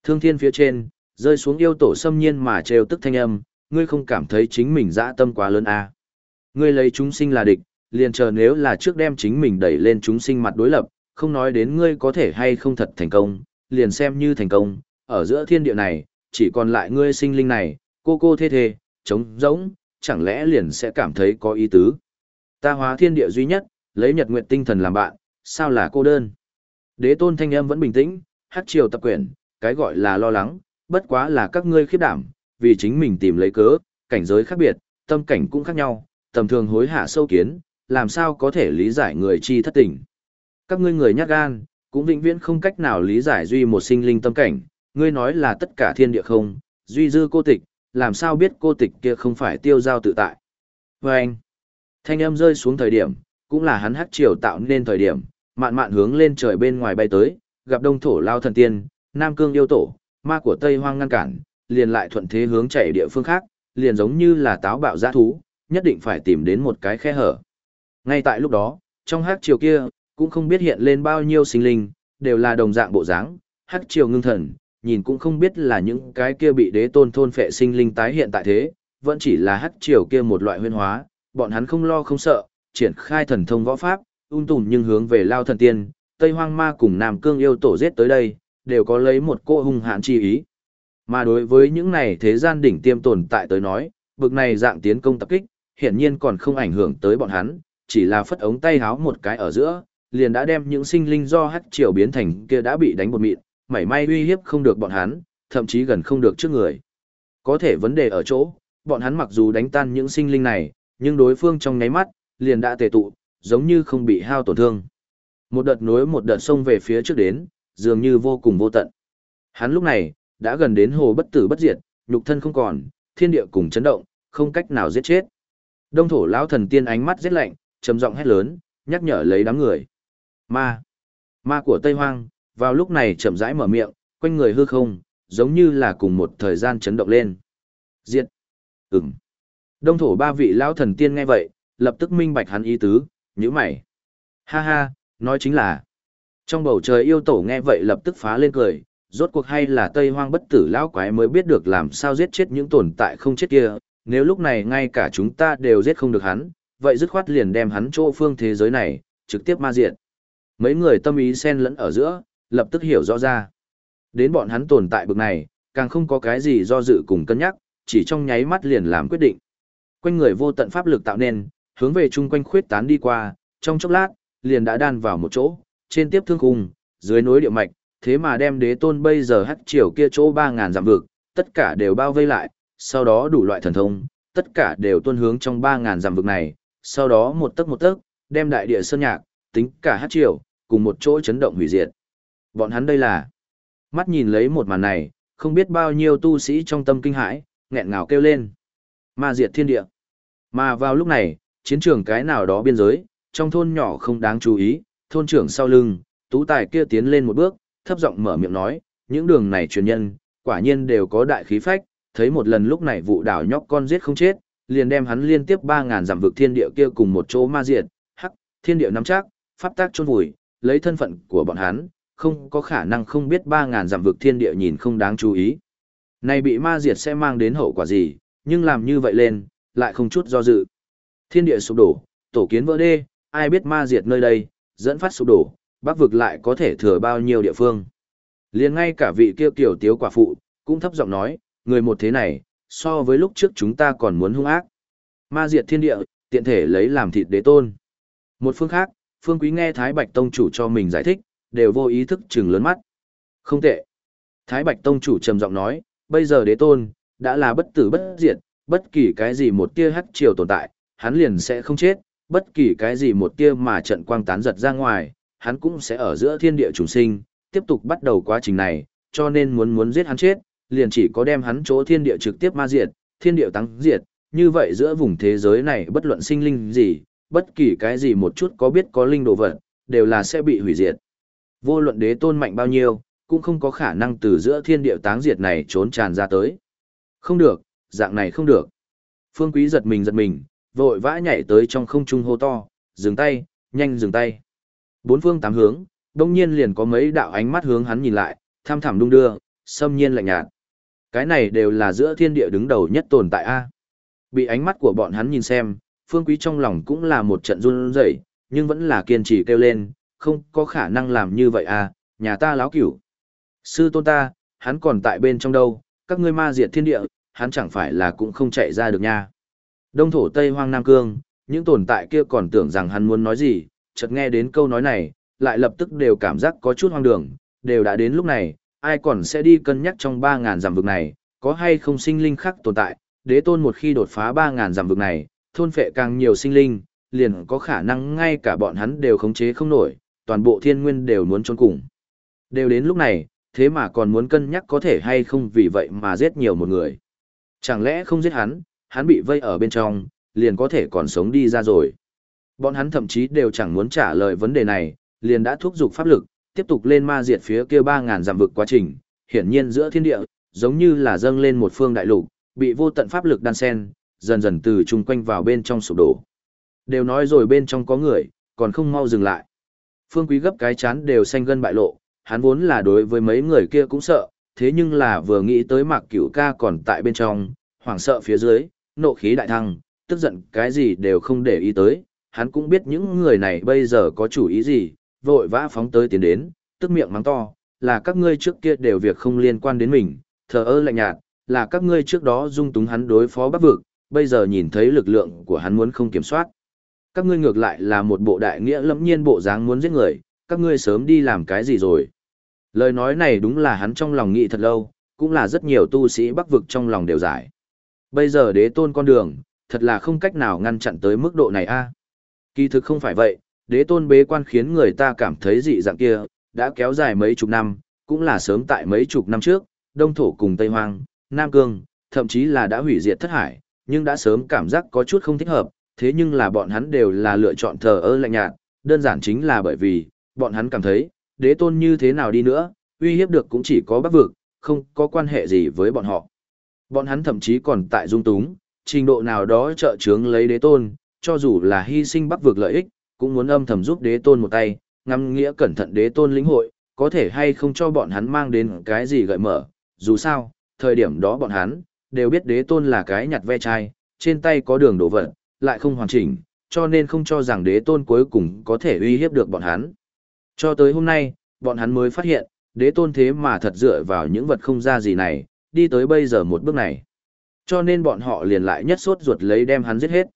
Thương thiên phía trên, rơi xuống yêu tổ xâm nhiên mà trêu tức thanh âm, ngươi không cảm thấy chính mình dã tâm quá lớn à. Ngươi lấy chúng sinh là địch, liền chờ nếu là trước đem chính mình đẩy lên chúng sinh mặt đối lập, không nói đến ngươi có thể hay không thật thành công, liền xem như thành công, ở giữa thiên địa này, chỉ còn lại ngươi sinh linh này, cô cô thê thê, trống rỗng, chẳng lẽ liền sẽ cảm thấy có ý tứ. Ta hóa thiên địa duy nhất, lấy nhật nguyện tinh thần làm bạn, sao là cô đơn. Đế tôn thanh âm vẫn bình tĩnh, hát triều tập quyển, cái gọi là lo lắng, bất quá là các ngươi khiếp đảm, vì chính mình tìm lấy cớ, cảnh giới khác biệt, tâm cảnh cũng khác nhau, tầm thường hối hạ sâu kiến, làm sao có thể lý giải người chi thất tình. Các ngươi người nhát gan, cũng vĩnh viễn không cách nào lý giải duy một sinh linh tâm cảnh, ngươi nói là tất cả thiên địa không, duy dư cô tịch, làm sao biết cô tịch kia không phải tiêu giao tự tại. Vâng! anh, thanh âm rơi xuống thời điểm, cũng là hắn hắc triều tạo nên thời điểm, mạn mạn hướng lên trời bên ngoài bay tới, gặp đông thổ lao thần tiên, nam cương yêu tổ, ma của Tây Hoang ngăn cản, liền lại thuận thế hướng chạy địa phương khác, liền giống như là táo bạo giã thú, nhất định phải tìm đến một cái khe hở. Ngay tại lúc đó, trong hắc triều kia, cũng không biết hiện lên bao nhiêu sinh linh, đều là đồng dạng bộ dáng, hắc triều ngưng thần, nhìn cũng không biết là những cái kia bị đế tôn thôn phệ sinh linh tái hiện tại thế, vẫn chỉ là hắc triều kia một loại huyên hóa, bọn hắn không lo không sợ, triển khai thần thông võ pháp, ung tùm nhưng hướng về lao thần tiên, Tây Hoang Ma cùng Nam Cương yêu tổ giết tới đây, đều có lấy một cô hung hãn chi ý. Mà đối với những này thế gian đỉnh tiêm tồn tại tới nói, bực này dạng tiến công tập kích, hiển nhiên còn không ảnh hưởng tới bọn hắn, chỉ là phất ống tay háo một cái ở giữa, liền đã đem những sinh linh do hắc triều biến thành kia đã bị đánh một mịn, mảy may uy hiếp không được bọn hắn, thậm chí gần không được trước người. Có thể vấn đề ở chỗ, bọn hắn mặc dù đánh tan những sinh linh này, nhưng đối phương trong nháy mắt, liền đã tề tụ, giống như không bị hao tổn thương. Một đợt nối một đợt sông về phía trước đến, dường như vô cùng vô tận. Hắn lúc này, đã gần đến hồ bất tử bất diệt, nhục thân không còn, thiên địa cùng chấn động, không cách nào giết chết. Đông thổ lão thần tiên ánh mắt rét lạnh, trầm giọng hét lớn, nhắc nhở lấy đám người. Ma! Ma của Tây Hoang, vào lúc này chậm rãi mở miệng, quanh người hư không, giống như là cùng một thời gian chấn động lên. Diệt! Ừm! Đông thổ ba vị lão thần tiên nghe vậy, lập tức minh bạch hắn ý tứ, nhíu mày. Ha ha, nói chính là. Trong bầu trời yêu tổ nghe vậy lập tức phá lên cười, rốt cuộc hay là Tây Hoang bất tử lão quái mới biết được làm sao giết chết những tồn tại không chết kia, nếu lúc này ngay cả chúng ta đều giết không được hắn, vậy dứt khoát liền đem hắn chỗ phương thế giới này, trực tiếp ma diệt. Mấy người tâm ý xen lẫn ở giữa, lập tức hiểu rõ ra. Đến bọn hắn tồn tại bực này, càng không có cái gì do dự cùng cân nhắc, chỉ trong nháy mắt liền làm quyết định. Quanh người vô tận pháp lực tạo nên, hướng về chung quanh khuyết tán đi qua, trong chốc lát, liền đã đan vào một chỗ, trên tiếp thương khung, dưới nối địa mạch, thế mà đem đế tôn bây giờ hắc chiều kia chỗ 3.000 dặm vực, tất cả đều bao vây lại, sau đó đủ loại thần thông, tất cả đều tuân hướng trong 3.000 dặm vực này, sau đó một tấc một tấc, đem đại địa sơn nhạc, tính cả hắc chiều, cùng một chỗ chấn động hủy diệt. Bọn hắn đây là, mắt nhìn lấy một màn này, không biết bao nhiêu tu sĩ trong tâm kinh hãi, nghẹn ngào kêu lên. Ma diệt thiên địa. Mà vào lúc này, chiến trường cái nào đó biên giới, trong thôn nhỏ không đáng chú ý, thôn trưởng sau lưng, tú tài kia tiến lên một bước, thấp giọng mở miệng nói, những đường này truyền nhân, quả nhiên đều có đại khí phách, thấy một lần lúc này vụ đảo nhóc con giết không chết, liền đem hắn liên tiếp 3000 giảm vực thiên địa kia cùng một chỗ ma diệt, hắc, thiên địa nắm chắc, pháp tác chôn vùi, lấy thân phận của bọn hắn, không có khả năng không biết 3000 giảm vực thiên địa nhìn không đáng chú ý. Này bị ma diệt sẽ mang đến hậu quả gì, nhưng làm như vậy lên, lại không chút do dự. Thiên địa sụp đổ, tổ kiến vỡ đê, ai biết ma diệt nơi đây, dẫn phát sụp đổ, bắc vực lại có thể thừa bao nhiêu địa phương. liền ngay cả vị kia kiểu tiếu quả phụ, cũng thấp giọng nói, người một thế này, so với lúc trước chúng ta còn muốn hung ác. Ma diệt thiên địa, tiện thể lấy làm thịt đế tôn. Một phương khác, phương quý nghe Thái Bạch Tông chủ cho mình giải thích, đều vô ý thức chừng lớn mắt. Không tệ. Thái Bạch Tông chủ trầm giọng nói, bây giờ đế tôn, đã là bất tử bất diệt, bất kỳ cái gì một tia hắc triều tồn tại, hắn liền sẽ không chết, bất kỳ cái gì một tia mà trận quang tán giật ra ngoài, hắn cũng sẽ ở giữa thiên địa trùng sinh, tiếp tục bắt đầu quá trình này, cho nên muốn muốn giết hắn chết, liền chỉ có đem hắn chỗ thiên địa trực tiếp ma diệt, thiên địa tăng diệt, như vậy giữa vùng thế giới này bất luận sinh linh gì, bất kỳ cái gì một chút có biết có linh đồ vật, đều là sẽ bị hủy diệt. Vô luận đế tôn mạnh bao nhiêu, cũng không có khả năng từ giữa thiên địa táng diệt này trốn tràn ra tới. Không được, dạng này không được. Phương Quý giật mình giật mình, vội vã nhảy tới trong không trung hô to, dừng tay, nhanh dừng tay. Bốn phương tám hướng, đông nhiên liền có mấy đạo ánh mắt hướng hắn nhìn lại, tham thẳm đung đưa, xâm nhiên lạnh nhạt. Cái này đều là giữa thiên địa đứng đầu nhất tồn tại A. Bị ánh mắt của bọn hắn nhìn xem, phương quý trong lòng cũng là một trận run rẩy, nhưng vẫn là kiên trì kêu lên, không có khả năng làm như vậy à, nhà ta láo cửu. Sư tôn ta, hắn còn tại bên trong đâu, các ngươi ma diệt thiên địa, hắn chẳng phải là cũng không chạy ra được nha. Đông thổ Tây Hoang Nam Cương, những tồn tại kia còn tưởng rằng hắn muốn nói gì, chợt nghe đến câu nói này, lại lập tức đều cảm giác có chút hoang đường, đều đã đến lúc này, ai còn sẽ đi cân nhắc trong 3.000 giảm vực này, có hay không sinh linh khác tồn tại, đế tôn một khi đột phá 3.000 giảm vực này, thôn phệ càng nhiều sinh linh, liền có khả năng ngay cả bọn hắn đều khống chế không nổi, toàn bộ thiên nguyên đều muốn trốn cùng. Đều đến lúc này, thế mà còn muốn cân nhắc có thể hay không vì vậy mà giết nhiều một người. Chẳng lẽ không giết hắn, hắn bị vây ở bên trong, liền có thể còn sống đi ra rồi. Bọn hắn thậm chí đều chẳng muốn trả lời vấn đề này, liền đã thúc giục pháp lực, tiếp tục lên ma diệt phía kia 3000 dặm vực quá trình, hiển nhiên giữa thiên địa, giống như là dâng lên một phương đại lục, bị vô tận pháp lực đan sen, dần dần từ chung quanh vào bên trong sụp đổ. Đều nói rồi bên trong có người, còn không mau dừng lại. Phương Quý gấp cái chán đều xanh gân bại lộ, hắn vốn là đối với mấy người kia cũng sợ, thế nhưng là vừa nghĩ tới Mạc Cửu ca còn tại bên trong, hoảng sợ phía dưới, nộ khí đại thăng, tức giận cái gì đều không để ý tới, hắn cũng biết những người này bây giờ có chủ ý gì, vội vã phóng tới tiến đến, tức miệng mắng to, là các ngươi trước kia đều việc không liên quan đến mình, thờ ơ lạnh nhạt, là các ngươi trước đó dung túng hắn đối phó bắc vực, bây giờ nhìn thấy lực lượng của hắn muốn không kiểm soát. Các ngươi ngược lại là một bộ đại nghĩa lẫm nhiên bộ dáng muốn giết người, các ngươi sớm đi làm cái gì rồi. Lời nói này đúng là hắn trong lòng nghĩ thật lâu, cũng là rất nhiều tu sĩ bắc vực trong lòng đều giải. Bây giờ đế tôn con đường, thật là không cách nào ngăn chặn tới mức độ này a. Kỳ thực không phải vậy, đế tôn bế quan khiến người ta cảm thấy dị dạng kia, đã kéo dài mấy chục năm, cũng là sớm tại mấy chục năm trước, Đông Thổ cùng Tây Hoang, Nam Cương, thậm chí là đã hủy diệt thất hải, nhưng đã sớm cảm giác có chút không thích hợp, thế nhưng là bọn hắn đều là lựa chọn thờ ơ lạnh nhạt, đơn giản chính là bởi vì, bọn hắn cảm thấy, đế tôn như thế nào đi nữa, uy hiếp được cũng chỉ có bắc vực, không có quan hệ gì với bọn họ. Bọn hắn thậm chí còn tại dung túng, trình độ nào đó trợ chướng lấy đế tôn, cho dù là hy sinh bắc vực lợi ích, cũng muốn âm thầm giúp đế tôn một tay, ngắm nghĩa cẩn thận đế tôn lĩnh hội, có thể hay không cho bọn hắn mang đến cái gì gợi mở, dù sao, thời điểm đó bọn hắn, đều biết đế tôn là cái nhặt ve chai, trên tay có đường đổ vật, lại không hoàn chỉnh, cho nên không cho rằng đế tôn cuối cùng có thể uy hiếp được bọn hắn. Cho tới hôm nay, bọn hắn mới phát hiện, đế tôn thế mà thật dựa vào những vật không ra gì này, đi tới bây giờ một bước này. Cho nên bọn họ liền lại nhất sốt ruột lấy đem hắn giết hết.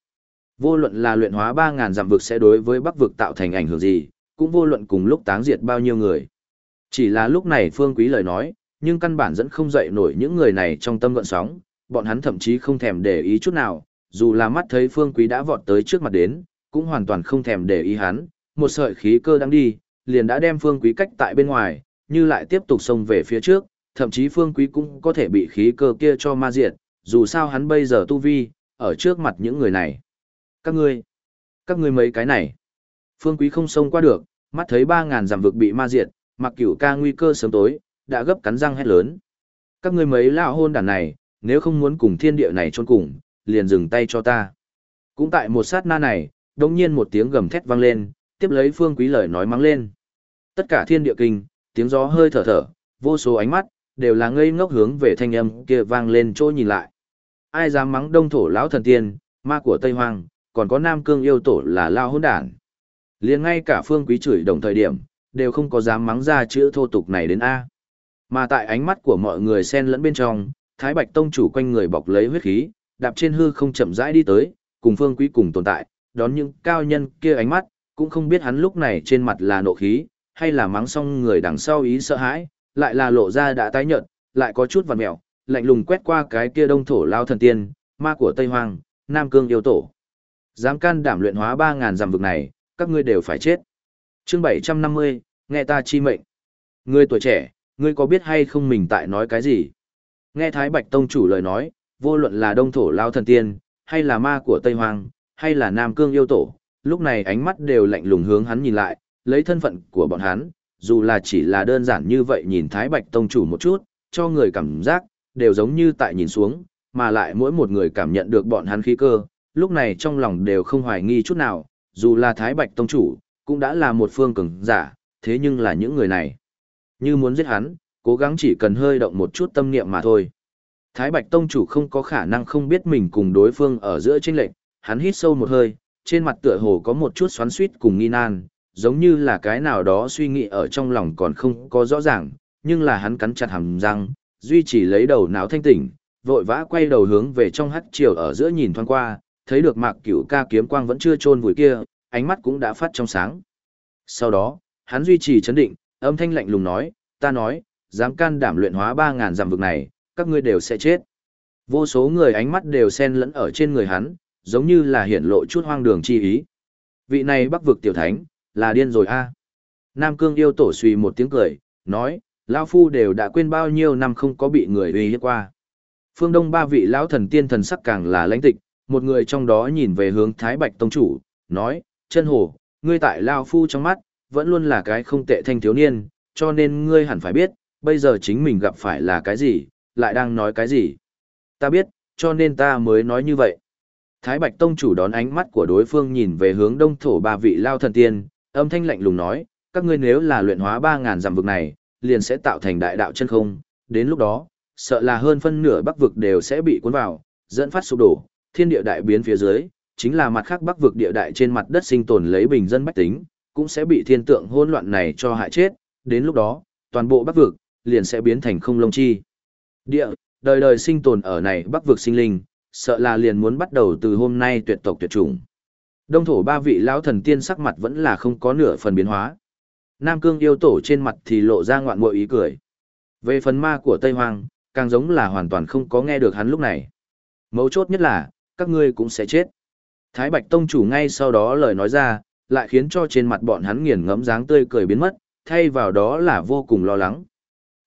Vô luận là luyện hóa 3.000 giảm vực sẽ đối với bắc vực tạo thành ảnh hưởng gì, cũng vô luận cùng lúc táng diệt bao nhiêu người. Chỉ là lúc này Phương Quý lời nói, nhưng căn bản dẫn không dậy nổi những người này trong tâm gợn sóng, bọn hắn thậm chí không thèm để ý chút nào, dù là mắt thấy Phương Quý đã vọt tới trước mặt đến, cũng hoàn toàn không thèm để ý hắn, một sợi khí cơ đang đi, liền đã đem Phương Quý cách tại bên ngoài, như lại tiếp tục xông về phía trước, thậm chí Phương Quý cũng có thể bị khí cơ kia cho ma diệt, dù sao hắn bây giờ tu vi, ở trước mặt những người này. Các ngươi, các ngươi mấy cái này. Phương Quý không xông qua được, mắt thấy 3.000 giảm vực bị ma diệt, mặc cửu ca nguy cơ sớm tối, đã gấp cắn răng hét lớn. Các ngươi mấy lão hôn đàn này, nếu không muốn cùng thiên địa này chôn cùng, liền dừng tay cho ta. Cũng tại một sát na này, đồng nhiên một tiếng gầm thét vang lên, tiếp lấy phương quý lời nói mắng lên. Tất cả thiên địa kinh, tiếng gió hơi thở thở, vô số ánh mắt, đều là ngây ngốc hướng về thanh âm kia vang lên chỗ nhìn lại. Ai dám mắng đông thổ lão thần tiên, ma của Tây Hoang, còn có nam cương yêu tổ là lao hôn đản. liền ngay cả phương quý chửi đồng thời điểm, đều không có dám mắng ra chữ thô tục này đến A. Mà tại ánh mắt của mọi người xen lẫn bên trong, Thái Bạch Tông chủ quanh người bọc lấy huyết khí, đạp trên hư không chậm rãi đi tới, cùng Phương Quý cùng tồn tại, đón những cao nhân kia ánh mắt, cũng không biết hắn lúc này trên mặt là nộ khí, hay là mắng xong người đằng sau ý sợ hãi, lại là lộ ra đã tái nhợt, lại có chút vằn mèo, lạnh lùng quét qua cái kia đông thổ lao thần tiên, ma của Tây Hoang, Nam Cương yêu tổ. Dám can đảm luyện hóa 3.000 dặm vực này, các ngươi đều phải chết. chương 750, nghe ta chi mệnh. Ngươi tuổi trẻ, ngươi có biết hay không mình tại nói cái gì? Nghe Thái Bạch Tông chủ lời nói, vô luận là đông thổ lao thần tiên, hay là ma của Tây Hoang, hay là Nam Cương yêu tổ, lúc này ánh mắt đều lạnh lùng hướng hắn nhìn lại, lấy thân phận của bọn hắn, dù là chỉ là đơn giản như vậy nhìn Thái Bạch Tông chủ một chút, cho người cảm giác, đều giống như tại nhìn xuống, mà lại mỗi một người cảm nhận được bọn hắn khí cơ, lúc này trong lòng đều không hoài nghi chút nào, dù là Thái Bạch Tông chủ, cũng đã là một phương cường giả, thế nhưng là những người này. Như muốn giết hắn, cố gắng chỉ cần hơi động một chút tâm niệm mà thôi. Thái Bạch Tông chủ không có khả năng không biết mình cùng đối phương ở giữa chênh lệnh, hắn hít sâu một hơi, trên mặt tựa hồ có một chút xoắn xuýt cùng nghi nan, giống như là cái nào đó suy nghĩ ở trong lòng còn không có rõ ràng, nhưng là hắn cắn chặt hàm răng, duy trì lấy đầu não thanh tỉnh, vội vã quay đầu hướng về trong hắt chiều ở giữa nhìn thoáng qua, thấy được Mạc Cửu ca kiếm quang vẫn chưa chôn vùi kia, ánh mắt cũng đã phát trong sáng. Sau đó, hắn duy trì chấn định, âm thanh lạnh lùng nói, ta nói, dám can đảm luyện hóa 3.000 giảm vực này, các ngươi đều sẽ chết. Vô số người ánh mắt đều xen lẫn ở trên người hắn, giống như là hiển lộ chút hoang đường chi ý. Vị này bắc vực tiểu thánh, là điên rồi a. Nam Cương yêu tổ suy một tiếng cười, nói, lão phu đều đã quên bao nhiêu năm không có bị người uy hiếp qua. Phương Đông ba vị lão thần tiên thần sắc càng là lãnh tịch, một người trong đó nhìn về hướng Thái Bạch tông chủ, nói, chân hồ, ngươi tại lão phu trong mắt, vẫn luôn là cái không tệ thanh thiếu niên, cho nên ngươi hẳn phải biết, bây giờ chính mình gặp phải là cái gì, lại đang nói cái gì. Ta biết, cho nên ta mới nói như vậy. Thái Bạch Tông chủ đón ánh mắt của đối phương nhìn về hướng đông thổ ba vị lao thần tiên, âm thanh lạnh lùng nói, các ngươi nếu là luyện hóa 3.000 dặm vực này, liền sẽ tạo thành đại đạo chân không, đến lúc đó, sợ là hơn phân nửa bắc vực đều sẽ bị cuốn vào, dẫn phát sụp đổ, thiên địa đại biến phía dưới, chính là mặt khác bắc vực địa đại trên mặt đất sinh tồn lấy bình dân bách tính, cũng sẽ bị thiên tượng hỗn loạn này cho hại chết, đến lúc đó, toàn bộ bắc vực, liền sẽ biến thành không lông chi. Địa, đời đời sinh tồn ở này bắc vực sinh linh, sợ là liền muốn bắt đầu từ hôm nay tuyệt tộc tuyệt chủng. Đông thổ ba vị lão thần tiên sắc mặt vẫn là không có nửa phần biến hóa. Nam cương yêu tổ trên mặt thì lộ ra ngoạn mội ý cười. Về phần ma của Tây Hoang, càng giống là hoàn toàn không có nghe được hắn lúc này. Mấu chốt nhất là, các ngươi cũng sẽ chết. Thái Bạch Tông chủ ngay sau đó lời nói ra, lại khiến cho trên mặt bọn hắn nghiền ngẫm dáng tươi cười biến mất, thay vào đó là vô cùng lo lắng.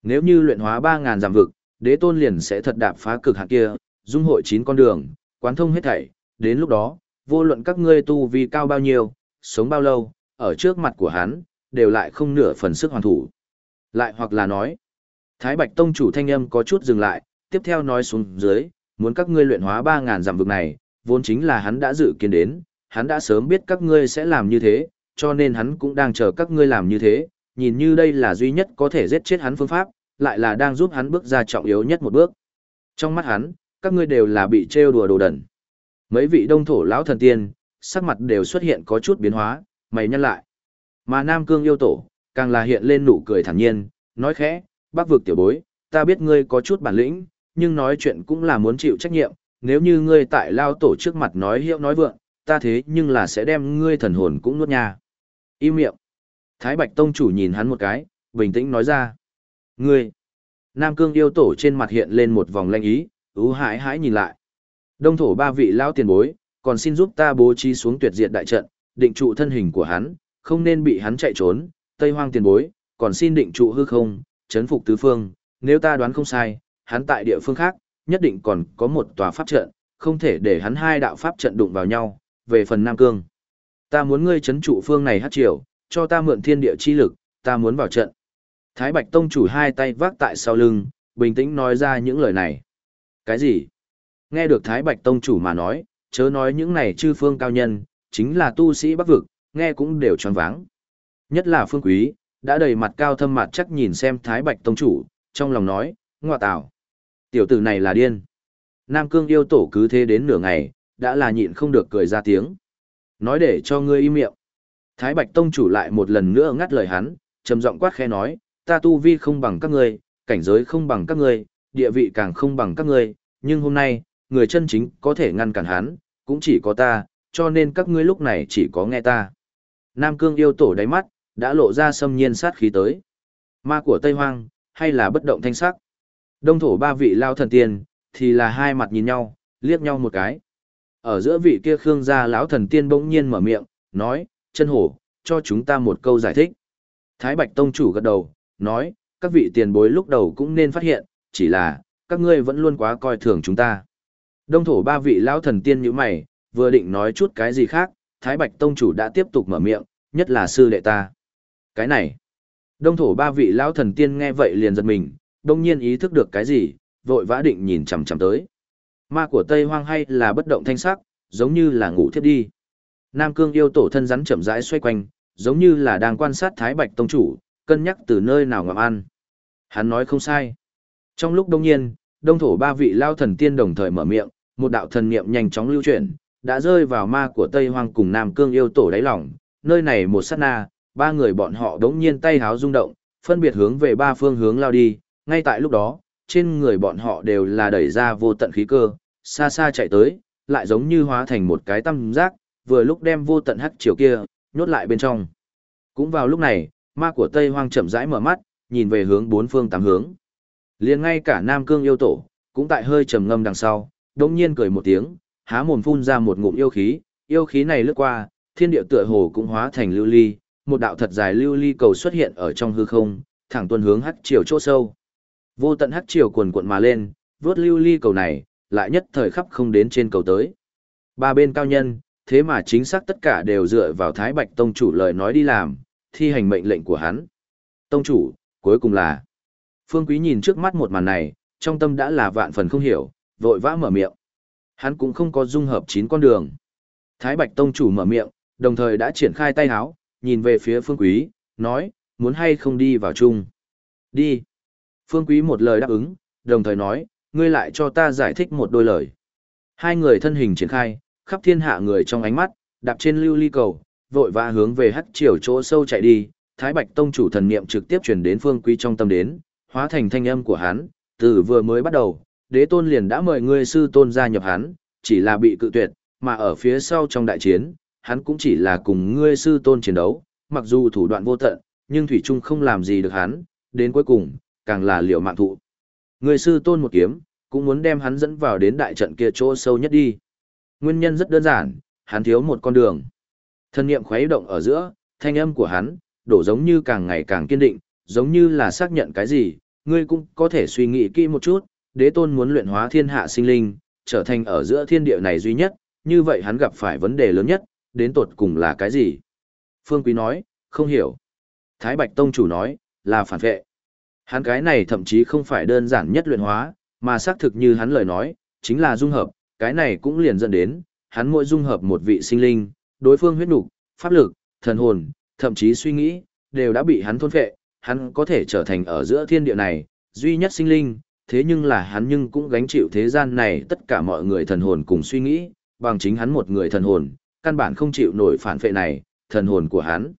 Nếu như luyện hóa 3.000 giảm vực, đế tôn liền sẽ thật đạp phá cực hạn kia, dung hội chín con đường, quán thông hết thảy, đến lúc đó, vô luận các ngươi tu vi cao bao nhiêu, sống bao lâu, ở trước mặt của hắn, đều lại không nửa phần sức hoàn thủ. Lại hoặc là nói, Thái Bạch Tông chủ thanh âm có chút dừng lại, tiếp theo nói xuống dưới, muốn các ngươi luyện hóa 3.000 giảm vực này, vốn chính là hắn đã dự kiến đến, hắn đã sớm biết các ngươi sẽ làm như thế, cho nên hắn cũng đang chờ các ngươi làm như thế, nhìn như đây là duy nhất có thể giết chết hắn phương pháp, lại là đang giúp hắn bước ra trọng yếu nhất một bước. Trong mắt hắn, các ngươi đều là bị trêu đùa đồ đần. Mấy vị đông thổ lão thần tiên, sắc mặt đều xuất hiện có chút biến hóa, mày nhăn lại. Mà Nam Cương yêu tổ, càng là hiện lên nụ cười thản nhiên, nói khẽ, bác vực tiểu bối, ta biết ngươi có chút bản lĩnh, nhưng nói chuyện cũng là muốn chịu trách nhiệm, nếu như ngươi tại lao tổ trước mặt nói hiệu nói vượng, ta thế nhưng là sẽ đem ngươi thần hồn cũng nuốt nha. Im miệng. Thái Bạch Tông chủ nhìn hắn một cái, bình tĩnh nói ra. Ngươi! Nam Cương yêu tổ trên mặt hiện lên một vòng lanh ý, ú hãi hãi nhìn lại. Đông thổ ba vị lão tiền bối, còn xin giúp ta bố trí xuống tuyệt diệt đại trận, định trụ thân hình của hắn, không nên bị hắn chạy trốn, Tây Hoang tiền bối, còn xin định trụ hư không, chấn phục tứ phương, nếu ta đoán không sai, hắn tại địa phương khác, nhất định còn có một tòa pháp trận, không thể để hắn hai đạo pháp trận đụng vào nhau, về phần Nam Cương. Ta muốn ngươi chấn trụ phương này hát triều, cho ta mượn thiên địa chi lực, ta muốn vào trận. Thái Bạch Tông chủ hai tay vác tại sau lưng, bình tĩnh nói ra những lời này. Cái gì? Nghe được Thái Bạch Tông chủ mà nói, chớ nói những này chư phương cao nhân, chính là tu sĩ bắc vực, nghe cũng đều tròn váng. Nhất là phương quý, đã đầy mặt cao thâm mặt chắc nhìn xem Thái Bạch Tông chủ, trong lòng nói, ngọa tạo. Tiểu tử này là điên. Nam Cương yêu tổ cứ thế đến nửa ngày, đã là nhịn không được cười ra tiếng. Nói để cho ngươi im miệng. Thái Bạch Tông chủ lại một lần nữa ngắt lời hắn, trầm giọng quát khẽ nói, ta tu vi không bằng các ngươi, cảnh giới không bằng các ngươi, địa vị càng không bằng các ngươi, nhưng hôm nay, người chân chính có thể ngăn cản hắn, cũng chỉ có ta, cho nên các ngươi lúc này chỉ có nghe ta. Nam Cương yêu tổ đáy mắt, đã lộ ra xâm nhiên sát khí tới. Ma của Tây Hoang, hay là bất động thanh sắc. Đông thổ ba vị lao thần tiên, thì là hai mặt nhìn nhau, liếc nhau một cái. Ở giữa vị kia Khương gia lão thần tiên bỗng nhiên mở miệng, nói, chân hổ, cho chúng ta một câu giải thích. Thái Bạch Tông chủ gật đầu, nói, các vị tiền bối lúc đầu cũng nên phát hiện, chỉ là, các ngươi vẫn luôn quá coi thường chúng ta. Đông thổ ba vị lão thần tiên như mày, vừa định nói chút cái gì khác, Thái Bạch Tông chủ đã tiếp tục mở miệng, nhất là sư đệ ta. Cái này, đông thổ ba vị lão thần tiên nghe vậy liền giật mình, đông nhiên ý thức được cái gì, vội vã định nhìn chằm chằm tới. Ma của Tây Hoang hay là bất động thanh sắc, giống như là ngủ thiếp đi. Nam Cương yêu tổ thân rắn chậm rãi xoay quanh, giống như là đang quan sát Thái Bạch Tông chủ, cân nhắc từ nơi nào ngậm ăn. Hắn nói không sai. Trong lúc đông nhiên, đông thổ ba vị lao thần tiên đồng thời mở miệng, một đạo thần niệm nhanh chóng lưu chuyển, đã rơi vào ma của Tây Hoang cùng Nam Cương yêu tổ đáy lòng. Nơi này một sát na, ba người bọn họ đống nhiên tay háo rung động, phân biệt hướng về ba phương hướng lao đi. Ngay tại lúc đó, trên người bọn họ đều là đẩy ra vô tận khí cơ, xa xa chạy tới, lại giống như hóa thành một cái tâm giác, vừa lúc đem vô tận hắc chiều kia, nhốt lại bên trong. Cũng vào lúc này, ma của Tây Hoang chậm rãi mở mắt, nhìn về hướng bốn phương tám hướng. liền ngay cả Nam Cương yêu tổ, cũng tại hơi trầm ngâm đằng sau, đông nhiên cười một tiếng, há mồm phun ra một ngụm yêu khí, yêu khí này lướt qua, thiên địa tựa hồ cũng hóa thành lưu ly, một đạo thật dài lưu ly cầu xuất hiện ở trong hư không, thẳng tuần hướng hắc chiều chỗ sâu. Vô tận hắc chiều cuồn cuộn mà lên, vớt lưu ly cầu này, lại nhất thời khắp không đến trên cầu tới. Ba bên cao nhân, thế mà chính xác tất cả đều dựa vào Thái Bạch Tông chủ lời nói đi làm, thi hành mệnh lệnh của hắn. Tông chủ, cuối cùng là... Phương Quý nhìn trước mắt một màn này, trong tâm đã là vạn phần không hiểu, vội vã mở miệng. Hắn cũng không có dung hợp chín con đường. Thái Bạch Tông chủ mở miệng, đồng thời đã triển khai tay háo, nhìn về phía Phương Quý, nói, muốn hay không đi vào chung. Đi. Phương Quý một lời đáp ứng, đồng thời nói, ngươi lại cho ta giải thích một đôi lời. Hai người thân hình triển khai, khắp thiên hạ người trong ánh mắt, đạp trên lưu ly cầu, vội vã hướng về hắc chiều chỗ sâu chạy đi, Thái Bạch Tông chủ thần niệm trực tiếp truyền đến Phương Quý trong tâm đến, hóa thành thanh âm của hắn, từ vừa mới bắt đầu, đế tôn liền đã mời ngươi sư tôn gia nhập hắn, chỉ là bị cự tuyệt, mà ở phía sau trong đại chiến, hắn cũng chỉ là cùng ngươi sư tôn chiến đấu, mặc dù thủ đoạn vô tận, nhưng Thủy Trung không làm gì được hắn, đến cuối cùng, càng là liều mạng thụ. Ngươi sư tôn một kiếm, cũng muốn đem hắn dẫn vào đến đại trận kia chỗ sâu nhất đi. Nguyên nhân rất đơn giản, hắn thiếu một con đường. Thân niệm khuấy động ở giữa, thanh âm của hắn, đổ giống như càng ngày càng kiên định, giống như là xác nhận cái gì, ngươi cũng có thể suy nghĩ kỹ một chút, đế tôn muốn luyện hóa thiên hạ sinh linh, trở thành ở giữa thiên địa này duy nhất, như vậy hắn gặp phải vấn đề lớn nhất, đến tột cùng là cái gì? Phương Quý nói, không hiểu. Thái Bạch Tông chủ nói, là phản vệ. Hắn cái này thậm chí không phải đơn giản nhất luyện hóa, mà xác thực như hắn lời nói, chính là dung hợp, cái này cũng liền dẫn đến, hắn mỗi dung hợp một vị sinh linh, đối phương huyết nục, pháp lực, thần hồn, thậm chí suy nghĩ, đều đã bị hắn thôn phệ, hắn có thể trở thành ở giữa thiên địa này, duy nhất sinh linh, thế nhưng là hắn nhưng cũng gánh chịu thế gian này tất cả mọi người thần hồn cùng suy nghĩ, bằng chính hắn một người thần hồn, căn bản không chịu nổi phản phệ này, thần hồn của hắn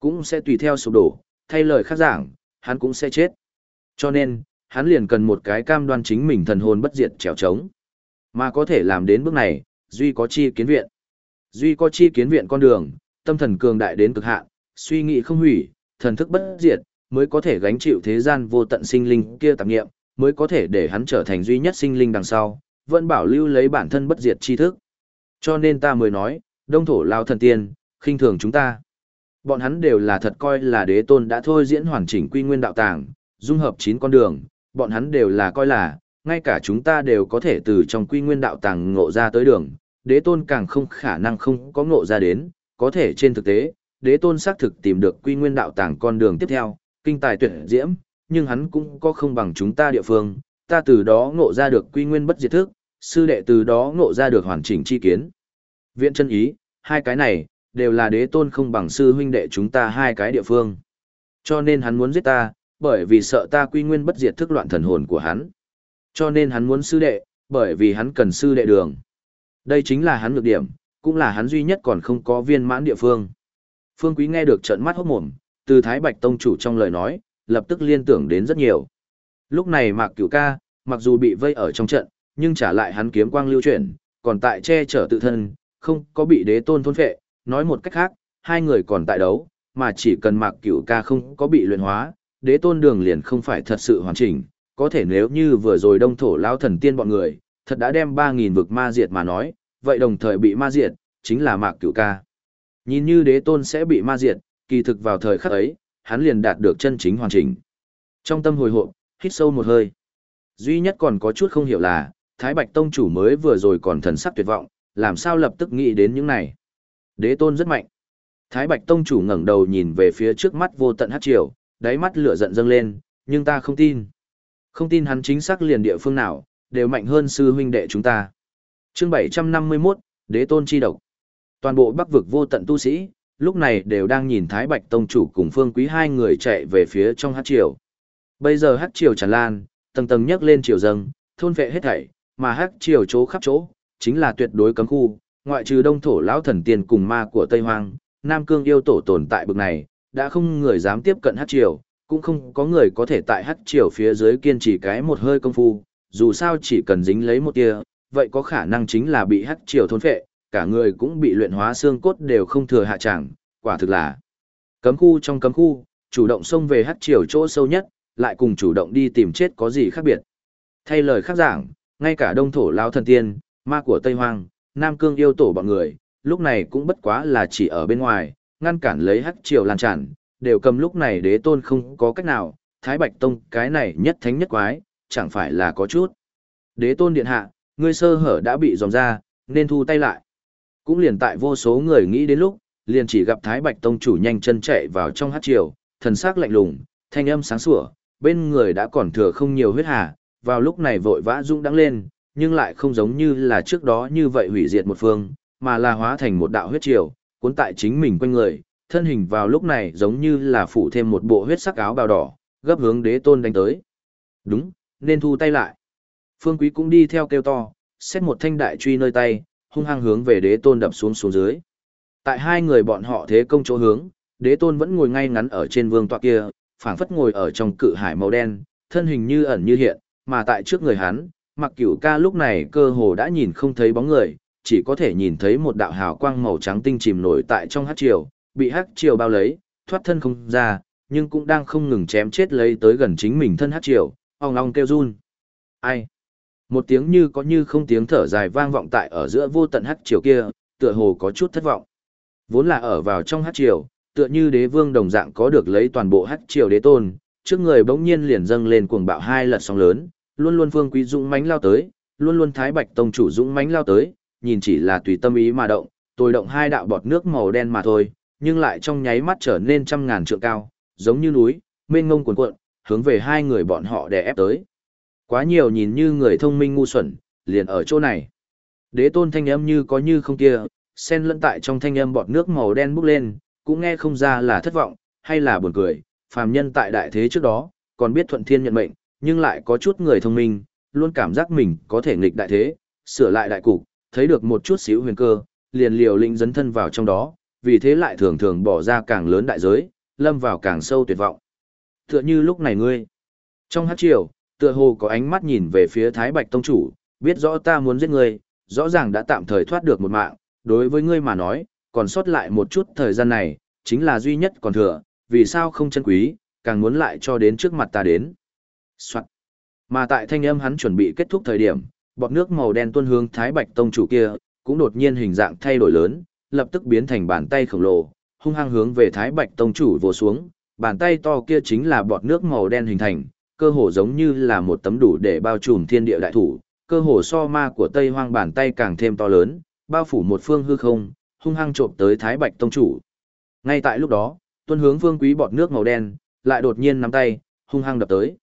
cũng sẽ tùy theo sụp đổ, thay lời khác giảng, hắn cũng sẽ chết. Cho nên, hắn liền cần một cái cam đoan chính mình thần hồn bất diệt trèo trống. Mà có thể làm đến bước này, duy có chi kiến viện. Duy có chi kiến viện con đường, tâm thần cường đại đến cực hạn, suy nghĩ không hủy, thần thức bất diệt, mới có thể gánh chịu thế gian vô tận sinh linh kia tạp nghiệm, mới có thể để hắn trở thành duy nhất sinh linh đằng sau, vẫn bảo lưu lấy bản thân bất diệt tri thức. Cho nên ta mới nói, đông thổ lao thần tiên, khinh thường chúng ta. Bọn hắn đều là thật coi là đế tôn đã thôi diễn hoàn chỉnh quy nguyên đạo tàng, dung hợp chín con đường, bọn hắn đều là coi là, ngay cả chúng ta đều có thể từ trong quy nguyên đạo tàng ngộ ra tới đường, đế tôn càng không khả năng không có ngộ ra đến, có thể trên thực tế, đế tôn xác thực tìm được quy nguyên đạo tàng con đường tiếp theo, kinh tài tuyệt diễm, nhưng hắn cũng có không bằng chúng ta địa phương, ta từ đó ngộ ra được quy nguyên bất diệt thức, sư đệ từ đó ngộ ra được hoàn chỉnh chi kiến. Viện chân ý, hai cái này, đều là đế tôn không bằng sư huynh đệ chúng ta hai cái địa phương. Cho nên hắn muốn giết ta, bởi vì sợ ta quy nguyên bất diệt thức loạn thần hồn của hắn. Cho nên hắn muốn sư đệ, bởi vì hắn cần sư đệ đường. Đây chính là hắn nhược điểm, cũng là hắn duy nhất còn không có viên mãn địa phương. Phương Quý nghe được trận mắt hốt mồm, từ Thái Bạch Tông chủ trong lời nói, lập tức liên tưởng đến rất nhiều. Lúc này Mạc Cửu Ca, mặc dù bị vây ở trong trận, nhưng trả lại hắn kiếm quang lưu chuyển, còn tại che chở tự thân, không có bị đế tôn thôn phệ, nói một cách khác, hai người còn tại đấu, mà chỉ cần Mạc Cửu Ca không có bị luyện hóa, đế tôn đường liền không phải thật sự hoàn chỉnh, có thể nếu như vừa rồi đông thổ lao thần tiên bọn người, thật đã đem 3.000 vực ma diệt mà nói, vậy đồng thời bị ma diệt, chính là Mạc Cửu Ca. Nhìn như đế tôn sẽ bị ma diệt, kỳ thực vào thời khắc ấy, hắn liền đạt được chân chính hoàn chỉnh. Trong tâm hồi hộp, hít sâu một hơi. Duy nhất còn có chút không hiểu là, Thái Bạch Tông chủ mới vừa rồi còn thần sắc tuyệt vọng, làm sao lập tức nghĩ đến những này. Đế tôn rất mạnh. Thái Bạch Tông chủ ngẩng đầu nhìn về phía trước mắt vô tận hát triều, đáy mắt lửa giận dâng lên, nhưng ta không tin. Không tin hắn chính xác liền địa phương nào, đều mạnh hơn sư huynh đệ chúng ta. Chương 751, Đế tôn chi độc. Toàn bộ Bắc vực vô tận tu sĩ, lúc này đều đang nhìn Thái Bạch Tông chủ cùng Phương Quý hai người chạy về phía trong hát triều. Bây giờ hát triều tràn lan, tầng tầng nhấc lên triều dâng, thôn vệ hết thảy, mà hát triều chỗ khắp chỗ, chính là tuyệt đối cấm khu, ngoại trừ đông thổ lão thần tiên cùng ma của Tây Hoang, Nam Cương yêu tổ tồn tại bực này, đã không người dám tiếp cận hát triều, cũng không có người có thể tại hát triều phía dưới kiên trì cái một hơi công phu, dù sao chỉ cần dính lấy một tia, vậy có khả năng chính là bị hát triều thôn phệ, cả người cũng bị luyện hóa xương cốt đều không thừa hạ chẳng, quả thực là cấm khu trong cấm khu, chủ động xông về hắc triều chỗ sâu nhất, lại cùng chủ động đi tìm chết có gì khác biệt. Thay lời khác giảng, ngay cả đông thổ lao thần tiên, ma của Tây Hoang, Nam Cương yêu tổ bọn người, lúc này cũng bất quá là chỉ ở bên ngoài, ngăn cản lấy hắc triều lan tràn, đều cầm lúc này đế tôn không có cách nào, Thái Bạch Tông cái này nhất thánh nhất quái, chẳng phải là có chút. Đế tôn điện hạ, ngươi sơ hở đã bị dòm ra, nên thu tay lại. Cũng liền tại vô số người nghĩ đến lúc, liền chỉ gặp Thái Bạch Tông chủ nhanh chân chạy vào trong hát triều, thần sắc lạnh lùng, thanh âm sáng sủa, bên người đã còn thừa không nhiều huyết hà, vào lúc này vội vã dũng đắng lên, nhưng lại không giống như là trước đó như vậy hủy diệt một phương, mà là hóa thành một đạo huyết triều, cuốn tại chính mình quanh người, thân hình vào lúc này giống như là phủ thêm một bộ huyết sắc áo bào đỏ, gấp hướng đế tôn đánh tới. Đúng, nên thu tay lại. Phương Quý cũng đi theo kêu to, xét một thanh đại truy nơi tay, hung hăng hướng về đế tôn đập xuống xuống dưới. Tại hai người bọn họ thế công chỗ hướng, đế tôn vẫn ngồi ngay ngắn ở trên vương tọa kia, phảng phất ngồi ở trong cự hải màu đen, thân hình như ẩn như hiện, mà tại trước người hắn, mặc cửu ca lúc này cơ hồ đã nhìn không thấy bóng người, chỉ có thể nhìn thấy một đạo hào quang màu trắng tinh chìm nổi tại trong hát triều, bị hát triều bao lấy, thoát thân không ra, nhưng cũng đang không ngừng chém chết lấy tới gần chính mình thân hát triều, ong ong kêu run. Ai? Một tiếng như có như không tiếng thở dài vang vọng tại ở giữa vô tận hắc triều kia, tựa hồ có chút thất vọng. Vốn là ở vào trong hắc triều, tựa như đế vương đồng dạng có được lấy toàn bộ hắc triều đế tôn, trước người bỗng nhiên liền dâng lên cuồng bạo hai lật sóng lớn, luôn luôn phương quý dũng mãnh lao tới, luôn luôn thái bạch tông chủ dũng mãnh lao tới, nhìn chỉ là tùy tâm ý mà động, tôi động hai đạo bọt nước màu đen mà thôi, nhưng lại trong nháy mắt trở nên trăm ngàn trượng cao, giống như núi, mênh ngông cuồn cuộn, hướng về hai người bọn họ đè ép tới. Quá nhiều nhìn như người thông minh ngu xuẩn, liền ở chỗ này. Đế tôn thanh âm như có như không kia, xen lẫn tại trong thanh âm bọt nước màu đen bốc lên, cũng nghe không ra là thất vọng, hay là buồn cười, phàm nhân tại đại thế trước đó, còn biết thuận thiên nhận mệnh, nhưng lại có chút người thông minh, luôn cảm giác mình có thể nghịch đại thế, sửa lại đại cục, thấy được một chút xíu huyền cơ, liền liều lĩnh dấn thân vào trong đó, vì thế lại thường thường bỏ ra càng lớn đại giới, lâm vào càng sâu tuyệt vọng. Tựa như lúc này ngươi, trong hát triều, tựa hồ có ánh mắt nhìn về phía Thái Bạch Tông Chủ, biết rõ ta muốn giết ngươi, rõ ràng đã tạm thời thoát được một mạng, đối với ngươi mà nói, còn sót lại một chút thời gian này, chính là duy nhất còn thừa, vì sao không chân quý, càng muốn lại cho đến trước mặt ta đến. Soạn. Mà tại thanh âm hắn chuẩn bị kết thúc thời điểm, bọt nước màu đen tuôn hướng Thái Bạch Tông chủ kia, cũng đột nhiên hình dạng thay đổi lớn, lập tức biến thành bàn tay khổng lồ, hung hăng hướng về Thái Bạch Tông chủ vồ xuống, bàn tay to kia chính là bọt nước màu đen hình thành, cơ hồ giống như là một tấm đủ để bao trùm thiên địa đại thủ, cơ hồ so ma của Tây Hoang bàn tay càng thêm to lớn, bao phủ một phương hư không, hung hăng trộm tới Thái Bạch Tông chủ. Ngay tại lúc đó, tuân hướng vương quý bọt nước màu đen, lại đột nhiên nắm tay, hung hăng đập tới.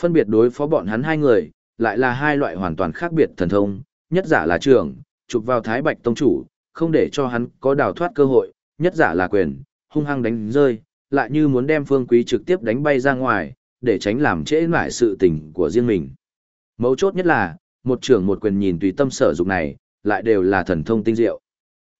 Phân biệt đối phó bọn hắn hai người, lại là hai loại hoàn toàn khác biệt thần thông, nhất giả là trường chụp vào Thái Bạch Tông chủ, không để cho hắn có đào thoát cơ hội, nhất giả là quyền, hung hăng đánh rơi, lại như muốn đem phương quý trực tiếp đánh bay ra ngoài, để tránh làm trễ lại sự tình của riêng mình. Mấu chốt nhất là, một trưởng một quyền nhìn tùy tâm sở dục này, lại đều là thần thông tinh diệu.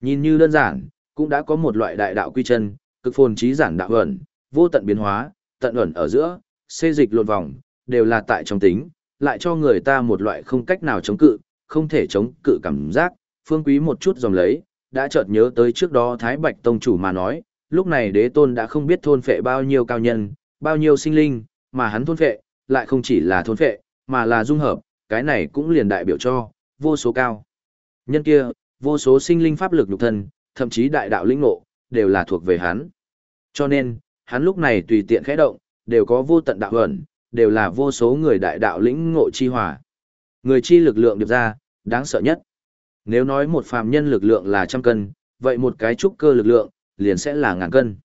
Nhìn như đơn giản, cũng đã có một loại đại đạo quy chân, cực phồn trí giản đạo ẩn, vô tận biến hóa, tận ẩn ở giữa, xê dịch lộn vòng, đều là tại trong tính, lại cho người ta một loại không cách nào chống cự, không thể chống cự cảm giác, phương quý một chút dòng lấy, đã chợt nhớ tới trước đó Thái Bạch Tông chủ mà nói, lúc này đế tôn đã không biết thôn phệ bao nhiêu cao nhân, bao nhiêu sinh linh, mà hắn thôn phệ, lại không chỉ là thôn phệ, mà là dung hợp, cái này cũng liền đại biểu cho, vô số cao. Nhân kia, vô số sinh linh pháp lực nhục thân, thậm chí đại đạo linh ngộ, đều là thuộc về hắn. Cho nên, hắn lúc này tùy tiện khẽ động, đều có vô tận đạo ẩn, đều là vô số người đại đạo lĩnh ngộ chi hòa. Người chi lực lượng điệp ra, đáng sợ nhất. Nếu nói một phàm nhân lực lượng là trăm cân, vậy một cái trúc cơ lực lượng, liền sẽ là ngàn cân.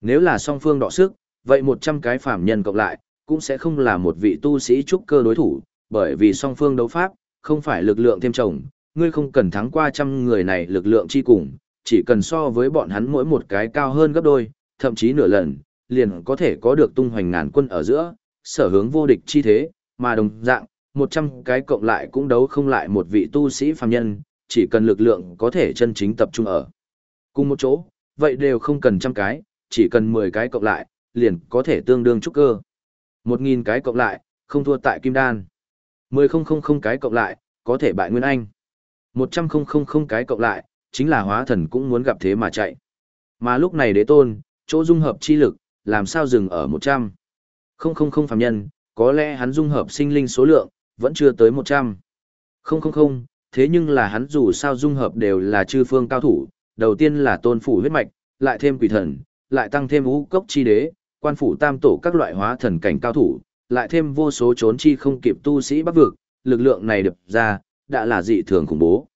Nếu là song phương đọ sức, vậy một trăm cái phàm nhân cộng lại, cũng sẽ không là một vị tu sĩ trúc cơ đối thủ, bởi vì song phương đấu pháp, không phải lực lượng thêm chồng, ngươi không cần thắng qua trăm người này lực lượng chi cùng, chỉ cần so với bọn hắn mỗi một cái cao hơn gấp đôi, thậm chí nửa lần, liền có thể có được tung hoành ngàn quân ở giữa, sở hướng vô địch chi thế, mà đồng dạng, một trăm cái cộng lại cũng đấu không lại một vị tu sĩ phàm nhân, chỉ cần lực lượng có thể chân chính tập trung ở cùng một chỗ, vậy đều không cần trăm cái, chỉ cần mười cái cộng lại, liền có thể tương đương trúc cơ. Một nghìn cái cộng lại, không thua tại kim đan. Mười không không không cái cộng lại, có thể bại nguyên anh. Một trăm không không không cái cộng lại, chính là hóa thần cũng muốn gặp thế mà chạy. Mà lúc này đế tôn, chỗ dung hợp chi lực, làm sao dừng ở một trăm Không không không phàm nhân, có lẽ hắn dung hợp sinh linh số lượng, vẫn chưa tới một trăm Không không không, thế nhưng là hắn dù sao dung hợp đều là chư phương cao thủ, đầu tiên là tôn phủ huyết mạch, lại thêm quỷ thần, lại tăng thêm ngũ cốc chi đế, quan phủ tam tổ các loại hóa thần cảnh cao thủ, lại thêm vô số trốn chi không kịp tu sĩ bắc vực, lực lượng này được ra, đã là dị thường khủng bố.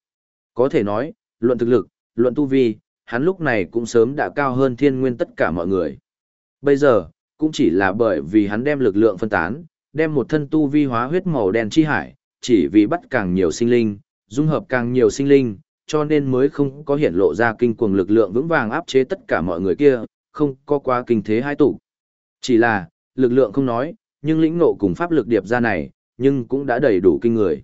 Có thể nói, luận thực lực, luận tu vi, hắn lúc này cũng sớm đã cao hơn thiên nguyên tất cả mọi người. Bây giờ, cũng chỉ là bởi vì hắn đem lực lượng phân tán, đem một thân tu vi hóa huyết màu đen chi hải, chỉ vì bắt càng nhiều sinh linh, dung hợp càng nhiều sinh linh, cho nên mới không có hiện lộ ra kinh cuồng lực lượng vững vàng áp chế tất cả mọi người kia, không có quá kinh thế hai tụ. Chỉ là, lực lượng không nói, nhưng lĩnh ngộ cùng pháp lực điệp ra này, nhưng cũng đã đầy đủ kinh người.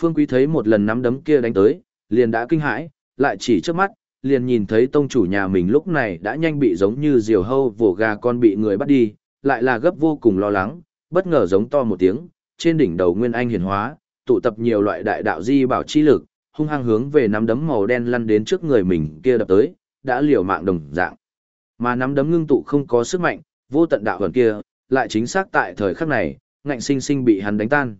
Phương Quý thấy một lần nắm đấm kia đánh tới, liền đã kinh hãi, lại chỉ trước mắt, liền nhìn thấy tông chủ nhà mình lúc này đã nhanh bị giống như diều hâu vồ gà con bị người bắt đi, lại là gấp vô cùng lo lắng, bất ngờ giống to một tiếng, trên đỉnh đầu Nguyên Anh hiển hóa, tụ tập nhiều loại đại đạo di bảo chi lực, hung hăng hướng về nắm đấm màu đen lăn đến trước người mình kia đập tới, đã liều mạng đồng dạng. Mà nắm đấm ngưng tụ không có sức mạnh, vô tận đạo hồn kia, lại chính xác tại thời khắc này, ngạnh sinh sinh bị hắn đánh tan.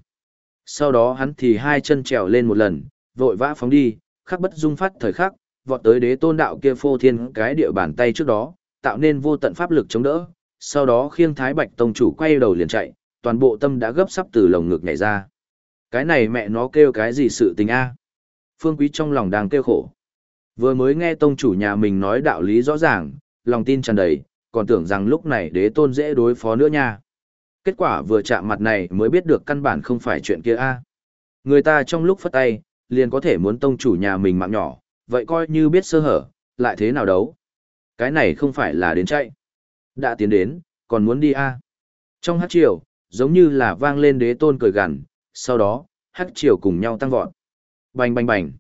Sau đó hắn thì hai chân trèo lên một lần, vội vã phóng đi, khắc bất dung phát thời khắc, vọt tới đế tôn đạo kia phô thiên cái địa bàn tay trước đó, tạo nên vô tận pháp lực chống đỡ, sau đó khiêng thái bạch tông chủ quay đầu liền chạy, toàn bộ tâm đã gấp sắp từ lồng ngực nhảy ra. Cái này mẹ nó kêu cái gì sự tình a? Phương Quý trong lòng đang kêu khổ. Vừa mới nghe tông chủ nhà mình nói đạo lý rõ ràng, lòng tin tràn đầy, còn tưởng rằng lúc này đế tôn dễ đối phó nữa nha. Kết quả vừa chạm mặt này mới biết được căn bản không phải chuyện kia a. Người ta trong lúc phất tay, liền có thể muốn tông chủ nhà mình mạng nhỏ, vậy coi như biết sơ hở, lại thế nào đấu. Cái này không phải là đến chạy. Đã tiến đến, còn muốn đi a. Trong hát triều, giống như là vang lên đế tôn cười gằn, sau đó, hát triều cùng nhau tăng vọt. Bành bành bành.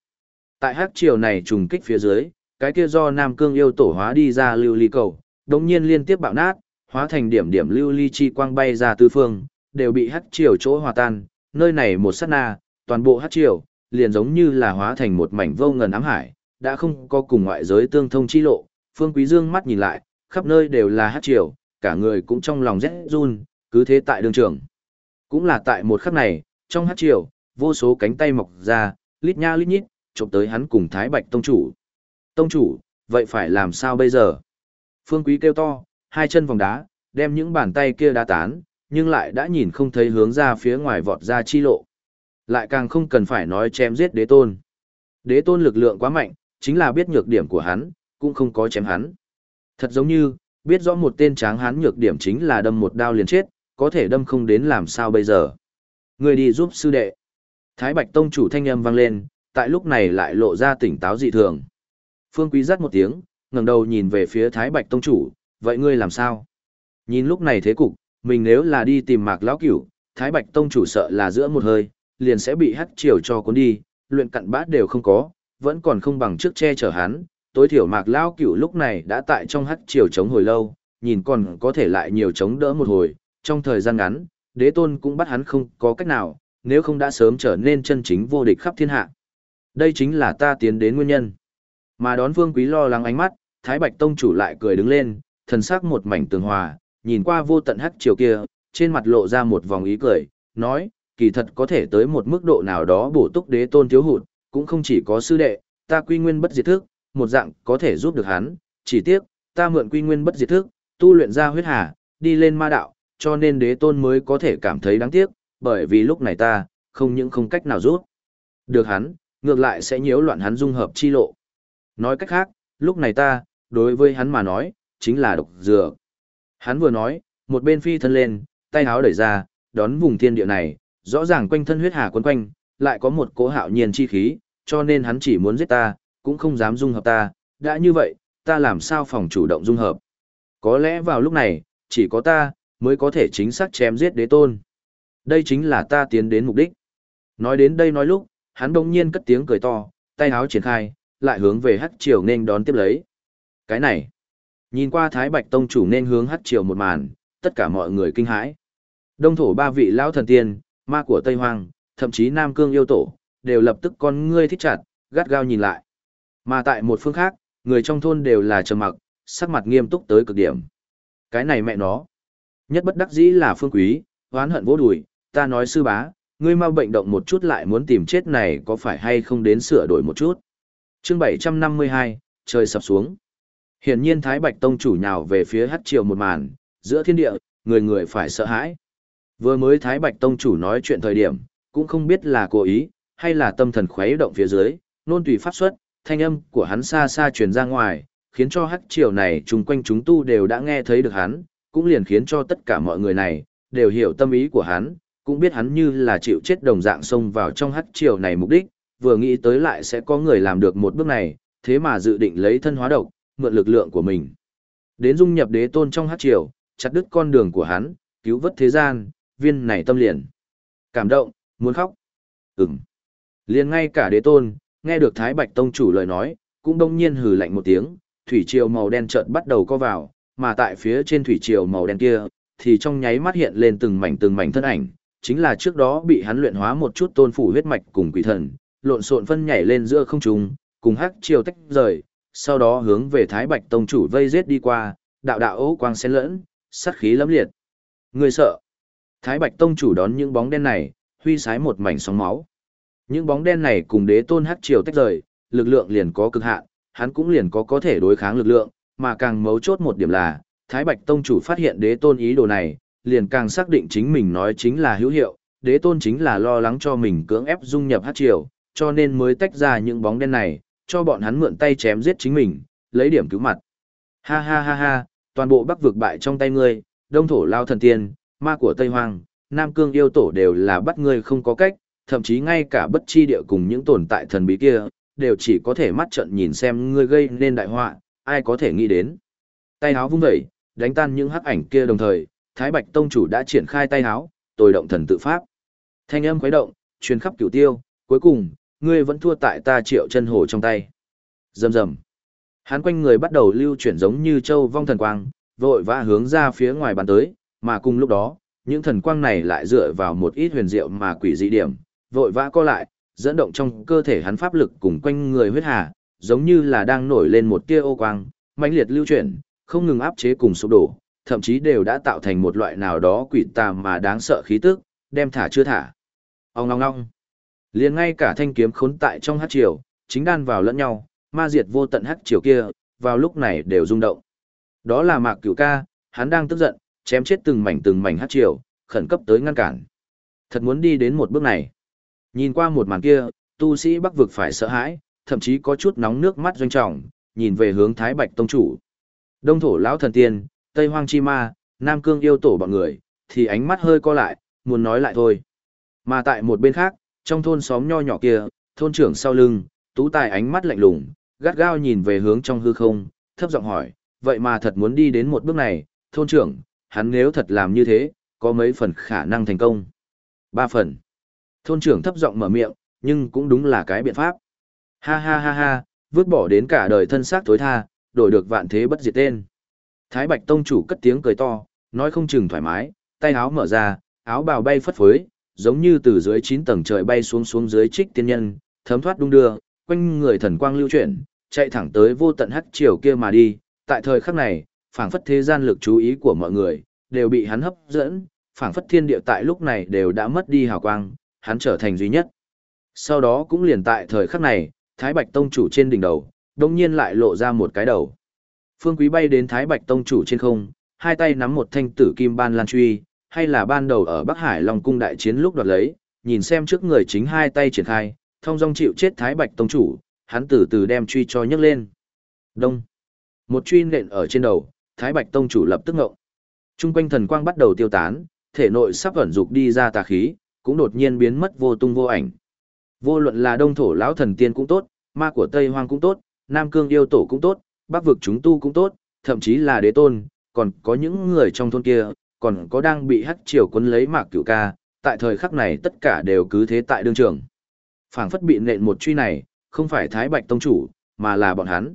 Tại hát triều này trùng kích phía dưới, cái kia do Nam Cương yêu tổ hóa đi ra lưu ly cầu, đồng nhiên liên tiếp bạo nát, hóa thành điểm điểm lưu ly chi quang bay ra tứ phương, đều bị hắc triều chỗ hòa tan, nơi này một sát na, toàn bộ hắc triều, liền giống như là hóa thành một mảnh vô ngần ám hải, đã không có cùng ngoại giới tương thông chi lộ, phương quý dương mắt nhìn lại, khắp nơi đều là hắc triều, cả người cũng trong lòng rét run, cứ thế tại đường trường. Cũng là tại một khắc này, trong hắc triều, vô số cánh tay mọc ra, lít nha lít nhít, chụp tới hắn cùng Thái Bạch Tông Chủ. Tông Chủ, vậy phải làm sao bây giờ? Phương Quý kêu to, hai chân vòng đá, đem những bàn tay kia đá tán, nhưng lại đã nhìn không thấy hướng ra phía ngoài vọt ra chi lộ. Lại càng không cần phải nói chém giết đế tôn. Đế tôn lực lượng quá mạnh, chính là biết nhược điểm của hắn, cũng không có chém hắn. Thật giống như, biết rõ một tên tráng hắn nhược điểm chính là đâm một đao liền chết, có thể đâm không đến làm sao bây giờ. Người đi giúp sư đệ. Thái Bạch Tông chủ thanh âm vang lên, tại lúc này lại lộ ra tỉnh táo dị thường. Phương Quý rắt một tiếng, ngẩng đầu nhìn về phía Thái Bạch Tông chủ, vậy ngươi làm sao? Nhìn lúc này thế cục, mình nếu là đi tìm mạc lão cửu, Thái Bạch Tông chủ sợ là giữa một hơi, liền sẽ bị hắt chiều cho cuốn đi, luyện cặn bát đều không có, vẫn còn không bằng trước che chở hắn, tối thiểu mạc lão cửu lúc này đã tại trong hắt chiều chống hồi lâu, nhìn còn có thể lại nhiều chống đỡ một hồi, trong thời gian ngắn, đế tôn cũng bắt hắn không có cách nào, nếu không đã sớm trở nên chân chính vô địch khắp thiên hạ. Đây chính là ta tiến đến nguyên nhân. Mà đón Vương Quý lo lắng ánh mắt, Thái Bạch Tông chủ lại cười đứng lên, thần sắc một mảnh tường hòa, nhìn qua vô tận hắc chiều kia, trên mặt lộ ra một vòng ý cười, nói, kỳ thật có thể tới một mức độ nào đó bổ túc đế tôn thiếu hụt, cũng không chỉ có sư đệ, ta quy nguyên bất diệt thức, một dạng có thể giúp được hắn, chỉ tiếc, ta mượn quy nguyên bất diệt thức, tu luyện ra huyết hà, đi lên ma đạo, cho nên đế tôn mới có thể cảm thấy đáng tiếc, bởi vì lúc này ta, không những không cách nào giúp được hắn, ngược lại sẽ nhiễu loạn hắn dung hợp chi lộ. Nói cách khác, lúc này ta, đối với hắn mà nói, chính là độc dược. Hắn vừa nói, một bên phi thân lên, tay háo đẩy ra, đón vùng thiên địa này, rõ ràng quanh thân huyết hà quấn quanh, lại có một cỗ hạo nhiên chi khí, cho nên hắn chỉ muốn giết ta, cũng không dám dung hợp ta, đã như vậy, ta làm sao phòng chủ động dung hợp. Có lẽ vào lúc này, chỉ có ta, mới có thể chính xác chém giết đế tôn. Đây chính là ta tiến đến mục đích. Nói đến đây nói lúc, hắn đông nhiên cất tiếng cười to, tay háo triển khai, lại hướng về hắc triều nên đón tiếp lấy. Cái này, nhìn qua Thái Bạch Tông chủ nên hướng hắc triều một màn, tất cả mọi người kinh hãi. Đông thổ ba vị lão thần tiên, ma của Tây Hoang, thậm chí Nam Cương yêu tổ, đều lập tức con ngươi thích chặt, gắt gao nhìn lại. Mà tại một phương khác, người trong thôn đều là trầm mặc, sắc mặt nghiêm túc tới cực điểm. Cái này mẹ nó. Nhất bất đắc dĩ là phương quý, oán hận vô đùi, ta nói sư bá, ngươi mau bệnh động một chút lại muốn tìm chết này có phải hay không đến sửa đổi một chút chương 752, trời sập xuống. Hiển nhiên Thái Bạch Tông chủ nhào về phía hắt triều một màn, giữa thiên địa, người người phải sợ hãi. Vừa mới Thái Bạch Tông chủ nói chuyện thời điểm, cũng không biết là cố ý, hay là tâm thần khuấy động phía dưới, nôn tùy pháp xuất, thanh âm của hắn xa xa truyền ra ngoài, khiến cho hắc triều này chung quanh chúng tu đều đã nghe thấy được hắn, cũng liền khiến cho tất cả mọi người này, đều hiểu tâm ý của hắn, cũng biết hắn như là chịu chết đồng dạng xông vào trong hắc triều này mục đích, vừa nghĩ tới lại sẽ có người làm được một bước này, thế mà dự định lấy thân hóa độc, mượn lực lượng của mình. Đến dung nhập đế tôn trong hắc triều, chặt đứt con đường của hắn, cứu vớt thế gian, viên này tâm liền. Cảm động, muốn khóc. Ừm. Liền ngay cả đế tôn, nghe được Thái Bạch Tông chủ lời nói, cũng đông nhiên hừ lạnh một tiếng, thủy triều màu đen chợt bắt đầu co vào, mà tại phía trên thủy triều màu đen kia, thì trong nháy mắt hiện lên từng mảnh từng mảnh thân ảnh, chính là trước đó bị hắn luyện hóa một chút tôn phủ huyết mạch cùng quỷ thần, lộn xộn phân nhảy lên giữa không trung, cùng hắc chiều tách rời, sau đó hướng về Thái Bạch Tông chủ vây giết đi qua, đạo đạo ố quang xen lẫn, sát khí lẫm liệt. Người sợ. Thái Bạch Tông chủ đón những bóng đen này, huy sái một mảnh sóng máu. Những bóng đen này cùng đế tôn hắc chiều tách rời, lực lượng liền có cực hạn, hắn cũng liền có có thể đối kháng lực lượng, mà càng mấu chốt một điểm là, Thái Bạch Tông chủ phát hiện đế tôn ý đồ này, liền càng xác định chính mình nói chính là hữu hiệu, đế tôn chính là lo lắng cho mình cưỡng ép dung nhập hát triều, cho nên mới tách ra những bóng đen này, cho bọn hắn mượn tay chém giết chính mình, lấy điểm cứu mặt. Ha ha ha ha, toàn bộ bắc vực bại trong tay ngươi, đông thổ lao thần tiên, ma của Tây Hoang, Nam Cương yêu tổ đều là bắt ngươi không có cách, thậm chí ngay cả bất chi địa cùng những tồn tại thần bí kia, đều chỉ có thể mắt trận nhìn xem ngươi gây nên đại họa, ai có thể nghĩ đến. Tay háo vung vẩy đánh tan những hắc ảnh kia đồng thời, Thái Bạch Tông chủ đã triển khai tay háo, tồi động thần tự pháp. Thanh âm khuấy động, truyền khắp cửu tiêu, cuối cùng, ngươi vẫn thua tại ta triệu chân hồ trong tay. Rầm rầm. Hắn quanh người bắt đầu lưu chuyển giống như châu vong thần quang, vội vã hướng ra phía ngoài bàn tới, mà cùng lúc đó, những thần quang này lại dựa vào một ít huyền diệu mà quỷ dị điểm, vội vã co lại, dẫn động trong cơ thể hắn pháp lực cùng quanh người huyết hà, giống như là đang nổi lên một tia ô quang, mãnh liệt lưu chuyển, không ngừng áp chế cùng sụp đổ, thậm chí đều đã tạo thành một loại nào đó quỷ tà mà đáng sợ khí tức, đem thả chưa thả. Ông ngong ngong liền ngay cả thanh kiếm khốn tại trong hát triều, chính đan vào lẫn nhau, ma diệt vô tận hát triều kia, vào lúc này đều rung động. Đó là mạc cửu ca, hắn đang tức giận, chém chết từng mảnh từng mảnh hát triều, khẩn cấp tới ngăn cản. Thật muốn đi đến một bước này. Nhìn qua một màn kia, tu sĩ bắc vực phải sợ hãi, thậm chí có chút nóng nước mắt doanh trọng, nhìn về hướng Thái Bạch Tông Chủ. Đông thổ lão thần tiên, Tây Hoang Chi Ma, Nam Cương yêu tổ bọn người, thì ánh mắt hơi co lại, muốn nói lại thôi. Mà tại một bên khác, trong thôn xóm nho nhỏ kia, thôn trưởng sau lưng, tú tài ánh mắt lạnh lùng, gắt gao nhìn về hướng trong hư không, thấp giọng hỏi, vậy mà thật muốn đi đến một bước này, thôn trưởng, hắn nếu thật làm như thế, có mấy phần khả năng thành công? Ba phần. Thôn trưởng thấp giọng mở miệng, nhưng cũng đúng là cái biện pháp. Ha ha ha ha, vứt bỏ đến cả đời thân xác tối tha, đổi được vạn thế bất diệt tên. Thái Bạch Tông chủ cất tiếng cười to, nói không chừng thoải mái, tay áo mở ra, áo bào bay phất phới, giống như từ dưới 9 tầng trời bay xuống xuống dưới trích tiên nhân, thấm thoát đung đưa, quanh người thần quang lưu chuyển, chạy thẳng tới vô tận hắc chiều kia mà đi. Tại thời khắc này, phảng phất thế gian lực chú ý của mọi người đều bị hắn hấp dẫn, phảng phất thiên địa tại lúc này đều đã mất đi hào quang, hắn trở thành duy nhất. Sau đó cũng liền tại thời khắc này, Thái Bạch Tông chủ trên đỉnh đầu, đồng nhiên lại lộ ra một cái đầu. Phương Quý bay đến Thái Bạch Tông chủ trên không, hai tay nắm một thanh tử kim ban lan truy, hay là ban đầu ở Bắc Hải Long cung đại chiến lúc đoạt lấy, nhìn xem trước người chính hai tay triển khai, thông dong chịu chết Thái Bạch Tông chủ, hắn từ từ đem truy cho nhấc lên. Đông. Một truy nện ở trên đầu, Thái Bạch Tông chủ lập tức ngộng. Trung quanh thần quang bắt đầu tiêu tán, thể nội sắp ẩn dục đi ra tà khí, cũng đột nhiên biến mất vô tung vô ảnh. Vô luận là đông thổ lão thần tiên cũng tốt, ma của Tây Hoang cũng tốt, Nam Cương yêu tổ cũng tốt, Bắc vực chúng tu cũng tốt, thậm chí là đế tôn, còn có những người trong thôn kia, còn có đang bị hắc triều quấn lấy mạc cửu ca, tại thời khắc này tất cả đều cứ thế tại đương trường. phảng phất bị nện một truy này, không phải Thái Bạch Tông Chủ, mà là bọn hắn.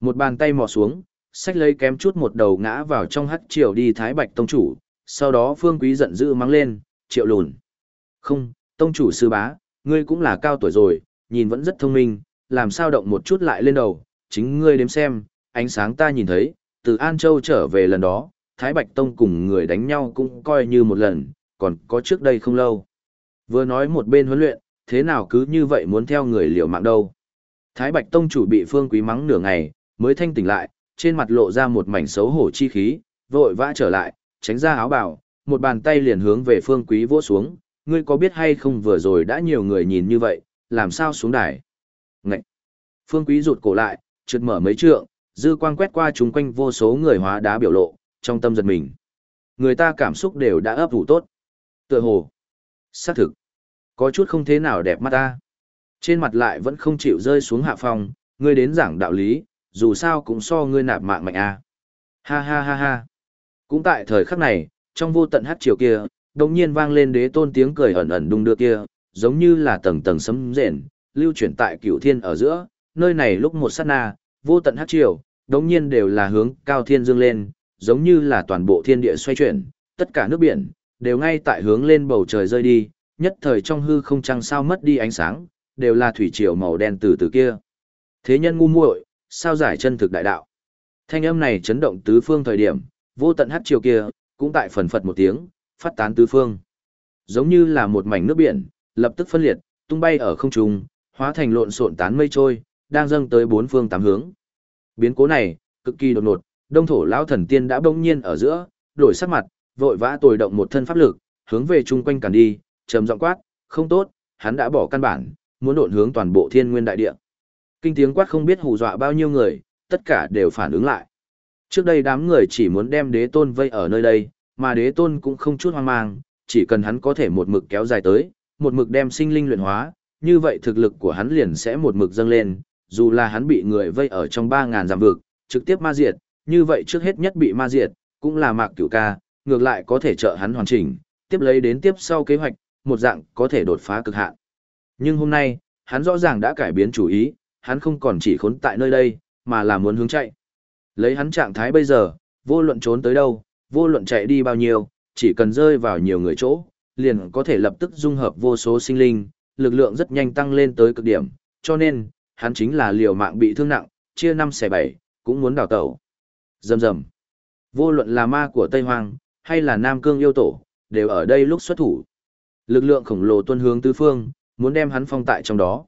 Một bàn tay mò xuống, sách lấy kém chút một đầu ngã vào trong hắc triều đi Thái Bạch Tông Chủ, sau đó Phương Quý giận dữ mắng lên, triệu lùn. Không, Tông Chủ sư bá, ngươi cũng là cao tuổi rồi, nhìn vẫn rất thông minh, làm sao động một chút lại lên đầu, chính ngươi đếm xem, ánh sáng ta nhìn thấy, từ An Châu trở về lần đó, Thái Bạch Tông cùng người đánh nhau cũng coi như một lần, còn có trước đây không lâu. Vừa nói một bên huấn luyện, thế nào cứ như vậy muốn theo người liều mạng đâu. Thái Bạch Tông chủ bị Phương Quý mắng nửa ngày, mới thanh tỉnh lại, trên mặt lộ ra một mảnh xấu hổ chi khí, vội vã trở lại, tránh ra áo bào, một bàn tay liền hướng về Phương Quý vỗ xuống, ngươi có biết hay không vừa rồi đã nhiều người nhìn như vậy, làm sao xuống đài. Ngậy! Phương Quý rụt cổ lại, trượt mở mấy trượng, dư quang quét qua chúng quanh vô số người hóa đá biểu lộ, trong tâm giật mình. Người ta cảm xúc đều đã ấp ủ tốt. Tựa hồ. Xác thực. Có chút không thế nào đẹp mắt ta. Trên mặt lại vẫn không chịu rơi xuống hạ phòng, ngươi đến giảng đạo lý, dù sao cũng so ngươi nạp mạng mạnh a. Ha ha ha ha. Cũng tại thời khắc này, trong vô tận hát chiều kia, đồng nhiên vang lên đế tôn tiếng cười ẩn ẩn đung đưa kia, giống như là tầng tầng sấm rền, lưu chuyển tại cửu thiên ở giữa, nơi này lúc một sát na, vô tận hát chiều, đồng nhiên đều là hướng cao thiên dương lên, giống như là toàn bộ thiên địa xoay chuyển, tất cả nước biển, đều ngay tại hướng lên bầu trời rơi đi, nhất thời trong hư không trăng sao mất đi ánh sáng, đều là thủy triều màu đen từ từ kia. Thế nhân ngu muội, sao giải chân thực đại đạo. Thanh âm này chấn động tứ phương thời điểm, vô tận hát triều kia, cũng tại phần phật một tiếng, phát tán tứ phương. Giống như là một mảnh nước biển, lập tức phân liệt, tung bay ở không trung, hóa thành lộn xộn tán mây trôi, đang dâng tới bốn phương tám hướng. Biến cố này, cực kỳ đột ngột, đông thổ lão thần tiên đã bỗng nhiên ở giữa, đổi sắc mặt, vội vã tồi động một thân pháp lực, hướng về chung quanh càn đi, trầm giọng quát, không tốt, hắn đã bỏ căn bản, muốn độn hướng toàn bộ thiên nguyên đại địa. Kinh tiếng quát không biết hù dọa bao nhiêu người, tất cả đều phản ứng lại. Trước đây đám người chỉ muốn đem đế tôn vây ở nơi đây, mà đế tôn cũng không chút hoang mang, chỉ cần hắn có thể một mực kéo dài tới, một mực đem sinh linh luyện hóa, như vậy thực lực của hắn liền sẽ một mực dâng lên, dù là hắn bị người vây ở trong 3.000 giảm vực, trực tiếp ma diệt, như vậy trước hết nhất bị ma diệt, cũng là mạc cửu ca, ngược lại có thể trợ hắn hoàn chỉnh, tiếp lấy đến tiếp sau kế hoạch, một dạng có thể đột phá cực hạn. Nhưng hôm nay, hắn rõ ràng đã cải biến chủ ý, hắn không còn chỉ khốn tại nơi đây, mà là muốn hướng chạy. Lấy hắn trạng thái bây giờ, vô luận trốn tới đâu, vô luận chạy đi bao nhiêu, chỉ cần rơi vào nhiều người chỗ, liền có thể lập tức dung hợp vô số sinh linh, lực lượng rất nhanh tăng lên tới cực điểm, cho nên, hắn chính là liều mạng bị thương nặng, chia năm xẻ bảy, cũng muốn đào tẩu. Dầm dầm. Vô luận là ma của Tây Hoang, hay là Nam Cương yêu tổ, đều ở đây lúc xuất thủ. Lực lượng khổng lồ tuân hướng tứ phương, muốn đem hắn phong tại trong đó.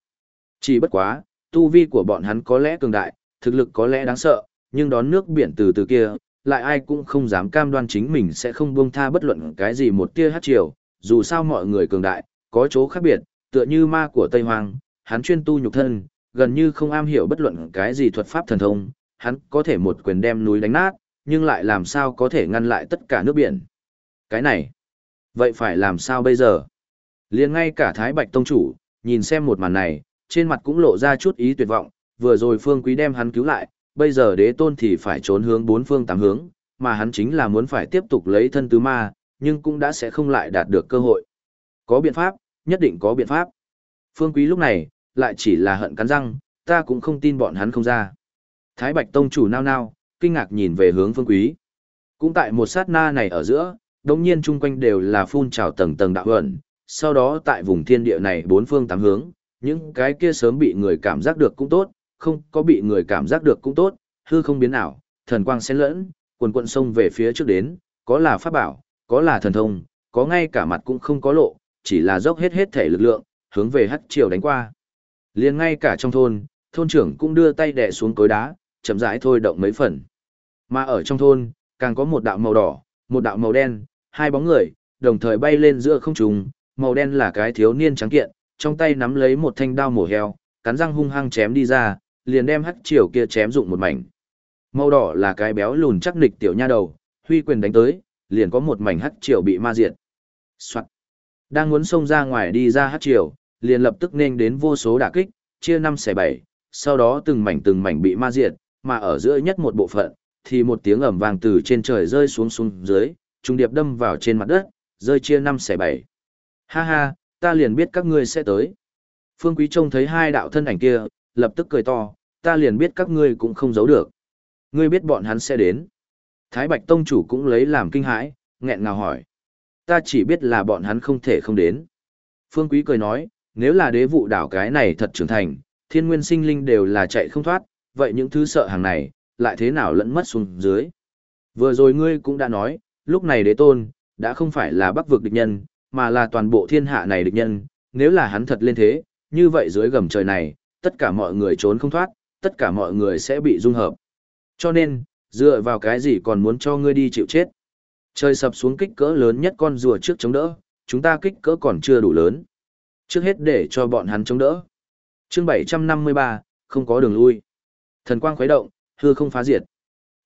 Chỉ bất quá, tu vi của bọn hắn có lẽ cường đại, thực lực có lẽ đáng sợ, nhưng đón nước biển từ từ kia, lại ai cũng không dám cam đoan chính mình sẽ không buông tha bất luận cái gì một tia hát chiều, dù sao mọi người cường đại, có chỗ khác biệt, tựa như ma của Tây Hoang, hắn chuyên tu nhục thân, gần như không am hiểu bất luận cái gì thuật pháp thần thông, hắn có thể một quyền đem núi đánh nát, nhưng lại làm sao có thể ngăn lại tất cả nước biển. Cái này, vậy phải làm sao bây giờ? liền ngay cả Thái Bạch Tông Chủ, nhìn xem một màn này, trên mặt cũng lộ ra chút ý tuyệt vọng, vừa rồi Phương Quý đem hắn cứu lại, bây giờ đế tôn thì phải trốn hướng bốn phương tám hướng, mà hắn chính là muốn phải tiếp tục lấy thân tứ ma, nhưng cũng đã sẽ không lại đạt được cơ hội. Có biện pháp, nhất định có biện pháp. Phương Quý lúc này, lại chỉ là hận cắn răng, ta cũng không tin bọn hắn không ra. Thái Bạch Tông chủ nao nao, kinh ngạc nhìn về hướng Phương Quý. Cũng tại một sát na này ở giữa, đồng nhiên chung quanh đều là phun trào tầng tầng đạo ẩn, sau đó tại vùng thiên địa này bốn phương tám hướng, những cái kia sớm bị người cảm giác được cũng tốt, không có bị người cảm giác được cũng tốt, hư không biến ảo, thần quang xen lẫn, quần quận sông về phía trước đến, có là pháp bảo, có là thần thông, có ngay cả mặt cũng không có lộ, chỉ là dốc hết hết thể lực lượng, hướng về hắc triều đánh qua. liền ngay cả trong thôn, thôn trưởng cũng đưa tay đè xuống cối đá, chậm rãi thôi động mấy phần. Mà ở trong thôn, càng có một đạo màu đỏ, một đạo màu đen, hai bóng người, đồng thời bay lên giữa không trung, màu đen là cái thiếu niên trắng kiện, trong tay nắm lấy một thanh đao mổ heo, cắn răng hung hăng chém đi ra, liền đem hắc triều kia chém dụng một mảnh. Màu đỏ là cái béo lùn chắc nịch tiểu nha đầu, huy quyền đánh tới, liền có một mảnh hắc triều bị ma diệt. Soạn. Đang muốn xông ra ngoài đi ra hắc triều, liền lập tức nên đến vô số đả kích, chia năm xẻ bảy, sau đó từng mảnh từng mảnh bị ma diệt, mà ở giữa nhất một bộ phận, thì một tiếng ầm vang từ trên trời rơi xuống xuống dưới, trung điệp đâm vào trên mặt đất, rơi chia năm xẻ bảy. Ha ha, ta liền biết các ngươi sẽ tới. Phương Quý trông thấy hai đạo thân ảnh kia, lập tức cười to, ta liền biết các ngươi cũng không giấu được. Ngươi biết bọn hắn sẽ đến. Thái Bạch Tông chủ cũng lấy làm kinh hãi, nghẹn ngào hỏi. Ta chỉ biết là bọn hắn không thể không đến. Phương Quý cười nói, nếu là đế vụ đảo cái này thật trưởng thành, thiên nguyên sinh linh đều là chạy không thoát, vậy những thứ sợ hàng này, lại thế nào lẫn mất xuống dưới. Vừa rồi ngươi cũng đã nói, lúc này đế tôn, đã không phải là bắc vực địch nhân, mà là toàn bộ thiên hạ này địch nhân, nếu là hắn thật lên thế, như vậy dưới gầm trời này, tất cả mọi người trốn không thoát, tất cả mọi người sẽ bị dung hợp. Cho nên, dựa vào cái gì còn muốn cho ngươi đi chịu chết. Trời sập xuống kích cỡ lớn nhất con rùa trước chống đỡ, chúng ta kích cỡ còn chưa đủ lớn. Trước hết để cho bọn hắn chống đỡ. chương 753, không có đường lui. Thần quang khuấy động, hư không phá diệt.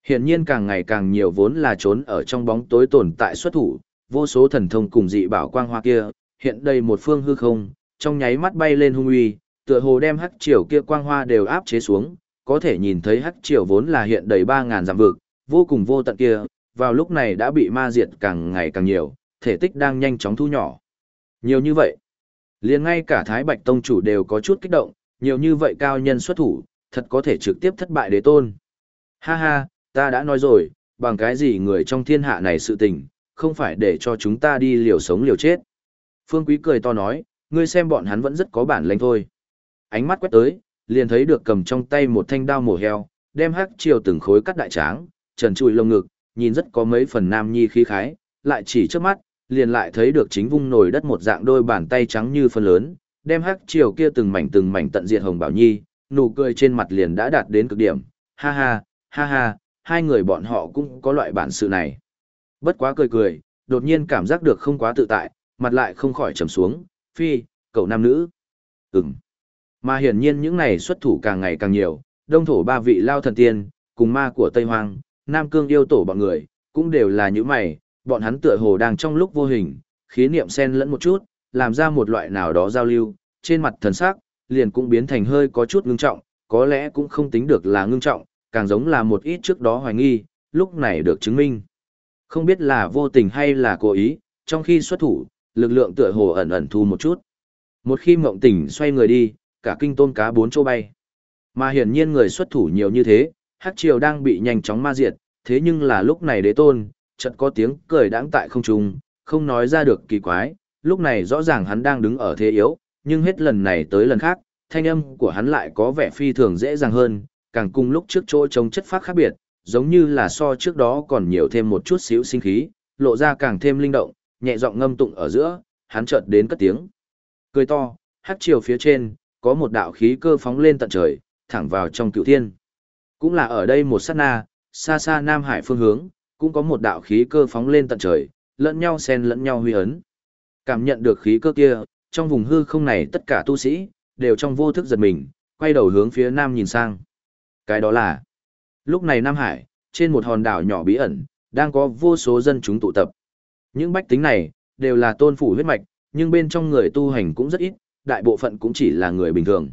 Hiển nhiên càng ngày càng nhiều vốn là trốn ở trong bóng tối tồn tại xuất thủ, vô số thần thông cùng dị bảo quang hoa kia, hiện đây một phương hư không, trong nháy mắt bay lên hung uy, tựa hồ đem hắc triều kia quang hoa đều áp chế xuống, có thể nhìn thấy hắc triều vốn là hiện đầy 3000 dặm vực, vô cùng vô tận kia, vào lúc này đã bị ma diệt càng ngày càng nhiều, thể tích đang nhanh chóng thu nhỏ. Nhiều như vậy, liền ngay cả Thái Bạch Tông chủ đều có chút kích động, nhiều như vậy cao nhân xuất thủ, thật có thể trực tiếp thất bại đế tôn. Ha ha, ta đã nói rồi, bằng cái gì người trong thiên hạ này sự tình, không phải để cho chúng ta đi liều sống liều chết. Phương Quý cười to nói, ngươi xem bọn hắn vẫn rất có bản lĩnh thôi. Ánh mắt quét tới, liền thấy được cầm trong tay một thanh đao mổ heo, đem hắc chiều từng khối cắt đại tráng, trần trụi lông ngực, nhìn rất có mấy phần nam nhi khí khái, lại chỉ trước mắt, liền lại thấy được chính vung nổi đất một dạng đôi bàn tay trắng như phân lớn, đem hắc chiều kia từng mảnh từng mảnh tận diệt hồng bảo nhi, nụ cười trên mặt liền đã đạt đến cực điểm, ha ha, ha ha, hai người bọn họ cũng có loại bản sự này. Bất quá cười cười, đột nhiên cảm giác được không quá tự tại, mặt lại không khỏi trầm xuống, phi, cậu nam nữ. Ừm. Mà hiển nhiên những này xuất thủ càng ngày càng nhiều, đông thổ ba vị lao thần tiên, cùng ma của Tây Hoang, Nam Cương yêu tổ bọn người, cũng đều là những mày, bọn hắn tựa hồ đang trong lúc vô hình, khí niệm xen lẫn một chút, làm ra một loại nào đó giao lưu, trên mặt thần sắc, liền cũng biến thành hơi có chút ngưng trọng, có lẽ cũng không tính được là ngưng trọng, càng giống là một ít trước đó hoài nghi, lúc này được chứng minh. Không biết là vô tình hay là cố ý, trong khi xuất thủ, lực lượng tựa hồ ẩn ẩn thu một chút. Một khi mộng tỉnh xoay người đi, cả kinh tôm cá bốn chỗ bay. Mà hiển nhiên người xuất thủ nhiều như thế, hắc triều đang bị nhanh chóng ma diệt, thế nhưng là lúc này đế tôn, chợt có tiếng cười đãng tại không trung, không nói ra được kỳ quái, lúc này rõ ràng hắn đang đứng ở thế yếu, nhưng hết lần này tới lần khác, thanh âm của hắn lại có vẻ phi thường dễ dàng hơn, càng cùng lúc trước chỗ trống chất phát khác biệt, giống như là so trước đó còn nhiều thêm một chút xíu sinh khí, lộ ra càng thêm linh động, nhẹ giọng ngâm tụng ở giữa, hắn chợt đến cất tiếng. Cười to, hát chiều phía trên, có một đạo khí cơ phóng lên tận trời, thẳng vào trong cựu thiên. Cũng là ở đây một sát na, xa xa Nam Hải phương hướng, cũng có một đạo khí cơ phóng lên tận trời, lẫn nhau xen lẫn nhau huy ấn. Cảm nhận được khí cơ kia, trong vùng hư không này tất cả tu sĩ, đều trong vô thức giật mình, quay đầu hướng phía Nam nhìn sang. Cái đó là, lúc này Nam Hải, trên một hòn đảo nhỏ bí ẩn, đang có vô số dân chúng tụ tập. Những bách tính này, đều là tôn phủ huyết mạch, nhưng bên trong người tu hành cũng rất ít, đại bộ phận cũng chỉ là người bình thường.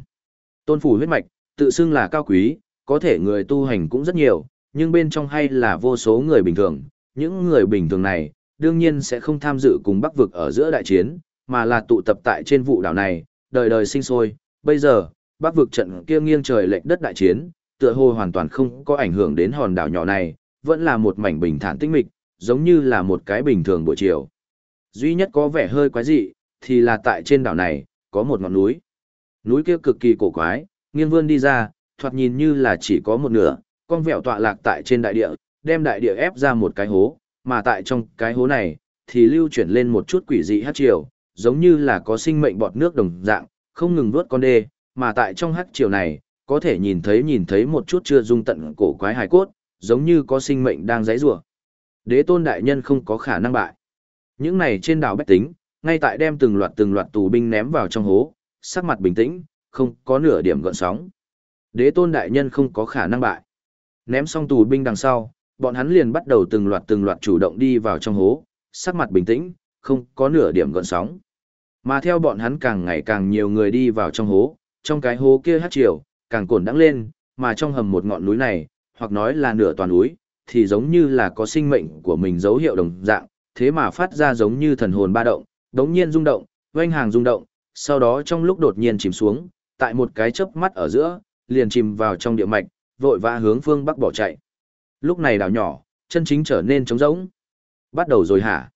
Tôn phủ huyết mạch, tự xưng là cao quý, có thể người tu hành cũng rất nhiều, nhưng bên trong hay là vô số người bình thường. Những người bình thường này, đương nhiên sẽ không tham dự cùng bắc vực ở giữa đại chiến, mà là tụ tập tại trên vụ đảo này, đời đời sinh sôi. Bây giờ, bắc vực trận kia nghiêng trời lệch đất đại chiến, tựa hồ hoàn toàn không có ảnh hưởng đến hòn đảo nhỏ này, vẫn là một mảnh bình thản tĩnh mịch, giống như là một cái bình thường buổi chiều. Duy nhất có vẻ hơi quái dị, thì là tại trên đảo này, có một ngọn núi. Núi kia cực kỳ cổ quái, nghiêng vươn đi ra, thoạt nhìn như là chỉ có một nửa, con vẹo tọa lạc tại trên đại địa, đem đại địa ép ra một cái hố, mà tại trong cái hố này, thì lưu chuyển lên một chút quỷ dị hát triều, giống như là có sinh mệnh bọt nước đồng dạng, không ngừng nuốt con đê, mà tại trong hắc triều này, có thể nhìn thấy nhìn thấy một chút chưa dung tận cổ quái hài cốt, giống như có sinh mệnh đang giãy rủa. Đế tôn đại nhân không có khả năng bại. Những này trên đảo bách tính, ngay tại đem từng loạt từng loạt tù binh ném vào trong hố, sắc mặt bình tĩnh, không có nửa điểm gợn sóng. Đế tôn đại nhân không có khả năng bại. Ném xong tù binh đằng sau, bọn hắn liền bắt đầu từng loạt từng loạt chủ động đi vào trong hố, sắc mặt bình tĩnh, không có nửa điểm gợn sóng. Mà theo bọn hắn càng ngày càng nhiều người đi vào trong hố, trong cái hố kia hát chiều, càng cồn đắng lên, mà trong hầm một ngọn núi này, hoặc nói là nửa toàn núi, thì giống như là có sinh mệnh của mình dấu hiệu đồng dạng, thế mà phát ra giống như thần hồn ba động, đống nhiên rung động, oanh hàng rung động, sau đó trong lúc đột nhiên chìm xuống, tại một cái chớp mắt ở giữa, liền chìm vào trong địa mạch, vội vã hướng phương bắc bỏ chạy. Lúc này đảo nhỏ, chân chính trở nên trống rỗng. Bắt đầu rồi hả?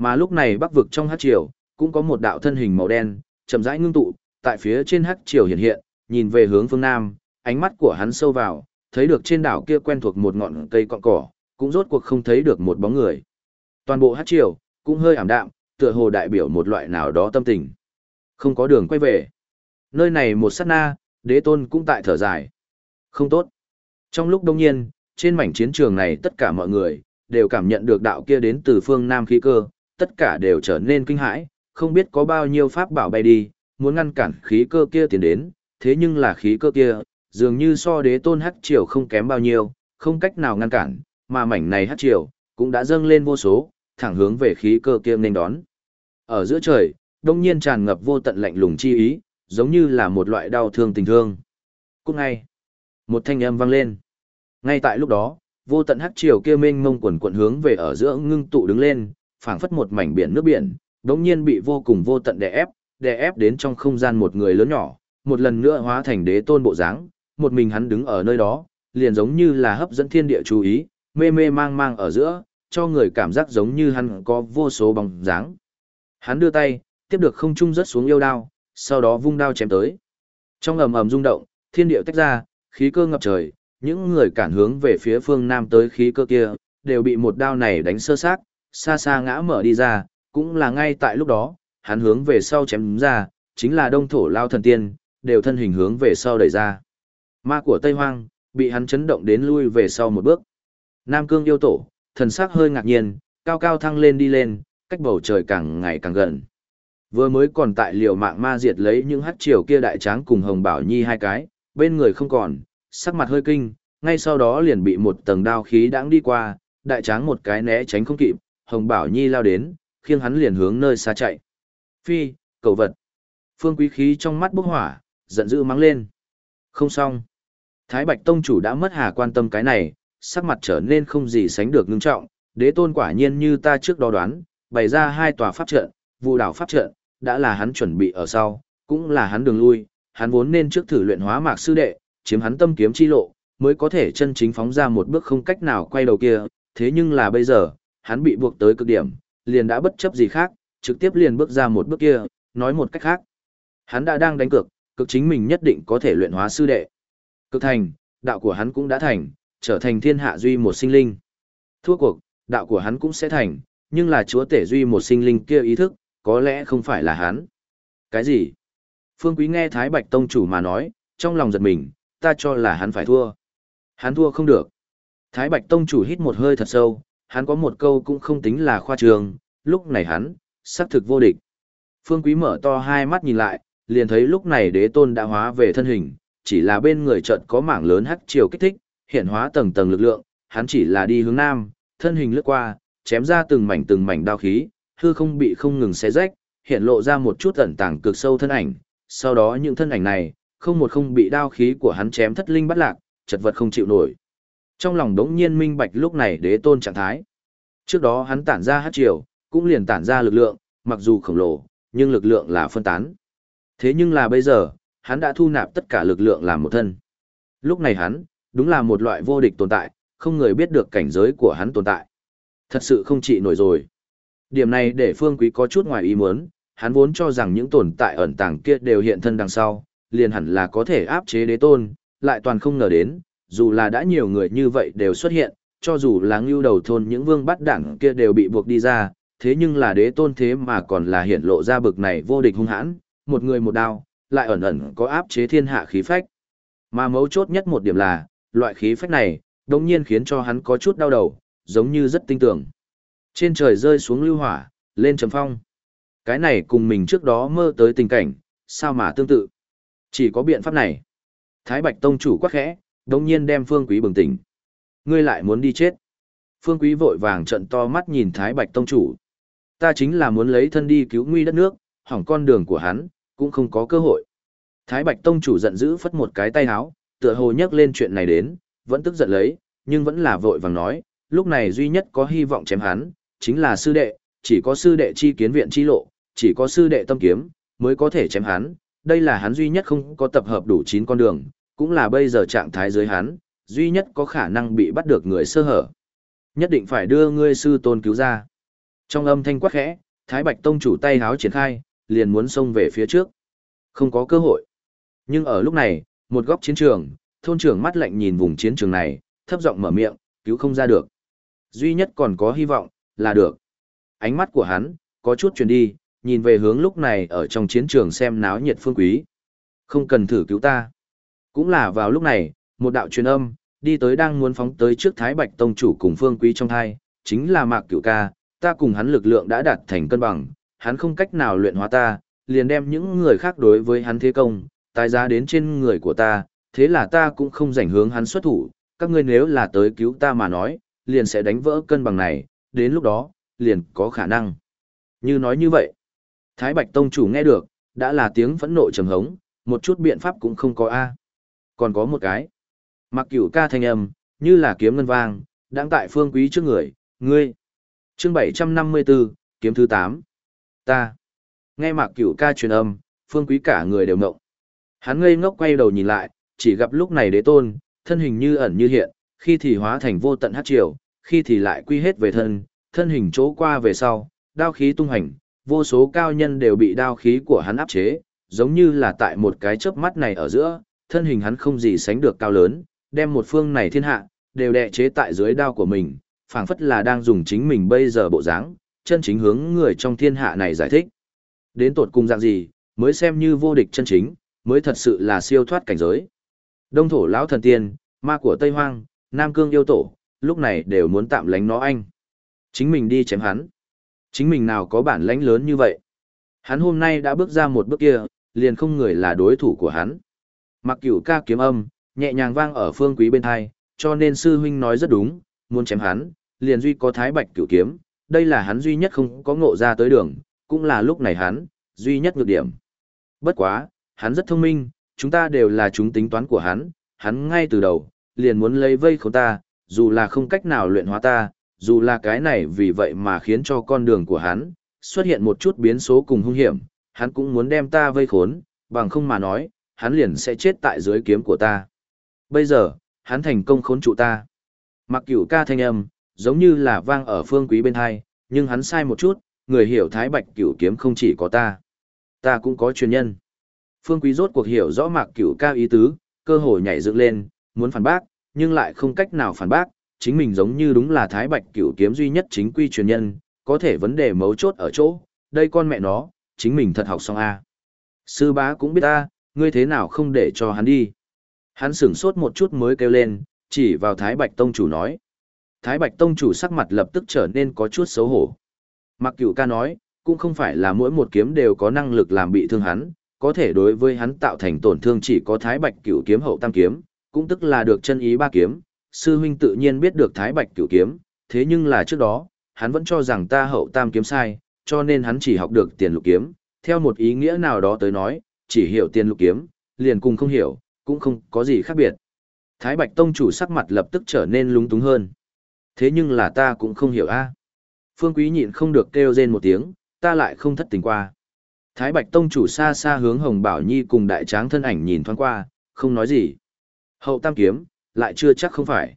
Mà lúc này bắc vực trong hát triều, cũng có một đạo thân hình màu đen, chậm rãi ngưng tụ, tại phía trên hát triều hiện hiện, nhìn về hướng phương nam, ánh mắt của hắn sâu vào, thấy được trên đảo kia quen thuộc một ngọn cây cọn cỏ, cũng rốt cuộc không thấy được một bóng người. Toàn bộ hát triều, cũng hơi ảm đạm, tựa hồ đại biểu một loại nào đó tâm tình. Không có đường quay về. Nơi này một sát na, đế tôn cũng tại thở dài. Không tốt. Trong lúc đông nhiên, trên mảnh chiến trường này tất cả mọi người, đều cảm nhận được đạo kia đến từ phương Nam khí cơ, tất cả đều trở nên kinh hãi, không biết có bao nhiêu pháp bảo bay đi, muốn ngăn cản khí cơ kia tiến đến, thế nhưng là khí cơ kia, dường như so đế tôn hắc triều không kém bao nhiêu, không cách nào ngăn cản, mà mảnh này hắc triều, cũng đã dâng lên vô số, thẳng hướng về khí cơ kia nên đón. Ở giữa trời, đông nhiên tràn ngập vô tận lạnh lùng chi ý, giống như là một loại đau thương tình thương. Cũng ngay, một thanh âm vang lên. Ngay tại lúc đó, vô tận hắc triều kia mênh mông quần quần hướng về ở giữa ngưng tụ đứng lên, phảng phất một mảnh biển nước biển, đống nhiên bị vô cùng vô tận đè ép, đè ép đến trong không gian một người lớn nhỏ, một lần nữa hóa thành đế tôn bộ dáng, một mình hắn đứng ở nơi đó, liền giống như là hấp dẫn thiên địa chú ý, mê mê mang mang ở giữa, cho người cảm giác giống như hắn có vô số bóng dáng. Hắn đưa tay, tiếp được không trung rớt xuống yêu đao, sau đó vung đao chém tới. Trong ầm ầm rung động, thiên địa tách ra, khí cơ ngập trời, những người cản hướng về phía phương nam tới khí cơ kia, đều bị một đao này đánh sơ xác, xa xa ngã mở đi ra, cũng là ngay tại lúc đó, hắn hướng về sau chém ra, chính là đông thổ lao thần tiên, đều thân hình hướng về sau đẩy ra. Ma của Tây Hoang, bị hắn chấn động đến lui về sau một bước. Nam Cương yêu tổ, thần sắc hơi ngạc nhiên, cao cao thăng lên đi lên, cách bầu trời càng ngày càng gần. Vừa mới còn tại liều mạng ma diệt lấy những hắc triều kia đại tráng cùng Hồng Bảo Nhi hai cái, bên người không còn, sắc mặt hơi kinh, ngay sau đó liền bị một tầng đao khí đãng đi qua, đại tráng một cái né tránh không kịp, Hồng Bảo Nhi lao đến, khiêng hắn liền hướng nơi xa chạy. Phi, cầu vật. Phương quý khí trong mắt bốc hỏa, giận dữ mắng lên. Không xong. Thái Bạch Tông chủ đã mất hà quan tâm cái này, sắc mặt trở nên không gì sánh được ngưng trọng, đế tôn quả nhiên như ta trước đó đoán, bày ra hai tòa pháp trận, vụ đảo pháp trận, đã là hắn chuẩn bị ở sau, cũng là hắn đường lui, hắn vốn nên trước thử luyện hóa mạc sư đệ, chiếm hắn tâm kiếm chi lộ, mới có thể chân chính phóng ra một bước không cách nào quay đầu kia, thế nhưng là bây giờ, hắn bị buộc tới cực điểm, liền đã bất chấp gì khác, trực tiếp liền bước ra một bước kia, nói một cách khác. Hắn đã đang đánh cược, cực chính mình nhất định có thể luyện hóa sư đệ. Cực thành, đạo của hắn cũng đã thành, trở thành thiên hạ duy một sinh linh. Thua cuộc, đạo của hắn cũng sẽ thành, nhưng là chúa tể duy một sinh linh kia ý thức, có lẽ không phải là hắn. Cái gì? Phương Quý nghe Thái Bạch Tông chủ mà nói, trong lòng giật mình, ta cho là hắn phải thua. Hắn thua không được. Thái Bạch Tông chủ hít một hơi thật sâu, hắn có một câu cũng không tính là khoa trường, lúc này hắn, xác thực vô địch. Phương Quý mở to hai mắt nhìn lại, liền thấy lúc này đế tôn đã hóa về thân hình, chỉ là bên người trận có mảng lớn hắc chiều kích thích, hiện hóa tầng tầng lực lượng, hắn chỉ là đi hướng nam, thân hình lướt qua, chém ra từng mảnh từng mảnh đao khí, hư không bị không ngừng xé rách, hiện lộ ra một chút ẩn tàng cực sâu thân ảnh, sau đó những thân ảnh này, không một không bị đao khí của hắn chém thất linh bắt lạc, chật vật không chịu nổi. Trong lòng đống nhiên minh bạch lúc này đế tôn trạng thái. Trước đó hắn tản ra hát triều, cũng liền tản ra lực lượng, mặc dù khổng lồ, nhưng lực lượng là phân tán. Thế nhưng là bây giờ, hắn đã thu nạp tất cả lực lượng làm một thân. Lúc này hắn, đúng là một loại vô địch tồn tại, không người biết được cảnh giới của hắn tồn tại. Thật sự không trị nổi rồi. Điểm này để Phương Quý có chút ngoài ý muốn, hắn vốn cho rằng những tồn tại ẩn tàng kia đều hiện thân đằng sau, liền hẳn là có thể áp chế đế tôn, lại toàn không ngờ đến, dù là đã nhiều người như vậy đều xuất hiện, cho dù là ngưu đầu thôn những vương bắt đảng kia đều bị buộc đi ra, thế nhưng là đế tôn thế mà còn là hiện lộ ra bực này vô địch hung hãn, một người một đao, lại ẩn ẩn có áp chế thiên hạ khí phách. Mà mấu chốt nhất một điểm là, loại khí phách này, đồng nhiên khiến cho hắn có chút đau đầu, giống như rất tinh tưởng. Trên trời rơi xuống lưu hỏa, lên trầm phong. Cái này cùng mình trước đó mơ tới tình cảnh, sao mà tương tự. Chỉ có biện pháp này. Thái Bạch Tông chủ quắc khẽ, đồng nhiên đem Phương Quý bừng tỉnh. Ngươi lại muốn đi chết. Phương Quý vội vàng trận to mắt nhìn Thái Bạch Tông chủ. Ta chính là muốn lấy thân đi cứu nguy đất nước, hỏng con đường của hắn, cũng không có cơ hội. Thái Bạch Tông chủ giận dữ phất một cái tay háo, tựa hồ nhắc lên chuyện này đến, vẫn tức giận lấy, nhưng vẫn là vội vàng nói, lúc này duy nhất có hy vọng chém hắn, chính là sư đệ, chỉ có sư đệ chi kiến viện chi lộ, chỉ có sư đệ tâm kiếm, mới có thể chém hắn, đây là hắn duy nhất không có tập hợp đủ 9 con đường, cũng là bây giờ trạng thái dưới hắn, duy nhất có khả năng bị bắt được người sơ hở. Nhất định phải đưa ngươi sư tôn cứu ra. Trong âm thanh quát khẽ, Thái Bạch Tông chủ tay háo triển khai, liền muốn xông về phía trước. Không có cơ hội. Nhưng ở lúc này, một góc chiến trường, thôn trưởng mắt lạnh nhìn vùng chiến trường này, thấp giọng mở miệng, cứu không ra được. Duy nhất còn có hy vọng, là được. Ánh mắt của hắn, có chút chuyển đi, nhìn về hướng lúc này ở trong chiến trường xem náo nhiệt phương quý. Không cần thử cứu ta. Cũng là vào lúc này, một đạo truyền âm, đi tới đang muốn phóng tới trước Thái Bạch Tông chủ cùng phương quý trong thai, chính là Mạc Cửu Ca, ta cùng hắn lực lượng đã đạt thành cân bằng, hắn không cách nào luyện hóa ta, liền đem những người khác đối với hắn thế công, tài giá đến trên người của ta, thế là ta cũng không rảnh hướng hắn xuất thủ, các ngươi nếu là tới cứu ta mà nói, liền sẽ đánh vỡ cân bằng này, đến lúc đó, liền có khả năng. Như nói như vậy, Thái Bạch Tông chủ nghe được, đã là tiếng phẫn nộ trầm hống, một chút biện pháp cũng không có A. Còn có một cái. Mặc cửu ca thanh âm, như là kiếm ngân vang, đang tại phương quý trước người, ngươi. chương 754, kiếm thứ 8. Ta. Nghe mạc cửu ca truyền âm, phương quý cả người đều ngộng. Hắn ngây ngốc quay đầu nhìn lại, chỉ gặp lúc này đế tôn, thân hình như ẩn như hiện, khi thì hóa thành vô tận hát triều, khi thì lại quy hết về thân, thân hình chỗ qua về sau, đao khí tung hành, vô số cao nhân đều bị đao khí của hắn áp chế, giống như là tại một cái chớp mắt này ở giữa, thân hình hắn không gì sánh được cao lớn, đem một phương này thiên hạ, đều đè chế tại dưới đao của mình, phảng phất là đang dùng chính mình bây giờ bộ dáng, chân chính hướng người trong thiên hạ này giải thích. Đến tột cùng dạng gì, mới xem như vô địch chân chính, mới thật sự là siêu thoát cảnh giới. Đông thổ lão thần tiên, ma của Tây Hoang, Nam Cương yêu tổ, lúc này đều muốn tạm lánh nó anh. Chính mình đi chém hắn. Chính mình nào có bản lãnh lớn như vậy. Hắn hôm nay đã bước ra một bước kia, liền không người là đối thủ của hắn. Mặc cửu ca kiếm âm, nhẹ nhàng vang ở phương quý bên thai, cho nên sư huynh nói rất đúng, muốn chém hắn, liền duy có thái bạch cửu kiếm, đây là hắn duy nhất không có ngộ ra tới đường, cũng là lúc này hắn, duy nhất ngược điểm. Bất quá, hắn rất thông minh, chúng ta đều là chúng tính toán của hắn, hắn ngay từ đầu, liền muốn lấy vây khốn ta, dù là không cách nào luyện hóa ta, dù là cái này vì vậy mà khiến cho con đường của hắn xuất hiện một chút biến số cùng hung hiểm, hắn cũng muốn đem ta vây khốn, bằng không mà nói, hắn liền sẽ chết tại dưới kiếm của ta. Bây giờ, hắn thành công khốn trụ ta. Mặc cửu ca thanh âm, giống như là vang ở phương quý bên hai, nhưng hắn sai một chút, người hiểu thái bạch cửu kiếm không chỉ có ta. Ta cũng có truyền nhân. Phương quý rốt cuộc hiểu rõ mạc cửu ca ý tứ, cơ hội nhảy dựng lên, muốn phản bác, nhưng lại không cách nào phản bác, chính mình giống như đúng là Thái Bạch cửu kiếm duy nhất chính quy truyền nhân, có thể vấn đề mấu chốt ở chỗ, đây con mẹ nó, chính mình thật học xong A. Sư bá cũng biết ta, ngươi thế nào không để cho hắn đi. Hắn sửng sốt một chút mới kêu lên, chỉ vào Thái Bạch Tông chủ nói. Thái Bạch Tông chủ sắc mặt lập tức trở nên có chút xấu hổ. Mặc cửu ca nói, cũng không phải là mỗi một kiếm đều có năng lực làm bị thương hắn, có thể đối với hắn tạo thành tổn thương chỉ có Thái Bạch cửu kiếm hậu tam kiếm, cũng tức là được chân ý ba kiếm. Sư huynh tự nhiên biết được Thái Bạch cửu kiếm, thế nhưng là trước đó, hắn vẫn cho rằng ta hậu tam kiếm sai, cho nên hắn chỉ học được tiền lục kiếm, theo một ý nghĩa nào đó tới nói, chỉ hiểu tiền lục kiếm, liền cùng không hiểu, cũng không có gì khác biệt. Thái Bạch Tông chủ sắc mặt lập tức trở nên lúng túng hơn. Thế nhưng là ta cũng không hiểu a. Phương Quý nhịn không được kêu rên một tiếng, ta lại không thất tình qua. Thái Bạch Tông chủ xa xa hướng Hồng Bảo Nhi cùng đại tráng thân ảnh nhìn thoáng qua, không nói gì. Hậu tam kiếm, lại chưa chắc không phải.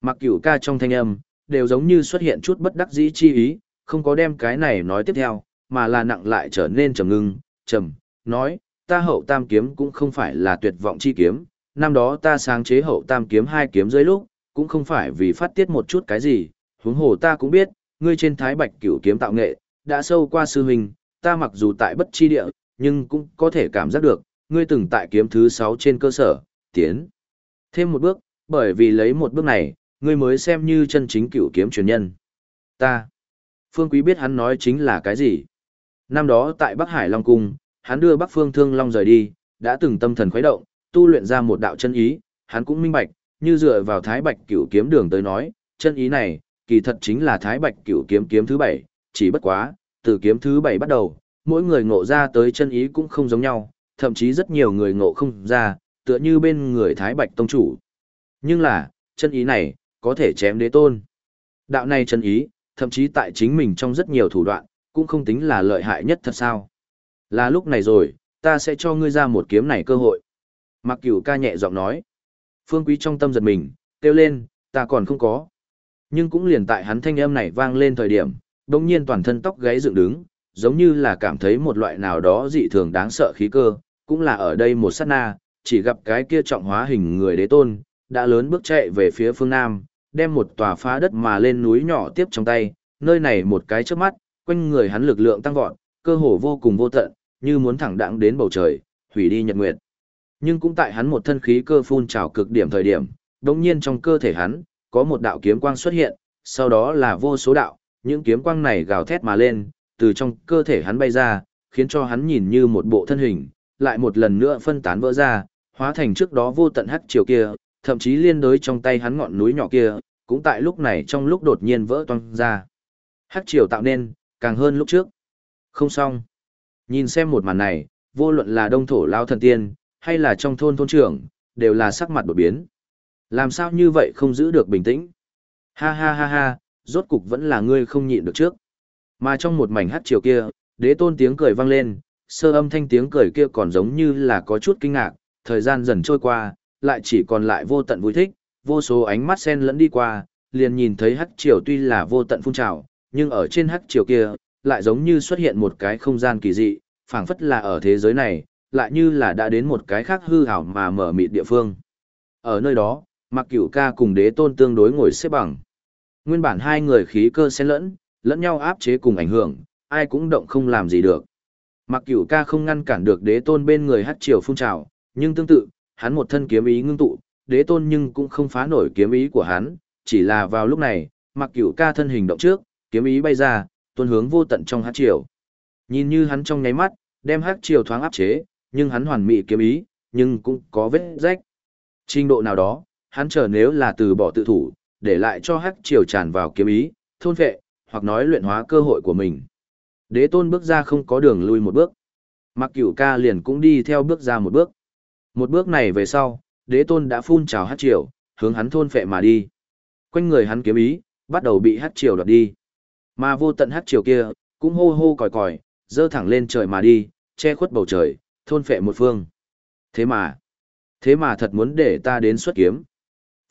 Mặc cửu ca trong thanh âm, đều giống như xuất hiện chút bất đắc dĩ chi ý, không có đem cái này nói tiếp theo, mà là nặng lại trở nên trầm ngưng, trầm, nói, ta hậu tam kiếm cũng không phải là tuyệt vọng chi kiếm, năm đó ta sáng chế hậu tam kiếm hai kiếm dưới lúc, cũng không phải vì phát tiết một chút cái gì, huống hồ ta cũng biết, ngươi trên thái bạch cửu kiếm tạo nghệ, đã sâu qua sư huynh, ta mặc dù tại bất chi địa, nhưng cũng có thể cảm giác được, ngươi từng tại kiếm thứ 6 trên cơ sở, tiến. Thêm một bước, bởi vì lấy một bước này, ngươi mới xem như chân chính cửu kiếm truyền nhân. Ta. Phương Quý biết hắn nói chính là cái gì. Năm đó tại Bắc Hải Long Cung, hắn đưa Bắc Phương Thương Long rời đi, đã từng tâm thần khuấy động, tu luyện ra một đạo chân ý, hắn cũng minh bạch, như dựa vào Thái Bạch Cửu kiếm đường tới nói, chân ý này, kỳ thật chính là Thái Bạch Cửu kiếm kiếm thứ bảy, chỉ bất quá, từ kiếm thứ bảy bắt đầu, mỗi người ngộ ra tới chân ý cũng không giống nhau, thậm chí rất nhiều người ngộ không ra, tựa như bên người Thái Bạch Tông Chủ. Nhưng là, chân ý này, có thể chém đế tôn. Đạo này chân ý, thậm chí tại chính mình trong rất nhiều thủ đoạn, cũng không tính là lợi hại nhất thật sao. Là lúc này rồi, ta sẽ cho ngươi ra một kiếm này cơ hội. Mặc cửu ca nhẹ giọng nói. Phương Quý trong tâm giật mình, kêu lên, ta còn không có. Nhưng cũng liền tại hắn thanh âm này vang lên thời điểm, đồng nhiên toàn thân tóc gáy dựng đứng, giống như là cảm thấy một loại nào đó dị thường đáng sợ khí cơ, cũng là ở đây một sát na, chỉ gặp cái kia trọng hóa hình người đế tôn, đã lớn bước chạy về phía phương Nam, đem một tòa phá đất mà lên núi nhỏ tiếp trong tay, nơi này một cái trước mắt, quanh người hắn lực lượng tăng vọt, cơ hồ vô cùng vô tận, như muốn thẳng đẳng đến bầu trời, hủy đi nhật nguyệt. Nhưng cũng tại hắn một thân khí cơ phun trào cực điểm thời điểm, đột nhiên trong cơ thể hắn có một đạo kiếm quang xuất hiện, sau đó là vô số đạo, những kiếm quang này gào thét mà lên, từ trong cơ thể hắn bay ra, khiến cho hắn nhìn như một bộ thân hình, lại một lần nữa phân tán vỡ ra, hóa thành trước đó vô tận hắc chiều kia, thậm chí liên đối trong tay hắn ngọn núi nhỏ kia, cũng tại lúc này trong lúc đột nhiên vỡ toang ra. Hắc chiều tạo nên, càng hơn lúc trước. Không xong. Nhìn xem một màn này, vô luận là đông thổ lao thần tiên, hay là trong thôn thôn trưởng, đều là sắc mặt đột biến. Làm sao như vậy không giữ được bình tĩnh? Ha ha ha ha, rốt cục vẫn là ngươi không nhịn được trước. Mà trong một mảnh hát chiều kia, đế tôn tiếng cười vang lên, sơ âm thanh tiếng cười kia còn giống như là có chút kinh ngạc, thời gian dần trôi qua, lại chỉ còn lại vô tận vui thích, vô số ánh mắt sen lẫn đi qua, liền nhìn thấy hắc triều tuy là vô tận phun trào, nhưng ở trên hắc triều kia, lại giống như xuất hiện một cái không gian kỳ dị, phảng phất là ở thế giới này, lại như là đã đến một cái khác hư ảo mà mở mịt địa phương. Ở nơi đó, Mặc Cửu Ca cùng Đế Tôn tương đối ngồi xếp bằng. Nguyên bản hai người khí cơ xen lẫn, lẫn nhau áp chế cùng ảnh hưởng, ai cũng động không làm gì được. Mặc Cửu Ca không ngăn cản được Đế Tôn bên người hất triều phun trào, nhưng tương tự, hắn một thân kiếm ý ngưng tụ, Đế Tôn nhưng cũng không phá nổi kiếm ý của hắn, chỉ là vào lúc này, Mặc Cửu Ca thân hình động trước, kiếm ý bay ra, tuôn hướng vô tận trong hát triều. Nhìn như hắn trong nháy mắt, đem hát triều thoáng áp chế, nhưng hắn hoàn mỹ kiếm ý, nhưng cũng có vết rách. Trình độ nào đó, hắn chờ nếu là từ bỏ tự thủ, để lại cho hát triều tràn vào kiếm ý, thôn vệ, hoặc nói luyện hóa cơ hội của mình. Đế tôn bước ra không có đường lui một bước. Mặc cửu ca liền cũng đi theo bước ra một bước. Một bước này về sau, đế tôn đã phun trào hát triều, hướng hắn thôn phệ mà đi. Quanh người hắn kiếm ý, bắt đầu bị hát triều đoạt đi. Mà vô tận hát triều kia, cũng hô hô còi còi, dơ thẳng lên trời mà đi, che khuất bầu trời, thôn phệ một phương. Thế mà, thế mà thật muốn để ta đến xuất kiếm.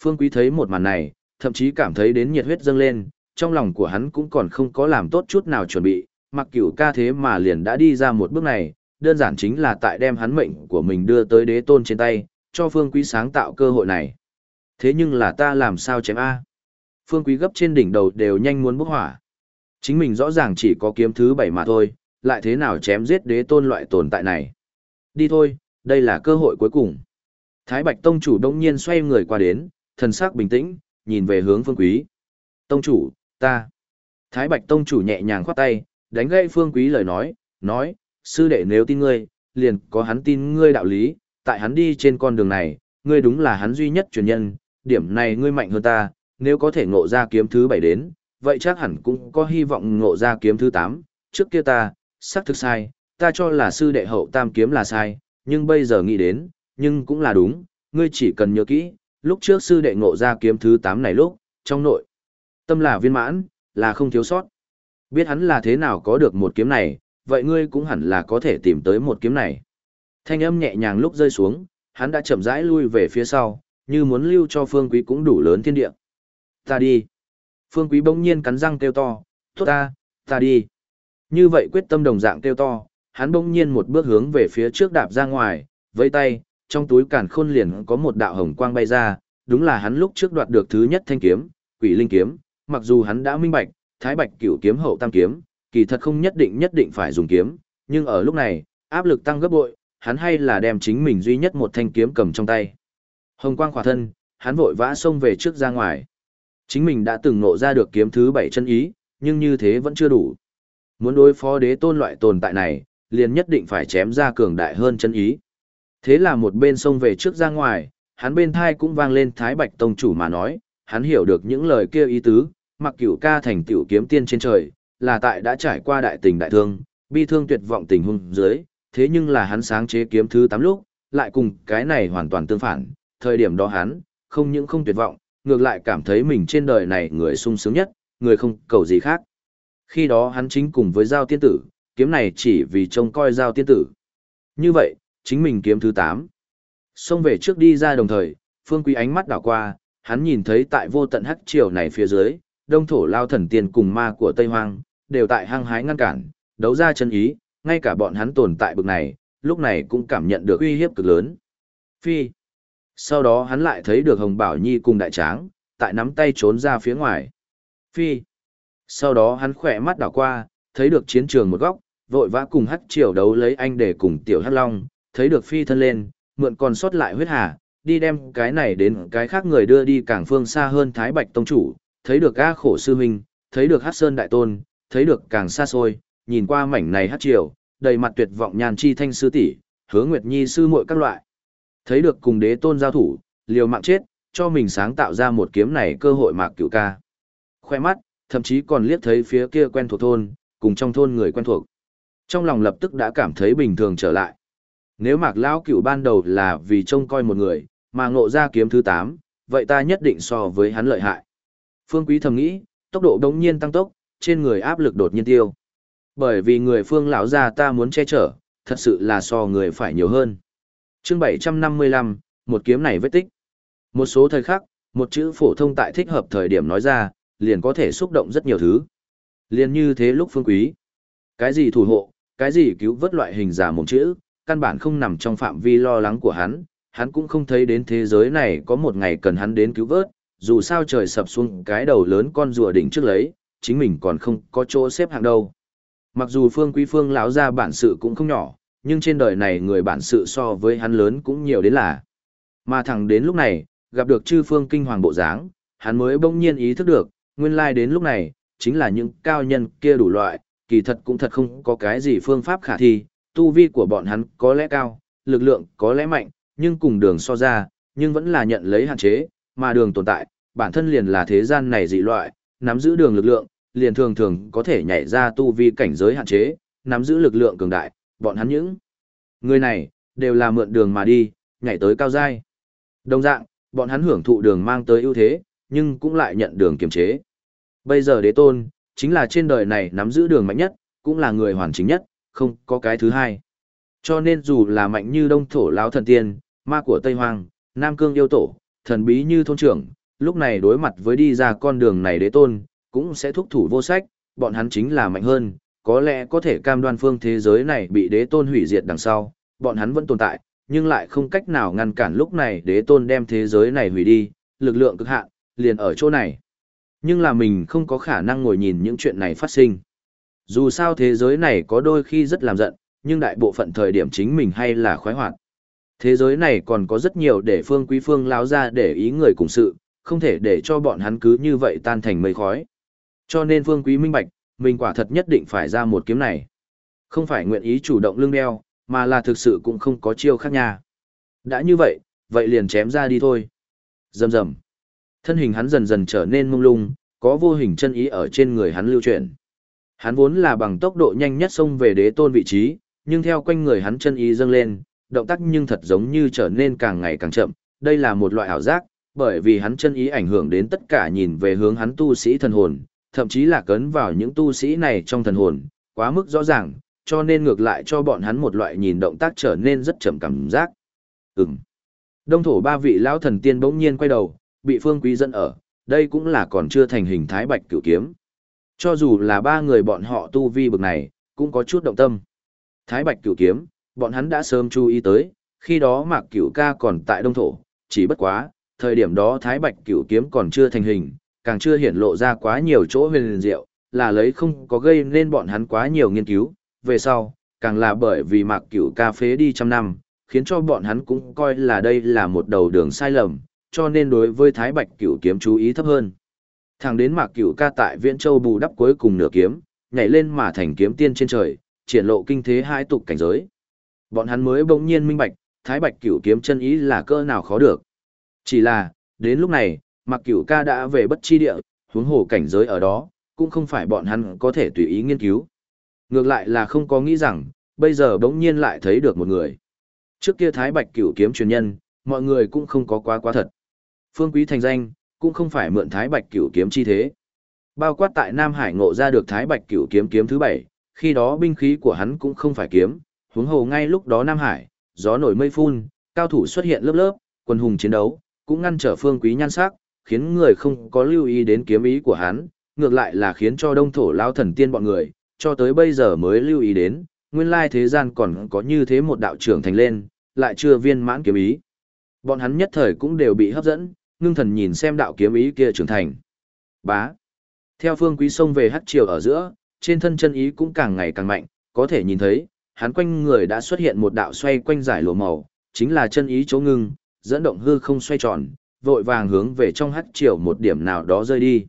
Phương Quý thấy một màn này, thậm chí cảm thấy đến nhiệt huyết dâng lên, trong lòng của hắn cũng còn không có làm tốt chút nào chuẩn bị, mặc cửu ca thế mà liền đã đi ra một bước này, đơn giản chính là tại đem hắn mệnh của mình đưa tới đế tôn trên tay, cho Phương Quý sáng tạo cơ hội này. Thế nhưng là ta làm sao chém A? Phương quý gấp trên đỉnh đầu đều nhanh muốn bốc hỏa. Chính mình rõ ràng chỉ có kiếm thứ bảy mà thôi, lại thế nào chém giết đế tôn loại tồn tại này. Đi thôi, đây là cơ hội cuối cùng. Thái Bạch Tông chủ đông nhiên xoay người qua đến, thần sắc bình tĩnh, nhìn về hướng phương quý. Tông chủ, ta. Thái Bạch Tông chủ nhẹ nhàng khoát tay, đánh gãy phương quý lời nói, nói, sư đệ nếu tin ngươi, liền có hắn tin ngươi đạo lý, tại hắn đi trên con đường này, ngươi đúng là hắn duy nhất truyền nhân, điểm này ngươi mạnh hơn ta, nếu có thể ngộ ra kiếm thứ bảy đến, vậy chắc hẳn cũng có hy vọng ngộ ra kiếm thứ tám. trước kia ta, xác thực sai, ta cho là sư đệ hậu tam kiếm là sai, nhưng bây giờ nghĩ đến, nhưng cũng là đúng, ngươi chỉ cần nhớ kỹ, lúc trước sư đệ ngộ ra kiếm thứ tám này lúc, trong nội, tâm là viên mãn, là không thiếu sót. Biết hắn là thế nào có được một kiếm này, vậy ngươi cũng hẳn là có thể tìm tới một kiếm này. Thanh âm nhẹ nhàng lúc rơi xuống, hắn đã chậm rãi lui về phía sau, như muốn lưu cho Phương Quý cũng đủ lớn thiên địa. Ta đi. Phương Quý bỗng nhiên cắn răng kêu to, tốt ta, ta đi. Như vậy quyết tâm đồng dạng kêu to, hắn bỗng nhiên một bước hướng về phía trước đạp ra ngoài, vẫy tay, trong túi cản khôn liền có một đạo hồng quang bay ra, đúng là hắn lúc trước đoạt được thứ nhất thanh kiếm, quỷ linh kiếm, mặc dù hắn đã minh bạch, thái bạch cửu kiếm hậu tam kiếm, kỳ thật không nhất định nhất định phải dùng kiếm, nhưng ở lúc này, áp lực tăng gấp bội, hắn hay là đem chính mình duy nhất một thanh kiếm cầm trong tay. Hồng quang khỏa thân, hắn vội vã xông về trước ra ngoài. Chính mình đã từng nộ ra được kiếm thứ bảy chân ý, nhưng như thế vẫn chưa đủ. Muốn đối phó đế tôn loại tồn tại này, liền nhất định phải chém ra cường đại hơn chân ý. Thế là một bên sông về trước ra ngoài, hắn bên thai cũng vang lên Thái Bạch Tông chủ mà nói, hắn hiểu được những lời kia ý tứ, mặc cửu ca thành tiểu kiếm tiên trên trời, là tại đã trải qua đại tình đại thương, bi thương tuyệt vọng tình huống dưới, thế nhưng là hắn sáng chế kiếm thứ 8 lúc, lại cùng cái này hoàn toàn tương phản, thời điểm đó hắn, không những không tuyệt vọng, ngược lại cảm thấy mình trên đời này người sung sướng nhất, người không cầu gì khác. Khi đó hắn chính cùng với Giao Tiên Tử, kiếm này chỉ vì trông coi Giao Tiên Tử. Như vậy, chính mình kiếm thứ 8. Xông về trước đi ra đồng thời, Phương Quý ánh mắt đảo qua, hắn nhìn thấy tại vô tận hắc triều này phía dưới, đông thổ lao thần tiên cùng ma của Tây Hoang, đều tại hăng hái ngăn cản, đấu ra chân ý, ngay cả bọn hắn tồn tại bực này, lúc này cũng cảm nhận được uy hiếp cực lớn. Phi. Sau đó hắn lại thấy được Hồng Bảo Nhi cùng đại tráng, tại nắm tay trốn ra phía ngoài. Phi. Sau đó hắn khỏe mắt đảo qua, thấy được chiến trường một góc, vội vã cùng hắc triều đấu lấy anh để cùng tiểu hắc long, thấy được phi thân lên, mượn còn sót lại huyết hà, đi đem cái này đến cái khác người đưa đi càng phương xa hơn Thái Bạch Tông Chủ, thấy được A khổ sư Minh, thấy được Hắc Sơn Đại Tôn, thấy được càng xa xôi, nhìn qua mảnh này hắc triều, đầy mặt tuyệt vọng nhàn chi thanh sư tỷ, hứa nguyệt nhi sư muội các loại. Thấy được cùng đế tôn giao thủ, liều mạng chết, cho mình sáng tạo ra một kiếm này cơ hội mạc cửu ca. Khoe mắt, thậm chí còn liếc thấy phía kia quen thuộc thôn, cùng trong thôn người quen thuộc. Trong lòng lập tức đã cảm thấy bình thường trở lại. Nếu mạc lão cửu ban đầu là vì trông coi một người, mà ngộ ra kiếm thứ 8, vậy ta nhất định so với hắn lợi hại. Phương Quý thầm nghĩ, tốc độ đống nhiên tăng tốc, trên người áp lực đột nhiên tiêu. Bởi vì người phương lão gia ta muốn che chở, thật sự là so người phải nhiều hơn. Chương 755, một kiếm này vết tích. Một số thời khắc, một chữ phổ thông tại thích hợp thời điểm nói ra, liền có thể xúc động rất nhiều thứ. Liền như thế lúc phương quý. Cái gì thủ hộ, cái gì cứu vớt loại hình giả mồm chữ, căn bản không nằm trong phạm vi lo lắng của hắn, hắn cũng không thấy đến thế giới này có một ngày cần hắn đến cứu vớt, dù sao trời sập xuống cái đầu lớn con rùa đỉnh trước lấy, chính mình còn không có chỗ xếp hạng đâu. Mặc dù Phương Quý Phương lão ra bản sự cũng không nhỏ, nhưng trên đời này người bản sự so với hắn lớn cũng nhiều đến là. Mà thẳng đến lúc này, gặp được chư phương kinh hoàng bộ dáng, hắn mới bỗng nhiên ý thức được, nguyên lai đến lúc này, chính là những cao nhân kia đủ loại, kỳ thật cũng thật không có cái gì phương pháp khả thi, tu vi của bọn hắn có lẽ cao, lực lượng có lẽ mạnh, nhưng cùng đường so ra, nhưng vẫn là nhận lấy hạn chế, mà đường tồn tại, bản thân liền là thế gian này dị loại, nắm giữ đường lực lượng, liền thường thường có thể nhảy ra tu vi cảnh giới hạn chế, nắm giữ lực lượng cường đại, bọn hắn những người này đều là mượn đường mà đi, nhảy tới cao giai. Đồng dạng, bọn hắn hưởng thụ đường mang tới ưu thế, nhưng cũng lại nhận đường kiềm chế. Bây giờ đế tôn, chính là trên đời này nắm giữ đường mạnh nhất, cũng là người hoàn chính nhất, không có cái thứ hai. Cho nên dù là mạnh như đông thổ lão thần tiên, ma của Tây Hoàng, Nam Cương yêu tổ, thần bí như thôn trưởng, lúc này đối mặt với đi ra con đường này đế tôn, cũng sẽ thúc thủ vô sách, bọn hắn chính là mạnh hơn, có lẽ có thể cam đoan phương thế giới này bị đế tôn hủy diệt đằng sau, bọn hắn vẫn tồn tại, nhưng lại không cách nào ngăn cản lúc này đế tôn đem thế giới này hủy đi, lực lượng cực hạn, liền ở chỗ này. Nhưng là mình không có khả năng ngồi nhìn những chuyện này phát sinh. Dù sao thế giới này có đôi khi rất làm giận, nhưng đại bộ phận thời điểm chính mình hay là khoái hoạt. Thế giới này còn có rất nhiều để phương quý phương láo ra để ý người cùng sự, không thể để cho bọn hắn cứ như vậy tan thành mây khói. Cho nên phương quý minh bạch, mình quả thật nhất định phải ra một kiếm này. Không phải nguyện ý chủ động lưng đeo, mà là thực sự cũng không có chiêu khác nha. Đã như vậy, vậy liền chém ra đi thôi. Dầm dầm. Thân hình hắn dần dần trở nên mông lung, có vô hình chân ý ở trên người hắn lưu chuyển. Hắn vốn là bằng tốc độ nhanh nhất xông về đế tôn vị trí, nhưng theo quanh người hắn chân ý dâng lên, động tác nhưng thật giống như trở nên càng ngày càng chậm, đây là một loại ảo giác, bởi vì hắn chân ý ảnh hưởng đến tất cả nhìn về hướng hắn tu sĩ thần hồn, thậm chí là cấn vào những tu sĩ này trong thần hồn, quá mức rõ ràng, cho nên ngược lại cho bọn hắn một loại nhìn động tác trở nên rất chậm cảm giác. Ừm. Đông thổ ba vị lão thần tiên bỗng nhiên quay đầu, bị Phương Quý dẫn ở, đây cũng là còn chưa thành hình thái bạch cửu kiếm. Cho dù là ba người bọn họ tu vi bực này, cũng có chút động tâm. Thái bạch cửu kiếm, bọn hắn đã sớm chú ý tới, khi đó Mạc Cửu ca còn tại Đông thổ, chỉ bất quá, thời điểm đó Thái bạch cửu kiếm còn chưa thành hình, càng chưa hiển lộ ra quá nhiều chỗ huyền diệu, là lấy không có gây nên bọn hắn quá nhiều nghiên cứu, về sau, càng là bởi vì Mạc Cửu ca phế đi trăm năm, khiến cho bọn hắn cũng coi là đây là một đầu đường sai lầm, cho nên đối với Thái Bạch Cửu kiếm chú ý thấp hơn. Thẳng đến Mạc Cửu ca tại Viễn Châu bù đắp cuối cùng nửa kiếm, nhảy lên mà thành kiếm tiên trên trời, triển lộ kinh thế hai tục cảnh giới. Bọn hắn mới bỗng nhiên minh bạch, Thái Bạch Cửu kiếm chân ý là cơ nào khó được. Chỉ là, đến lúc này, Mạc Cửu ca đã về bất chi địa, huống hồ cảnh giới ở đó, cũng không phải bọn hắn có thể tùy ý nghiên cứu. Ngược lại là không có nghĩ rằng, bây giờ bỗng nhiên lại thấy được một người. Trước kia Thái Bạch cửu kiếm truyền nhân, mọi người cũng không có quá quá thật. Phương Quý thành danh, cũng không phải mượn Thái Bạch cửu kiếm chi thế. Bao quát tại Nam Hải ngộ ra được Thái Bạch cửu kiếm kiếm thứ bảy, khi đó binh khí của hắn cũng không phải kiếm, huống hồ ngay lúc đó Nam Hải, gió nổi mây phun, cao thủ xuất hiện lớp lớp, quân hùng chiến đấu, cũng ngăn trở Phương Quý nhan sắc, khiến người không có lưu ý đến kiếm ý của hắn, ngược lại là khiến cho đông thổ lao thần tiên bọn người, cho tới bây giờ mới lưu ý đến, nguyên lai thế gian còn có như thế một đạo trưởng thành lên, lại chưa viên mãn kiếm ý. Bọn hắn nhất thời cũng đều bị hấp dẫn, ngưng thần nhìn xem đạo kiếm ý kia trưởng thành. Bá. Theo phương quý sông về hắc chiều ở giữa, trên thân chân ý cũng càng ngày càng mạnh, có thể nhìn thấy, hắn quanh người đã xuất hiện một đạo xoay quanh giải lụa màu, chính là chân ý chỗ ngưng, dẫn động hư không xoay tròn, vội vàng hướng về trong hát triều một điểm nào đó rơi đi.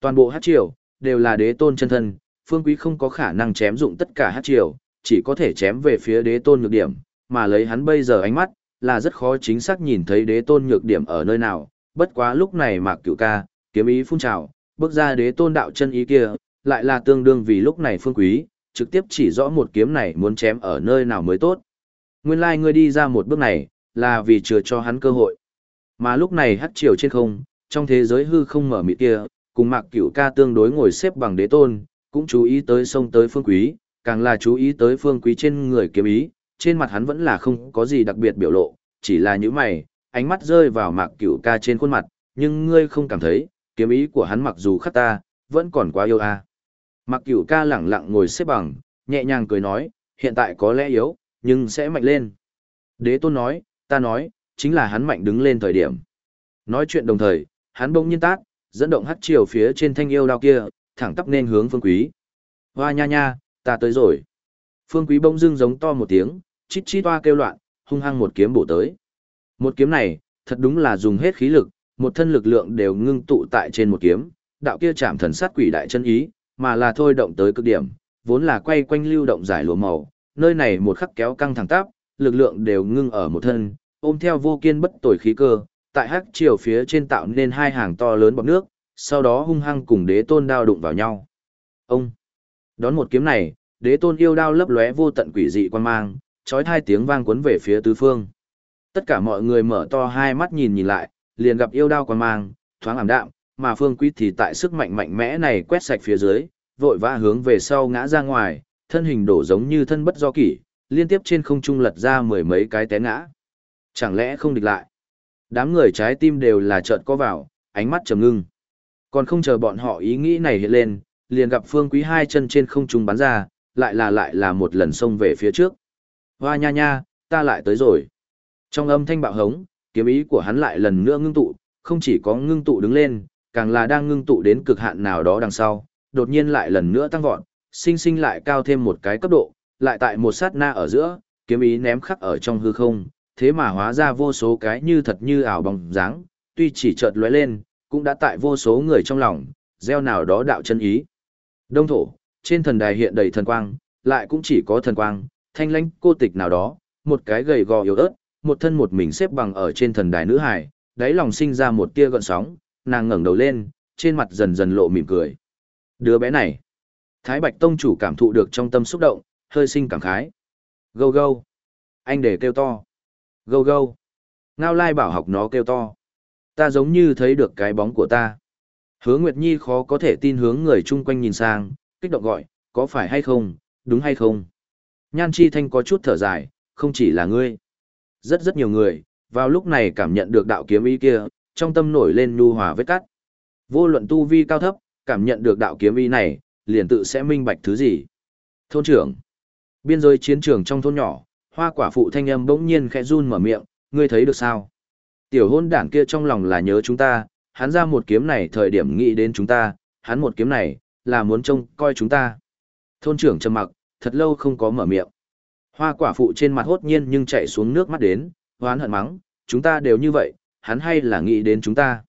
Toàn bộ hát triều đều là đế tôn chân thân, phương quý không có khả năng chém dụng tất cả hát triều, chỉ có thể chém về phía đế tôn nhược điểm, mà lấy hắn bây giờ ánh mắt, là rất khó chính xác nhìn thấy đế tôn nhược điểm ở nơi nào, bất quá lúc này mạc cửu ca, kiếm ý phun trào, bước ra đế tôn đạo chân ý kia, lại là tương đương vì lúc này phương quý, trực tiếp chỉ rõ một kiếm này muốn chém ở nơi nào mới tốt. Nguyên lai like ngươi đi ra một bước này, là vì chưa cho hắn cơ hội. Mà lúc này hắc triều trên không, trong thế giới hư không mở mịt kia, cùng mạc cửu ca tương đối ngồi xếp bằng đế tôn, cũng chú ý tới sông tới phương quý, càng là chú ý tới phương quý trên người kiếm ý, trên mặt hắn vẫn là không có gì đặc biệt biểu lộ, chỉ là những mày, ánh mắt rơi vào mạc cửu ca trên khuôn mặt, nhưng ngươi không cảm thấy, kiếm ý của hắn mặc dù khắc ta, vẫn còn quá yêu a. À. Mạc cửu ca lẳng lặng ngồi xếp bằng, nhẹ nhàng cười nói, hiện tại có lẽ yếu, nhưng sẽ mạnh lên. Đế tôn nói, ta nói, chính là hắn mạnh đứng lên thời điểm. Nói chuyện đồng thời, hắn bỗng nhiên tát, dẫn động hắt chiều phía trên thanh yêu đao kia, thẳng tắp nên hướng phương quý. Hoa nha nha, ta tới rồi. Phương quý bỗng dưng giống to một tiếng, chít chít toa kêu loạn, hung hăng một kiếm bổ tới. Một kiếm này, thật đúng là dùng hết khí lực, một thân lực lượng đều ngưng tụ tại trên một kiếm, đạo kia chạm thần sát quỷ đại chân ý, mà là thôi động tới cực điểm, vốn là quay quanh lưu động giải lụa màu, nơi này một khắc kéo căng thẳng tắp, lực lượng đều ngưng ở một thân, ôm theo vô kiên bất tồi khí cơ, tại hắc chiều phía trên tạo nên hai hàng to lớn bọt nước, sau đó hung hăng cùng đế tôn đao đụng vào nhau. Ông! Đón một kiếm này, đế tôn yêu đao lấp lóe vô tận quỷ dị quan mang, trói thai tiếng vang cuốn về phía tứ phương. Tất cả mọi người mở to hai mắt nhìn nhìn lại, liền gặp yêu đao quan mang, thoáng ảm đạm, mà phương quý thì tại sức mạnh mạnh mẽ này quét sạch phía dưới, vội vã hướng về sau ngã ra ngoài, thân hình đổ giống như thân bất do kỷ, liên tiếp trên không trung lật ra mười mấy cái té ngã. Chẳng lẽ không địch lại? Đám người trái tim đều là chợt có vào, ánh mắt trầm ngưng. Còn không chờ bọn họ ý nghĩ này hiện lên, liền gặp phương quý hai chân trên không trung bắn ra, lại là lại là một lần xông về phía trước. Hoa nha nha, ta lại tới rồi. Trong âm thanh bạo hống, kiếm ý của hắn lại lần nữa ngưng tụ, không chỉ có ngưng tụ đứng lên, càng là đang ngưng tụ đến cực hạn nào đó đằng sau, đột nhiên lại lần nữa tăng vọt, sinh sinh lại cao thêm một cái cấp độ, lại tại một sát na ở giữa, kiếm ý ném khắc ở trong hư không, thế mà hóa ra vô số cái như thật như ảo bóng dáng, tuy chỉ chợt lóe lên, cũng đã tại vô số người trong lòng, gieo nào đó đạo chân ý. Đông thổ, trên thần đài hiện đầy thần quang, lại cũng chỉ có thần quang, thanh lãnh cô tịch nào đó, một cái gầy gò yếu ớt, một thân một mình xếp bằng ở trên thần đài nữ hải, đáy lòng sinh ra một tia gợn sóng, nàng ngẩng đầu lên, trên mặt dần dần lộ mỉm cười. Đứa bé này, Thái Bạch Tông chủ cảm thụ được trong tâm xúc động, hơi sinh cảm khái. Gâu gâu. Anh để kêu to. Gâu gâu. Ngao lai bảo học nó kêu to. Ta giống như thấy được cái bóng của ta. Hứa Nguyệt Nhi khó có thể tin hướng người chung quanh nhìn sang, kích động gọi, có phải hay không, đúng hay không? Nhan Chi Thanh có chút thở dài, không chỉ là ngươi. Rất rất nhiều người, vào lúc này cảm nhận được đạo kiếm ý kia, trong tâm nổi lên nhu hòa vết cắt. Vô luận tu vi cao thấp, cảm nhận được đạo kiếm ý này, liền tự sẽ minh bạch thứ gì. Thôn trưởng. Biên giới chiến trường trong thôn nhỏ, hoa quả phụ thanh âm bỗng nhiên khẽ run mở miệng, ngươi thấy được sao? Tiểu hôn đảng kia trong lòng là nhớ chúng ta, hắn ra một kiếm này thời điểm nghĩ đến chúng ta, hắn một kiếm này, là muốn trông coi chúng ta. Thôn trưởng trầm mặc, thật lâu không có mở miệng. Hoa quả phụ trên mặt hốt nhiên nhưng chạy xuống nước mắt đến, hoán hận mắng, chúng ta đều như vậy, hắn hay là nghĩ đến chúng ta.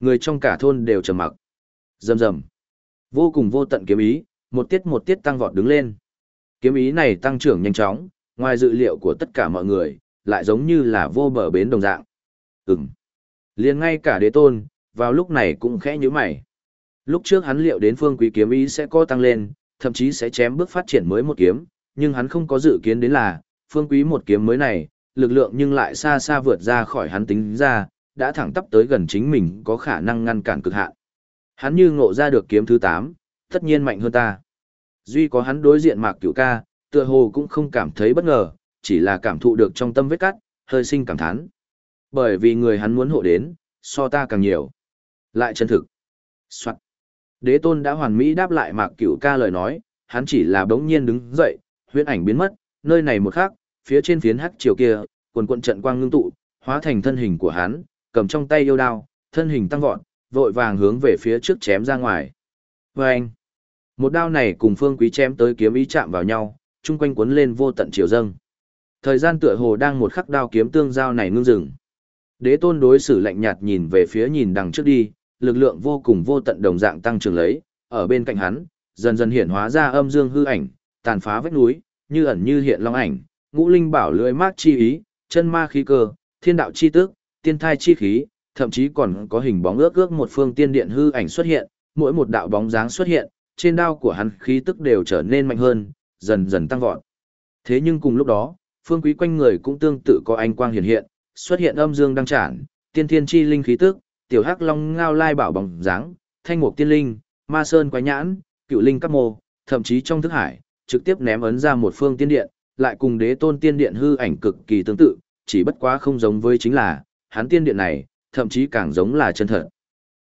Người trong cả thôn đều trầm mặc. dầm dầm Vô cùng vô tận kiếm ý, một tiết một tiết tăng vọt đứng lên. Kiếm ý này tăng trưởng nhanh chóng, ngoài dự liệu của tất cả mọi người, lại giống như là vô bờ bến đồng dạng. Ừm. liền ngay cả đế tôn, vào lúc này cũng khẽ như mày. Lúc trước hắn liệu đến phương quý kiếm ý sẽ có tăng lên, thậm chí sẽ chém bước phát triển mới một kiếm, nhưng hắn không có dự kiến đến là, phương quý một kiếm mới này, lực lượng nhưng lại xa xa vượt ra khỏi hắn tính ra, đã thẳng tắp tới gần chính mình có khả năng ngăn cản cực hạn. Hắn như ngộ ra được kiếm thứ 8, tất nhiên mạnh hơn ta. Duy có hắn đối diện mạc cửu ca, tựa hồ cũng không cảm thấy bất ngờ, chỉ là cảm thụ được trong tâm vết cắt, hơi sinh cảm thán. Bởi vì người hắn muốn hộ đến, so ta càng nhiều. Lại chân thực. Soạn. Đế tôn đã hoàn mỹ đáp lại mạc cửu ca lời nói, hắn chỉ là bỗng nhiên đứng dậy, huyễn ảnh biến mất, nơi này một khắc, phía trên phiến hắc chiều kia, quần quận trận quang ngưng tụ, hóa thành thân hình của hắn, cầm trong tay yêu đao, thân hình tăng vọt, vội vàng hướng về phía trước chém ra ngoài. Và anh, một đao này cùng phương quý chém tới kiếm ý chạm vào nhau, chung quanh cuốn lên vô tận chiều dâng. Thời gian tựa hồ đang một khắc đao kiếm tương giao này ngưng dừng. Đế tôn đối xử lạnh nhạt nhìn về phía nhìn đằng trước đi, lực lượng vô cùng vô tận đồng dạng tăng trưởng lấy, ở bên cạnh hắn, dần dần hiện hóa ra âm dương hư ảnh, tàn phá vách núi, như ẩn như hiện long ảnh, ngũ linh bảo lưỡi mát chi ý, chân ma khí cơ, thiên đạo chi tước, tiên thai chi khí, thậm chí còn có hình bóng ước ước một phương tiên điện hư ảnh xuất hiện, mỗi một đạo bóng dáng xuất hiện, trên đao của hắn khí tức đều trở nên mạnh hơn, dần dần tăng vọt. Thế nhưng cùng lúc đó, phương quý quanh người cũng tương tự có ánh quang hiện hiện, xuất hiện âm dương đăng trản, tiên thiên chi linh khí tức, tiểu hắc long ngao lai bảo bóng dáng, thanh mục tiên linh, ma sơn quái nhãn, cựu linh cấp mô, thậm chí trong thức hải, trực tiếp ném ấn ra một phương tiên điện, lại cùng đế tôn tiên điện hư ảnh cực kỳ tương tự, chỉ bất quá không giống với chính là, hắn tiên điện này, thậm chí càng giống là chân thật.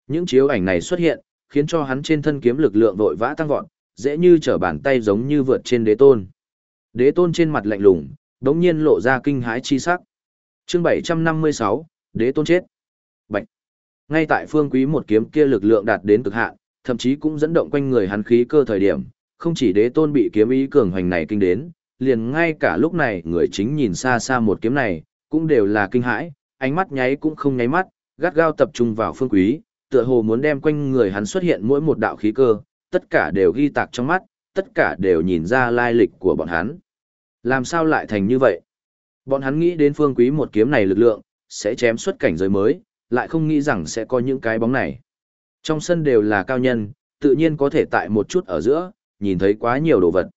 Những chiếu ảnh này xuất hiện, khiến cho hắn trên thân kiếm lực lượng vội vã tăng vọt, dễ như trở bàn tay giống như vượt trên đế tôn. Đế tôn trên mặt lạnh lùng, đống nhiên lộ ra kinh hãi chi sắc. Chương 756, đế tôn chết. Bạch. Ngay tại phương quý một kiếm kia lực lượng đạt đến cực hạn, thậm chí cũng dẫn động quanh người hắn khí cơ thời điểm, không chỉ đế tôn bị kiếm ý cường hoành này kinh đến, liền ngay cả lúc này người chính nhìn xa xa một kiếm này, cũng đều là kinh hãi, ánh mắt nháy cũng không nháy mắt, gắt gao tập trung vào phương quý, tựa hồ muốn đem quanh người hắn xuất hiện mỗi một đạo khí cơ, tất cả đều ghi tạc trong mắt, tất cả đều nhìn ra lai lịch của bọn hắn. Làm sao lại thành như vậy? Bọn hắn nghĩ đến phương quý một kiếm này lực lượng, sẽ chém xuất cảnh giới mới, lại không nghĩ rằng sẽ có những cái bóng này. Trong sân đều là cao nhân, tự nhiên có thể tại một chút ở giữa, nhìn thấy quá nhiều đồ vật.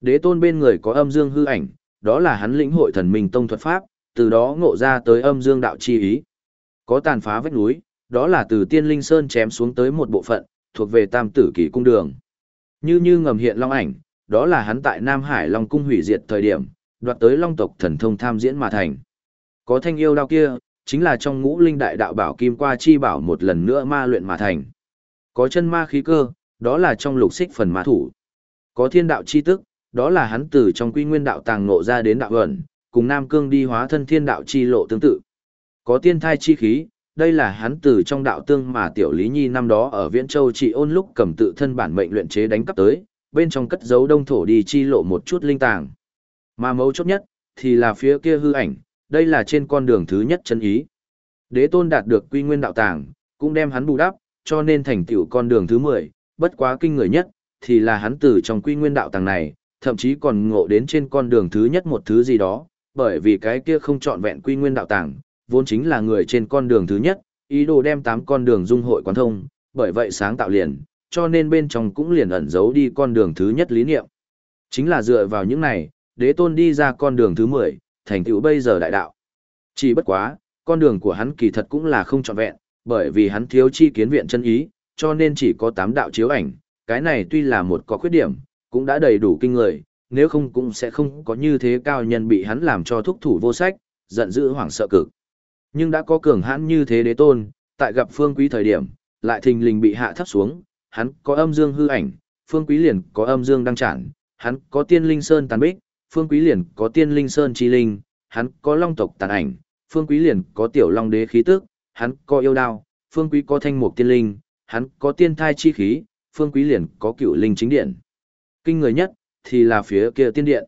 Đế tôn bên người có âm dương hư ảnh, đó là hắn lĩnh hội thần minh tông thuật pháp, từ đó ngộ ra tới âm dương đạo chi ý. Có tàn phá vách núi, đó là từ tiên linh sơn chém xuống tới một bộ phận, thuộc về tam tử kỳ cung đường. Như như ngầm hiện long ảnh, đó là hắn tại Nam Hải Long cung hủy diệt thời điểm, đoạt tới long tộc thần thông tham diễn mà thành. Có thanh yêu đao kia, chính là trong ngũ linh đại đạo bảo kim qua chi bảo một lần nữa ma luyện mà thành. Có chân ma khí cơ, đó là trong lục xích phần ma thủ. Có thiên đạo chi tức, đó là hắn từ trong quy nguyên đạo tàng ngộ ra đến đạo ẩn, cùng Nam Cương đi hóa thân thiên đạo chi lộ tương tự. Có tiên thai chi khí, đây là hắn từ trong đạo tương mà tiểu Lý Nhi năm đó ở Viễn Châu trị ôn lúc cầm tự thân bản mệnh luyện chế đánh cắp tới, bên trong cất giấu đông thổ đi chi lộ một chút linh tàng. Mà mấu chốt nhất, thì là phía kia hư ảnh, đây là trên con đường thứ nhất chân ý. Đế tôn đạt được quy nguyên đạo tàng, cũng đem hắn bù đắp, cho nên thành tựu con đường thứ 10, bất quá kinh người nhất, thì là hắn từ trong quy nguyên đạo tàng này, thậm chí còn ngộ đến trên con đường thứ nhất một thứ gì đó, bởi vì cái kia không trọn vẹn quy nguyên đạo tàng, vốn chính là người trên con đường thứ nhất, ý đồ đem 8 con đường dung hội quán thông, bởi vậy sáng tạo liền, cho nên bên trong cũng liền ẩn giấu đi con đường thứ nhất lý niệm. Chính là dựa vào những này, đế tôn đi ra con đường thứ 10, thành tựu bây giờ đại đạo. Chỉ bất quá, con đường của hắn kỳ thật cũng là không trọn vẹn, bởi vì hắn thiếu chi kiến viện chân ý, cho nên chỉ có 8 đạo chiếu ảnh, cái này tuy là một có khuyết điểm, cũng đã đầy đủ kinh người, nếu không cũng sẽ không có như thế cao nhân bị hắn làm cho thúc thủ vô sách, giận dữ hoảng sợ cực. Nhưng đã có cường hãn như thế đế tôn, tại gặp phương quý thời điểm, lại thình lình bị hạ thấp xuống, hắn có âm dương hư ảnh, phương quý liền có âm dương đăng trản, hắn có tiên linh sơn tàn bích, phương quý liền có tiên linh sơn chi linh, hắn có long tộc tàn ảnh, phương quý liền có tiểu long đế khí tức, hắn có yêu đao, phương quý có thanh mục tiên linh, hắn có tiên thai chi khí, phương quý liền có cựu linh chính điện. Kinh người nhất, thì là phía kia tiên điện.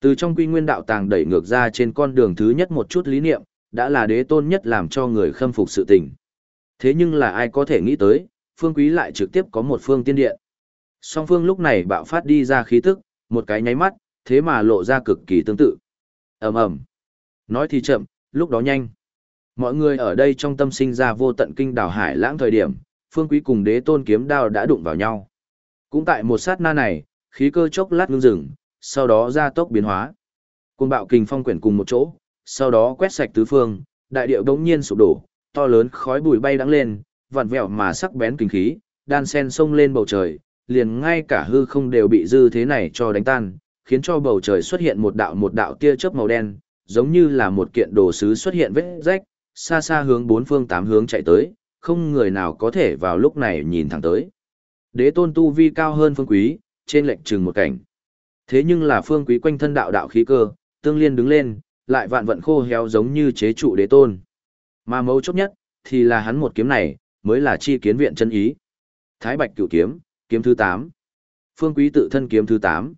Từ trong quy nguyên đạo tàng đẩy ngược ra trên con đường thứ nhất một chút lý niệm, đã là đế tôn nhất làm cho người khâm phục sự tình. Thế nhưng là ai có thể nghĩ tới, phương quý lại trực tiếp có một phương tiên điện. Song phương lúc này bạo phát đi ra khí tức, một cái nháy mắt, thế mà lộ ra cực kỳ tương tự. ầm ầm Nói thì chậm, lúc đó nhanh. Mọi người ở đây trong tâm sinh ra vô tận kinh đảo hải lãng thời điểm, phương quý cùng đế tôn kiếm đao đã đụng vào nhau. Cũng tại một sát na này, khí cơ chốc lát ngưng dừng, sau đó ra tốc biến hóa. Cùng bạo kình phong quyển cùng một chỗ, sau đó quét sạch tứ phương, đại điệu đống nhiên sụp đổ, to lớn khói bụi bay đắng lên, vặn vẹo mà sắc bén kinh khí, đan sen sông lên bầu trời, liền ngay cả hư không đều bị dư thế này cho đánh tan, khiến cho bầu trời xuất hiện một đạo một đạo tia chớp màu đen, giống như là một kiện đồ sứ xuất hiện vết rách, xa xa hướng bốn phương tám hướng chạy tới, không người nào có thể vào lúc này nhìn thẳng tới. Đế tôn tu vi cao hơn phương quý, trên lệnh trừng một cảnh. Thế nhưng là phương quý quanh thân đạo đạo khí cơ, tương liên đứng lên, lại vạn vận khô héo giống như chế trụ đế tôn. Mà mấu chốt nhất, thì là hắn một kiếm này, mới là chi kiến viện chân ý. Thái Bạch cửu kiếm, kiếm thứ 8. Phương Quý tự thân kiếm thứ 8.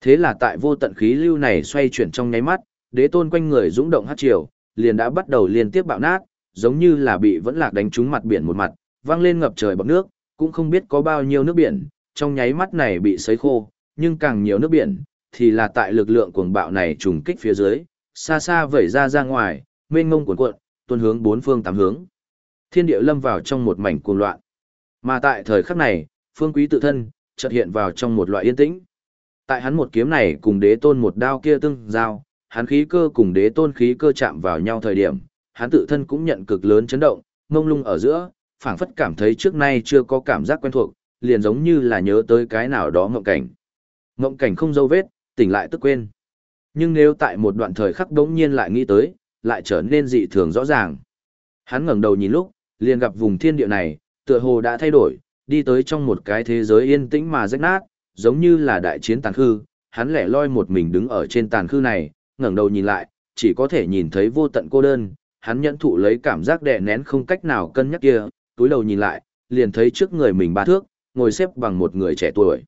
Thế là tại vô tận khí lưu này xoay chuyển trong nháy mắt, đế tôn quanh người dũng động hát chiều, liền đã bắt đầu liên tiếp bạo nát, giống như là bị vẫn lạc đánh trúng mặt biển một mặt, vang lên ngập trời bọt nước, cũng không biết có bao nhiêu nước biển, trong nháy mắt này bị sấy khô, nhưng càng nhiều nước biển, thì là tại lực lượng cuồng bạo này trùng kích phía dưới, xa xa vẩy ra ra ngoài, mênh mông cuộn cuộn, tuôn hướng bốn phương tám hướng. Thiên địa lâm vào trong một mảnh cuồng loạn. Mà tại thời khắc này, Phương Quý tự thân chợt hiện vào trong một loại yên tĩnh. Tại hắn một kiếm này cùng đế tôn một đao kia tương giao, hắn khí cơ cùng đế tôn khí cơ chạm vào nhau thời điểm, hắn tự thân cũng nhận cực lớn chấn động, mông lung ở giữa, phảng phất cảm thấy trước nay chưa có cảm giác quen thuộc, liền giống như là nhớ tới cái nào đó ngộng cảnh. Ngộng cảnh không dấu vết, tỉnh lại tức quên. Nhưng nếu tại một đoạn thời khắc đống nhiên lại nghĩ tới, lại trở nên dị thường rõ ràng. Hắn ngẩng đầu nhìn lúc, liền gặp vùng thiên địa này, tựa hồ đã thay đổi, đi tới trong một cái thế giới yên tĩnh mà rách nát, giống như là đại chiến tàn khư, hắn lẻ loi một mình đứng ở trên tàn khư này, ngẩng đầu nhìn lại, chỉ có thể nhìn thấy vô tận cô đơn, hắn nhẫn thụ lấy cảm giác đè nén không cách nào cân nhắc kia, túi đầu nhìn lại, liền thấy trước người mình ba thước, ngồi xếp bằng một người trẻ tuổi.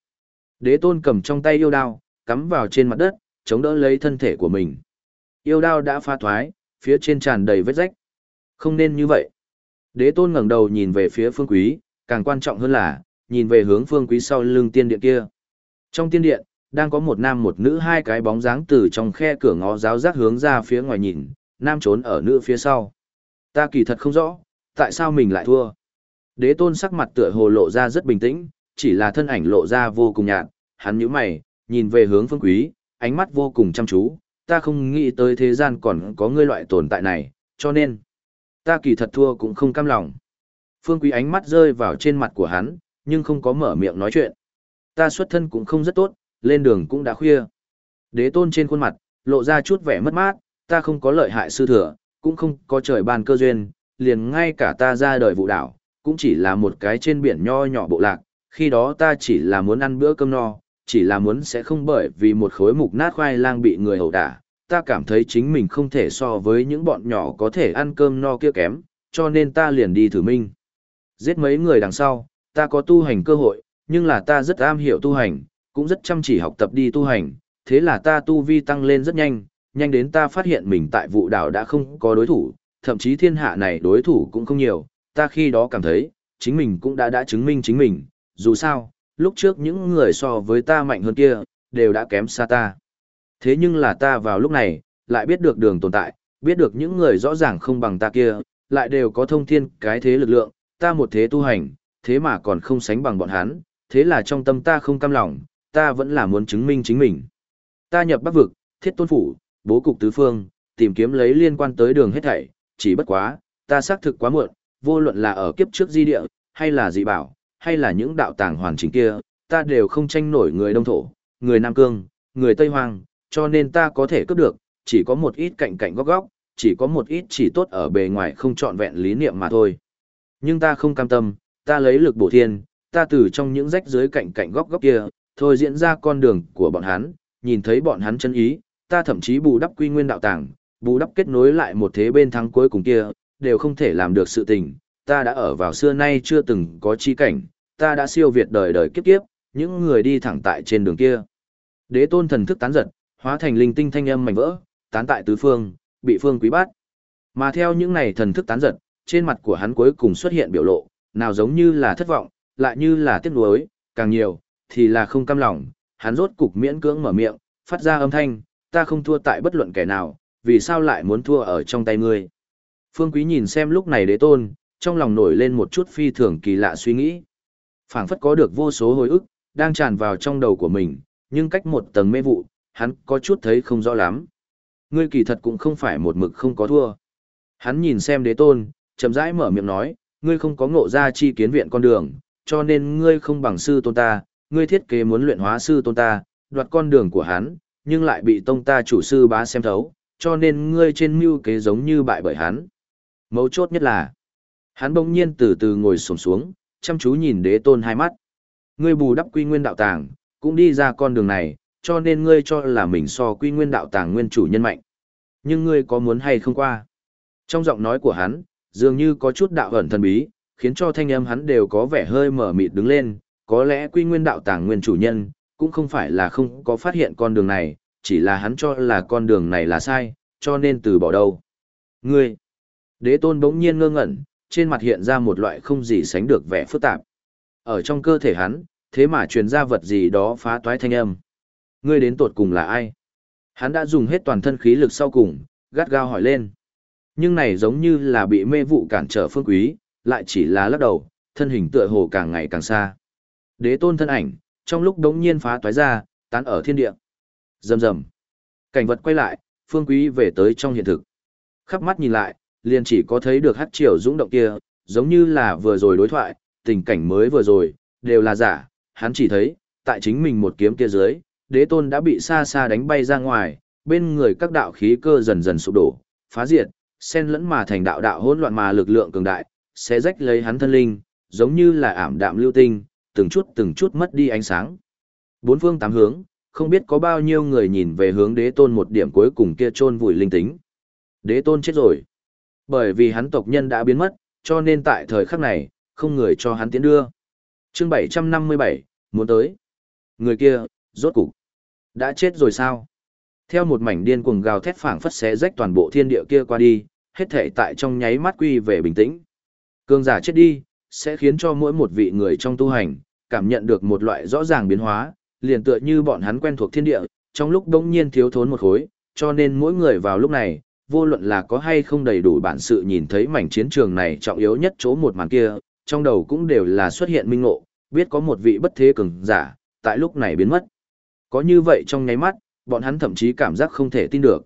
Đế tôn cầm trong tay yêu đao, cắm vào trên mặt đất, chống đỡ lấy thân thể của mình. Yêu đao đã pha thoái, phía trên tràn đầy vết rách. Không nên như vậy. Đế tôn ngẩng đầu nhìn về phía phương quý, càng quan trọng hơn là, nhìn về hướng phương quý sau lưng tiên điện kia. Trong tiên điện, đang có một nam một nữ hai cái bóng dáng từ trong khe cửa ngó giáo giác hướng ra phía ngoài nhìn, nam trốn ở nữ phía sau. Ta kỳ thật không rõ, tại sao mình lại thua. Đế tôn sắc mặt tựa hồ lộ ra rất bình tĩnh, chỉ là thân ảnh lộ ra vô cùng nhạt, hắn nhíu mày, nhìn về hướng phương quý, ánh mắt vô cùng chăm chú, ta không nghĩ tới thế gian còn có ngươi loại tồn tại này, cho nên, ta kỳ thật thua cũng không cam lòng. Phương quý ánh mắt rơi vào trên mặt của hắn, nhưng không có mở miệng nói chuyện. Ta xuất thân cũng không rất tốt, lên đường cũng đã khuya. Đế tôn trên khuôn mặt, lộ ra chút vẻ mất mát, ta không có lợi hại sư thừa, cũng không có trời ban cơ duyên, liền ngay cả ta ra đời vụ đảo, cũng chỉ là một cái trên biển nho nhỏ bộ lạc, khi đó ta chỉ là muốn ăn bữa cơm no, chỉ là muốn sẽ không bởi vì một khối mục nát khoai lang bị người hầu đả, ta cảm thấy chính mình không thể so với những bọn nhỏ có thể ăn cơm no kia kém, cho nên ta liền đi thử minh. Giết mấy người đằng sau, ta có tu hành cơ hội, nhưng là ta rất am hiểu tu hành, cũng rất chăm chỉ học tập đi tu hành, thế là ta tu vi tăng lên rất nhanh, nhanh đến ta phát hiện mình tại vụ đảo đã không có đối thủ, thậm chí thiên hạ này đối thủ cũng không nhiều, ta khi đó cảm thấy, chính mình cũng đã đã chứng minh chính mình, dù sao, lúc trước những người so với ta mạnh hơn kia, đều đã kém xa ta. Thế nhưng là ta vào lúc này, lại biết được đường tồn tại, biết được những người rõ ràng không bằng ta kia, lại đều có thông thiên cái thế lực lượng, ta một thế tu hành, thế mà còn không sánh bằng bọn hắn, thế là trong tâm ta không cam lòng, ta vẫn là muốn chứng minh chính mình. Ta nhập bắc vực, thiết tôn phủ, bố cục tứ phương, tìm kiếm lấy liên quan tới đường hết thảy, chỉ bất quá, ta xác thực quá muộn, vô luận là ở kiếp trước di địa, hay là dị bảo, hay là những đạo tàng hoàn chỉnh kia, ta đều không tranh nổi người Đông Thổ, người Nam Cương, người Tây Hoang, cho nên ta có thể cướp được, chỉ có một ít cạnh cạnh góc góc, chỉ có một ít chỉ tốt ở bề ngoài không trọn vẹn lý niệm mà thôi. Nhưng ta không cam tâm, ta lấy lực bổ thiên, ta từ trong những rách dưới cạnh cạnh góc góc kia, thôi diễn ra con đường của bọn hắn, nhìn thấy bọn hắn chân ý, ta thậm chí bù đắp quy nguyên đạo tàng, bù đắp kết nối lại một thế bên thắng cuối cùng kia, đều không thể làm được sự tình, ta đã ở vào xưa nay chưa từng có chi cảnh, ta đã siêu việt đời đời kiếp kiếp, những người đi thẳng tại trên đường kia. Đế tôn thần thức tán giật, hóa thành linh tinh thanh âm mảnh vỡ, tán tại tứ phương, bị phương quý bát. Mà theo những này thần thức tán giật, trên mặt của hắn cuối cùng xuất hiện biểu lộ, nào giống như là thất vọng, lại như là tiếc nuối, càng nhiều, thì là không cam lòng, hắn rốt cục miễn cưỡng mở miệng, phát ra âm thanh, ta không thua tại bất luận kẻ nào, vì sao lại muốn thua ở trong tay ngươi. Phương Quý nhìn xem lúc này đế tôn, trong lòng nổi lên một chút phi thường kỳ lạ suy nghĩ. phảng phất có được vô số hồi ức, đang tràn vào trong đầu của mình, nhưng cách một tầng mê vụ, hắn có chút thấy không rõ lắm. Ngươi kỳ thật cũng không phải một mực không có thua. Hắn nhìn xem đế tôn, chậm rãi mở miệng nói, ngươi không có ngộ ra chi kiến viện con đường, cho nên ngươi không bằng sư tôn ta, ngươi thiết kế muốn luyện hóa sư tôn ta, đoạt con đường của hắn, nhưng lại bị tông ta chủ sư bá xem thấu, cho nên ngươi trên mưu kế giống như bại bởi hắn. Mấu chốt nhất là, hắn bỗng nhiên từ từ ngồi xổm xuống, chăm chú nhìn đế tôn hai mắt. Ngươi bù đắp quy nguyên đạo tàng, cũng đi ra con đường này, cho nên ngươi cho là mình so quy nguyên đạo tàng nguyên chủ nhân mạnh. Nhưng ngươi có muốn hay không qua? Trong giọng nói của hắn, dường như có chút đạo ẩn thần bí, khiến cho thanh âm hắn đều có vẻ hơi mở mịt đứng lên, có lẽ quy nguyên đạo tàng nguyên chủ nhân, cũng không phải là không có phát hiện con đường này, chỉ là hắn cho là con đường này là sai, cho nên từ bỏ đâu. Ngươi! Đế tôn bỗng nhiên ngơ ngẩn, trên mặt hiện ra một loại không gì sánh được vẻ phức tạp. Ở trong cơ thể hắn, thế mà truyền ra vật gì đó phá toái thanh âm. Ngươi đến tột cùng là ai? Hắn đã dùng hết toàn thân khí lực sau cùng, gắt gao hỏi lên. Nhưng này giống như là bị mê vụ cản trở phương quý, lại chỉ là lắc đầu, thân hình tựa hồ càng ngày càng xa. Đế tôn thân ảnh, trong lúc đống nhiên phá toái ra, tán ở thiên địa. Rầm rầm. Cảnh vật quay lại, phương quý về tới trong hiện thực. Khắp mắt nhìn lại, liền chỉ có thấy được hát triều dũng động kia, giống như là vừa rồi đối thoại, tình cảnh mới vừa rồi, đều là giả, hắn chỉ thấy, tại chính mình một kiếm kia dưới, đế tôn đã bị xa xa đánh bay ra ngoài, bên người các đạo khí cơ dần dần sụp đổ, phá diệt, xen lẫn mà thành đạo đạo hỗn loạn mà lực lượng cường đại, sẽ rách lấy hắn thân linh, giống như là ảm đạm lưu tinh, từng chút từng chút mất đi ánh sáng. Bốn phương tám hướng, không biết có bao nhiêu người nhìn về hướng đế tôn một điểm cuối cùng kia chôn vùi linh tính. Đế tôn chết rồi. Bởi vì hắn tộc nhân đã biến mất, cho nên tại thời khắc này, không người cho hắn tiến đưa. chương 757, muốn tới. Người kia, rốt cục đã chết rồi sao? Theo một mảnh điên cuồng gào thét phảng phất xé rách toàn bộ thiên địa kia qua đi, hết thể tại trong nháy mắt quy về bình tĩnh. Cương giả chết đi, sẽ khiến cho mỗi một vị người trong tu hành, cảm nhận được một loại rõ ràng biến hóa, liền tựa như bọn hắn quen thuộc thiên địa, trong lúc đống nhiên thiếu thốn một khối, cho nên mỗi người vào lúc này, vô luận là có hay không đầy đủ bản sự nhìn thấy mảnh chiến trường này trọng yếu nhất chỗ một màn kia, trong đầu cũng đều là xuất hiện minh ngộ, biết có một vị bất thế cường giả, tại lúc này biến mất. Có như vậy trong nháy mắt, bọn hắn thậm chí cảm giác không thể tin được.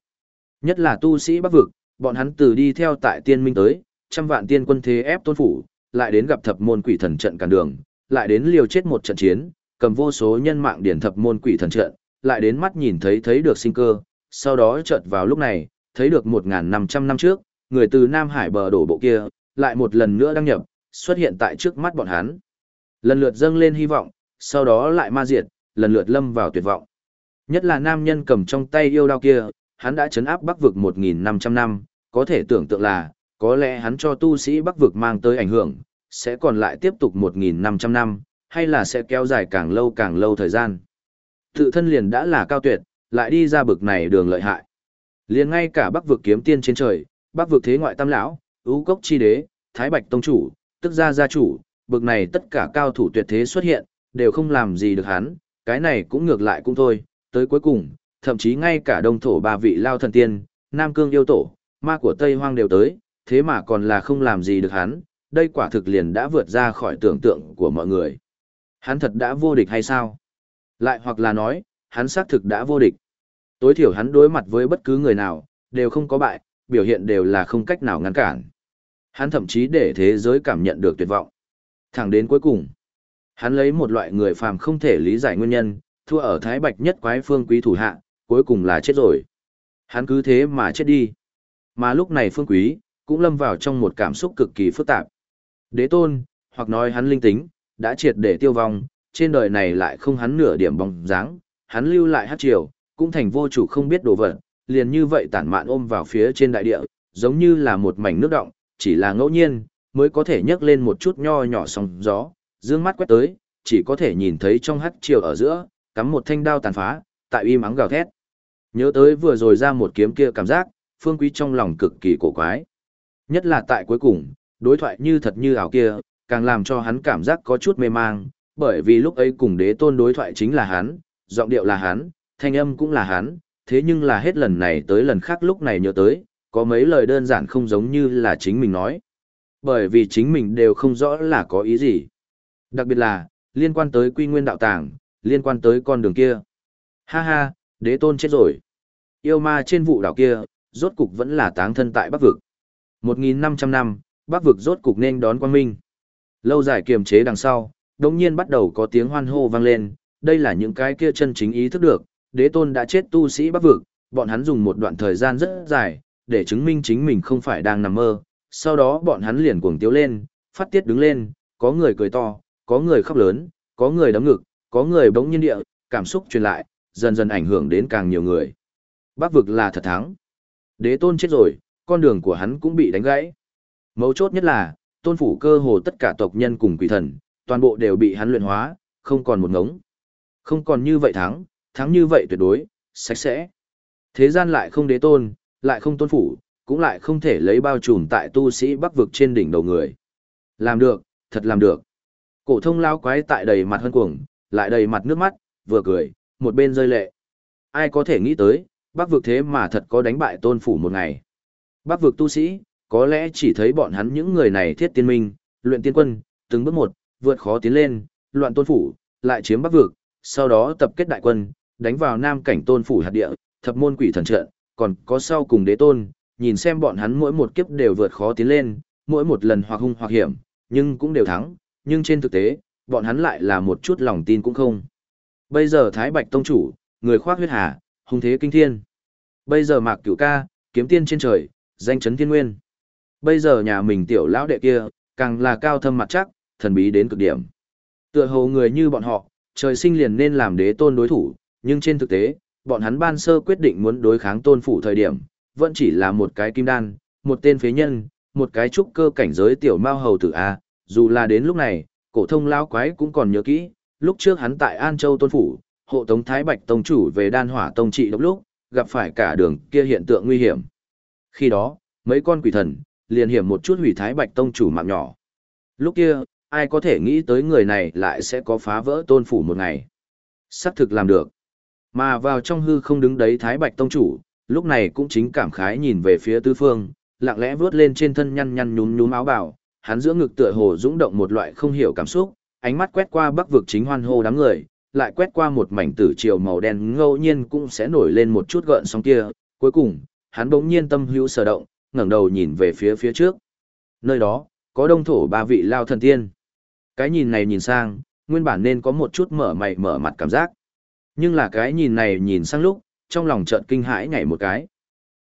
Nhất là tu sĩ bắc vực, bọn hắn từ đi theo tại tiên minh tới, trăm vạn tiên quân thế ép tôn phủ, lại đến gặp thập môn quỷ thần trận cản đường, lại đến liều chết một trận chiến, cầm vô số nhân mạng điển thập môn quỷ thần trận, lại đến mắt nhìn thấy thấy được sinh cơ, sau đó chợt vào lúc này, thấy được 1.500 năm trước, người từ Nam Hải bờ đổ bộ kia, lại một lần nữa đăng nhập, xuất hiện tại trước mắt bọn hắn. Lần lượt dâng lên hy vọng, sau đó lại ma diệt, lần lượt lâm vào tuyệt vọng. Nhất là nam nhân cầm trong tay yêu đao kia, hắn đã chấn áp bắc vực 1.500 năm, có thể tưởng tượng là, có lẽ hắn cho tu sĩ Bắc vực mang tới ảnh hưởng, sẽ còn lại tiếp tục 1.500 năm, hay là sẽ kéo dài càng lâu càng lâu thời gian. Tự thân liền đã là cao tuyệt, lại đi ra bực này đường lợi hại. Liền ngay cả Bắc vực kiếm tiên trên trời, Bắc vực thế ngoại tam lão, ưu cốc chi đế, Thái Bạch tông chủ, tức gia gia chủ, bực này tất cả cao thủ tuyệt thế xuất hiện, đều không làm gì được hắn, cái này cũng ngược lại cũng thôi, tới cuối cùng, thậm chí ngay cả đông thổ ba vị lao thần tiên, Nam Cương yêu tổ, ma của Tây Hoang đều tới, thế mà còn là không làm gì được hắn, đây quả thực liền đã vượt ra khỏi tưởng tượng của mọi người. Hắn thật đã vô địch hay sao? Lại hoặc là nói, hắn xác thực đã vô địch. Tối thiểu hắn đối mặt với bất cứ người nào, đều không có bại, biểu hiện đều là không cách nào ngăn cản. Hắn thậm chí để thế giới cảm nhận được tuyệt vọng. Thẳng đến cuối cùng, hắn lấy một loại người phàm không thể lý giải nguyên nhân, thua ở Thái Bạch nhất quái phương quý thủ hạ, cuối cùng là chết rồi. Hắn cứ thế mà chết đi. Mà lúc này phương quý, cũng lâm vào trong một cảm xúc cực kỳ phức tạp. Đế tôn, hoặc nói hắn linh tính, đã triệt để tiêu vong, trên đời này lại không hắn nửa điểm bóng dáng, hắn lưu lại hát triều, cũng thành vô chủ không biết đồ vật, liền như vậy tản mạn ôm vào phía trên đại địa, giống như là một mảnh nước động, chỉ là ngẫu nhiên, mới có thể nhấc lên một chút nho nhỏ sóng gió, dương mắt quét tới, chỉ có thể nhìn thấy trong hát chiều ở giữa, cắm một thanh đao tàn phá, tại uy mắng gào thét. Nhớ tới vừa rồi ra một kiếm kia cảm giác, phương quý trong lòng cực kỳ cổ quái. Nhất là tại cuối cùng, đối thoại như thật như ảo kia, càng làm cho hắn cảm giác có chút mê mang, bởi vì lúc ấy cùng đế tôn đối thoại chính là hắn, giọng điệu là hắn, thanh âm cũng là hắn, thế nhưng là hết lần này tới lần khác lúc này nhớ tới, có mấy lời đơn giản không giống như là chính mình nói. Bởi vì chính mình đều không rõ là có ý gì. Đặc biệt là, liên quan tới quy nguyên đạo tàng, liên quan tới con đường kia. Ha ha, đế tôn chết rồi. Yêu ma trên vụ đảo kia, rốt cục vẫn là táng thân tại Bắc Vực. 1.500 năm, Bắc Vực rốt cục nên đón quang minh. Lâu dài kiềm chế đằng sau, đồng nhiên bắt đầu có tiếng hoan hô vang lên, đây là những cái kia chân chính ý thức được, đế tôn đã chết tu sĩ Bắc Vực, bọn hắn dùng một đoạn thời gian rất dài, để chứng minh chính mình không phải đang nằm mơ. Sau đó bọn hắn liền cuồng tiếu lên, phát tiết đứng lên, có người cười to, có người khóc lớn, có người đấm ngực, có người bỗng nhiên địa, cảm xúc truyền lại, dần dần ảnh hưởng đến càng nhiều người. Bắc vực là thật thắng. Đế tôn chết rồi, con đường của hắn cũng bị đánh gãy. Mấu chốt nhất là, tôn phủ cơ hồ tất cả tộc nhân cùng quỷ thần, toàn bộ đều bị hắn luyện hóa, không còn một ngống. Không còn như vậy thắng, thắng như vậy tuyệt đối, sạch sẽ. Thế gian lại không đế tôn, lại không tôn phủ, cũng lại không thể lấy bao trùm tại tu sĩ bắc vực trên đỉnh đầu người. Làm được, thật làm được. Cổ thông lao quái tại đầy mặt hân cuồng, lại đầy mặt nước mắt, vừa cười, một bên rơi lệ. Ai có thể nghĩ tới, bắc vực thế mà thật có đánh bại tôn phủ một ngày. Bắc vực tu sĩ, có lẽ chỉ thấy bọn hắn những người này thiết tiên minh, luyện tiên quân, từng bước một, vượt khó tiến lên, loạn tôn phủ, lại chiếm bắc vực, sau đó tập kết đại quân, đánh vào nam cảnh tôn phủ hạt địa, thập môn quỷ thần trận, còn có sau cùng đế tôn, nhìn xem bọn hắn mỗi một kiếp đều vượt khó tiến lên, mỗi một lần hoặc hung hoặc hiểm, nhưng cũng đều thắng, nhưng trên thực tế, bọn hắn lại là một chút lòng tin cũng không. Bây giờ Thái Bạch Tông Chủ, người khoác huyết hà, hung thế kinh thiên. Bây giờ Mạc Cửu Ca, kiếm tiên trên trời, danh chấn thiên nguyên. Bây giờ nhà mình tiểu lão đệ kia, càng là cao thâm mặt chắc, thần bí đến cực điểm. Tựa hồ người như bọn họ, trời sinh liền nên làm đế tôn đối thủ, nhưng trên thực tế, bọn hắn ban sơ quyết định muốn đối kháng tôn phủ thời điểm, vẫn chỉ là một cái kim đan, một tên phế nhân, một cái trúc cơ cảnh giới tiểu mao hầu tử A, dù là đến lúc này, cổ thông lão quái cũng còn nhớ kỹ, lúc trước hắn tại An Châu tôn phủ, hộ tống Thái Bạch tông chủ về đan hỏa tông trị độc lúc, gặp phải cả đường kia hiện tượng nguy hiểm. Khi đó, mấy con quỷ thần, liền hiểm một chút hủy Thái Bạch tông chủ mạng nhỏ. Lúc kia, ai có thể nghĩ tới người này lại sẽ có phá vỡ tôn phủ một ngày. Sắp thực làm được. Mà vào trong hư không đứng đấy Thái Bạch Tông Chủ, lúc này cũng chính cảm khái nhìn về phía tứ phương, lặng lẽ vướt lên trên thân nhăn nhăn nhún nhún áo bào, hắn giữa ngực tựa hồ dũng động một loại không hiểu cảm xúc, ánh mắt quét qua bắc vực chính hoan hô đám người, lại quét qua một mảnh tử triều màu đen ngẫu nhiên cũng sẽ nổi lên một chút gợn sóng kia, cuối cùng, hắn bỗng nhiên tâm hữu sở động, ngẩng đầu nhìn về phía phía trước. Nơi đó, có đông thổ ba vị lao thần tiên. Cái nhìn này nhìn sang, nguyên bản nên có một chút mở mày mở mặt cảm giác. Nhưng là cái nhìn này nhìn sang lúc, trong lòng trận kinh hãi nhảy một cái.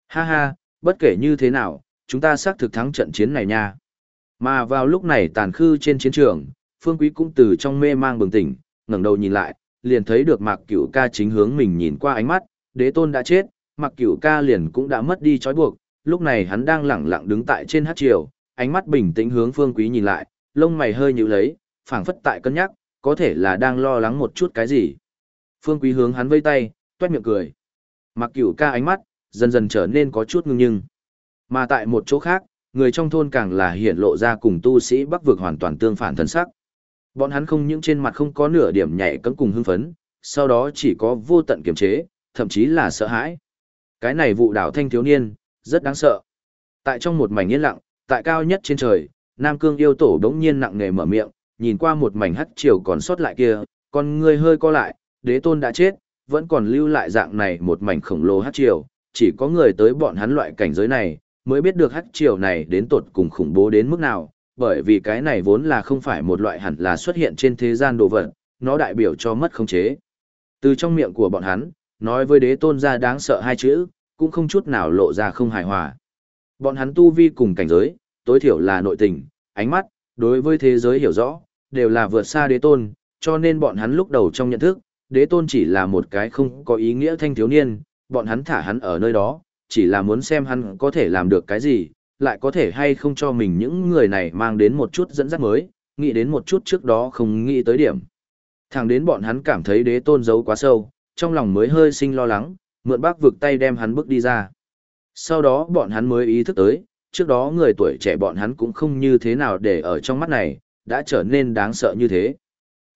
Ha ha, bất kể như thế nào, chúng ta xác thực thắng trận chiến này nha. Mà vào lúc này tàn khư trên chiến trường, Phương Quý cũng từ trong mê mang bừng tỉnh, ngẩng đầu nhìn lại, liền thấy được Mạc Cửu Ca chính hướng mình nhìn qua ánh mắt, đế tôn đã chết, Mạc Cửu Ca liền cũng đã mất đi trói buộc, lúc này hắn đang lẳng lặng đứng tại trên hát triều, ánh mắt bình tĩnh hướng Phương Quý nhìn lại, lông mày hơi nhíu lấy, phảng phất tại cân nhắc, có thể là đang lo lắng một chút cái gì. Phương Quý hướng hắn vây tay, toét miệng cười. Mặc Cửu ca ánh mắt dần dần trở nên có chút ngưng nhưng. Mà tại một chỗ khác, người trong thôn càng là hiện lộ ra cùng tu sĩ Bắc vực hoàn toàn tương phản thần sắc. Bọn hắn không những trên mặt không có nửa điểm nhảy cấm cùng hưng phấn, sau đó chỉ có vô tận kiềm chế, thậm chí là sợ hãi. Cái này vụ đảo thanh thiếu niên, rất đáng sợ. Tại trong một mảnh yên lặng, tại cao nhất trên trời, Nam Cương yêu tổ đống nhiên nặng nề mở miệng, nhìn qua một mảnh hắt triều còn sót lại kia, con người hơi co lại, đế tôn đã chết, vẫn còn lưu lại dạng này một mảnh khổng lồ hắc triều, chỉ có người tới bọn hắn loại cảnh giới này, mới biết được hắc triều này đến tột cùng khủng bố đến mức nào, bởi vì cái này vốn là không phải một loại hẳn là xuất hiện trên thế gian đồ vật, nó đại biểu cho mất khống chế. Từ trong miệng của bọn hắn, nói với đế tôn ra đáng sợ hai chữ, cũng không chút nào lộ ra không hài hòa. Bọn hắn tu vi cùng cảnh giới, tối thiểu là nội tình, ánh mắt, đối với thế giới hiểu rõ, đều là vượt xa đế tôn, cho nên bọn hắn lúc đầu trong nhận thức, đế tôn chỉ là một cái không có ý nghĩa thanh thiếu niên, bọn hắn thả hắn ở nơi đó, chỉ là muốn xem hắn có thể làm được cái gì, lại có thể hay không cho mình những người này mang đến một chút dẫn dắt mới, nghĩ đến một chút trước đó không nghĩ tới điểm. Thẳng đến bọn hắn cảm thấy đế tôn giấu quá sâu, trong lòng mới hơi sinh lo lắng, mượn bác vực tay đem hắn bước đi ra. Sau đó bọn hắn mới ý thức tới, trước đó người tuổi trẻ bọn hắn cũng không như thế nào để ở trong mắt này, đã trở nên đáng sợ như thế.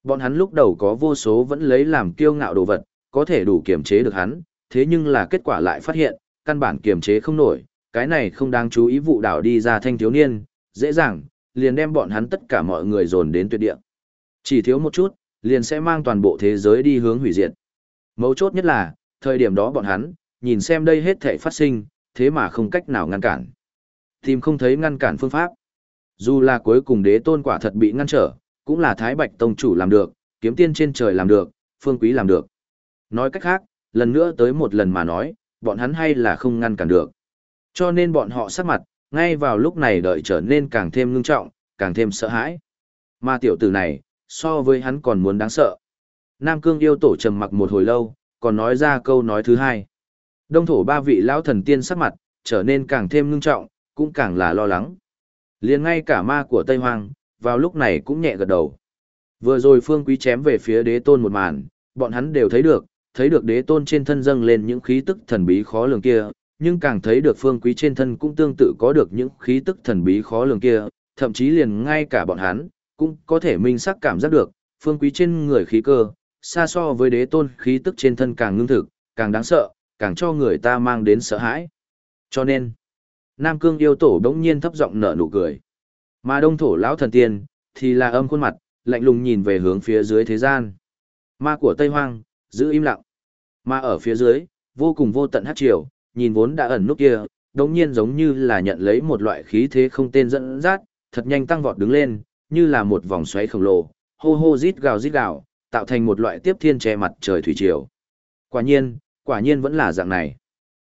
Bọn hắn lúc đầu có vô số vẫn lấy làm kiêu ngạo đồ vật, có thể đủ kiềm chế được hắn, thế nhưng là kết quả lại phát hiện, căn bản kiềm chế không nổi, cái này không đáng chú ý vụ đảo đi ra thanh thiếu niên, dễ dàng, liền đem bọn hắn tất cả mọi người dồn đến tuyệt địa. Chỉ thiếu một chút, liền sẽ mang toàn bộ thế giới đi hướng hủy diệt. Mấu chốt nhất là, thời điểm đó bọn hắn, nhìn xem đây hết thể phát sinh, thế mà không cách nào ngăn cản. Tìm không thấy ngăn cản phương pháp. Dù là cuối cùng đế tôn quả thật bị ngăn trở, cũng là Thái Bạch Tông chủ làm được, kiếm tiên trên trời làm được, phương quý làm được. Nói cách khác, lần nữa tới một lần mà nói, bọn hắn hay là không ngăn cản được. Cho nên bọn họ sắc mặt, ngay vào lúc này đợi trở nên càng thêm ngưng trọng, càng thêm sợ hãi. Mà tiểu tử này, so với hắn còn muốn đáng sợ. Nam Cương yêu tổ trầm mặc một hồi lâu, còn nói ra câu nói thứ hai. Đông thổ ba vị lão thần tiên sắc mặt, trở nên càng thêm ngưng trọng, cũng càng là lo lắng. liền ngay cả ma của Tây hoàng vào lúc này cũng nhẹ gật đầu. Vừa rồi phương quý chém về phía đế tôn một màn, bọn hắn đều thấy được, thấy được đế tôn trên thân dâng lên những khí tức thần bí khó lường kia, nhưng càng thấy được phương quý trên thân cũng tương tự có được những khí tức thần bí khó lường kia, thậm chí liền ngay cả bọn hắn, cũng có thể minh sắc cảm giác được, phương quý trên người khí cơ, xa so với đế tôn khí tức trên thân càng ngưng thực, càng đáng sợ, càng cho người ta mang đến sợ hãi. Cho nên, Nam Cương yêu tổ đống nhiên thấp giọng nở nụ cười. Mà đông thổ lão thần tiên, thì là âm khuôn mặt, lạnh lùng nhìn về hướng phía dưới thế gian. Ma của Tây Hoang, giữ im lặng. Mà ở phía dưới, vô cùng vô tận hát triều, nhìn vốn đã ẩn nút kia, đống nhiên giống như là nhận lấy một loại khí thế không tên dẫn dắt, thật nhanh tăng vọt đứng lên, như là một vòng xoáy khổng lồ, hô hô rít gào rít gào, tạo thành một loại tiếp thiên che mặt trời thủy triều. Quả nhiên, quả nhiên vẫn là dạng này.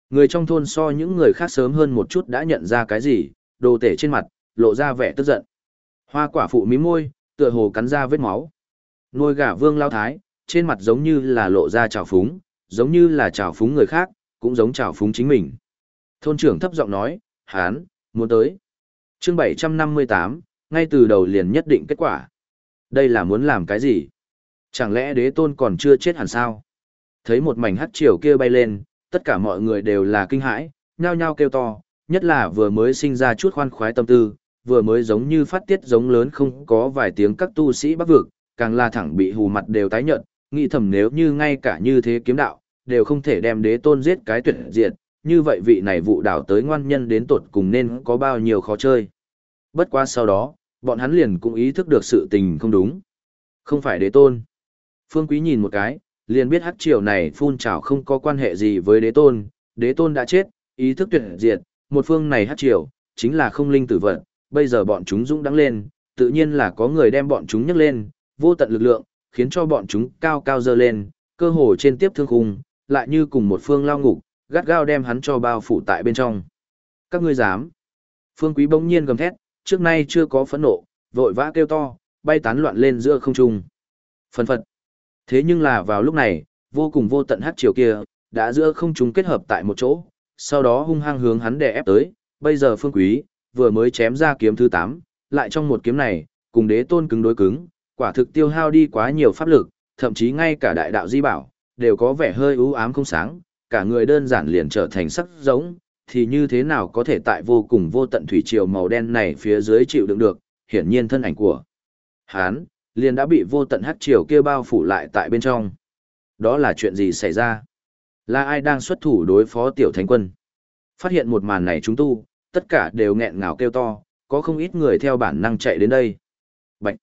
Người trong thôn so những người khác sớm hơn một chút đã nhận ra cái gì, đồ tể trên mặt, lộ ra vẻ tức giận. Hoa quả phụ mí môi, tựa hồ cắn ra vết máu. Nuôi gà vương lao thái, trên mặt giống như là lộ ra trào phúng, giống như là trào phúng người khác, cũng giống trào phúng chính mình. Thôn trưởng thấp giọng nói, hán, muốn tới. chương 758, ngay từ đầu liền nhất định kết quả. Đây là muốn làm cái gì? Chẳng lẽ đế tôn còn chưa chết hẳn sao? Thấy một mảnh hắt chiều kia bay lên, tất cả mọi người đều là kinh hãi, nhao nhao kêu to, nhất là vừa mới sinh ra chút khoan khoái tâm tư, vừa mới giống như phát tiết giống lớn không có vài tiếng các tu sĩ bắc vực, càng là thẳng bị hù mặt đều tái nhợt, nghĩ thầm nếu như ngay cả như thế kiếm đạo, đều không thể đem đế tôn giết cái tuyệt diệt, như vậy vị này vụ đảo tới ngoan nhân đến tột cùng nên có bao nhiêu khó chơi. Bất qua sau đó, bọn hắn liền cũng ý thức được sự tình không đúng. Không phải đế tôn. Phương Quý nhìn một cái, liền biết hắc triều này phun trào không có quan hệ gì với đế tôn, đế tôn đã chết, ý thức tuyệt diệt, một phương này hắc triều, chính là không linh tử vận, bây giờ bọn chúng dũng đắng lên, tự nhiên là có người đem bọn chúng nhấc lên, vô tận lực lượng, khiến cho bọn chúng cao cao dơ lên, cơ hồ trên tiếp thương khung, lại như cùng một phương lao ngục, gắt gao đem hắn cho bao phủ tại bên trong. Các ngươi dám. Phương Quý bỗng nhiên gầm thét, trước nay chưa có phẫn nộ, vội vã kêu to, bay tán loạn lên giữa không trung. Phần phật. Thế nhưng là vào lúc này, vô cùng vô tận hát chiều kia, đã giữa không trung kết hợp tại một chỗ, sau đó hung hăng hướng hắn đè ép tới, bây giờ phương quý, vừa mới chém ra kiếm thứ 8, lại trong một kiếm này, cùng đế tôn cứng đối cứng, quả thực tiêu hao đi quá nhiều pháp lực, thậm chí ngay cả đại đạo di bảo, đều có vẻ hơi u ám không sáng, cả người đơn giản liền trở thành sắc giống, thì như thế nào có thể tại vô cùng vô tận thủy triều màu đen này phía dưới chịu đựng được, hiển nhiên thân ảnh của hán, liền đã bị vô tận hắc triều kia bao phủ lại tại bên trong. Đó là chuyện gì xảy ra? Là ai đang xuất thủ đối phó tiểu thánh quân? Phát hiện một màn này chúng tu, tất cả đều nghẹn ngào kêu to, có không ít người theo bản năng chạy đến đây. Bạch.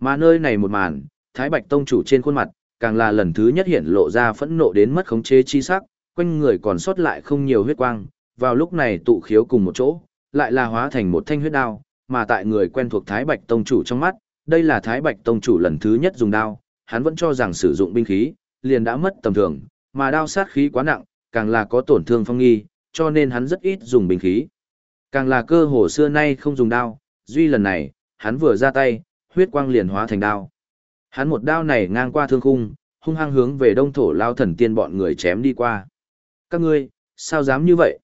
Mà nơi này một màn, Thái Bạch Tông chủ trên khuôn mặt, càng là lần thứ nhất hiện lộ ra phẫn nộ đến mất khống chế chi sắc, quanh người còn sót lại không nhiều huyết quang, vào lúc này tụ khiếu cùng một chỗ, lại là hóa thành một thanh huyết đao, mà tại người quen thuộc Thái Bạch Tông chủ trong mắt, đây là Thái Bạch Tông chủ lần thứ nhất dùng đao, hắn vẫn cho rằng sử dụng binh khí, liền đã mất tầm thường, mà đao sát khí quá nặng, càng là có tổn thương phong nghi, cho nên hắn rất ít dùng binh khí. Càng là cơ hồ xưa nay không dùng đao, duy lần này, hắn vừa ra tay, huyết quang liền hóa thành đao. Hắn một đao này ngang qua thương khung, hung hăng hướng về đông thổ lao thần tiên bọn người chém đi qua. Các ngươi, sao dám như vậy?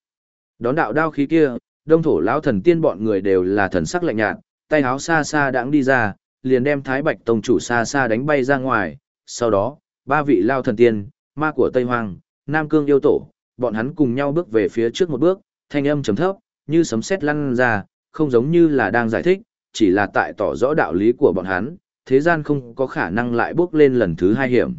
Đón đạo đao khí kia, đông thổ lão thần tiên bọn người đều là thần sắc lạnh nhạt, tay áo xa xa đãng đi ra, liền đem Thái Bạch Tông chủ xa xa đánh bay ra ngoài. Sau đó, ba vị lao thần tiên, ma của Tây hoàng, Nam Cương yêu tổ, bọn hắn cùng nhau bước về phía trước một bước, thanh âm trầm thấp, như sấm sét lăn ra, không giống như là đang giải thích, chỉ là tại tỏ rõ đạo lý của bọn hắn, thế gian không có khả năng lại bước lên lần thứ hai hiểm.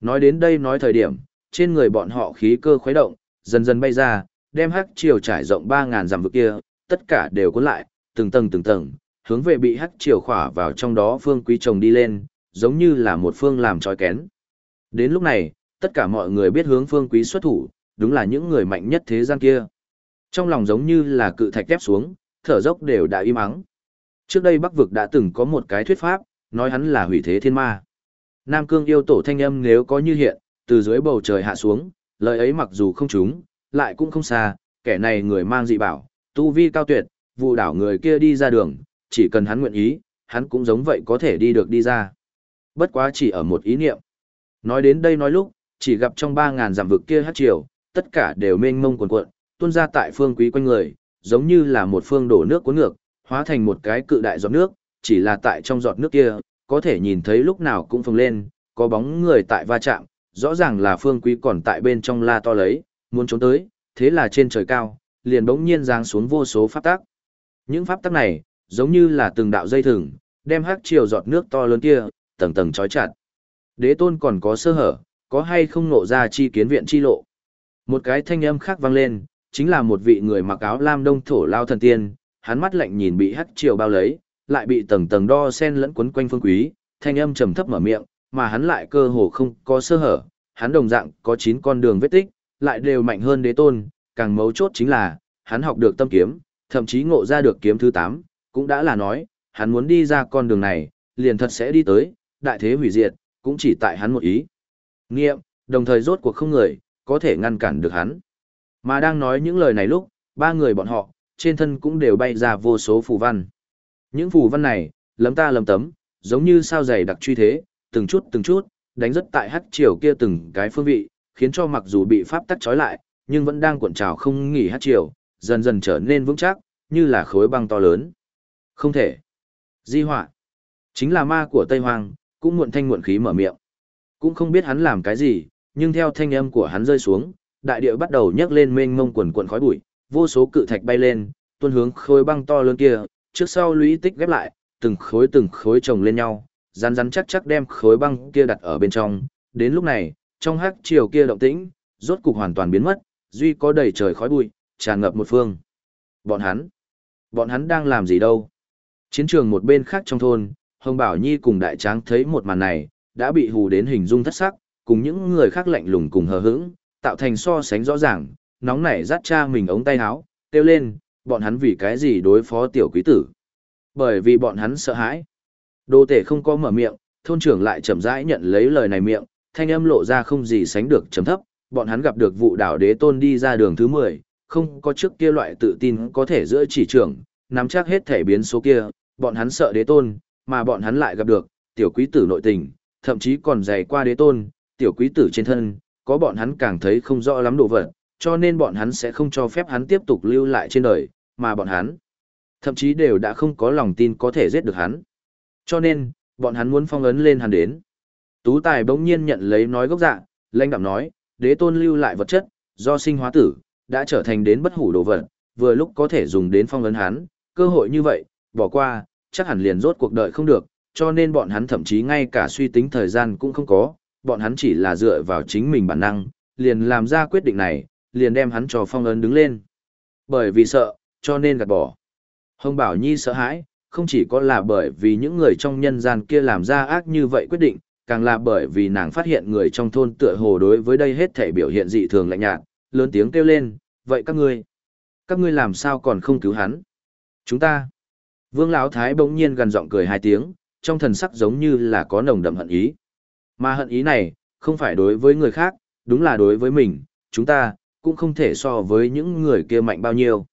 Nói đến đây nói thời điểm, trên người bọn họ khí cơ khuấy động, dần dần bay ra, đem hắc triều trải rộng 3.000 dặm vực kia, tất cả đều cuốn lại, từng tầng từng tầng, hướng về bị hắc triều khỏa vào trong đó phương quý chồng đi lên, giống như là một phương làm trói kén. Đến lúc này, tất cả mọi người biết hướng phương quý xuất thủ, đúng là những người mạnh nhất thế gian kia. Trong lòng giống như là cự thạch tép xuống, thở dốc đều đã im ắng. Trước đây Bắc vực đã từng có một cái thuyết pháp, nói hắn là hủy thế thiên ma. Nam Cương yêu tổ thanh âm nếu có như hiện, từ dưới bầu trời hạ xuống, lời ấy mặc dù không trúng, lại cũng không xa, kẻ này người mang dị bảo, tu vi cao tuyệt, vụ đảo người kia đi ra đường, chỉ cần hắn nguyện ý, hắn cũng giống vậy có thể đi được đi ra. Bất quá chỉ ở một ý niệm. Nói đến đây nói lúc, chỉ gặp trong ba ngàn giảm vực kia hát triều, tất cả đều mênh mông quần cuộn, tuôn ra tại phương quý quanh người, giống như là một phương đổ nước cuốn ngược, hóa thành một cái cự đại giọt nước, chỉ là tại trong giọt nước kia, có thể nhìn thấy lúc nào cũng phồng lên, có bóng người tại va chạm, rõ ràng là phương quý còn tại bên trong la to lấy, muốn trốn tới, thế là trên trời cao, liền bỗng nhiên giáng xuống vô số pháp tắc. Những pháp tắc này, giống như là từng đạo dây thừng, đem hắc chiều giọt nước to lớn kia, tầng tầng trói chặt. Đế tôn còn có sơ hở, có hay không nộ ra chi kiến viện chi lộ. Một cái thanh âm khác vang lên, chính là một vị người mặc áo lam đông thổ lao thần tiên, hắn mắt lạnh nhìn bị hắc triều bao lấy, lại bị tầng tầng đo sen lẫn quấn quanh phương quý, thanh âm trầm thấp mở miệng, mà hắn lại cơ hồ không có sơ hở, hắn đồng dạng có 9 con đường vết tích, lại đều mạnh hơn đế tôn, càng mấu chốt chính là, hắn học được tâm kiếm, thậm chí ngộ ra được kiếm thứ 8, cũng đã là nói, hắn muốn đi ra con đường này, liền thật sẽ đi tới, đại thế hủy diệt, cũng chỉ tại hắn một ý. Nghiệm, đồng thời rốt cuộc không người, có thể ngăn cản được hắn. Mà đang nói những lời này lúc, ba người bọn họ, trên thân cũng đều bay ra vô số phù văn. Những phù văn này, lấm ta lấm tấm, giống như sao dày đặc truy thế, từng chút từng chút, đánh rất tại hắc triều kia từng cái phương vị, khiến cho mặc dù bị pháp tắc trói lại, nhưng vẫn đang cuộn trào không nghỉ hắc triều, dần dần trở nên vững chắc, như là khối băng to lớn. Không thể. Di họa. Chính là ma của Tây Hoàng, cũng muộn thanh muộn khí mở miệng. Cũng không biết hắn làm cái gì, nhưng theo thanh âm của hắn rơi xuống, đại địa bắt đầu nhấc lên mênh mông quần quần khói bụi, vô số cự thạch bay lên, tuôn hướng khối băng to lớn kia, trước sau lũy tích ghép lại, từng khối từng khối chồng lên nhau, rắn rắn chắc chắc đem khối băng kia đặt ở bên trong. Đến lúc này, trong hắc chiều kia động tĩnh, rốt cục hoàn toàn biến mất, duy có đầy trời khói bụi, tràn ngập một phương. Bọn hắn, bọn hắn đang làm gì đâu? Chiến trường một bên khác trong thôn, Hồng Bảo Nhi cùng Đại Tráng thấy một màn này, đã bị hù đến hình dung thất sắc, cùng những người khác lạnh lùng cùng hờ hững, tạo thành so sánh rõ ràng, nóng nảy dắt cha mình ống tay áo, kêu lên, bọn hắn vì cái gì đối phó tiểu quý tử. Bởi vì bọn hắn sợ hãi. Đô tể không có mở miệng, thôn trưởng lại chậm rãi nhận lấy lời này miệng, thanh âm lộ ra không gì sánh được chấm thấp, bọn hắn gặp được vụ đảo đế tôn đi ra đường thứ 10, không có trước kia loại tự tin có thể giữa chỉ trưởng, nắm chắc hết thể biến số kia, bọn hắn sợ đế tôn, mà bọn hắn lại gặp được, tiểu quý tử nội tình, thậm chí còn dày qua đế tôn, tiểu quý tử trên thân, có bọn hắn càng thấy không rõ lắm đồ vật, cho nên bọn hắn sẽ không cho phép hắn tiếp tục lưu lại trên đời, mà bọn hắn thậm chí đều đã không có lòng tin có thể giết được hắn. Cho nên, bọn hắn muốn phong ấn lên hắn đến. Tú Tài bỗng nhiên nhận lấy nói gốc dạ, lãnh đạm nói, đế tôn lưu lại vật chất, do sinh hóa tử, đã trở thành đến bất hủ đồ vật, vừa lúc có thể dùng đến phong ấn hắn, cơ hội như vậy, bỏ qua, chắc hẳn liền rốt cuộc đời không được, cho nên bọn hắn thậm chí ngay cả suy tính thời gian cũng không có, bọn hắn chỉ là dựa vào chính mình bản năng, liền làm ra quyết định này, liền đem hắn cho phong ấn đứng lên. Bởi vì sợ, cho nên gạt bỏ. Hồng Bảo Nhi sợ hãi, không chỉ có là bởi vì những người trong nhân gian kia làm ra ác như vậy quyết định, càng là bởi vì nàng phát hiện người trong thôn tựa hồ đối với đây hết thể biểu hiện dị thường lạnh nhạt, lớn tiếng kêu lên, vậy các ngươi, các ngươi làm sao còn không cứu hắn? Chúng ta. Vương Lão Thái bỗng nhiên gần giọng cười hai tiếng, trong thần sắc giống như là có nồng đậm hận ý. Mà hận ý này, không phải đối với người khác, đúng là đối với mình, chúng ta, cũng không thể so với những người kia mạnh bao nhiêu.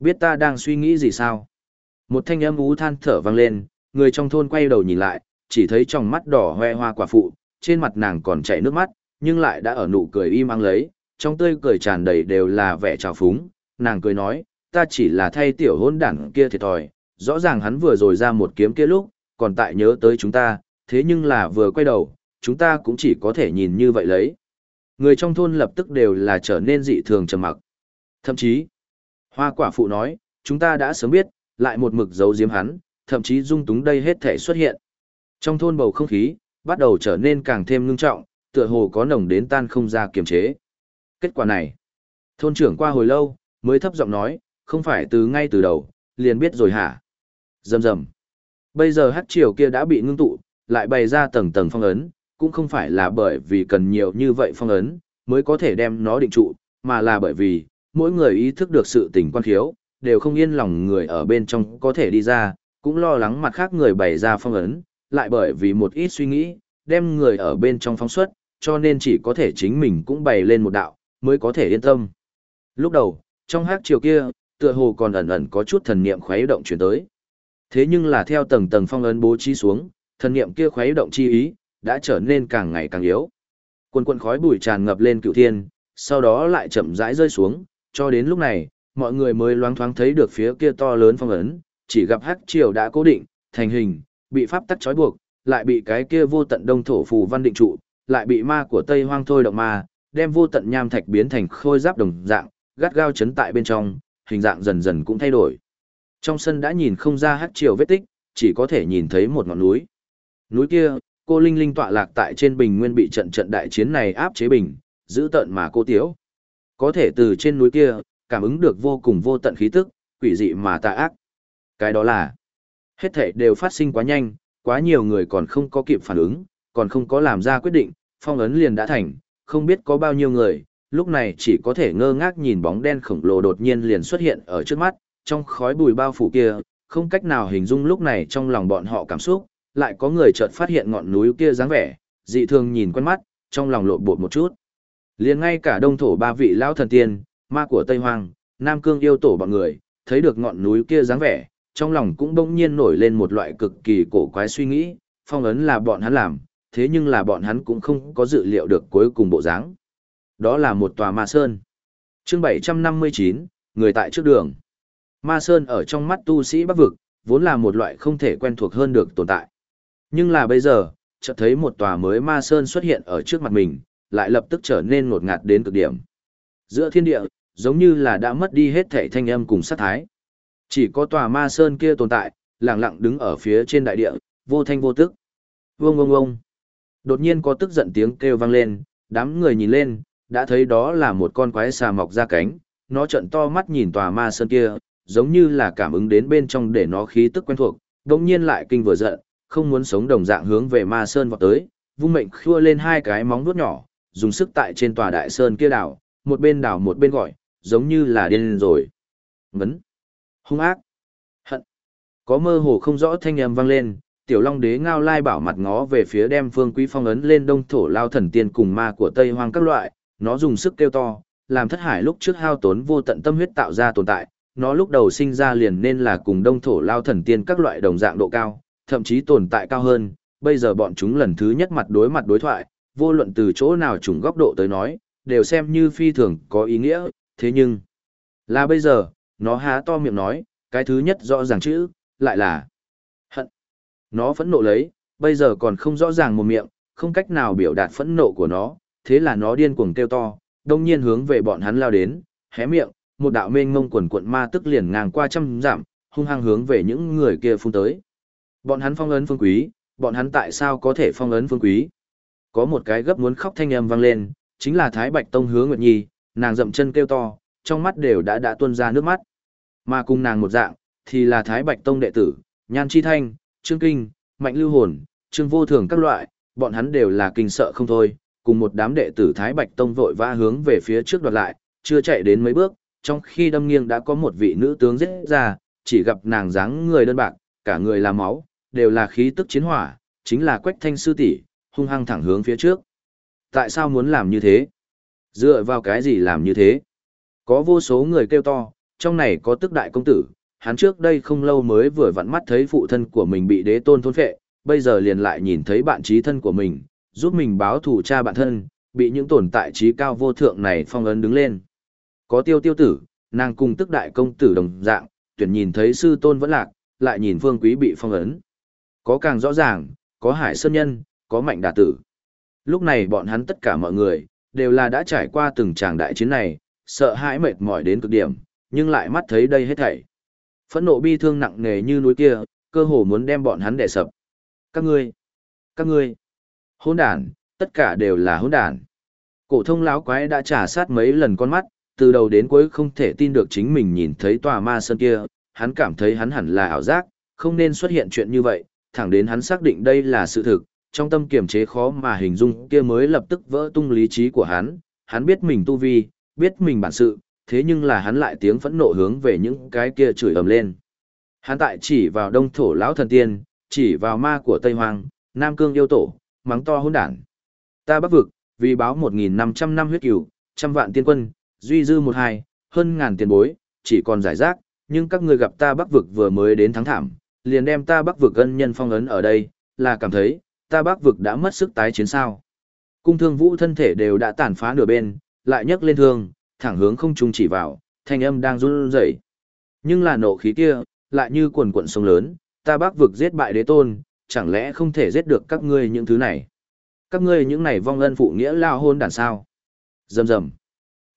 Biết ta đang suy nghĩ gì sao? Một thanh âm ú than thở vang lên, người trong thôn quay đầu nhìn lại, chỉ thấy trong mắt đỏ hoe hoa quả phụ, trên mặt nàng còn chảy nước mắt, nhưng lại đã ở nụ cười im ắng lấy, trong tươi cười tràn đầy đều là vẻ trào phúng, nàng cười nói, ta chỉ là thay tiểu hôn đảng kia thiệt thòi, rõ ràng hắn vừa rồi ra một kiếm kia lúc, còn tại nhớ tới chúng ta, thế nhưng là vừa quay đầu, chúng ta cũng chỉ có thể nhìn như vậy lấy. Người trong thôn lập tức đều là trở nên dị thường trầm mặc. Thậm chí, hoa quả phụ nói, chúng ta đã sớm biết, lại một mực giấu giếm hắn, thậm chí dung túng đây hết thể xuất hiện. Trong thôn bầu không khí, bắt đầu trở nên càng thêm ngưng trọng, tựa hồ có nồng đến tan không ra kiềm chế. Kết quả này, thôn trưởng qua hồi lâu, mới thấp giọng nói, không phải từ ngay từ đầu, liền biết rồi hả? Dầm dầm. Bây giờ hát triều kia đã bị ngưng tụ, lại bày ra tầng tầng phong ấn, cũng không phải là bởi vì cần nhiều như vậy phong ấn, mới có thể đem nó định trụ, mà là bởi vì, mỗi người ý thức được sự tình quan khiếu, đều không yên lòng người ở bên trong có thể đi ra, cũng lo lắng mặt khác người bày ra phong ấn, lại bởi vì một ít suy nghĩ, đem người ở bên trong phóng xuất, cho nên chỉ có thể chính mình cũng bày lên một đạo, mới có thể yên tâm. Lúc đầu, trong hát chiều kia, tựa hồ còn ẩn ẩn có chút thần niệm khuấy động chuyển tới. Thế nhưng là theo tầng tầng phong ấn bố trí xuống, thần niệm kia khuấy động chi ý, đã trở nên càng ngày càng yếu. Quần quần khói bụi tràn ngập lên cựu thiên, sau đó lại chậm rãi rơi xuống, cho đến lúc này, mọi người mới loáng thoáng thấy được phía kia to lớn phong ấn, chỉ gặp hắc triều đã cố định, thành hình, bị pháp tắc trói buộc, lại bị cái kia vô tận đông thổ phù văn định trụ, lại bị ma của Tây Hoang thôi động ma, đem vô tận nham thạch biến thành khôi giáp đồng dạng, gắt gao chấn tại bên trong, hình dạng dần dần cũng thay đổi. Trong sân đã nhìn không ra hắc triều vết tích, chỉ có thể nhìn thấy một ngọn núi. Núi kia, cô Linh Linh tọa lạc tại trên bình nguyên bị trận trận đại chiến này áp chế bình, giữ tận mà cô tiếu. Có thể từ trên núi kia, cảm ứng được vô cùng vô tận khí tức, quỷ dị mà tà ác. Cái đó là, hết thể đều phát sinh quá nhanh, quá nhiều người còn không có kịp phản ứng, còn không có làm ra quyết định, phong ấn liền đã thành, không biết có bao nhiêu người, lúc này chỉ có thể ngơ ngác nhìn bóng đen khổng lồ đột nhiên liền xuất hiện ở trước mắt, trong khói bùi bao phủ kia, không cách nào hình dung lúc này trong lòng bọn họ cảm xúc, lại có người chợt phát hiện ngọn núi kia dáng vẻ, dị thường nhìn quen mắt, trong lòng lộn bột một chút. Liền ngay cả đông thổ ba vị lão thần tiên, ma của Tây Hoang, Nam Cương yêu tổ bọn người, thấy được ngọn núi kia dáng vẻ, trong lòng cũng bỗng nhiên nổi lên một loại cực kỳ cổ quái suy nghĩ, phong ấn là bọn hắn làm, thế nhưng là bọn hắn cũng không có dự liệu được cuối cùng bộ dáng. Đó là một tòa ma sơn. Chương 759, người tại trước đường. Ma sơn ở trong mắt tu sĩ Bắc vực, vốn là một loại không thể quen thuộc hơn được tồn tại. Nhưng là bây giờ, chợt thấy một tòa mới ma sơn xuất hiện ở trước mặt mình, lại lập tức trở nên ngột ngạt đến cực điểm. Giữa thiên địa, giống như là đã mất đi hết thể thanh âm cùng sát thái. Chỉ có tòa ma sơn kia tồn tại, lặng lặng đứng ở phía trên đại địa, vô thanh vô tức. Vông vông vông. Đột nhiên có tức giận tiếng kêu vang lên, đám người nhìn lên, đã thấy đó là một con quái xà mọc ra cánh, nó trận to mắt nhìn tòa ma sơn kia, giống như là cảm ứng đến bên trong để nó khí tức quen thuộc, đồng nhiên lại kinh vừa giận, không muốn sống đồng dạng hướng về ma sơn vọt tới, vung mệnh khua lên hai cái móng vuốt nhỏ, dùng sức tại trên tòa đại sơn kia đảo, một bên đảo một bên gọi, giống như là điên rồi. Ngấn. Hung ác. Hận. Có mơ hồ không rõ thanh âm vang lên, tiểu long đế ngao lai bảo mặt ngó về phía đem phương quý phong ấn lên đông thổ lao thần tiên cùng ma của tây hoang các loại, nó dùng sức kêu to, làm thất hải lúc trước hao tốn vô tận tâm huyết tạo ra tồn tại, nó lúc đầu sinh ra liền nên là cùng đông thổ lao thần tiên các loại đồng dạng độ cao, thậm chí tồn tại cao hơn, bây giờ bọn chúng lần thứ nhất mặt đối mặt đối thoại, vô luận từ chỗ nào chúng góc độ tới nói, đều xem như phi thường có ý nghĩa, thế nhưng, là bây giờ, nó há to miệng nói, cái thứ nhất rõ ràng chữ, lại là hận. Nó phẫn nộ lấy, bây giờ còn không rõ ràng một miệng, không cách nào biểu đạt phẫn nộ của nó, thế là nó điên cuồng kêu to, đông nhiên hướng về bọn hắn lao đến, hé miệng, một đạo mênh mông quần cuộn ma tức liền ngang qua trăm giảm, hung hăng hướng về những người kia phun tới. Bọn hắn phong ấn phương quý, bọn hắn tại sao có thể phong ấn phương quý? Có một cái gấp muốn khóc thanh âm vang lên, chính là Thái Bạch Tông Hứa Nguyệt Nhi, nàng dậm chân kêu to, trong mắt đều đã đã tuôn ra nước mắt. Mà cùng nàng một dạng, thì là Thái Bạch Tông đệ tử, Nhan Chi Thanh, Trương Kinh, Mạnh Lưu Hồn, Trương Vô Thường các loại, bọn hắn đều là kinh sợ không thôi, cùng một đám đệ tử Thái Bạch Tông vội vã hướng về phía trước đoạt lại, chưa chạy đến mấy bước, trong khi đâm nghiêng đã có một vị nữ tướng giết ra, chỉ gặp nàng dáng người đơn bạc, cả người là máu, đều là khí tức chiến hỏa, chính là Quách Thanh sư tỷ, hung hăng thẳng hướng phía trước. Tại sao muốn làm như thế? Dựa vào cái gì làm như thế? Có vô số người kêu to, trong này có tức đại công tử, hắn trước đây không lâu mới vừa vặn mắt thấy phụ thân của mình bị đế tôn thôn phệ, bây giờ liền lại nhìn thấy bạn trí thân của mình, giúp mình báo thù cha bạn thân, bị những tồn tại trí cao vô thượng này phong ấn đứng lên. Có tiêu tiêu tử, nàng cùng tức đại công tử đồng dạng, tuyển nhìn thấy sư tôn vẫn lạc, lại nhìn phương quý bị phong ấn. Có càng rõ ràng, có hải sơn nhân, có mạnh đà tử. Lúc này bọn hắn tất cả mọi người, đều là đã trải qua từng tràng đại chiến này, sợ hãi mệt mỏi đến cực điểm, nhưng lại mắt thấy đây hết thảy. Phẫn nộ bi thương nặng nề như núi kia, cơ hồ muốn đem bọn hắn đè sập. Các ngươi, các ngươi, hỗn đản, tất cả đều là hỗn đản. Cổ thông lão quái đã trả sát mấy lần con mắt, từ đầu đến cuối không thể tin được chính mình nhìn thấy tòa ma sơn kia, hắn cảm thấy hắn hẳn là ảo giác, không nên xuất hiện chuyện như vậy, thẳng đến hắn xác định đây là sự thực, trong tâm kiềm chế khó mà hình dung kia mới lập tức vỡ tung lý trí của hắn, hắn biết mình tu vi, biết mình bản sự, thế nhưng là hắn lại tiếng phẫn nộ hướng về những cái kia chửi ầm lên. Hắn tại chỉ vào đông thổ lão thần tiên, chỉ vào ma của Tây Hoàng, Nam Cương yêu tổ, mắng to hỗn đản. Ta bắc vực, vì báo 1.500 năm huyết cửu, trăm vạn tiên quân, duy dư một hai, hơn ngàn tiền bối, chỉ còn giải rác, nhưng các ngươi gặp ta bắc vực vừa mới đến thắng thảm, liền đem ta bắc vực ân nhân phong ấn ở đây, là cảm thấy, ta bắc vực đã mất sức tái chiến sao. Cung thương vũ thân thể đều đã tàn phá nửa bên, lại nhấc lên thương, thẳng hướng không trung chỉ vào, thanh âm đang run rẩy. Nhưng là nộ khí kia, lại như quần quận sông lớn, ta bắc vực giết bại đế tôn, chẳng lẽ không thể giết được các ngươi những thứ này? Các ngươi những này vong ân phụ nghĩa lao hôn đàn sao? Rầm rầm.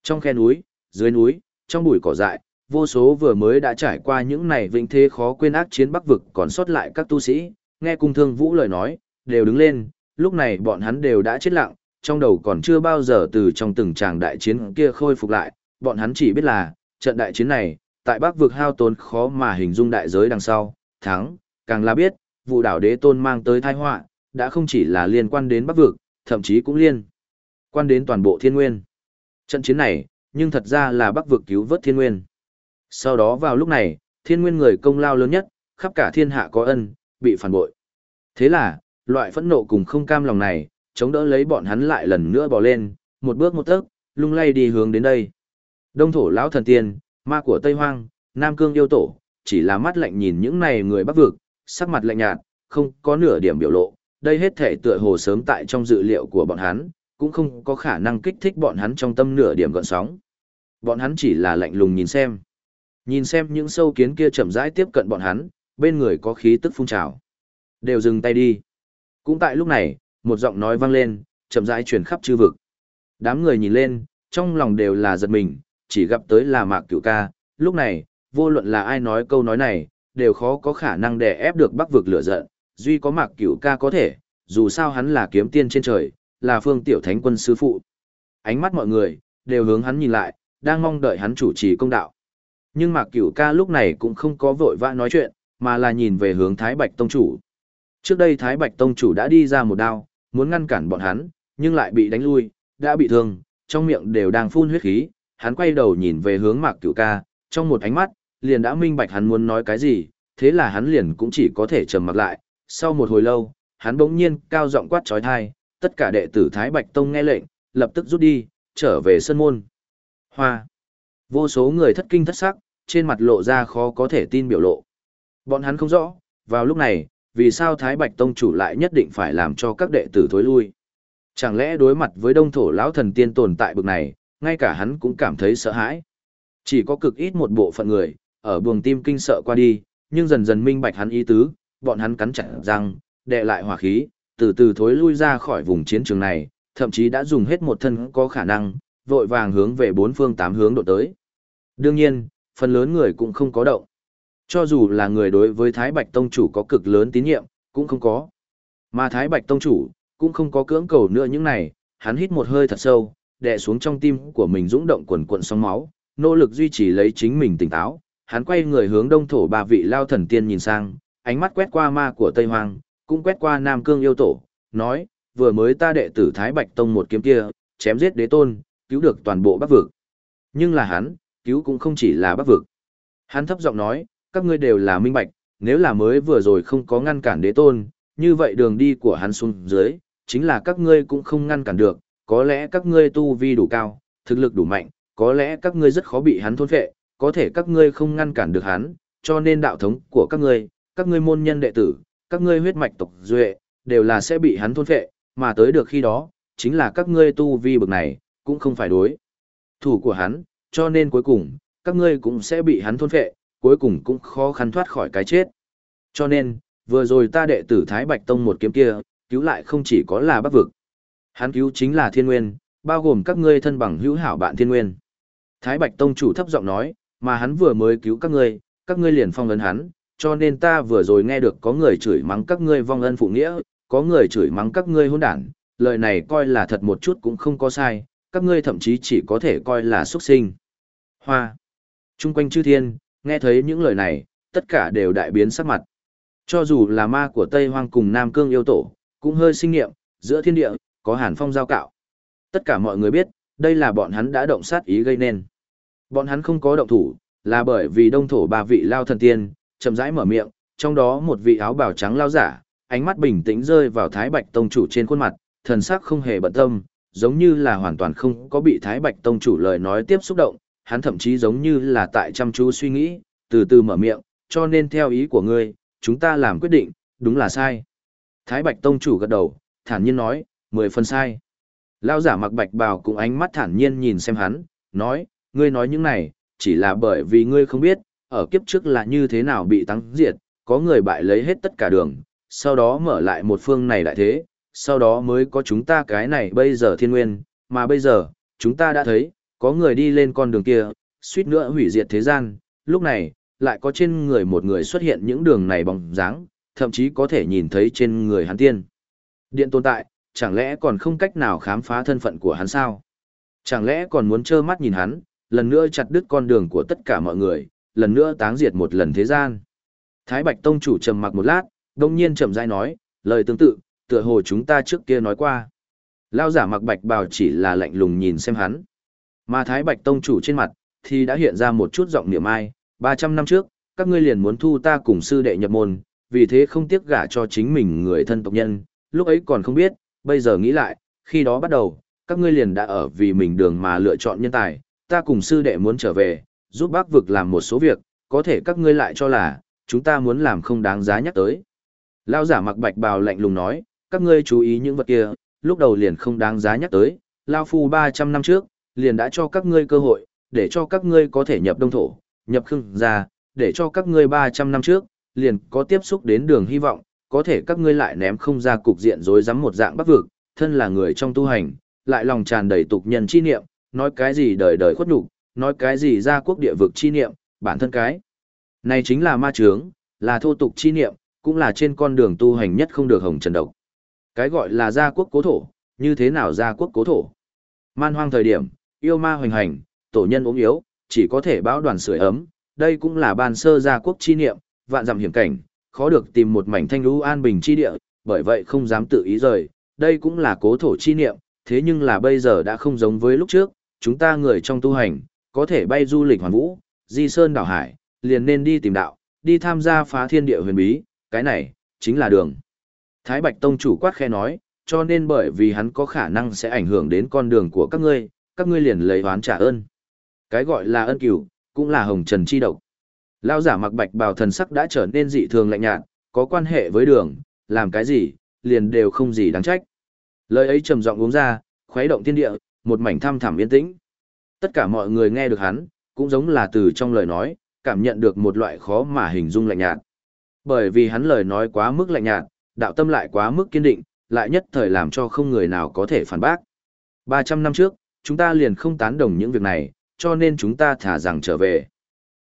Trong khe núi, dưới núi, trong bụi cỏ dại, vô số vừa mới đã trải qua những này vĩnh thế khó quên ác chiến bắc vực còn sót lại các tu sĩ, nghe cung thương vũ lời nói, đều đứng lên, lúc này bọn hắn đều đã chết lặng, trong đầu còn chưa bao giờ từ trong từng tràng đại chiến kia khôi phục lại, bọn hắn chỉ biết là, trận đại chiến này, tại bắc vực hao tốn khó mà hình dung đại giới đằng sau, thắng, càng là biết, vụ đảo đế tôn mang tới tai họa, đã không chỉ là liên quan đến bắc vực, thậm chí cũng liên quan đến toàn bộ thiên nguyên. Trận chiến này, nhưng thật ra là bắc vực cứu vớt thiên nguyên. Sau đó vào lúc này, thiên nguyên người công lao lớn nhất, khắp cả thiên hạ có ân, bị phản bội. Thế là, loại phẫn nộ cùng không cam lòng này, chống đỡ lấy bọn hắn lại lần nữa bò lên, một bước một tấc, lung lay đi hướng đến đây. Đông thổ lão thần tiên, ma của Tây Hoang, Nam Cương yêu tổ, chỉ là mắt lạnh nhìn những này người bắc vực, sắc mặt lạnh nhạt, không có nửa điểm biểu lộ, đây hết thể tựa hồ sớm tại trong dự liệu của bọn hắn, cũng không có khả năng kích thích bọn hắn trong tâm nửa điểm gợn sóng. Bọn hắn chỉ là lạnh lùng nhìn xem. Nhìn xem những sâu kiến kia chậm rãi tiếp cận bọn hắn, bên người có khí tức phun trào. Đều dừng tay đi. Cũng tại lúc này, một giọng nói vang lên, chậm rãi truyền khắp chư vực. Đám người nhìn lên, trong lòng đều là giật mình, chỉ gặp tới là Mạc Cửu Ca, lúc này, vô luận là ai nói câu nói này, đều khó có khả năng đè ép được Bắc vực lửa giận, duy có Mạc Cửu Ca có thể, dù sao hắn là kiếm tiên trên trời, là Phương Tiểu Thánh quân sư phụ. Ánh mắt mọi người đều hướng hắn nhìn lại, đang mong đợi hắn chủ trì công đạo. Nhưng Mạc Cửu Ca lúc này cũng không có vội vã nói chuyện, mà là nhìn về hướng Thái Bạch Tông Chủ. Trước đây Thái Bạch Tông Chủ đã đi ra một đao, muốn ngăn cản bọn hắn, nhưng lại bị đánh lui, đã bị thương, trong miệng đều đang phun huyết khí, hắn quay đầu nhìn về hướng Mạc Cửu Ca, trong một ánh mắt, liền đã minh bạch hắn muốn nói cái gì, thế là hắn liền cũng chỉ có thể trầm mặc lại. Sau một hồi lâu, hắn bỗng nhiên cao giọng quát chói tai, tất cả đệ tử Thái Bạch Tông nghe lệnh, lập tức rút đi, trở về sân môn. Hoa. Vô số người thất kinh thất sắc, trên mặt lộ ra khó có thể tin biểu lộ. Bọn hắn không rõ, vào lúc này, vì sao Thái Bạch Tông chủ lại nhất định phải làm cho các đệ tử thối lui. Chẳng lẽ đối mặt với đông thổ lão thần tiên tồn tại bực này, ngay cả hắn cũng cảm thấy sợ hãi. Chỉ có cực ít một bộ phận người, ở buồng tim kinh sợ qua đi, nhưng dần dần minh bạch hắn ý tứ, bọn hắn cắn chặt răng, đệ lại hỏa khí, từ từ thối lui ra khỏi vùng chiến trường này, thậm chí đã dùng hết một thân có khả năng, vội vàng hướng về bốn phương tám hướng độ tới. Đương nhiên, phần lớn người cũng không có động. Cho dù là người đối với Thái Bạch Tông chủ có cực lớn tín nhiệm, cũng không có. Mà Thái Bạch Tông chủ, cũng không có cưỡng cầu nữa những này, hắn hít một hơi thật sâu, đè xuống trong tim của mình dũng động quần cuộn sóng máu, nỗ lực duy trì lấy chính mình tỉnh táo. Hắn quay người hướng đông thổ ba vị lao thần tiên nhìn sang, ánh mắt quét qua ma của Tây Hoang, cũng quét qua Nam Cương yêu tổ, nói, vừa mới ta đệ tử Thái Bạch Tông một kiếm kia, chém giết đế tôn, cứu được toàn bộ bắc vực. Nhưng là hắn, cứu cũng không chỉ là bắc vực. Hắn thấp giọng nói, các ngươi đều là minh bạch, nếu là mới vừa rồi không có ngăn cản đế tôn, như vậy đường đi của hắn xuống dưới, chính là các ngươi cũng không ngăn cản được, có lẽ các ngươi tu vi đủ cao, thực lực đủ mạnh, có lẽ các ngươi rất khó bị hắn thôn phệ, có thể các ngươi không ngăn cản được hắn, cho nên đạo thống của các ngươi, các ngươi môn nhân đệ tử, các ngươi huyết mạch tộc duệ, đều là sẽ bị hắn thôn phệ, mà tới được khi đó, chính là các ngươi tu vi bực này, cũng không phải đối thủ của hắn, cho nên cuối cùng, các ngươi cũng sẽ bị hắn thôn phệ, cuối cùng cũng khó khăn thoát khỏi cái chết. Cho nên, vừa rồi ta đệ tử Thái Bạch Tông một kiếm kia, cứu lại không chỉ có là bắc vực. Hắn cứu chính là thiên nguyên, bao gồm các ngươi thân bằng hữu hảo bạn thiên nguyên. Thái Bạch Tông chủ thấp giọng nói, mà hắn vừa mới cứu các ngươi, các ngươi liền phong ấn hắn, cho nên ta vừa rồi nghe được có người chửi mắng các ngươi vong ân phụ nghĩa, có người chửi mắng các ngươi hỗn đản, lời này coi là thật một chút cũng không có sai, các ngươi thậm chí chỉ có thể coi là xuất sinh. Hoa. Trung quanh chư thiên, nghe thấy những lời này, tất cả đều đại biến sắc mặt. Cho dù là ma của Tây Hoang cùng Nam Cương yêu tổ, cũng hơi sinh nghiệm, giữa thiên địa, có hàn phong giao cạo. Tất cả mọi người biết, đây là bọn hắn đã động sát ý gây nên. Bọn hắn không có động thủ, là bởi vì đông thổ ba vị lao thần tiên, chậm rãi mở miệng, trong đó một vị áo bào trắng lao giả, ánh mắt bình tĩnh rơi vào Thái Bạch Tông chủ trên khuôn mặt, thần sắc không hề bận tâm, giống như là hoàn toàn không có bị Thái Bạch Tông chủ lời nói tiếp xúc động, hắn thậm chí giống như là tại chăm chú suy nghĩ, từ từ mở miệng, cho nên theo ý của ngươi, chúng ta làm quyết định, đúng là sai. Thái Bạch Tông chủ gật đầu, thản nhiên nói, mười phần sai. Lao giả mặc bạch bào cùng ánh mắt thản nhiên nhìn xem hắn, nói, ngươi nói những này, chỉ là bởi vì ngươi không biết, ở kiếp trước là như thế nào bị tăng diệt, có người bại lấy hết tất cả đường, sau đó mở lại một phương này đại thế, sau đó mới có chúng ta cái này bây giờ thiên nguyên, mà bây giờ, chúng ta đã thấy, có người đi lên con đường kia, suýt nữa hủy diệt thế gian, lúc này, lại có trên người một người xuất hiện những đường này bóng dáng, thậm chí có thể nhìn thấy trên người hắn tiên. Điện tồn tại, chẳng lẽ còn không cách nào khám phá thân phận của hắn sao? Chẳng lẽ còn muốn trơ mắt nhìn hắn, lần nữa chặt đứt con đường của tất cả mọi người, lần nữa táng diệt một lần thế gian? Thái Bạch Tông chủ trầm mặc một lát, đông nhiên chậm rãi nói, lời tương tự, tựa hồ chúng ta trước kia nói qua. Lao giả mặc bạch bào chỉ là lạnh lùng nhìn xem hắn. Mà Thái Bạch Tông chủ trên mặt, thì đã hiện ra một chút giọng niệm ai, 300 năm trước, các ngươi liền muốn thu ta cùng sư đệ nhập môn, vì thế không tiếc gả cho chính mình người thân tộc nhân, lúc ấy còn không biết, bây giờ nghĩ lại, khi đó bắt đầu, các ngươi liền đã ở vì mình đường mà lựa chọn nhân tài, ta cùng sư đệ muốn trở về, giúp bác vực làm một số việc, có thể các ngươi lại cho là, chúng ta muốn làm không đáng giá nhắc tới. Lao giả mặc bạch bào lạnh lùng nói, các ngươi chú ý những vật kia, lúc đầu liền không đáng giá nhắc tới, Lao Phu 300 năm trước, liền đã cho các ngươi cơ hội, để cho các ngươi có thể nhập đông thổ, nhập khưng ra, để cho các ngươi 300 năm trước, liền có tiếp xúc đến đường hy vọng, có thể các ngươi lại ném không ra cục diện rối rắm một dạng bắc vực, thân là người trong tu hành, lại lòng tràn đầy tục nhân chi niệm, nói cái gì đời đời khuất nhục, nói cái gì ra quốc địa vực chi niệm, bản thân cái. Này chính là ma chướng, là thô tục chi niệm, cũng là trên con đường tu hành nhất không được hồng trần độc. Cái gọi là gia quốc cố thổ, như thế nào gia quốc cố thổ? Man hoang thời điểm, yêu ma hoành hành, tổ nhân ốm yếu, chỉ có thể báo đoàn sưởi ấm, đây cũng là ban sơ gia quốc chi niệm, vạn dặm hiểm cảnh, khó được tìm một mảnh thanh lũ an bình chi địa, bởi vậy không dám tự ý rời, đây cũng là cố thổ chi niệm, thế nhưng là bây giờ đã không giống với lúc trước, chúng ta người trong tu hành, có thể bay du lịch hoàn vũ, di sơn đảo hải, liền nên đi tìm đạo, đi tham gia phá thiên địa huyền bí, cái này, chính là đường. Thái Bạch Tông chủ quát khe nói, cho nên bởi vì hắn có khả năng sẽ ảnh hưởng đến con đường của các ngươi, các ngươi liền lấy oán trả ơn. Cái gọi là ân cửu, cũng là hồng trần chi độc. Lão giả mặc bạch bào thần sắc đã trở nên dị thường lạnh nhạt, có quan hệ với đường, làm cái gì, liền đều không gì đáng trách. Lời ấy trầm giọng uống ra, khuấy động thiên địa, một mảnh thăm thẳm yên tĩnh. Tất cả mọi người nghe được hắn, cũng giống là từ trong lời nói, cảm nhận được một loại khó mà hình dung lạnh nhạt. Bởi vì hắn lời nói quá mức lạnh nhạt, đạo tâm lại quá mức kiên định, lại nhất thời làm cho không người nào có thể phản bác. 300 năm trước, chúng ta liền không tán đồng những việc này, cho nên chúng ta thả rằng trở về.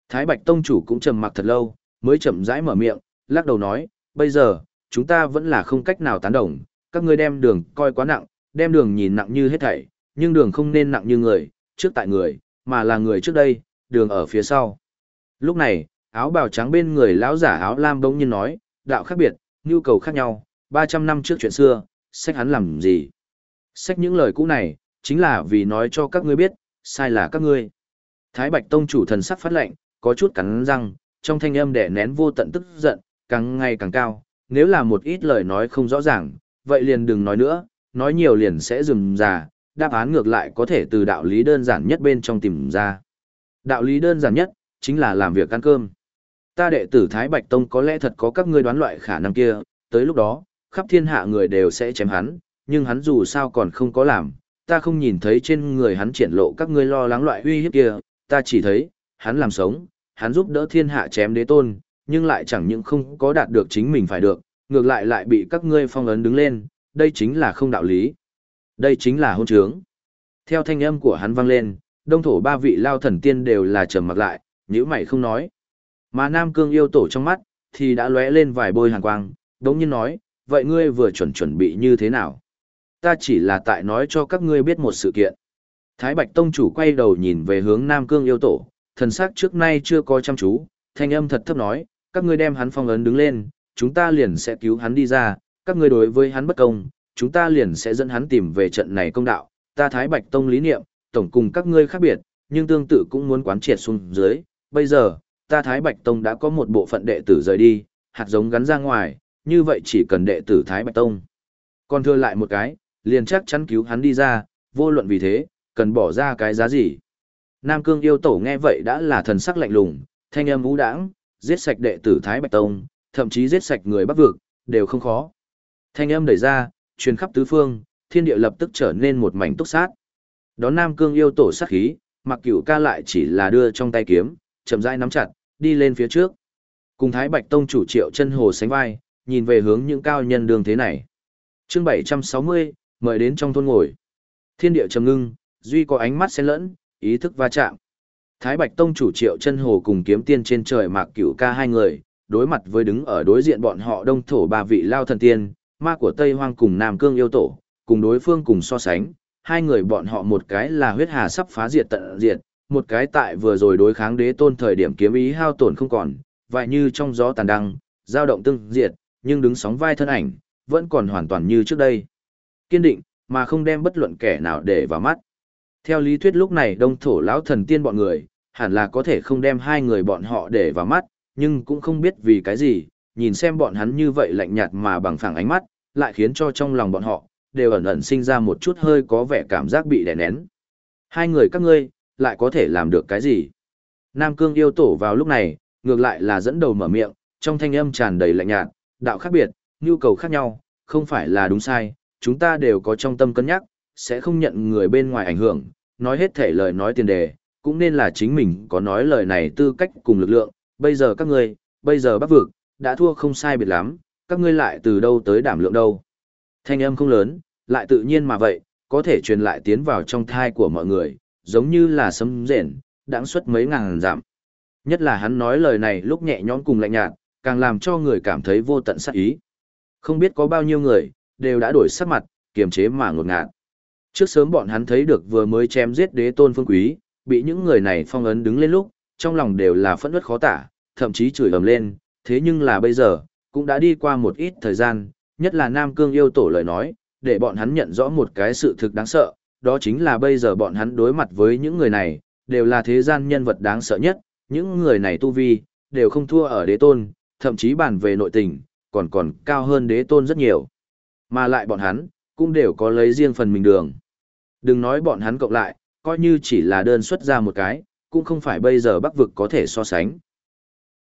Thái Bạch Tông chủ cũng trầm mặc thật lâu, mới chậm rãi mở miệng, lắc đầu nói, bây giờ, chúng ta vẫn là không cách nào tán đồng, các ngươi đem đường coi quá nặng, đem đường nhìn nặng như hết thảy, nhưng đường không nên nặng như người, trước tại người, mà là người trước đây, đường ở phía sau. Lúc này, áo bào trắng bên người lão giả áo lam bỗng nhiên nói, đạo khác biệt, nhu cầu khác nhau, 300 năm trước chuyện xưa, sách hắn làm gì? Sách những lời cũ này, chính là vì nói cho các ngươi biết, sai là các ngươi. Thái Bạch Tông chủ thần sắc phát lệnh, có chút cắn răng, trong thanh âm đẻ nén vô tận tức giận, càng ngày càng cao, nếu là một ít lời nói không rõ ràng, vậy liền đừng nói nữa, nói nhiều liền sẽ dừng già, đáp án ngược lại có thể từ đạo lý đơn giản nhất bên trong tìm ra. Đạo lý đơn giản nhất, chính là làm việc ăn cơm. Ta đệ tử Thái Bạch Tông có lẽ thật có các ngươi đoán loại khả năng kia, tới lúc đó, khắp thiên hạ người đều sẽ chém hắn, nhưng hắn dù sao còn không có làm, ta không nhìn thấy trên người hắn triển lộ các ngươi lo lắng loại uy hiếp kia, ta chỉ thấy, hắn làm sống, hắn giúp đỡ thiên hạ chém đế tôn, nhưng lại chẳng những không có đạt được chính mình phải được, ngược lại lại bị các ngươi phong ấn đứng lên, đây chính là không đạo lý. Đây chính là hôn trướng. Theo thanh âm của hắn vang lên, đông thổ ba vị lao thần tiên đều là trầm mặc lại, Nếu mày không nói. Mà Nam Cương yêu tổ trong mắt, thì đã lóe lên vài bôi hàn quang, đống nhiên nói, vậy ngươi vừa chuẩn chuẩn bị như thế nào? Ta chỉ là tại nói cho các ngươi biết một sự kiện. Thái Bạch Tông chủ quay đầu nhìn về hướng Nam Cương yêu tổ, thần sắc trước nay chưa có chăm chú, thanh âm thật thấp nói, các ngươi đem hắn phong ấn đứng lên, chúng ta liền sẽ cứu hắn đi ra, các ngươi đối với hắn bất công, chúng ta liền sẽ dẫn hắn tìm về trận này công đạo, ta Thái Bạch Tông lý niệm, tổng cùng các ngươi khác biệt, nhưng tương tự cũng muốn quán triệt xuống dưới, bây giờ, ta Thái Bạch Tông đã có một bộ phận đệ tử rời đi, hạt giống gắn ra ngoài, như vậy chỉ cần đệ tử Thái Bạch Tông. Còn thưa lại một cái, liền chắc chắn cứu hắn đi ra, vô luận vì thế, cần bỏ ra cái giá gì. Nam Cương yêu tổ nghe vậy đã là thần sắc lạnh lùng, thanh âm vũ đãng, giết sạch đệ tử Thái Bạch Tông, thậm chí giết sạch người Bắc Vực, đều không khó. Thanh âm đẩy ra, truyền khắp tứ phương, thiên địa lập tức trở nên một mảnh túc sát. Đón Nam Cương yêu tổ sát khí, mặc cửu ca lại chỉ là đưa trong tay kiếm, chậm rãi nắm chặt, đi lên phía trước. Cùng Thái Bạch Tông chủ triệu chân hồ sánh vai, nhìn về hướng những cao nhân đường thế này. chương 760, mời đến trong thôn ngồi. Thiên địa trầm ngưng, duy có ánh mắt xen lẫn, ý thức va chạm. Thái Bạch Tông chủ triệu chân hồ cùng kiếm tiên trên trời mạc cửu ca hai người, đối mặt với đứng ở đối diện bọn họ đông thổ ba vị lao thần tiên, ma của Tây Hoang cùng Nam Cương yêu tổ, cùng đối phương cùng so sánh, hai người bọn họ một cái là huyết hà sắp phá diệt tận diệt, một cái tại vừa rồi đối kháng đế tôn thời điểm kiếm ý hao tổn không còn, vậy như trong gió tàn đăng, dao động tương diệt, nhưng đứng sóng vai thân ảnh, vẫn còn hoàn toàn như trước đây. Kiên định, mà không đem bất luận kẻ nào để vào mắt. Theo lý thuyết lúc này đông thổ lão thần tiên bọn người, hẳn là có thể không đem hai người bọn họ để vào mắt, nhưng cũng không biết vì cái gì, nhìn xem bọn hắn như vậy lạnh nhạt mà bằng phẳng ánh mắt, lại khiến cho trong lòng bọn họ, đều ẩn ẩn sinh ra một chút hơi có vẻ cảm giác bị đè nén. Hai người các ngươi, lại có thể làm được cái gì? Nam Cương yêu tổ vào lúc này, ngược lại là dẫn đầu mở miệng, trong thanh âm tràn đầy lạnh nhạt, đạo khác biệt, nhu cầu khác nhau, không phải là đúng sai, chúng ta đều có trong tâm cân nhắc, sẽ không nhận người bên ngoài ảnh hưởng, nói hết thể lời nói tiền đề, cũng nên là chính mình có nói lời này tư cách cùng lực lượng, bây giờ các ngươi, bây giờ bắc vực, đã thua không sai biệt lắm, các ngươi lại từ đâu tới đảm lượng đâu. Thanh âm không lớn, lại tự nhiên mà vậy, có thể truyền lại tiến vào trong thai của mọi người, giống như là sấm rền, đãng suất mấy ngàn giảm. Nhất là hắn nói lời này lúc nhẹ nhõm cùng lạnh nhạt, càng làm cho người cảm thấy vô tận sát ý. Không biết có bao nhiêu người, đều đã đổi sắc mặt, kiềm chế mà ngột ngạt. Trước sớm bọn hắn thấy được vừa mới chém giết đế tôn phương quý, bị những người này phong ấn đứng lên lúc, trong lòng đều là phẫn nứt khó tả, thậm chí chửi ầm lên, thế nhưng là bây giờ, cũng đã đi qua một ít thời gian, nhất là Nam Cương yêu tổ lời nói, để bọn hắn nhận rõ một cái sự thực đáng sợ, đó chính là bây giờ bọn hắn đối mặt với những người này, đều là thế gian nhân vật đáng sợ nhất, những người này tu vi, đều không thua ở đế tôn, thậm chí bàn về nội tình, còn còn cao hơn đế tôn rất nhiều. Mà lại bọn hắn, cũng đều có lấy riêng phần mình đường. Đừng nói bọn hắn cộng lại, coi như chỉ là đơn xuất ra một cái, cũng không phải bây giờ bắc vực có thể so sánh.